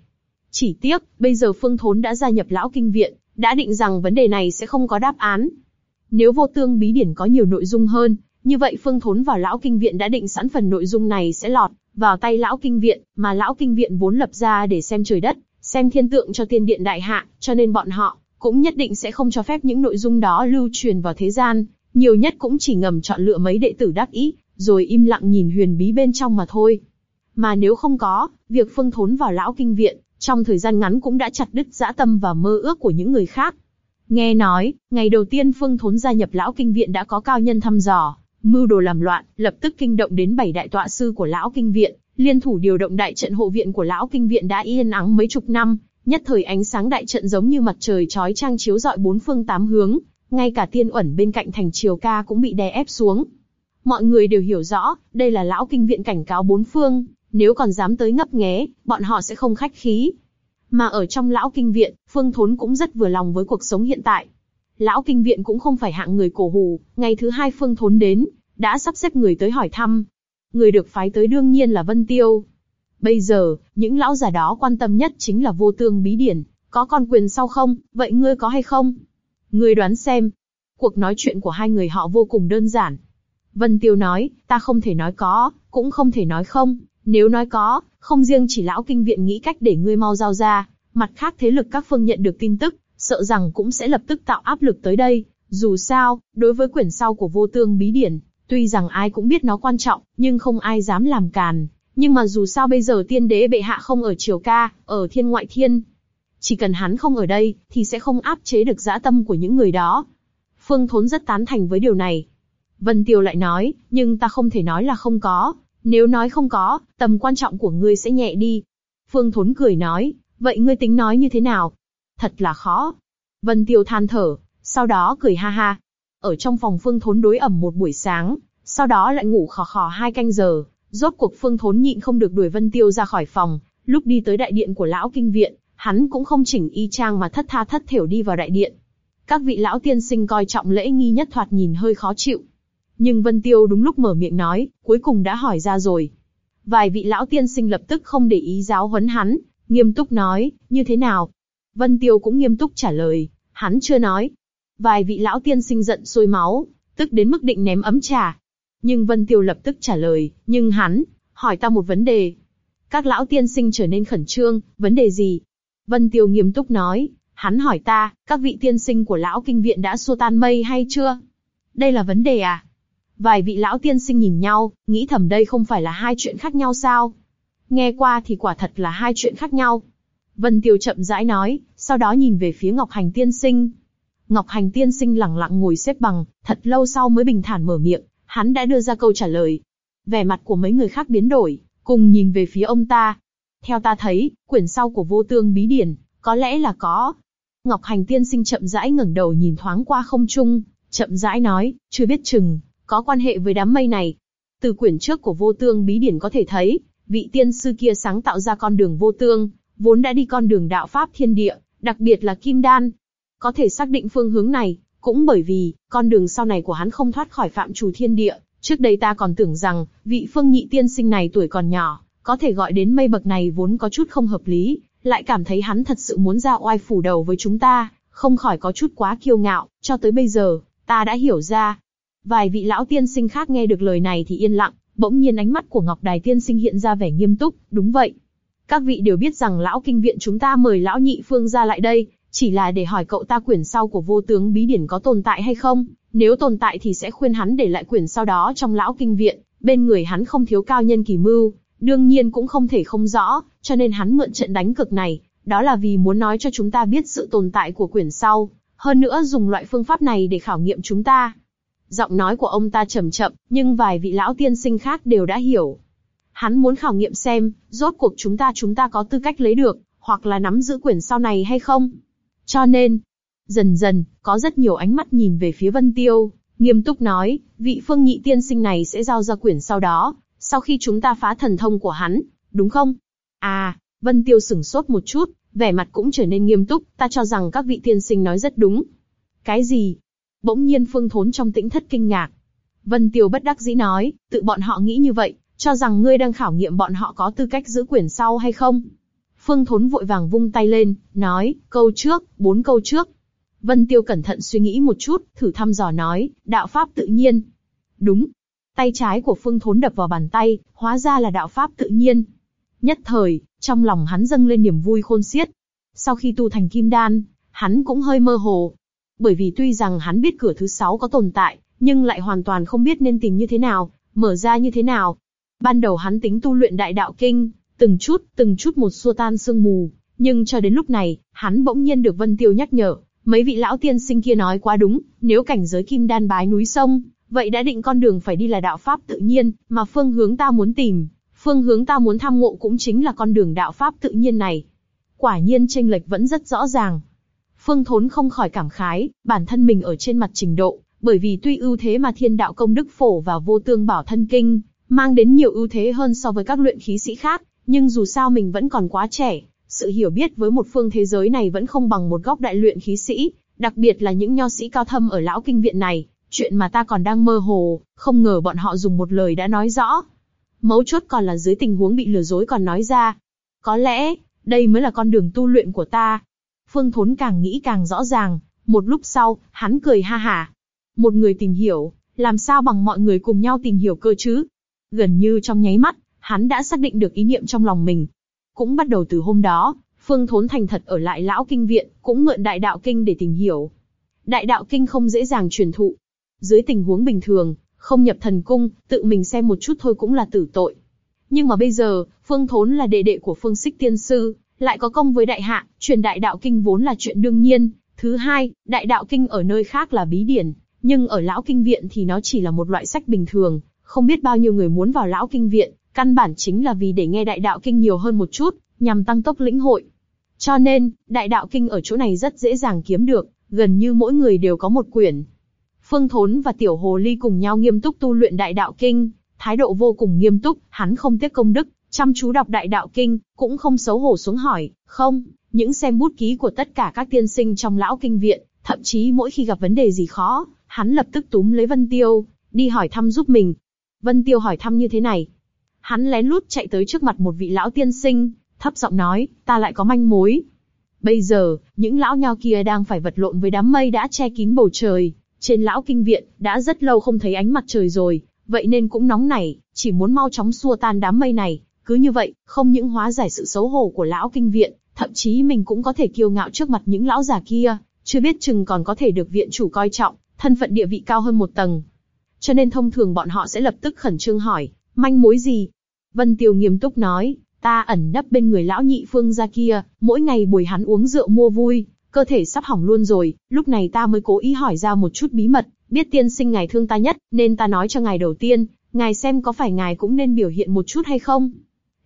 A: Chỉ tiếc, bây giờ Phương Thốn đã gia nhập Lão Kinh Viện, đã định rằng vấn đề này sẽ không có đáp án. Nếu vô tương bí điển có nhiều nội dung hơn, như vậy Phương Thốn vào Lão Kinh Viện đã định sẵn phần nội dung này sẽ lọt vào tay Lão Kinh Viện, mà Lão Kinh Viện vốn lập ra để xem trời đất, xem thiên tượng cho tiên điện đại hạ, cho nên bọn họ cũng nhất định sẽ không cho phép những nội dung đó lưu truyền vào thế gian, nhiều nhất cũng chỉ ngầm chọn lựa mấy đệ tử đắc ý, rồi im lặng nhìn huyền bí bên trong mà thôi. Mà nếu không có, việc Phương Thốn vào Lão Kinh Viện, trong thời gian ngắn cũng đã chặt đứt dã tâm và mơ ước của những người khác. Nghe nói, ngày đầu tiên Phương Thốn gia nhập Lão Kinh Viện đã có cao nhân thăm dò, mưu đồ làm loạn, lập tức kinh động đến bảy đại tọa sư của Lão Kinh Viện, liên thủ điều động đại trận hộ viện của Lão Kinh Viện đã yên ắng mấy chục năm, nhất thời ánh sáng đại trận giống như mặt trời chói chang chiếu rọi bốn phương tám hướng, ngay cả tiên ẩn bên cạnh thành triều ca cũng bị đè ép xuống. Mọi người đều hiểu rõ, đây là Lão Kinh Viện cảnh cáo bốn phương, nếu còn dám tới ngấp nghé, bọn họ sẽ không khách khí. Mà ở trong lão kinh viện, Phương Thốn cũng rất vừa lòng với cuộc sống hiện tại. Lão kinh viện cũng không phải hạng người cổ hủ, ngày thứ hai Phương Thốn đến, đã sắp xếp người tới hỏi thăm. Người được phái tới đương nhiên là Vân Tiêu. Bây giờ, những lão già đó quan tâm nhất chính là vô tương bí điển, có con quyền sau không, vậy ngươi có hay không? Ngươi đoán xem. Cuộc nói chuyện của hai người họ vô cùng đơn giản. Vân Tiêu nói, ta không thể nói có, cũng không thể nói không, nếu nói có, không riêng chỉ lão kinh viện nghĩ cách để ngươi mau giao ra, mặt khác thế lực các phương nhận được tin tức, sợ rằng cũng sẽ lập tức tạo áp lực tới đây. Dù sao, đối với quyển sau của vô tương bí điển, tuy rằng ai cũng biết nó quan trọng, nhưng không ai dám làm càn. Nhưng mà dù sao bây giờ tiên đế bệ hạ không ở triều ca, ở thiên ngoại thiên. Chỉ cần hắn không ở đây, thì sẽ không áp chế được dã tâm của những người đó. Phương Thốn rất tán thành với điều này. Vân Tiêu lại nói, nhưng ta không thể nói là không có, nếu nói không có, tầm quan trọng của ngươi sẽ nhẹ đi. Phương Thốn cười nói, vậy ngươi tính nói như thế nào? Thật là khó. Vân Tiêu than thở, sau đó cười ha ha. Ở trong phòng Phương Thốn đối ẩm một buổi sáng, sau đó lại ngủ khò khò hai canh giờ. Rốt cuộc Phương Thốn nhịn không được đuổi Vân Tiêu ra khỏi phòng. Lúc đi tới đại điện của lão kinh viện, hắn cũng không chỉnh y trang mà thất tha thất thểu đi vào đại điện. Các vị lão tiên sinh coi trọng lễ nghi nhất thoạt nhìn hơi khó chịu, nhưng Vân Tiêu đúng lúc mở miệng nói, cuối cùng đã hỏi ra rồi. Vài vị lão tiên sinh lập tức không để ý giáo huấn hắn, Nghiêm túc nói, như thế nào? Vân Tiêu cũng nghiêm túc trả lời, hắn chưa nói. Vài vị lão tiên sinh giận sôi máu, tức đến mức định ném ấm trà. Nhưng Vân Tiêu lập tức trả lời, nhưng hắn, hỏi ta một vấn đề. Các lão tiên sinh trở nên khẩn trương, vấn đề gì? Vân Tiêu nghiêm túc nói, hắn hỏi ta, các vị tiên sinh của lão kinh viện đã xua tan mây hay chưa? Đây là vấn đề à? Vài vị lão tiên sinh nhìn nhau, nghĩ thầm đây không phải là hai chuyện khác nhau sao? Nghe qua thì quả thật là hai chuyện khác nhau. Vân Tiêu chậm rãi nói, sau đó nhìn về phía Ngọc Hành tiên sinh. Ngọc Hành tiên sinh lặng lặng ngồi xếp bằng, thật lâu sau mới bình thản mở miệng, hắn đã đưa ra câu trả lời. Vẻ mặt của mấy người khác biến đổi, cùng nhìn về phía ông ta. Theo ta thấy, quyển sau của vô tương bí điển, có lẽ là có. Ngọc Hành tiên sinh chậm rãi ngẩng đầu nhìn thoáng qua không trung, chậm rãi nói, chưa biết chừng, có quan hệ với đám mây này. Từ quyển trước của vô tương bí điển có thể thấy, vị tiên sư kia sáng tạo ra con đường vô tương, vốn đã đi con đường đạo pháp thiên địa, đặc biệt là kim đan. Có thể xác định phương hướng này, cũng bởi vì, con đường sau này của hắn không thoát khỏi phạm trù thiên địa. Trước đây ta còn tưởng rằng, vị phương nhị tiên sinh này tuổi còn nhỏ, có thể gọi đến mây bậc này vốn có chút không hợp lý, lại cảm thấy hắn thật sự muốn ra oai phủ đầu với chúng ta, không khỏi có chút quá kiêu ngạo, cho tới bây giờ, ta đã hiểu ra. Vài vị lão tiên sinh khác nghe được lời này thì yên lặng, bỗng nhiên ánh mắt của Ngọc Đài tiên sinh hiện ra vẻ nghiêm túc, đúng vậy. Các vị đều biết rằng lão kinh viện chúng ta mời lão nhị phương ra lại đây, chỉ là để hỏi cậu ta quyển sau của vô tướng bí điển có tồn tại hay không, nếu tồn tại thì sẽ khuyên hắn để lại quyển sau đó trong lão kinh viện, bên người hắn không thiếu cao nhân kỳ mưu, đương nhiên cũng không thể không rõ, cho nên hắn mượn trận đánh cực này, đó là vì muốn nói cho chúng ta biết sự tồn tại của quyển sau, hơn nữa dùng loại phương pháp này để khảo nghiệm chúng ta. Giọng nói của ông ta chậm chậm, nhưng vài vị lão tiên sinh khác đều đã hiểu. Hắn muốn khảo nghiệm xem, rốt cuộc chúng ta chúng ta có tư cách lấy được, hoặc là nắm giữ quyển sau này hay không. Cho nên, dần dần, có rất nhiều ánh mắt nhìn về phía Vân Tiêu, nghiêm túc nói, vị phương nhị tiên sinh này sẽ giao ra quyển sau đó, sau khi chúng ta phá thần thông của hắn, đúng không? À, Vân Tiêu sửng sốt một chút, vẻ mặt cũng trở nên nghiêm túc, ta cho rằng các vị tiên sinh nói rất đúng. Cái gì? Bỗng nhiên Phương Thốn trong tĩnh thất kinh ngạc. Vân Tiêu bất đắc dĩ nói, tự bọn họ nghĩ như vậy, cho rằng ngươi đang khảo nghiệm bọn họ có tư cách giữ quyển sau hay không. Phương Thốn vội vàng vung tay lên, nói, câu trước, bốn câu trước. Vân Tiêu cẩn thận suy nghĩ một chút, thử thăm dò nói, đạo pháp tự nhiên. Đúng. Tay trái của Phương Thốn đập vào bàn tay, hóa ra là đạo pháp tự nhiên. Nhất thời, trong lòng hắn dâng lên niềm vui khôn xiết. Sau khi tu thành kim đan, hắn cũng hơi mơ hồ. Bởi vì tuy rằng hắn biết cửa thứ sáu có tồn tại, nhưng lại hoàn toàn không biết nên tìm như thế nào, mở ra như thế nào. Ban đầu hắn tính tu luyện đại đạo kinh, từng chút, từng chút một xua tan sương mù, nhưng cho đến lúc này, hắn bỗng nhiên được Vân Tiêu nhắc nhở, mấy vị lão tiên sinh kia nói quá đúng, nếu cảnh giới kim đan bái núi sông, vậy đã định con đường phải đi là đạo pháp tự nhiên, mà phương hướng ta muốn tìm, phương hướng ta muốn tham ngộ cũng chính là con đường đạo pháp tự nhiên này. Quả nhiên tranh lệch vẫn rất rõ ràng. Phương Thốn không khỏi cảm khái, bản thân mình ở trên mặt trình độ, bởi vì tuy ưu thế mà Thiên Đạo Công Đức Phổ và Vô Tương Bảo Thân Kinh mang đến nhiều ưu thế hơn so với các luyện khí sĩ khác, nhưng dù sao mình vẫn còn quá trẻ, sự hiểu biết với một phương thế giới này vẫn không bằng một góc đại luyện khí sĩ, đặc biệt là những nho sĩ cao thâm ở lão kinh viện này, chuyện mà ta còn đang mơ hồ, không ngờ bọn họ dùng một lời đã nói rõ. Mấu chốt còn là dưới tình huống bị lừa dối còn nói ra. Có lẽ, đây mới là con đường tu luyện của ta. Phương Thốn càng nghĩ càng rõ ràng, một lúc sau, hắn cười ha hả. Một người tìm hiểu, làm sao bằng mọi người cùng nhau tìm hiểu cơ chứ? Gần như trong nháy mắt, hắn đã xác định được ý niệm trong lòng mình. Cũng bắt đầu từ hôm đó, Phương Thốn thành thật ở lại lão kinh viện, cũng mượn đại đạo kinh để tìm hiểu. Đại đạo kinh không dễ dàng truyền thụ. Dưới tình huống bình thường, không nhập thần cung, tự mình xem một chút thôi cũng là tử tội. Nhưng mà bây giờ, Phương Thốn là đệ đệ của Phương Sích Tiên Sư, lại có công với đại hạ, truyền đại đạo kinh vốn là chuyện đương nhiên. Thứ hai, đại đạo kinh ở nơi khác là bí điển, nhưng ở lão kinh viện thì nó chỉ là một loại sách bình thường. Không biết bao nhiêu người muốn vào lão kinh viện, căn bản chính là vì để nghe đại đạo kinh nhiều hơn một chút, nhằm tăng tốc lĩnh hội. Cho nên, đại đạo kinh ở chỗ này rất dễ dàng kiếm được, gần như mỗi người đều có một quyển. Phương Thốn và Tiểu Hồ Ly cùng nhau nghiêm túc tu luyện đại đạo kinh, thái độ vô cùng nghiêm túc, hắn không tiếc công đức, chăm chú đọc đại đạo kinh, cũng không xấu hổ xuống hỏi, không, những xem bút ký của tất cả các tiên sinh trong lão kinh viện, thậm chí mỗi khi gặp vấn đề gì khó, hắn lập tức túm lấy Vân Tiêu, đi hỏi thăm giúp mình. Vân Tiêu hỏi thăm như thế này, hắn lén lút chạy tới trước mặt một vị lão tiên sinh, thấp giọng nói, ta lại có manh mối. Bây giờ, những lão nho kia đang phải vật lộn với đám mây đã che kín bầu trời, trên lão kinh viện, đã rất lâu không thấy ánh mặt trời rồi, vậy nên cũng nóng nảy, chỉ muốn mau chóng xua tan đám mây này, cứ như vậy, không những hóa giải sự xấu hổ của lão kinh viện, thậm chí mình cũng có thể kiêu ngạo trước mặt những lão già kia, chưa biết chừng còn có thể được viện chủ coi trọng, thân phận địa vị cao hơn một tầng. Cho nên thông thường bọn họ sẽ lập tức khẩn trương hỏi, manh mối gì? Vân Tiêu nghiêm túc nói, ta ẩn nấp bên người lão nhị phương gia kia, mỗi ngày buổi hắn uống rượu mua vui, cơ thể sắp hỏng luôn rồi, lúc này ta mới cố ý hỏi ra một chút bí mật, biết tiên sinh ngài thương ta nhất, nên ta nói cho ngài đầu tiên, ngài xem có phải ngài cũng nên biểu hiện một chút hay không?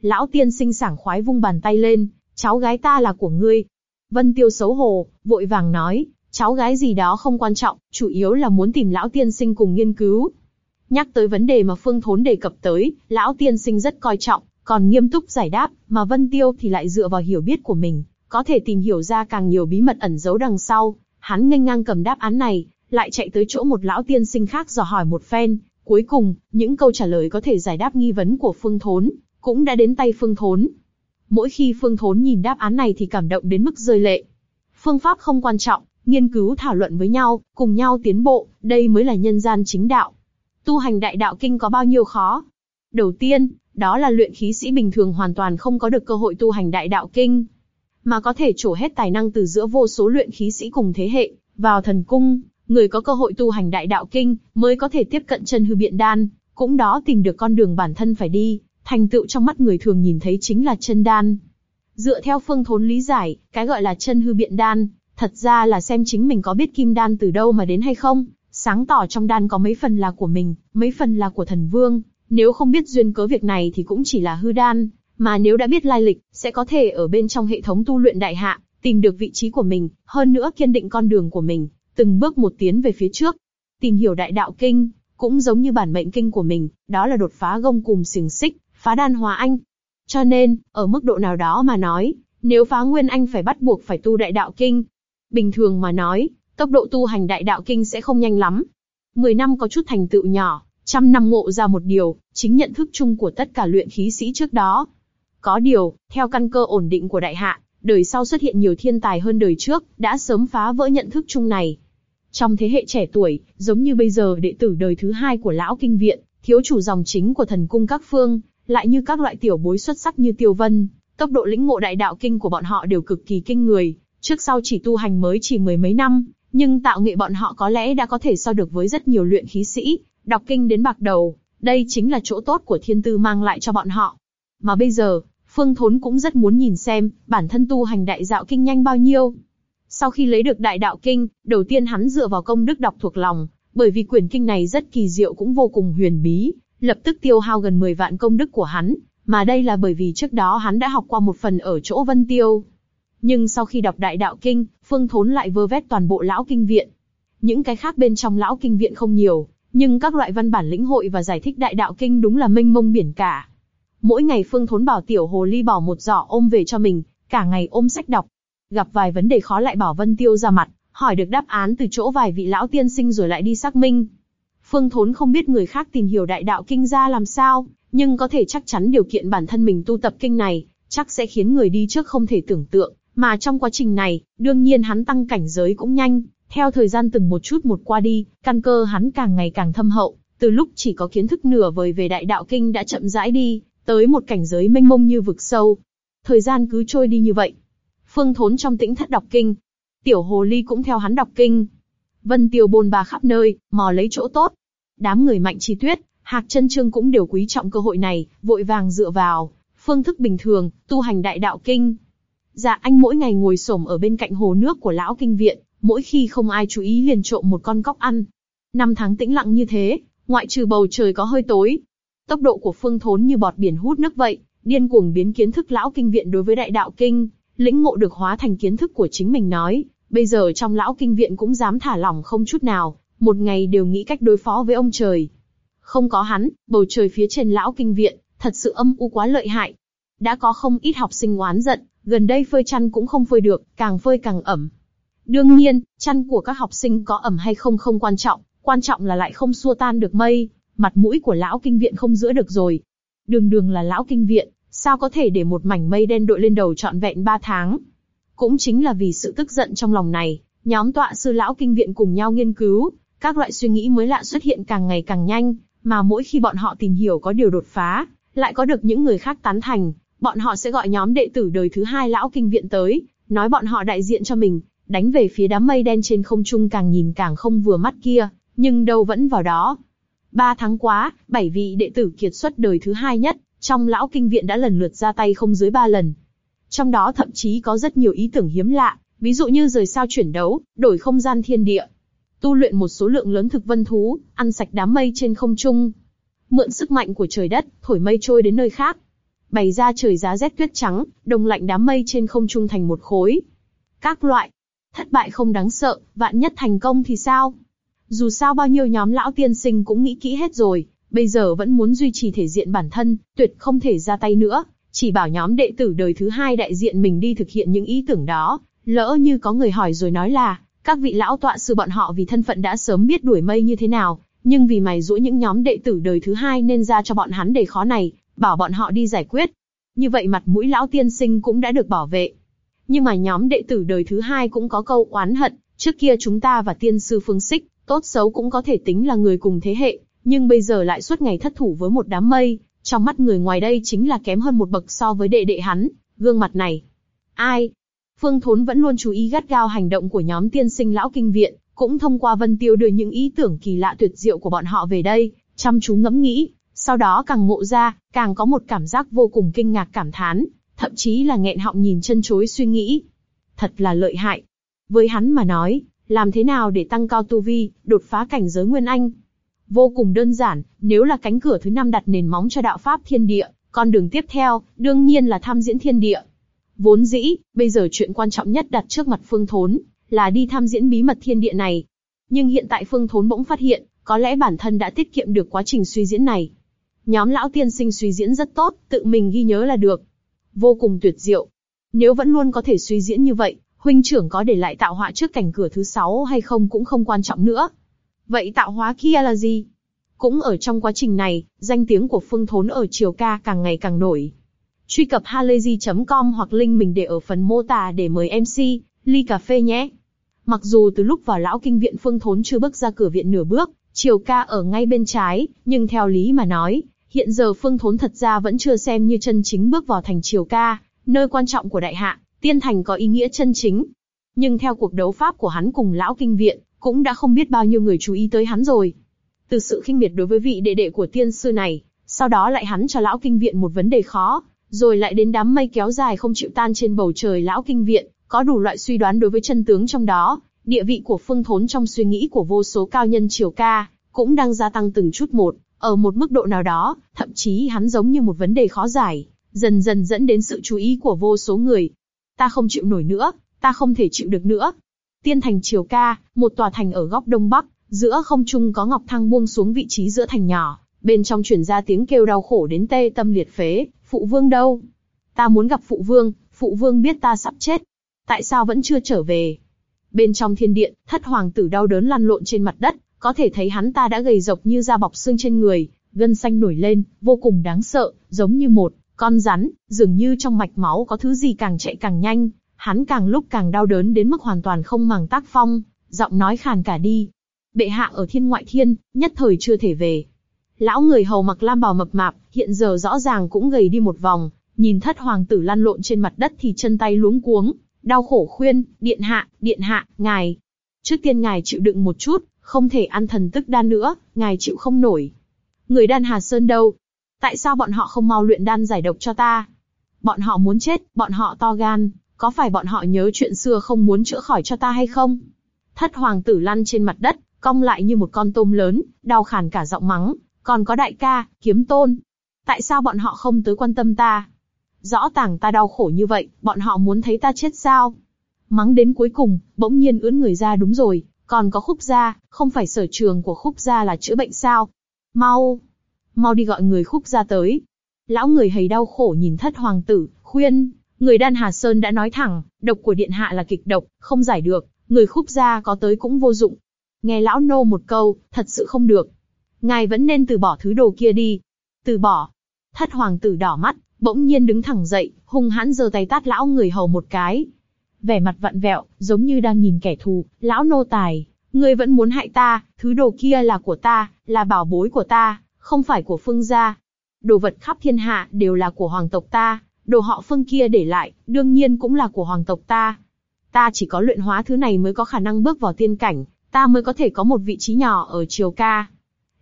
A: Lão tiên sinh sảng khoái vung bàn tay lên, cháu gái ta là của ngươi. Vân Tiêu xấu hổ, vội vàng nói, cháu gái gì đó không quan trọng, chủ yếu là muốn tìm lão tiên sinh cùng nghiên cứu. Nhắc tới vấn đề mà Phương Thốn đề cập tới, lão tiên sinh rất coi trọng, còn nghiêm túc giải đáp, mà Vân Tiêu thì lại dựa vào hiểu biết của mình, có thể tìm hiểu ra càng nhiều bí mật ẩn giấu đằng sau. Hắn nghênh ngang cầm đáp án này, lại chạy tới chỗ một lão tiên sinh khác dò hỏi một phen. Cuối cùng, những câu trả lời có thể giải đáp nghi vấn của Phương Thốn, cũng đã đến tay Phương Thốn. Mỗi khi Phương Thốn nhìn đáp án này thì cảm động đến mức rơi lệ. Phương pháp không quan trọng, nghiên cứu thảo luận với nhau, cùng nhau tiến bộ, đây mới là nhân gian chính đạo. Tu hành đại đạo kinh có bao nhiêu khó? Đầu tiên, đó là luyện khí sĩ bình thường hoàn toàn không có được cơ hội tu hành đại đạo kinh, mà có thể trổ hết tài năng từ giữa vô số luyện khí sĩ cùng thế hệ, vào thần cung, người có cơ hội tu hành đại đạo kinh, mới có thể tiếp cận chân hư biện đan, cũng đó tìm được con đường bản thân phải đi, thành tựu trong mắt người thường nhìn thấy chính là chân đan. Dựa theo phương thốn lý giải, cái gọi là chân hư biện đan, thật ra là xem chính mình có biết kim đan từ đâu mà đến hay không, sáng tỏ trong đan có mấy phần là của mình, mấy phần là của thần vương, nếu không biết duyên cớ việc này thì cũng chỉ là hư đan, mà nếu đã biết lai lịch, sẽ có thể ở bên trong hệ thống tu luyện đại hạ, tìm được vị trí của mình, hơn nữa kiên định con đường của mình, từng bước một tiến về phía trước. Tìm hiểu đại đạo kinh, cũng giống như bản mệnh kinh của mình, đó là đột phá gông cùng xiềng xích, phá đan hóa anh. Cho nên, ở mức độ nào đó mà nói, nếu phá nguyên anh phải bắt buộc phải tu đại đạo kinh. Bình thường mà nói, tốc độ tu hành đại đạo kinh sẽ không nhanh lắm. Mười năm có chút thành tựu nhỏ, trăm năm ngộ ra một điều, chính nhận thức chung của tất cả luyện khí sĩ trước đó. Có điều, theo căn cơ ổn định của đại hạ, đời sau xuất hiện nhiều thiên tài hơn đời trước, đã sớm phá vỡ nhận thức chung này. Trong thế hệ trẻ tuổi, giống như bây giờ đệ tử đời thứ hai của lão kinh viện, thiếu chủ dòng chính của thần cung các phương, lại như các loại tiểu bối xuất sắc như Tiêu Vân, tốc độ lĩnh ngộ đại đạo kinh của bọn họ đều cực kỳ kinh người, trước sau chỉ tu hành mới chỉ mười mấy năm, nhưng tạo nghệ bọn họ có lẽ đã có thể so được với rất nhiều luyện khí sĩ, đọc kinh đến bạc đầu, đây chính là chỗ tốt của thiên tư mang lại cho bọn họ. Mà bây giờ, Phương Thốn cũng rất muốn nhìn xem, bản thân tu hành đại đạo kinh nhanh bao nhiêu. Sau khi lấy được đại đạo kinh, đầu tiên hắn dựa vào công đức đọc thuộc lòng, bởi vì quyển kinh này rất kỳ diệu cũng vô cùng huyền bí, lập tức tiêu hao gần 10 vạn công đức của hắn, mà đây là bởi vì trước đó hắn đã học qua một phần ở chỗ Vân Tiêu. Nhưng sau khi đọc đại đạo kinh, Phương Thốn lại vơ vét toàn bộ lão kinh viện. Những cái khác bên trong lão kinh viện không nhiều, nhưng các loại văn bản lĩnh hội và giải thích đại đạo kinh đúng là mênh mông biển cả. Mỗi ngày Phương Thốn bảo tiểu hồ ly bỏ một giỏ ôm về cho mình, cả ngày ôm sách đọc. Gặp vài vấn đề khó lại bảo Vân Tiêu ra mặt, hỏi được đáp án từ chỗ vài vị lão tiên sinh rồi lại đi xác minh. Phương Thốn không biết người khác tìm hiểu đại đạo kinh ra làm sao, nhưng có thể chắc chắn điều kiện bản thân mình tu tập kinh này, chắc sẽ khiến người đi trước không thể tưởng tượng. Mà trong quá trình này, đương nhiên hắn tăng cảnh giới cũng nhanh, theo thời gian từng một chút một qua đi, căn cơ hắn càng ngày càng thâm hậu, từ lúc chỉ có kiến thức nửa vời về đại đạo kinh đã chậm rãi đi, tới một cảnh giới mênh mông như vực sâu. Thời gian cứ trôi đi như vậy. Phương Thốn trong tĩnh thất đọc kinh, tiểu hồ ly cũng theo hắn đọc kinh. Vân Tiêu bôn ba khắp nơi, mò lấy chỗ tốt. Đám người mạnh chi tuyết, hạc chân trương cũng đều quý trọng cơ hội này, vội vàng dựa vào phương thức bình thường, tu hành đại đạo kinh. Dạ anh mỗi ngày ngồi xổm ở bên cạnh hồ nước của lão kinh viện, mỗi khi không ai chú ý liền trộm một con cóc ăn. Năm tháng tĩnh lặng như thế, ngoại trừ bầu trời có hơi tối, tốc độ của phương thốn như bọt biển hút nước vậy, điên cuồng biến kiến thức lão kinh viện đối với đại đạo kinh, lĩnh ngộ được hóa thành kiến thức của chính mình nói. Bây giờ trong lão kinh viện cũng dám thả lỏng không chút nào, một ngày đều nghĩ cách đối phó với ông trời. Không có hắn, bầu trời phía trên lão kinh viện, thật sự âm u quá lợi hại. Đã có không ít học sinh oán giận, gần đây phơi chăn cũng không phơi được, càng phơi càng ẩm. Đương nhiên, chăn của các học sinh có ẩm hay không không quan trọng, quan trọng là lại không xua tan được mây, mặt mũi của lão kinh viện không giữ được rồi. Đường đường là lão kinh viện, Sao có thể để một mảnh mây đen đội lên đầu trọn vẹn ba tháng? Cũng chính là vì sự tức giận trong lòng này, nhóm tọa sư lão kinh viện cùng nhau nghiên cứu, các loại suy nghĩ mới lạ xuất hiện càng ngày càng nhanh, mà mỗi khi bọn họ tìm hiểu có điều đột phá, lại có được những người khác tán thành, bọn họ sẽ gọi nhóm đệ tử đời thứ hai lão kinh viện tới, nói bọn họ đại diện cho mình, đánh về phía đám mây đen trên không trung càng nhìn càng không vừa mắt kia, nhưng đâu vẫn vào đó. Ba tháng quá, bảy vị đệ tử kiệt xuất đời thứ hai nhất, trong lão kinh viện đã lần lượt ra tay không dưới ba lần. Trong đó thậm chí có rất nhiều ý tưởng hiếm lạ, ví dụ như rời sao chuyển đấu, đổi không gian thiên địa, tu luyện một số lượng lớn thực vân thú, ăn sạch đám mây trên không trung, mượn sức mạnh của trời đất, thổi mây trôi đến nơi khác, bày ra trời giá rét tuyết trắng, đông lạnh đám mây trên không trung thành một khối. Các loại, thất bại không đáng sợ, vạn nhất thành công thì sao? Dù sao bao nhiêu nhóm lão tiên sinh cũng nghĩ kỹ hết rồi, bây giờ vẫn muốn duy trì thể diện bản thân, tuyệt không thể ra tay nữa, chỉ bảo nhóm đệ tử đời thứ hai đại diện mình đi thực hiện những ý tưởng đó, lỡ như có người hỏi rồi nói là, các vị lão tọa sư bọn họ vì thân phận đã sớm biết đuổi mây như thế nào, nhưng vì mày rũa những nhóm đệ tử đời thứ hai nên ra cho bọn hắn đề khó này, bảo bọn họ đi giải quyết. Như vậy mặt mũi lão tiên sinh cũng đã được bảo vệ. Nhưng mà nhóm đệ tử đời thứ hai cũng có câu oán hận, trước kia chúng ta và tiên sư phương xích, tốt xấu cũng có thể tính là người cùng thế hệ, nhưng bây giờ lại suốt ngày thất thủ với một đám mây, trong mắt người ngoài đây chính là kém hơn một bậc so với đệ đệ hắn, gương mặt này. Ai? Phương Thốn vẫn luôn chú ý gắt gao hành động của nhóm tiên sinh lão kinh viện, cũng thông qua Vân Tiêu đưa những ý tưởng kỳ lạ tuyệt diệu của bọn họ về đây, chăm chú ngẫm nghĩ, sau đó càng ngộ ra, càng có một cảm giác vô cùng kinh ngạc cảm thán, thậm chí là nghẹn họng nhìn chân chối suy nghĩ. Thật là lợi hại. Với hắn mà nói, làm thế nào để tăng cao tu vi, đột phá cảnh giới Nguyên Anh? Vô cùng đơn giản, nếu là cánh cửa thứ năm đặt nền móng cho đạo pháp thiên địa, con đường tiếp theo, đương nhiên là tham diễn thiên địa. Vốn dĩ, bây giờ chuyện quan trọng nhất đặt trước mặt Phương Thốn, là đi tham diễn bí mật thiên địa này. Nhưng hiện tại Phương Thốn bỗng phát hiện, có lẽ bản thân đã tiết kiệm được quá trình suy diễn này. Nhóm lão tiên sinh suy diễn rất tốt, tự mình ghi nhớ là được. Vô cùng tuyệt diệu. Nếu vẫn luôn có thể suy diễn như vậy, huynh trưởng có để lại tạo hóa trước cảnh cửa thứ sáu hay không cũng không quan trọng nữa. Vậy tạo hóa kia là gì? Cũng ở trong quá trình này, danh tiếng của Phương Thốn ở Triều Ca càng ngày càng nổi. Truy cập halayzi.com hoặc link mình để ở phần mô tả để mời MC, ly cà phê nhé. Mặc dù từ lúc vào lão kinh viện Phương Thốn chưa bước ra cửa viện nửa bước, Triều Ca ở ngay bên trái, nhưng theo lý mà nói, hiện giờ Phương Thốn thật ra vẫn chưa xem như chân chính bước vào thành Triều Ca, nơi quan trọng của đại hạ, tiên thành có ý nghĩa chân chính. Nhưng theo cuộc đấu pháp của hắn cùng lão kinh viện, cũng đã không biết bao nhiêu người chú ý tới hắn rồi. Từ sự khinh miệt đối với vị đệ đệ của tiên sư này, sau đó lại hắn cho lão kinh viện một vấn đề khó, rồi lại đến đám mây kéo dài không chịu tan trên bầu trời lão kinh viện, có đủ loại suy đoán đối với chân tướng trong đó, địa vị của Phương Thốn trong suy nghĩ của vô số cao nhân triều ca, cũng đang gia tăng từng chút một, ở một mức độ nào đó, thậm chí hắn giống như một vấn đề khó giải, dần dần dẫn đến sự chú ý của vô số người. Ta không chịu nổi nữa, ta không thể chịu được nữa. Tiên thành triều ca, một tòa thành ở góc đông bắc, giữa không trung có ngọc thang buông xuống vị trí giữa thành nhỏ, bên trong truyền ra tiếng kêu đau khổ đến tê tâm liệt phế, phụ vương đâu? Ta muốn gặp phụ vương, phụ vương biết ta sắp chết, tại sao vẫn chưa trở về? Bên trong thiên điện, thất hoàng tử đau đớn lăn lộn trên mặt đất, có thể thấy hắn ta đã gầy rộc như da bọc xương trên người, gân xanh nổi lên, vô cùng đáng sợ, giống như một con rắn, dường như trong mạch máu có thứ gì càng chạy càng nhanh, hắn càng lúc càng đau đớn đến mức hoàn toàn không màng tác phong, giọng nói khàn cả đi. Bệ hạ ở thiên ngoại thiên, nhất thời chưa thể về. Lão người hầu mặc lam bào mập mạp, hiện giờ rõ ràng cũng gầy đi một vòng, nhìn thất hoàng tử lăn lộn trên mặt đất thì chân tay luống cuống, đau khổ khuyên, điện hạ, điện hạ, ngài. Trước tiên ngài chịu đựng một chút, không thể ăn thần tức đan nữa, ngài chịu không nổi. Người đan Hà Sơn đâu? Tại sao bọn họ không mau luyện đan giải độc cho ta? Bọn họ muốn chết, bọn họ to gan, có phải bọn họ nhớ chuyện xưa không muốn chữa khỏi cho ta hay không? Thất hoàng tử lăn trên mặt đất, cong lại như một con tôm lớn, đau khàn cả giọng mắng, còn có đại ca, kiếm tôn. Tại sao bọn họ không tới quan tâm ta? Rõ tàng ta đau khổ như vậy, bọn họ muốn thấy ta chết sao? Mắng đến cuối cùng, bỗng nhiên ướn người ra đúng rồi, còn có khúc gia, không phải sở trường của khúc gia là chữa bệnh sao? Mau, mau đi gọi người khúc gia tới. Lão người hầy đau khổ nhìn thất hoàng tử, khuyên, người đan Hà Sơn đã nói thẳng, độc của điện hạ là kịch độc, không giải được, người khúc gia có tới cũng vô dụng. Nghe lão nô một câu, thật sự không được. Ngài vẫn nên từ bỏ thứ đồ kia đi. Từ bỏ. Thất hoàng tử đỏ mắt, bỗng nhiên đứng thẳng dậy, hung hãn giơ tay tát lão người hầu một cái. Vẻ mặt vặn vẹo, giống như đang nhìn kẻ thù, lão nô tài, ngươi vẫn muốn hại ta, thứ đồ kia là của ta, là bảo bối của ta, không phải của phương gia. Đồ vật khắp thiên hạ đều là của hoàng tộc ta, đồ họ phương kia để lại, đương nhiên cũng là của hoàng tộc ta. Ta chỉ có luyện hóa thứ này mới có khả năng bước vào tiên cảnh, ta mới có thể có một vị trí nhỏ ở triều ca.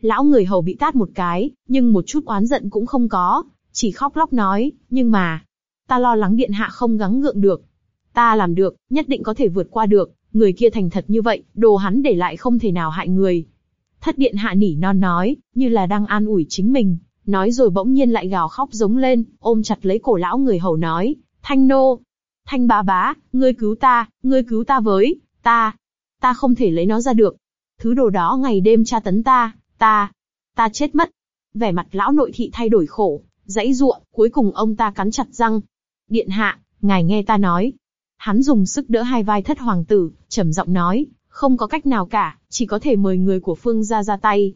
A: Lão người hầu bị tát một cái, nhưng một chút oán giận cũng không có, chỉ khóc lóc nói, nhưng mà, ta lo lắng điện hạ không gắng gượng được. Ta làm được, nhất định có thể vượt qua được, người kia thành thật như vậy, đồ hắn để lại không thể nào hại người. Thất điện hạ nỉ non nói, như là đang an ủi chính mình, nói rồi bỗng nhiên lại gào khóc giống lên, ôm chặt lấy cổ lão người hầu nói, thanh nô, thanh bá bá, ngươi cứu ta, ngươi cứu ta với, ta, ta không thể lấy nó ra được. Thứ đồ đó ngày đêm tra tấn ta, ta, ta chết mất. Vẻ mặt lão nội thị thay đổi khổ, dãy ruộng, cuối cùng ông ta cắn chặt răng. Điện hạ, ngài nghe ta nói. Hắn dùng sức đỡ hai vai thất hoàng tử, trầm giọng nói, không có cách nào cả, chỉ có thể mời người của phương gia ra tay.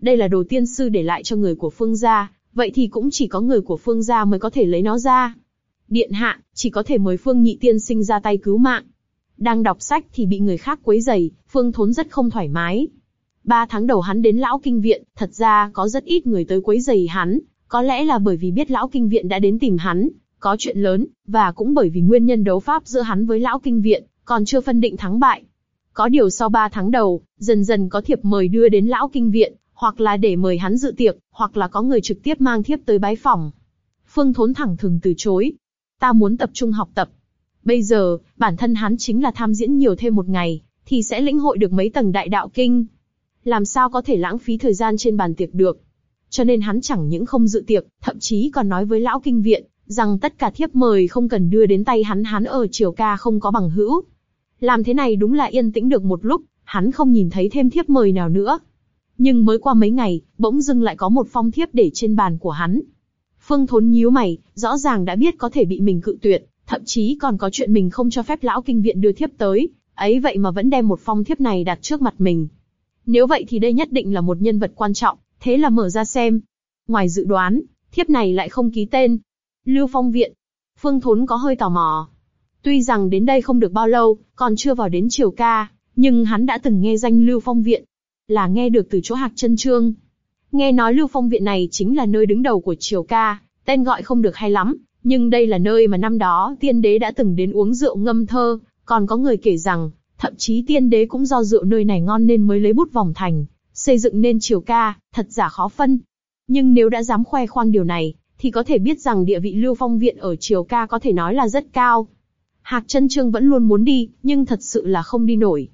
A: Đây là đồ tiên sư để lại cho người của phương gia, vậy thì cũng chỉ có người của phương gia mới có thể lấy nó ra. Điện hạ, chỉ có thể mời phương nhị tiên sinh ra tay cứu mạng. Đang đọc sách thì bị người khác quấy rầy, phương thốn rất không thoải mái. Ba tháng đầu hắn đến lão kinh viện, thật ra có rất ít người tới quấy rầy hắn, có lẽ là bởi vì biết lão kinh viện đã đến tìm hắn, có chuyện lớn, và cũng bởi vì nguyên nhân đấu pháp giữa hắn với lão kinh viện, còn chưa phân định thắng bại. Có điều sau ba tháng đầu, dần dần có thiệp mời đưa đến lão kinh viện, hoặc là để mời hắn dự tiệc, hoặc là có người trực tiếp mang thiếp tới bái phòng. Phương Thốn thẳng thừng từ chối. Ta muốn tập trung học tập. Bây giờ, bản thân hắn chính là tham diễn nhiều thêm một ngày, thì sẽ lĩnh hội được mấy tầng đại đạo kinh. Làm sao có thể lãng phí thời gian trên bàn tiệc được? Cho nên hắn chẳng những không dự tiệc, thậm chí còn nói với lão kinh viện, rằng tất cả thiếp mời không cần đưa đến tay hắn hắn ở triều ca không có bằng hữu. Làm thế này đúng là yên tĩnh được một lúc, hắn không nhìn thấy thêm thiếp mời nào nữa. Nhưng mới qua mấy ngày, bỗng dưng lại có một phong thiếp để trên bàn của hắn. Phương Thốn nhíu mày, rõ ràng đã biết có thể bị mình cự tuyệt, thậm chí còn có chuyện mình không cho phép lão kinh viện đưa thiếp tới, ấy vậy mà vẫn đem một phong thiếp này đặt trước mặt mình. Nếu vậy thì đây nhất định là một nhân vật quan trọng, thế là mở ra xem. Ngoài dự đoán, thiếp này lại không ký tên. Lưu Phong Viện. Phương Thốn có hơi tò mò. Tuy rằng đến đây không được bao lâu, còn chưa vào đến triều ca, nhưng hắn đã từng nghe danh Lưu Phong Viện. Là nghe được từ chỗ Hạc Trân Trương. Nghe nói Lưu Phong Viện này chính là nơi đứng đầu của triều ca, tên gọi không được hay lắm, nhưng đây là nơi mà năm đó tiên đế đã từng đến uống rượu ngâm thơ, còn có người kể rằng, thậm chí tiên đế cũng do rượu nơi này ngon nên mới lấy bút vòng thành, xây dựng nên triều ca, thật giả khó phân. Nhưng nếu đã dám khoe khoang điều này, thì có thể biết rằng địa vị Lưu Phong Viện ở triều ca có thể nói là rất cao. Hạc chân Trương vẫn luôn muốn đi, nhưng thật sự là không đi nổi.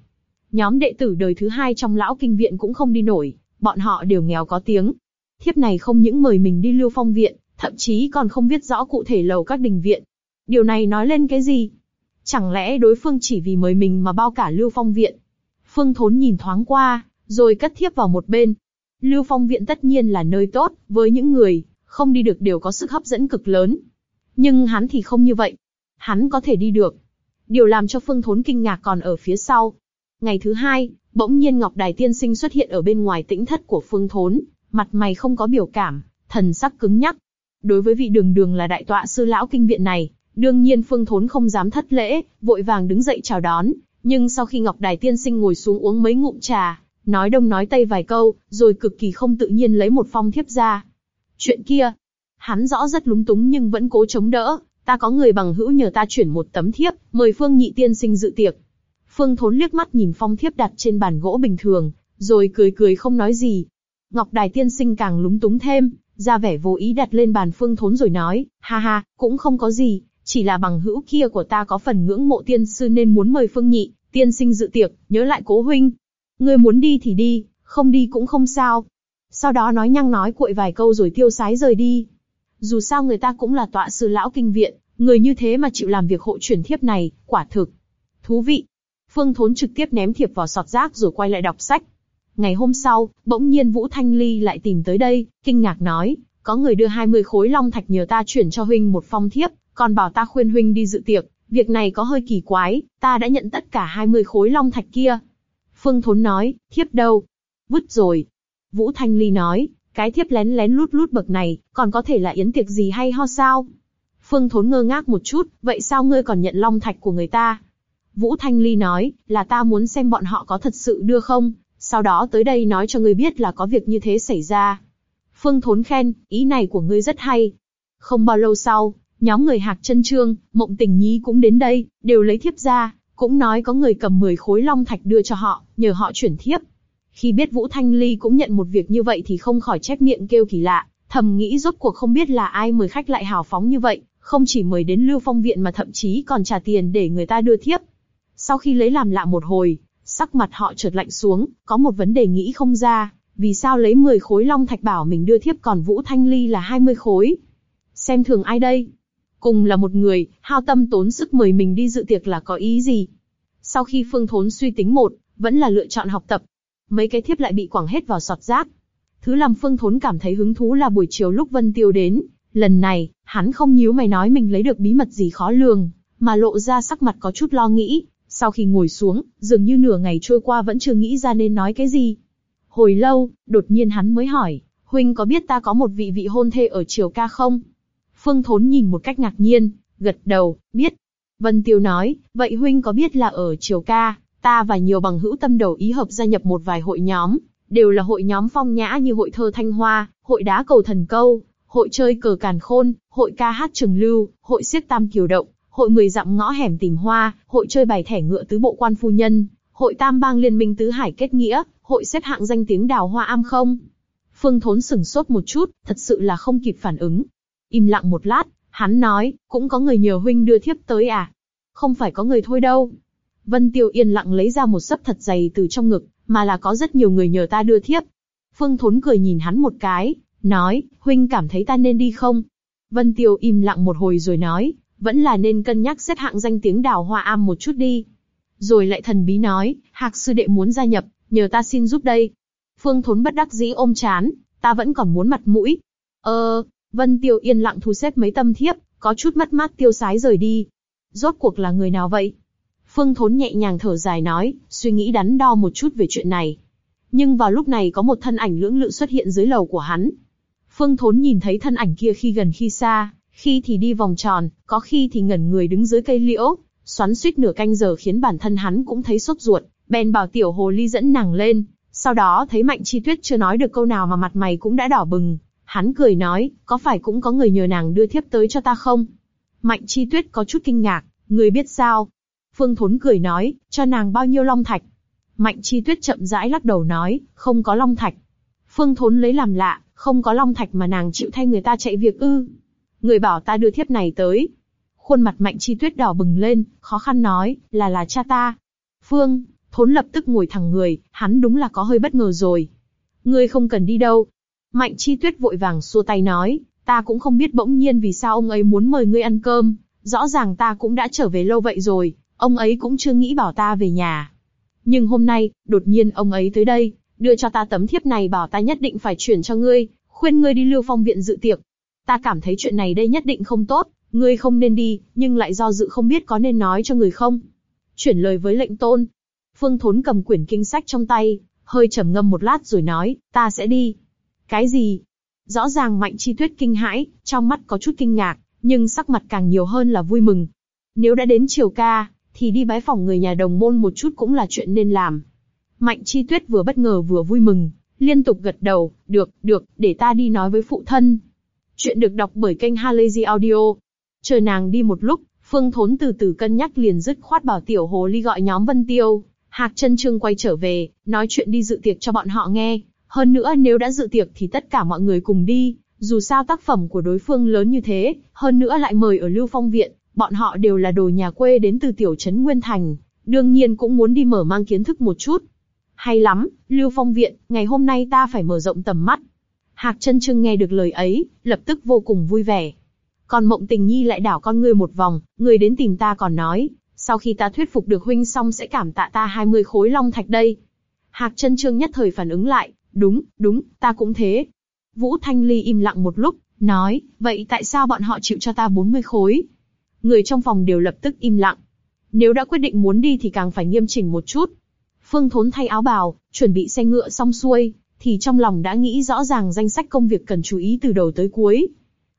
A: Nhóm đệ tử đời thứ hai trong lão kinh viện cũng không đi nổi, bọn họ đều nghèo có tiếng. Thiếp này không những mời mình đi Lưu Phong Viện, thậm chí còn không biết rõ cụ thể lầu các đình viện. Điều này nói lên cái gì? Chẳng lẽ đối phương chỉ vì mời mình mà bao cả Lưu Phong Viện? Phương Thốn nhìn thoáng qua, rồi cất thiếp vào một bên. Lưu Phong Viện tất nhiên là nơi tốt, với những người không đi được đều có sức hấp dẫn cực lớn. Nhưng hắn thì không như vậy. Hắn có thể đi được. Điều làm cho Phương Thốn kinh ngạc còn ở phía sau. Ngày thứ hai, bỗng nhiên Ngọc Đài Tiên Sinh xuất hiện ở bên ngoài tĩnh thất của Phương Thốn, mặt mày không có biểu cảm, thần sắc cứng nhắc. Đối với vị đường đường là đại tọa sư lão kinh viện này, đương nhiên Phương Thốn không dám thất lễ, vội vàng đứng dậy chào đón. Nhưng sau khi Ngọc Đài Tiên Sinh ngồi xuống uống mấy ngụm trà, nói đông nói tây vài câu, rồi cực kỳ không tự nhiên lấy một phong thiếp ra. Chuyện kia, hắn rõ rất lúng túng nhưng vẫn cố chống đỡ, ta có người bằng hữu nhờ ta chuyển một tấm thiếp, mời Phương Nhị Tiên sinh dự tiệc. Phương Thốn liếc mắt nhìn phong thiếp đặt trên bàn gỗ bình thường, rồi cười cười không nói gì. Ngọc Đài Tiên sinh càng lúng túng thêm, ra vẻ vô ý đặt lên bàn Phương Thốn rồi nói, ha ha, cũng không có gì, chỉ là bằng hữu kia của ta có phần ngưỡng mộ tiên sư nên muốn mời Phương Nhị Tiên sinh dự tiệc, nhớ lại cố huynh, Ngươi muốn đi thì đi, không đi cũng không sao. Sau đó nói nhăng nói cuội vài câu rồi tiêu sái rời đi. Dù sao người ta cũng là tọa sư lão kinh viện, người như thế mà chịu làm việc hộ chuyển thiếp này, quả thực. Thú vị. Phương Thốn trực tiếp ném thiệp vào sọt rác rồi quay lại đọc sách. Ngày hôm sau, bỗng nhiên Vũ Thanh Ly lại tìm tới đây, kinh ngạc nói, có người đưa 20 khối long thạch nhờ ta chuyển cho huynh một phong thiếp, còn bảo ta khuyên huynh đi dự tiệc. Việc này có hơi kỳ quái, ta đã nhận tất cả 20 khối long thạch kia, Phương Thốn nói, thiếp đâu? Vứt rồi. Vũ Thanh Ly nói, Cái thiếp lén lén lút lút bậc này, còn có thể là yến tiệc gì hay ho sao? Phương Thốn ngơ ngác một chút, vậy sao ngươi còn nhận long thạch của người ta? Vũ Thanh Ly nói, là ta muốn xem bọn họ có thật sự đưa không, sau đó tới đây nói cho ngươi biết là có việc như thế xảy ra. Phương Thốn khen, ý này của ngươi rất hay. Không bao lâu sau, nhóm người Hạc Chân Trương, Mộng Tình Nhi cũng đến đây, đều lấy thiếp ra, cũng nói có người cầm 10 khối long thạch đưa cho họ, nhờ họ chuyển thiếp. Khi biết Vũ Thanh Ly cũng nhận một việc như vậy thì không khỏi chép miệng kêu kỳ lạ, thầm nghĩ rốt cuộc không biết là ai mời khách lại hào phóng như vậy, không chỉ mời đến Lưu Phong viện mà thậm chí còn trả tiền để người ta đưa thiếp. Sau khi lấy làm lạ một hồi, sắc mặt họ chợt lạnh xuống, có một vấn đề nghĩ không ra, vì sao lấy 10 khối long thạch bảo mình đưa thiếp còn Vũ Thanh Ly là 20 khối? Xem thường ai đây? Cùng là một người, hao tâm tốn sức mời mình đi dự tiệc là có ý gì? Sau khi Phương Thốn suy tính một, vẫn là lựa chọn học tập. Mấy cái thiếp lại bị quẳng hết vào sọt rác. Thứ làm Phương Thốn cảm thấy hứng thú là buổi chiều lúc Vân Tiêu đến, lần này, hắn không nhíu mày nói mình lấy được bí mật gì khó lường, mà lộ ra sắc mặt có chút lo nghĩ. Sau khi ngồi xuống, dường như nửa ngày trôi qua vẫn chưa nghĩ ra nên nói cái gì. Hồi lâu, đột nhiên hắn mới hỏi, huynh có biết ta có một vị vị hôn thê ở triều ca không? Phương Thốn nhìn một cách ngạc nhiên, gật đầu, biết. Vân Tiêu nói, vậy huynh có biết là ở triều ca, ta và nhiều bằng hữu tâm đầu ý hợp gia nhập một vài hội nhóm, đều là hội nhóm phong nhã như hội thơ Thanh Hoa, hội đá cầu thần câu, hội chơi cờ càn khôn, hội ca hát trường lưu, hội siếc tam kiều động, hội mười dặm ngõ hẻm tìm hoa, hội chơi bài thẻ ngựa tứ bộ quan phu nhân, hội tam bang liên minh tứ hải kết nghĩa, hội xếp hạng danh tiếng đào hoa am không? Phương Thốn sừng sốt một chút, thật sự là không kịp phản ứng. Im lặng một lát, hắn nói, cũng có người nhờ huynh đưa thiếp tới à? Không phải có người thôi đâu. Vân Tiêu yên lặng lấy ra một sấp thật dày từ trong ngực, mà là có rất nhiều người nhờ ta đưa thiếp. Phương Thốn cười nhìn hắn một cái, nói, huynh cảm thấy ta nên đi không? Vân Tiêu im lặng một hồi rồi nói, vẫn là nên cân nhắc xếp hạng danh tiếng đào hoa am một chút đi. Rồi lại thần bí nói, Hạc sư đệ muốn gia nhập, nhờ ta xin giúp đây. Phương Thốn bất đắc dĩ ôm chán, ta vẫn còn muốn mặt mũi. Ờ, Vân Tiêu yên lặng thu xếp mấy tâm thiếp, có chút mất mát tiêu sái rời đi. Rốt cuộc là người nào vậy? Phương Thốn nhẹ nhàng thở dài nói, suy nghĩ đắn đo một chút về chuyện này. Nhưng vào lúc này có một thân ảnh lưỡng lự xuất hiện dưới lầu của hắn. Phương Thốn nhìn thấy thân ảnh kia khi gần khi xa, khi thì đi vòng tròn, có khi thì ngẩn người đứng dưới cây liễu, xoắn suýt nửa canh giờ khiến bản thân hắn cũng thấy sốt ruột, bèn bảo tiểu hồ ly dẫn nàng lên. Sau đó thấy Mạnh Chi Tuyết chưa nói được câu nào mà mặt mày cũng đã đỏ bừng, hắn cười nói, có phải cũng có người nhờ nàng đưa thiếp tới cho ta không? Mạnh Chi Tuyết có chút kinh ngạc, người biết sao? Phương Thốn cười nói, cho nàng bao nhiêu long thạch? Mạnh Chi Tuyết chậm rãi lắc đầu nói, không có long thạch. Phương Thốn lấy làm lạ, không có long thạch mà nàng chịu thay người ta chạy việc ư? Người bảo ta đưa thiếp này tới. Khuôn mặt Mạnh Chi Tuyết đỏ bừng lên, khó khăn nói, là là cha ta. Phương, Thốn lập tức ngồi thẳng người, hắn đúng là có hơi bất ngờ rồi. Ngươi không cần đi đâu. Mạnh Chi Tuyết vội vàng xua tay nói, ta cũng không biết bỗng nhiên vì sao ông ấy muốn mời ngươi ăn cơm. Rõ ràng ta cũng đã trở về lâu vậy rồi, ông ấy cũng chưa nghĩ bảo ta về nhà. Nhưng hôm nay, đột nhiên ông ấy tới đây, đưa cho ta tấm thiếp này bảo ta nhất định phải chuyển cho ngươi, khuyên ngươi đi lưu phong viện dự tiệc. Ta cảm thấy chuyện này đây nhất định không tốt, ngươi không nên đi, nhưng lại do dự không biết có nên nói cho người không. Chuyển lời với lệnh tôn. Phương Thốn cầm quyển kinh sách trong tay, hơi trầm ngâm một lát rồi nói, ta sẽ đi. Cái gì? Rõ ràng Mạnh Chi Tuyết kinh hãi, trong mắt có chút kinh ngạc, nhưng sắc mặt càng nhiều hơn là vui mừng. Nếu đã đến triều ca, thì đi bái phòng người nhà đồng môn một chút cũng là chuyện nên làm. Mạnh Chi Tuyết vừa bất ngờ vừa vui mừng, liên tục gật đầu, được, được, để ta đi nói với phụ thân. Chuyện được đọc bởi kênh Halazy Audio. Chờ nàng đi một lúc, Phương Thốn từ từ cân nhắc liền dứt khoát bảo tiểu hồ ly gọi nhóm Vân Tiêu, Hạc chân Trương quay trở về, nói chuyện đi dự tiệc cho bọn họ nghe. Hơn nữa nếu đã dự tiệc thì tất cả mọi người cùng đi, dù sao tác phẩm của đối phương lớn như thế, hơn nữa lại mời ở Lưu Phong Viện, bọn họ đều là đồ nhà quê đến từ tiểu trấn Nguyên Thành, đương nhiên cũng muốn đi mở mang kiến thức một chút. Hay lắm, Lưu Phong Viện, ngày hôm nay ta phải mở rộng tầm mắt. Hạc chân Trương nghe được lời ấy, lập tức vô cùng vui vẻ. Còn Mộng Tình Nhi lại đảo con ngươi một vòng, người đến tìm ta còn nói, sau khi ta thuyết phục được huynh xong sẽ cảm tạ ta 20 khối long thạch đây. Hạc chân Trương nhất thời phản ứng lại, đúng, đúng, ta cũng thế. Vũ Thanh Ly im lặng một lúc, nói, vậy tại sao bọn họ chịu cho ta 40 khối? Người trong phòng đều lập tức im lặng. Nếu đã quyết định muốn đi thì càng phải nghiêm chỉnh một chút. Phương Thốn thay áo bào, chuẩn bị xe ngựa xong xuôi, thì trong lòng đã nghĩ rõ ràng danh sách công việc cần chú ý từ đầu tới cuối.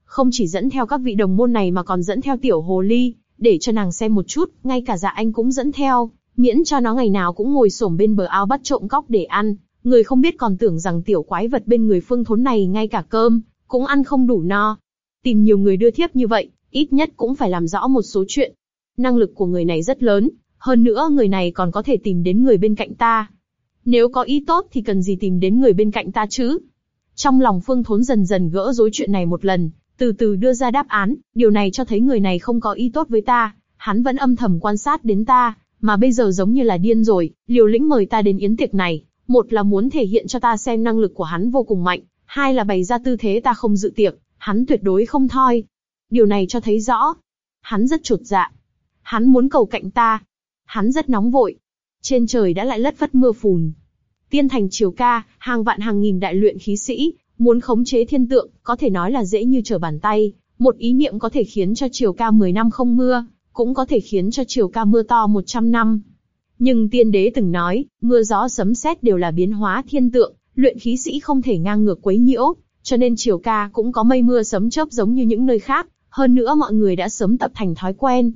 A: Không chỉ dẫn theo các vị đồng môn này mà còn dẫn theo tiểu hồ ly, để cho nàng xem một chút, ngay cả dạ anh cũng dẫn theo, miễn cho nó ngày nào cũng ngồi xổm bên bờ ao bắt trộm cóc để ăn. Người không biết còn tưởng rằng tiểu quái vật bên người phương thốn này ngay cả cơm, cũng ăn không đủ no. Tìm nhiều người đưa thiếp như vậy, ít nhất cũng phải làm rõ một số chuyện. Năng lực của người này rất lớn, hơn nữa người này còn có thể tìm đến người bên cạnh ta. Nếu có ý tốt thì cần gì tìm đến người bên cạnh ta chứ? Trong lòng Phương Thốn dần dần gỡ rối chuyện này một lần, từ từ đưa ra đáp án, điều này cho thấy người này không có ý tốt với ta, hắn vẫn âm thầm quan sát đến ta, mà bây giờ giống như là điên rồi, liều lĩnh mời ta đến yến tiệc này, một là muốn thể hiện cho ta xem năng lực của hắn vô cùng mạnh, hai là bày ra tư thế ta không dự tiệc, hắn tuyệt đối không thoi. Điều này cho thấy rõ, hắn rất chột dạ, hắn muốn cầu cạnh ta, hắn rất nóng vội. Trên trời đã lại lất phất mưa phùn. Tiên thành triều ca, hàng vạn hàng nghìn đại luyện khí sĩ, muốn khống chế thiên tượng, có thể nói là dễ như trở bàn tay. Một ý niệm có thể khiến cho triều ca 10 năm không mưa, cũng có thể khiến cho triều ca mưa to 100 năm. Nhưng tiên đế từng nói, mưa gió sấm sét đều là biến hóa thiên tượng, luyện khí sĩ không thể ngang ngược quấy nhiễu, cho nên triều ca cũng có mây mưa sấm chớp giống như những nơi khác. Hơn nữa mọi người đã sớm tập thành thói quen,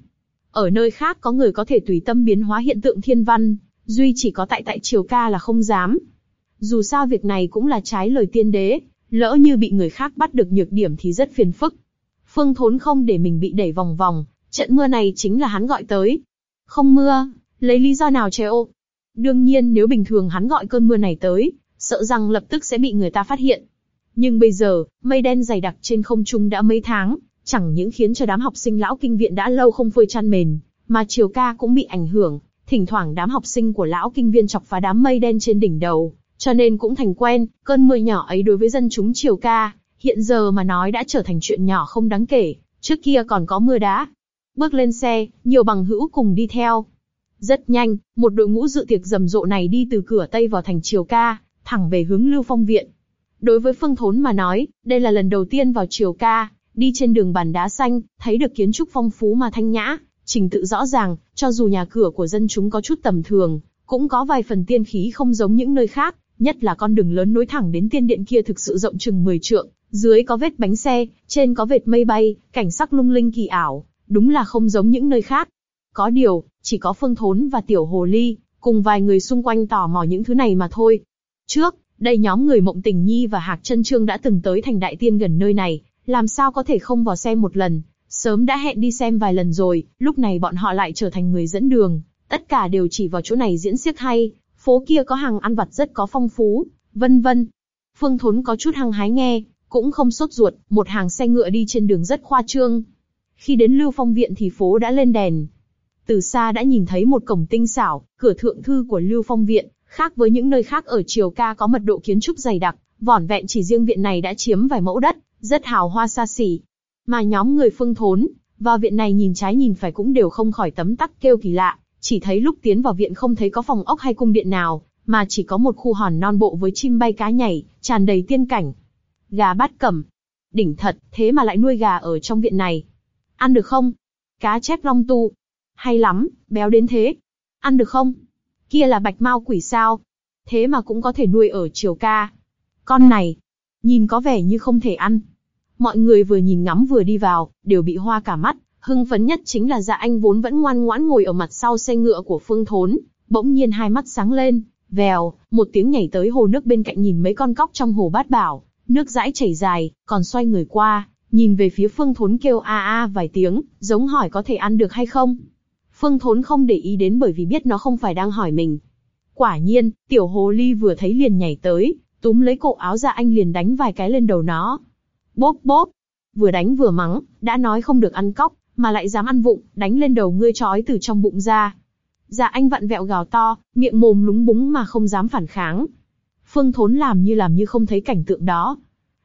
A: ở nơi khác có người có thể tùy tâm biến hóa hiện tượng thiên văn, duy chỉ có tại tại triều ca là không dám. Dù sao việc này cũng là trái lời tiên đế, lỡ như bị người khác bắt được nhược điểm thì rất phiền phức. Phương Thốn không để mình bị đẩy vòng vòng, trận mưa này chính là hắn gọi tới. Không mưa, lấy lý do nào che ô Đương nhiên nếu bình thường hắn gọi cơn mưa này tới, sợ rằng lập tức sẽ bị người ta phát hiện. Nhưng bây giờ, mây đen dày đặc trên không trung đã mấy tháng, chẳng những khiến cho đám học sinh lão kinh viện đã lâu không phơi chăn mền, mà chiều ca cũng bị ảnh hưởng. Thỉnh thoảng đám học sinh của lão kinh viên chọc phá đám mây đen trên đỉnh đầu, cho nên cũng thành quen. Cơn mưa nhỏ ấy đối với dân chúng chiều ca, hiện giờ mà nói đã trở thành chuyện nhỏ không đáng kể. Trước kia còn có mưa đá. Bước lên xe, nhiều bằng hữu cùng đi theo. Rất nhanh, một đội ngũ dự tiệc rầm rộ này đi từ cửa tây vào thành Triều Ca, thẳng về hướng Lưu Phong viện. Đối với Phương Thốn mà nói, đây là lần đầu tiên vào Triều Ca, Đi trên đường bàn đá xanh, thấy được kiến trúc phong phú mà thanh nhã, trình tự rõ ràng, cho dù nhà cửa của dân chúng có chút tầm thường, cũng có vài phần tiên khí không giống những nơi khác, nhất là con đường lớn nối thẳng đến tiên điện kia thực sự rộng chừng 10 trượng, dưới có vết bánh xe, trên có vệt mây bay, cảnh sắc lung linh kỳ ảo, đúng là không giống những nơi khác. Có điều, chỉ có Phương Thốn và Tiểu Hồ Ly, cùng vài người xung quanh tò mò những thứ này mà thôi. Trước, đây nhóm người Mộng Tình Nhi và Hạc Chân Trương đã từng tới thành Đại Tiên gần nơi này, làm sao có thể không vào xem một lần, sớm đã hẹn đi xem vài lần rồi, lúc này bọn họ lại trở thành người dẫn đường, tất cả đều chỉ vào chỗ này diễn xiếc hay, phố kia có hàng ăn vặt rất có phong phú, vân vân. Phương Thốn có chút hăng hái nghe, cũng không sốt ruột, một hàng xe ngựa đi trên đường rất khoa trương. Khi đến Lưu Phong Viện thì phố đã lên đèn. Từ xa đã nhìn thấy một cổng tinh xảo, cửa thượng thư của Lưu Phong Viện, khác với những nơi khác ở Triều Ca có mật độ kiến trúc dày đặc, vỏn vẹn chỉ riêng viện này đã chiếm vài mẫu đất, rất hào hoa xa xỉ. Mà nhóm người phương thốn, vào viện này nhìn trái nhìn phải cũng đều không khỏi tấm tắc kêu kỳ lạ, chỉ thấy lúc tiến vào viện không thấy có phòng ốc hay cung điện nào, mà chỉ có một khu hòn non bộ với chim bay cá nhảy, tràn đầy tiên cảnh. Gà bát cẩm. Đỉnh thật, thế mà lại nuôi gà ở trong viện này. Ăn được không? Cá chép long tu. Hay lắm, béo đến thế. Ăn được không? Kia là bạch mao quỷ sao? Thế mà cũng có thể nuôi ở triều ca. Con này, nhìn có vẻ như không thể ăn. Mọi người vừa nhìn ngắm vừa đi vào, đều bị hoa cả mắt, hưng phấn nhất chính là dạ anh vốn vẫn ngoan ngoãn ngồi ở mặt sau xe ngựa của phương thốn, bỗng nhiên hai mắt sáng lên, vèo, một tiếng nhảy tới hồ nước bên cạnh nhìn mấy con cóc trong hồ bát bảo, nước dãi chảy dài, còn xoay người qua, nhìn về phía phương thốn kêu a a vài tiếng, giống hỏi có thể ăn được hay không. Phương thốn không để ý đến bởi vì biết nó không phải đang hỏi mình. Quả nhiên, tiểu hồ ly vừa thấy liền nhảy tới, túm lấy cổ áo dạ anh liền đánh vài cái lên đầu nó. Bốp bốp, vừa đánh vừa mắng, đã nói không được ăn cóc, mà lại dám ăn vụng, đánh lên đầu ngươi trói từ trong bụng ra. Dạ anh vặn vẹo gào to, miệng mồm lúng búng mà không dám phản kháng. Phương Thốn làm như làm như không thấy cảnh tượng đó.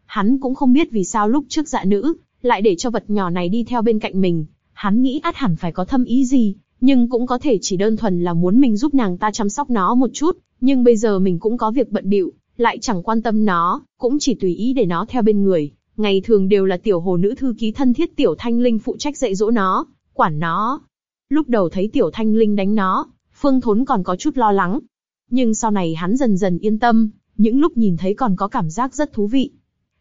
A: Hắn cũng không biết vì sao lúc trước dạ nữ, lại để cho vật nhỏ này đi theo bên cạnh mình. Hắn nghĩ át hẳn phải có thâm ý gì, nhưng cũng có thể chỉ đơn thuần là muốn mình giúp nàng ta chăm sóc nó một chút. Nhưng bây giờ mình cũng có việc bận bịu, lại chẳng quan tâm nó, cũng chỉ tùy ý để nó theo bên người. Ngày thường đều là tiểu hồ nữ thư ký thân thiết tiểu thanh linh phụ trách dạy dỗ nó, quản nó. Lúc đầu thấy tiểu thanh linh đánh nó, phương thốn còn có chút lo lắng. Nhưng sau này hắn dần dần yên tâm, những lúc nhìn thấy còn có cảm giác rất thú vị.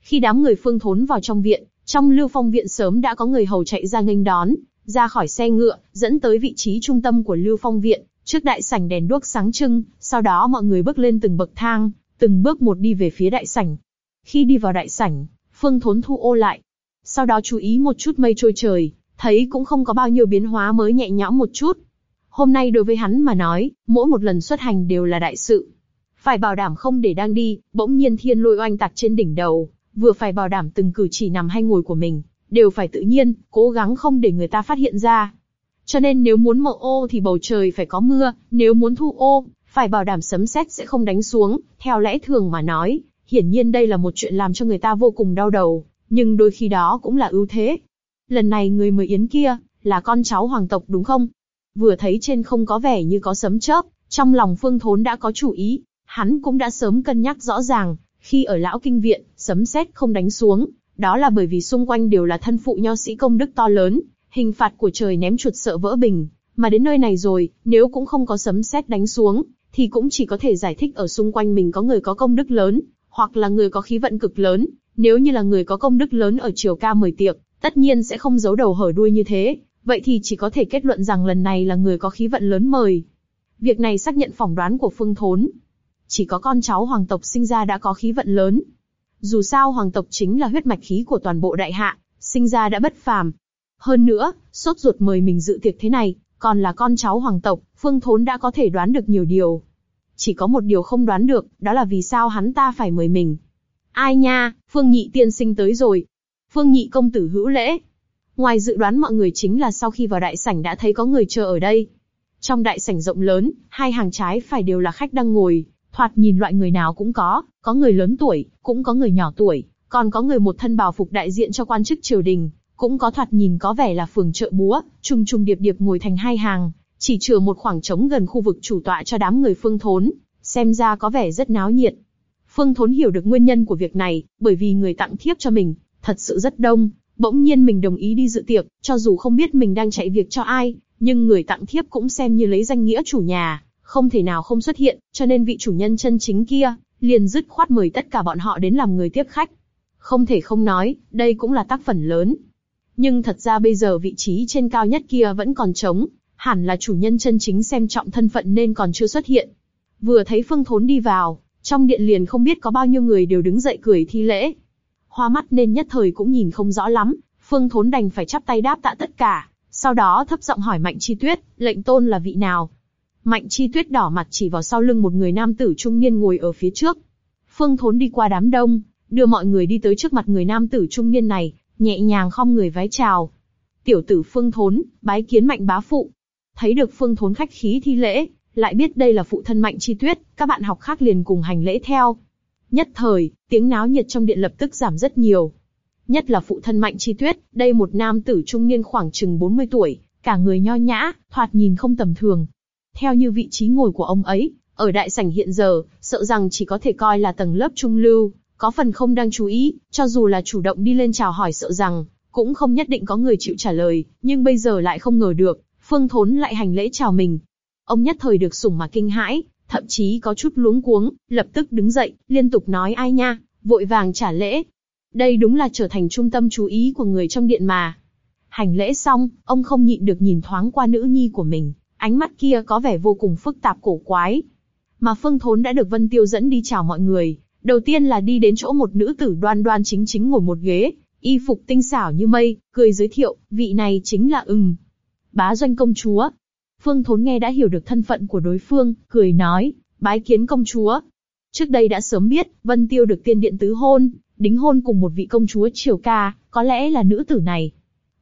A: Khi đám người phương thốn vào trong viện, trong lưu phong viện sớm đã có người hầu chạy ra nghênh đón, ra khỏi xe ngựa, dẫn tới vị trí trung tâm của lưu phong viện, trước đại sảnh đèn đuốc sáng trưng, sau đó mọi người bước lên từng bậc thang, từng bước một đi về phía đại sảnh. Khi đi vào đại sảnh, phương thốn thu ô lại, sau đó chú ý một chút mây trôi trời, thấy cũng không có bao nhiêu biến hóa mới nhẹ nhõm một chút. Hôm nay đối với hắn mà nói, mỗi một lần xuất hành đều là đại sự. Phải bảo đảm không để đang đi, bỗng nhiên thiên lôi oanh tạc trên đỉnh đầu, vừa phải bảo đảm từng cử chỉ nằm hay ngồi của mình, đều phải tự nhiên, cố gắng không để người ta phát hiện ra. Cho nên nếu muốn mở ô thì bầu trời phải có mưa, nếu muốn thu ô, phải bảo đảm sấm sét sẽ không đánh xuống, theo lẽ thường mà nói, hiển nhiên đây là một chuyện làm cho người ta vô cùng đau đầu, nhưng đôi khi đó cũng là ưu thế. Lần này người mời yến kia, là con cháu hoàng tộc đúng không? Vừa thấy trên không có vẻ như có sấm chớp, trong lòng phương thốn đã có chủ ý, hắn cũng đã sớm cân nhắc rõ ràng, khi ở lão kinh viện, sấm sét không đánh xuống, đó là bởi vì xung quanh đều là thân phụ nho sĩ công đức to lớn, hình phạt của trời ném chuột sợ vỡ bình, mà đến nơi này rồi, nếu cũng không có sấm sét đánh xuống, thì cũng chỉ có thể giải thích ở xung quanh mình có người có công đức lớn, hoặc là người có khí vận cực lớn, nếu như là người có công đức lớn ở triều ca mời tiệc, tất nhiên sẽ không giấu đầu hở đuôi như thế, vậy thì chỉ có thể kết luận rằng lần này là người có khí vận lớn mời. Việc này xác nhận phỏng đoán của Phương Thốn. Chỉ có con cháu hoàng tộc sinh ra đã có khí vận lớn. Dù sao hoàng tộc chính là huyết mạch khí của toàn bộ đại hạ, sinh ra đã bất phàm. Hơn nữa, sốt ruột mời mình dự tiệc thế này, còn là con cháu hoàng tộc, Phương Thốn đã có thể đoán được nhiều điều. Chỉ có một điều không đoán được, đó là vì sao hắn ta phải mời mình. Ai nha, Phương Nhị tiên sinh tới rồi. Phương Nhị công tử hữu lễ. Ngoài dự đoán mọi người chính là sau khi vào đại sảnh đã thấy có người chờ ở đây. Trong đại sảnh rộng lớn, hai hàng trái phải đều là khách đang ngồi, thoạt nhìn loại người nào cũng có, có người lớn tuổi, cũng có người nhỏ tuổi, còn có người một thân bào phục đại diện cho quan chức triều đình, cũng có thoạt nhìn có vẻ là phường chợ búa, trùng trùng điệp điệp ngồi thành hai hàng, chỉ chừa một khoảng trống gần khu vực chủ tọa cho đám người phương thốn, xem ra có vẻ rất náo nhiệt. Phương Thốn hiểu được nguyên nhân của việc này, bởi vì người tặng thiếp cho mình, thật sự rất đông. Bỗng nhiên mình đồng ý đi dự tiệc, cho dù không biết mình đang chạy việc cho ai, nhưng người tặng thiếp cũng xem như lấy danh nghĩa chủ nhà, không thể nào không xuất hiện, cho nên vị chủ nhân chân chính kia, liền dứt khoát mời tất cả bọn họ đến làm người tiếp khách. Không thể không nói, đây cũng là tác phẩm lớn. Nhưng thật ra bây giờ vị trí trên cao nhất kia vẫn còn trống, hẳn là chủ nhân chân chính xem trọng thân phận nên còn chưa xuất hiện. Vừa thấy Phương Thốn đi vào, trong điện liền không biết có bao nhiêu người đều đứng dậy cười thi lễ. Hoa mắt nên nhất thời cũng nhìn không rõ lắm, Phương Thốn đành phải chắp tay đáp tạ tất cả, sau đó thấp giọng hỏi Mạnh Chi Tuyết, lệnh tôn là vị nào? Mạnh Chi Tuyết đỏ mặt chỉ vào sau lưng một người nam tử trung niên ngồi ở phía trước. Phương Thốn đi qua đám đông, đưa mọi người đi tới trước mặt người nam tử trung niên này, nhẹ nhàng khom người vái chào. Tiểu tử Phương Thốn, bái kiến Mạnh bá phụ. Thấy được Phương Thốn khách khí thi lễ, lại biết đây là phụ thân Mạnh Chi Tuyết, các bạn học khác liền cùng hành lễ theo. Nhất thời, tiếng náo nhiệt trong điện lập tức giảm rất nhiều. Nhất là phụ thân Mạnh Chi Tuyết, đây một nam tử trung niên khoảng chừng 40 tuổi, cả người nho nhã, thoạt nhìn không tầm thường. Theo như vị trí ngồi của ông ấy, ở đại sảnh hiện giờ, sợ rằng chỉ có thể coi là tầng lớp trung lưu, có phần không đang chú ý, cho dù là chủ động đi lên chào hỏi sợ rằng, cũng không nhất định có người chịu trả lời, nhưng bây giờ lại không ngờ được, Phương Thốn lại hành lễ chào mình, Ông nhất thời được sủng mà kinh hãi, thậm chí có chút luống cuống, lập tức đứng dậy, liên tục nói ai nha, vội vàng trả lễ. Đây đúng là trở thành trung tâm chú ý của người trong điện mà. Hành lễ xong, ông không nhịn được nhìn thoáng qua nữ nhi của mình, ánh mắt kia có vẻ vô cùng phức tạp cổ quái. Mà Phương Thốn đã được Vân Tiêu dẫn đi chào mọi người, đầu tiên là đi đến chỗ một nữ tử đoan đoan chính chính ngồi một ghế, y phục tinh xảo như mây, cười giới thiệu, vị này chính là ừm. Bá doanh công chúa, Phương Thốn nghe đã hiểu được thân phận của đối phương, cười nói, bái kiến công chúa. Trước đây đã sớm biết, Vân Tiêu được tiên điện tứ hôn, đính hôn cùng một vị công chúa triều ca, có lẽ là nữ tử này.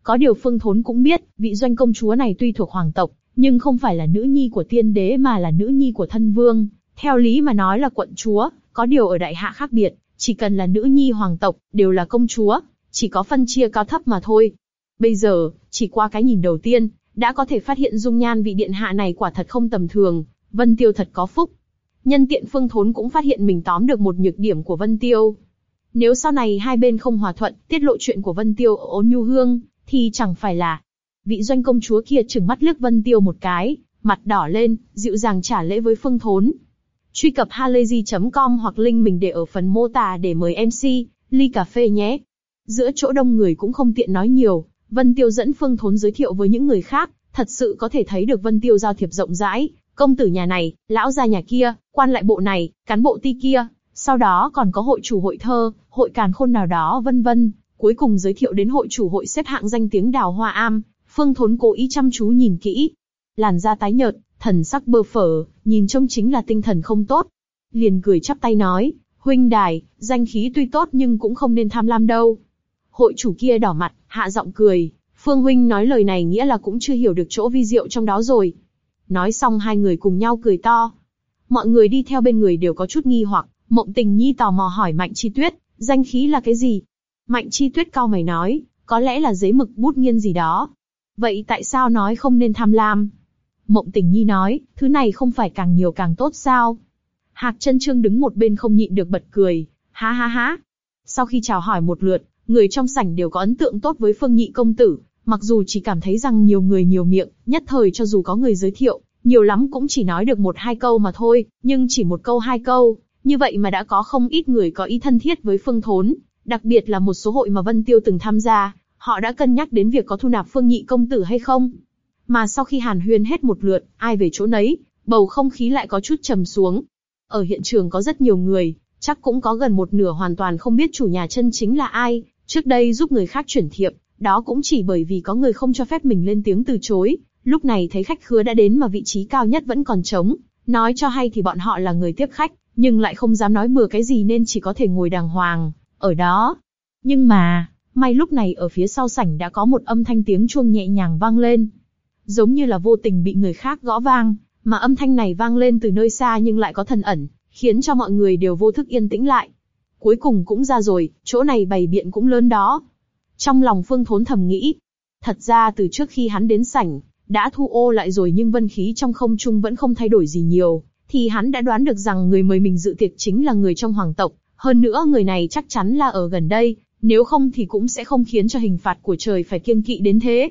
A: Có điều Phương Thốn cũng biết, vị doanh công chúa này tuy thuộc hoàng tộc, nhưng không phải là nữ nhi của tiên đế mà là nữ nhi của thân vương. Theo lý mà nói là quận chúa, có điều ở đại hạ khác biệt, chỉ cần là nữ nhi hoàng tộc, đều là công chúa, chỉ có phân chia cao thấp mà thôi. Bây giờ, chỉ qua cái nhìn đầu tiên, đã có thể phát hiện dung nhan vị điện hạ này quả thật không tầm thường, Vân Tiêu thật có phúc. Nhân tiện Phương Thốn cũng phát hiện mình tóm được một nhược điểm của Vân Tiêu. Nếu sau này hai bên không hòa thuận, tiết lộ chuyện của Vân Tiêu ở ôn nhu hương, thì chẳng phải là vị doanh công chúa kia chừng mắt liếc Vân Tiêu một cái, mặt đỏ lên, dịu dàng trả lễ với Phương Thốn. Truy cập halayzi.com hoặc link mình để ở phần mô tả để mời MC, ly cà phê nhé. Giữa chỗ đông người cũng không tiện nói nhiều, Vân Tiêu dẫn Phương Thốn giới thiệu với những người khác, thật sự có thể thấy được Vân Tiêu giao thiệp rộng rãi, công tử nhà này, lão gia nhà kia, quan lại bộ này, cán bộ ti kia, sau đó còn có hội chủ hội thơ, hội càn khôn nào đó vân vân, cuối cùng giới thiệu đến hội chủ hội xếp hạng danh tiếng đào hoa am, Phương Thốn cố ý chăm chú nhìn kỹ, làn da tái nhợt, thần sắc bơ phở, nhìn trông chính là tinh thần không tốt. Liền cười chắp tay nói, huynh đài, danh khí tuy tốt nhưng cũng không nên tham lam đâu. Hội chủ kia đỏ mặt, hạ giọng cười, Phương huynh nói lời này nghĩa là cũng chưa hiểu được chỗ vi diệu trong đó rồi. Nói xong hai người cùng nhau cười to. Mọi người đi theo bên người đều có chút nghi hoặc, Mộng Tình Nhi tò mò hỏi Mạnh Chi Tuyết, danh khí là cái gì? Mạnh Chi Tuyết cao mày nói, có lẽ là giấy mực bút nghiên gì đó. Vậy tại sao nói không nên tham lam? Mộng Tình Nhi nói, thứ này không phải càng nhiều càng tốt sao? Hạc chân trương đứng một bên không nhịn được bật cười, ha ha ha. Sau khi chào hỏi một lượt, người trong sảnh đều có ấn tượng tốt với Phương Nhị công tử, mặc dù chỉ cảm thấy rằng nhiều người nhiều miệng, nhất thời cho dù có người giới thiệu, nhiều lắm cũng chỉ nói được một hai câu mà thôi, nhưng chỉ một câu hai câu, như vậy mà đã có không ít người có ý thân thiết với Phương Thốn, đặc biệt là một số hội mà Vân Tiêu từng tham gia, họ đã cân nhắc đến việc có thu nạp Phương Nhị công tử hay không. Mà sau khi Hàn Huyên hết một lượt, ai về chỗ nấy, bầu không khí lại có chút trầm xuống. Ở hiện trường có rất nhiều người, chắc cũng có gần một nửa hoàn toàn không biết chủ nhà chân chính là ai, trước đây giúp người khác chuyển thiệp, đó cũng chỉ bởi vì có người không cho phép mình lên tiếng từ chối. Lúc này thấy khách khứa đã đến mà vị trí cao nhất vẫn còn trống, nói cho hay thì bọn họ là người tiếp khách, nhưng lại không dám nói bừa cái gì nên chỉ có thể ngồi đàng hoàng, ở đó. Nhưng mà, may lúc này ở phía sau sảnh đã có một âm thanh tiếng chuông nhẹ nhàng vang lên. Giống như là vô tình bị người khác gõ vang, mà âm thanh này vang lên từ nơi xa nhưng lại có thần ẩn, khiến cho mọi người đều vô thức yên tĩnh lại. Cuối cùng cũng ra rồi, chỗ này bày biện cũng lớn đó. Trong lòng Phương Thốn thầm nghĩ, thật ra từ trước khi hắn đến sảnh, đã thu ô lại rồi nhưng vân khí trong không trung vẫn không thay đổi gì nhiều, thì hắn đã đoán được rằng người mời mình dự tiệc chính là người trong hoàng tộc, hơn nữa người này chắc chắn là ở gần đây, nếu không thì cũng sẽ không khiến cho hình phạt của trời phải kiêng kỵ đến thế.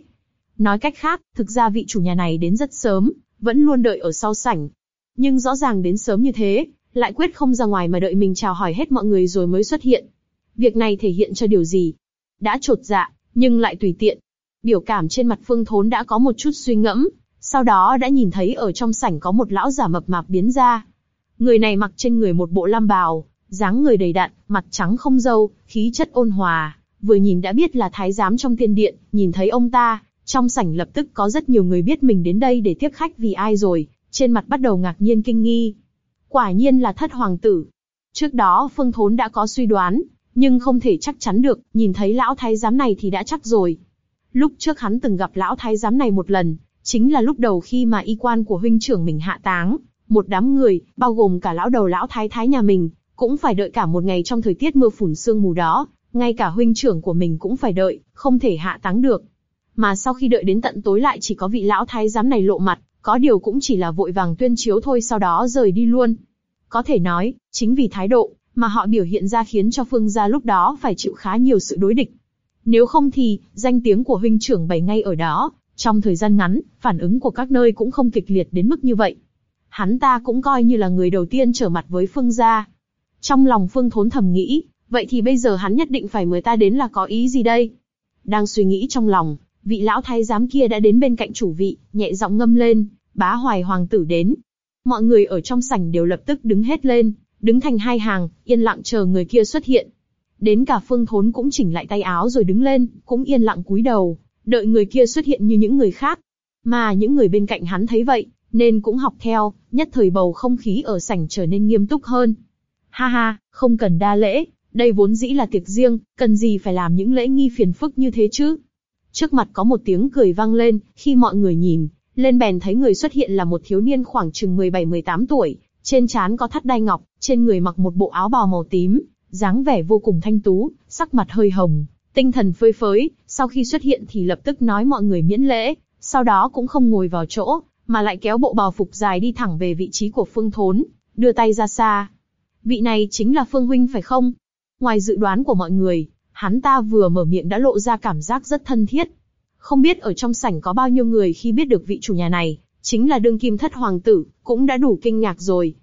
A: Nói cách khác, thực ra vị chủ nhà này đến rất sớm, vẫn luôn đợi ở sau sảnh. Nhưng rõ ràng đến sớm như thế, lại quyết không ra ngoài mà đợi mình chào hỏi hết mọi người rồi mới xuất hiện. Việc này thể hiện cho điều gì? Đã trột dạ, nhưng lại tùy tiện. Biểu cảm trên mặt Phương Thốn đã có một chút suy ngẫm, sau đó đã nhìn thấy ở trong sảnh có một lão giả mập mạp biến ra. Người này mặc trên người một bộ lam bào, dáng người đầy đặn, mặt trắng không râu, khí chất ôn hòa, vừa nhìn đã biết là thái giám trong tiên điện, nhìn thấy ông ta, trong sảnh lập tức có rất nhiều người biết mình đến đây để tiếp khách vì ai rồi, trên mặt bắt đầu ngạc nhiên kinh nghi. Quả nhiên là thất hoàng tử. Trước đó Phương Thốn đã có suy đoán, nhưng không thể chắc chắn được, nhìn thấy lão thái giám này thì đã chắc rồi. Lúc trước hắn từng gặp lão thái giám này một lần, chính là lúc đầu khi mà y quan của huynh trưởng mình hạ táng, một đám người, bao gồm cả lão đầu lão thái thái nhà mình, cũng phải đợi cả một ngày trong thời tiết mưa phùn sương mù đó, ngay cả huynh trưởng của mình cũng phải đợi, không thể hạ táng được. Mà sau khi đợi đến tận tối lại chỉ có vị lão thái giám này lộ mặt, có điều cũng chỉ là vội vàng tuyên chiếu thôi sau đó rời đi luôn. Có thể nói, chính vì thái độ mà họ biểu hiện ra khiến cho Phương gia lúc đó phải chịu khá nhiều sự đối địch. Nếu không thì, danh tiếng của huynh trưởng bày ngay ở đó, trong thời gian ngắn, phản ứng của các nơi cũng không kịch liệt đến mức như vậy. Hắn ta cũng coi như là người đầu tiên trở mặt với Phương gia. Trong lòng Phương Thốn thầm nghĩ, vậy thì bây giờ hắn nhất định phải mời ta đến là có ý gì đây? Đang suy nghĩ trong lòng, vị lão thái giám kia đã đến bên cạnh chủ vị, nhẹ giọng ngâm lên, bá hoài hoàng tử đến. Mọi người ở trong sảnh đều lập tức đứng hết lên, đứng thành hai hàng, yên lặng chờ người kia xuất hiện. Đến cả Phương Thốn cũng chỉnh lại tay áo rồi đứng lên, cũng yên lặng cúi đầu, đợi người kia xuất hiện như những người khác. Mà những người bên cạnh hắn thấy vậy, nên cũng học theo, nhất thời bầu không khí ở sảnh trở nên nghiêm túc hơn. Ha ha, không cần đa lễ, đây vốn dĩ là tiệc riêng, cần gì phải làm những lễ nghi phiền phức như thế chứ? Trước mặt có một tiếng cười vang lên, khi mọi người nhìn, lên bèn thấy người xuất hiện là một thiếu niên khoảng chừng 17-18 tuổi, trên trán có thắt đai ngọc, trên người mặc một bộ áo bào màu tím, dáng vẻ vô cùng thanh tú, sắc mặt hơi hồng, tinh thần phơi phới, sau khi xuất hiện thì lập tức nói mọi người miễn lễ, sau đó cũng không ngồi vào chỗ, mà lại kéo bộ bào phục dài đi thẳng về vị trí của Phương Thốn, đưa tay ra xa. Vị này chính là Phương Huynh phải không? Ngoài dự đoán của mọi người, hắn ta vừa mở miệng đã lộ ra cảm giác rất thân thiết. Không biết ở trong sảnh có bao nhiêu người khi biết được vị chủ nhà này, chính là đương kim thất hoàng tử, cũng đã đủ kinh ngạc rồi.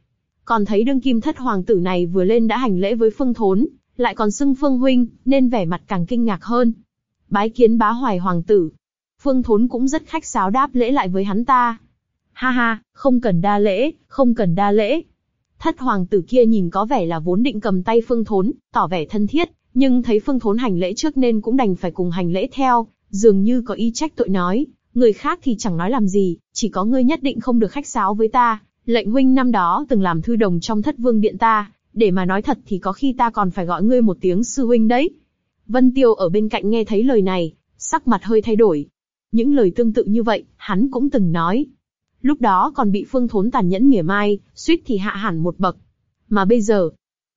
A: Còn thấy đương kim thất hoàng tử này vừa lên đã hành lễ với Phương Thốn, lại còn xưng Phương Huynh, nên vẻ mặt càng kinh ngạc hơn. Bái kiến bá hoài hoàng tử. Phương Thốn cũng rất khách sáo đáp lễ lại với hắn ta. Ha ha, không cần đa lễ, không cần đa lễ. Thất hoàng tử kia nhìn có vẻ là vốn định cầm tay Phương Thốn, tỏ vẻ thân thiết, nhưng thấy Phương Thốn hành lễ trước nên cũng đành phải cùng hành lễ theo, dường như có ý trách tội nói, người khác thì chẳng nói làm gì, chỉ có ngươi nhất định không được khách sáo với ta. Lệnh huynh năm đó từng làm thư đồng trong thất vương điện ta, để mà nói thật thì có khi ta còn phải gọi ngươi một tiếng sư huynh đấy. Vân Tiêu ở bên cạnh nghe thấy lời này, sắc mặt hơi thay đổi. Những lời tương tự như vậy, hắn cũng từng nói. Lúc đó còn bị Phương Thốn tàn nhẫn mỉa mai, suýt thì hạ hẳn một bậc. Mà bây giờ,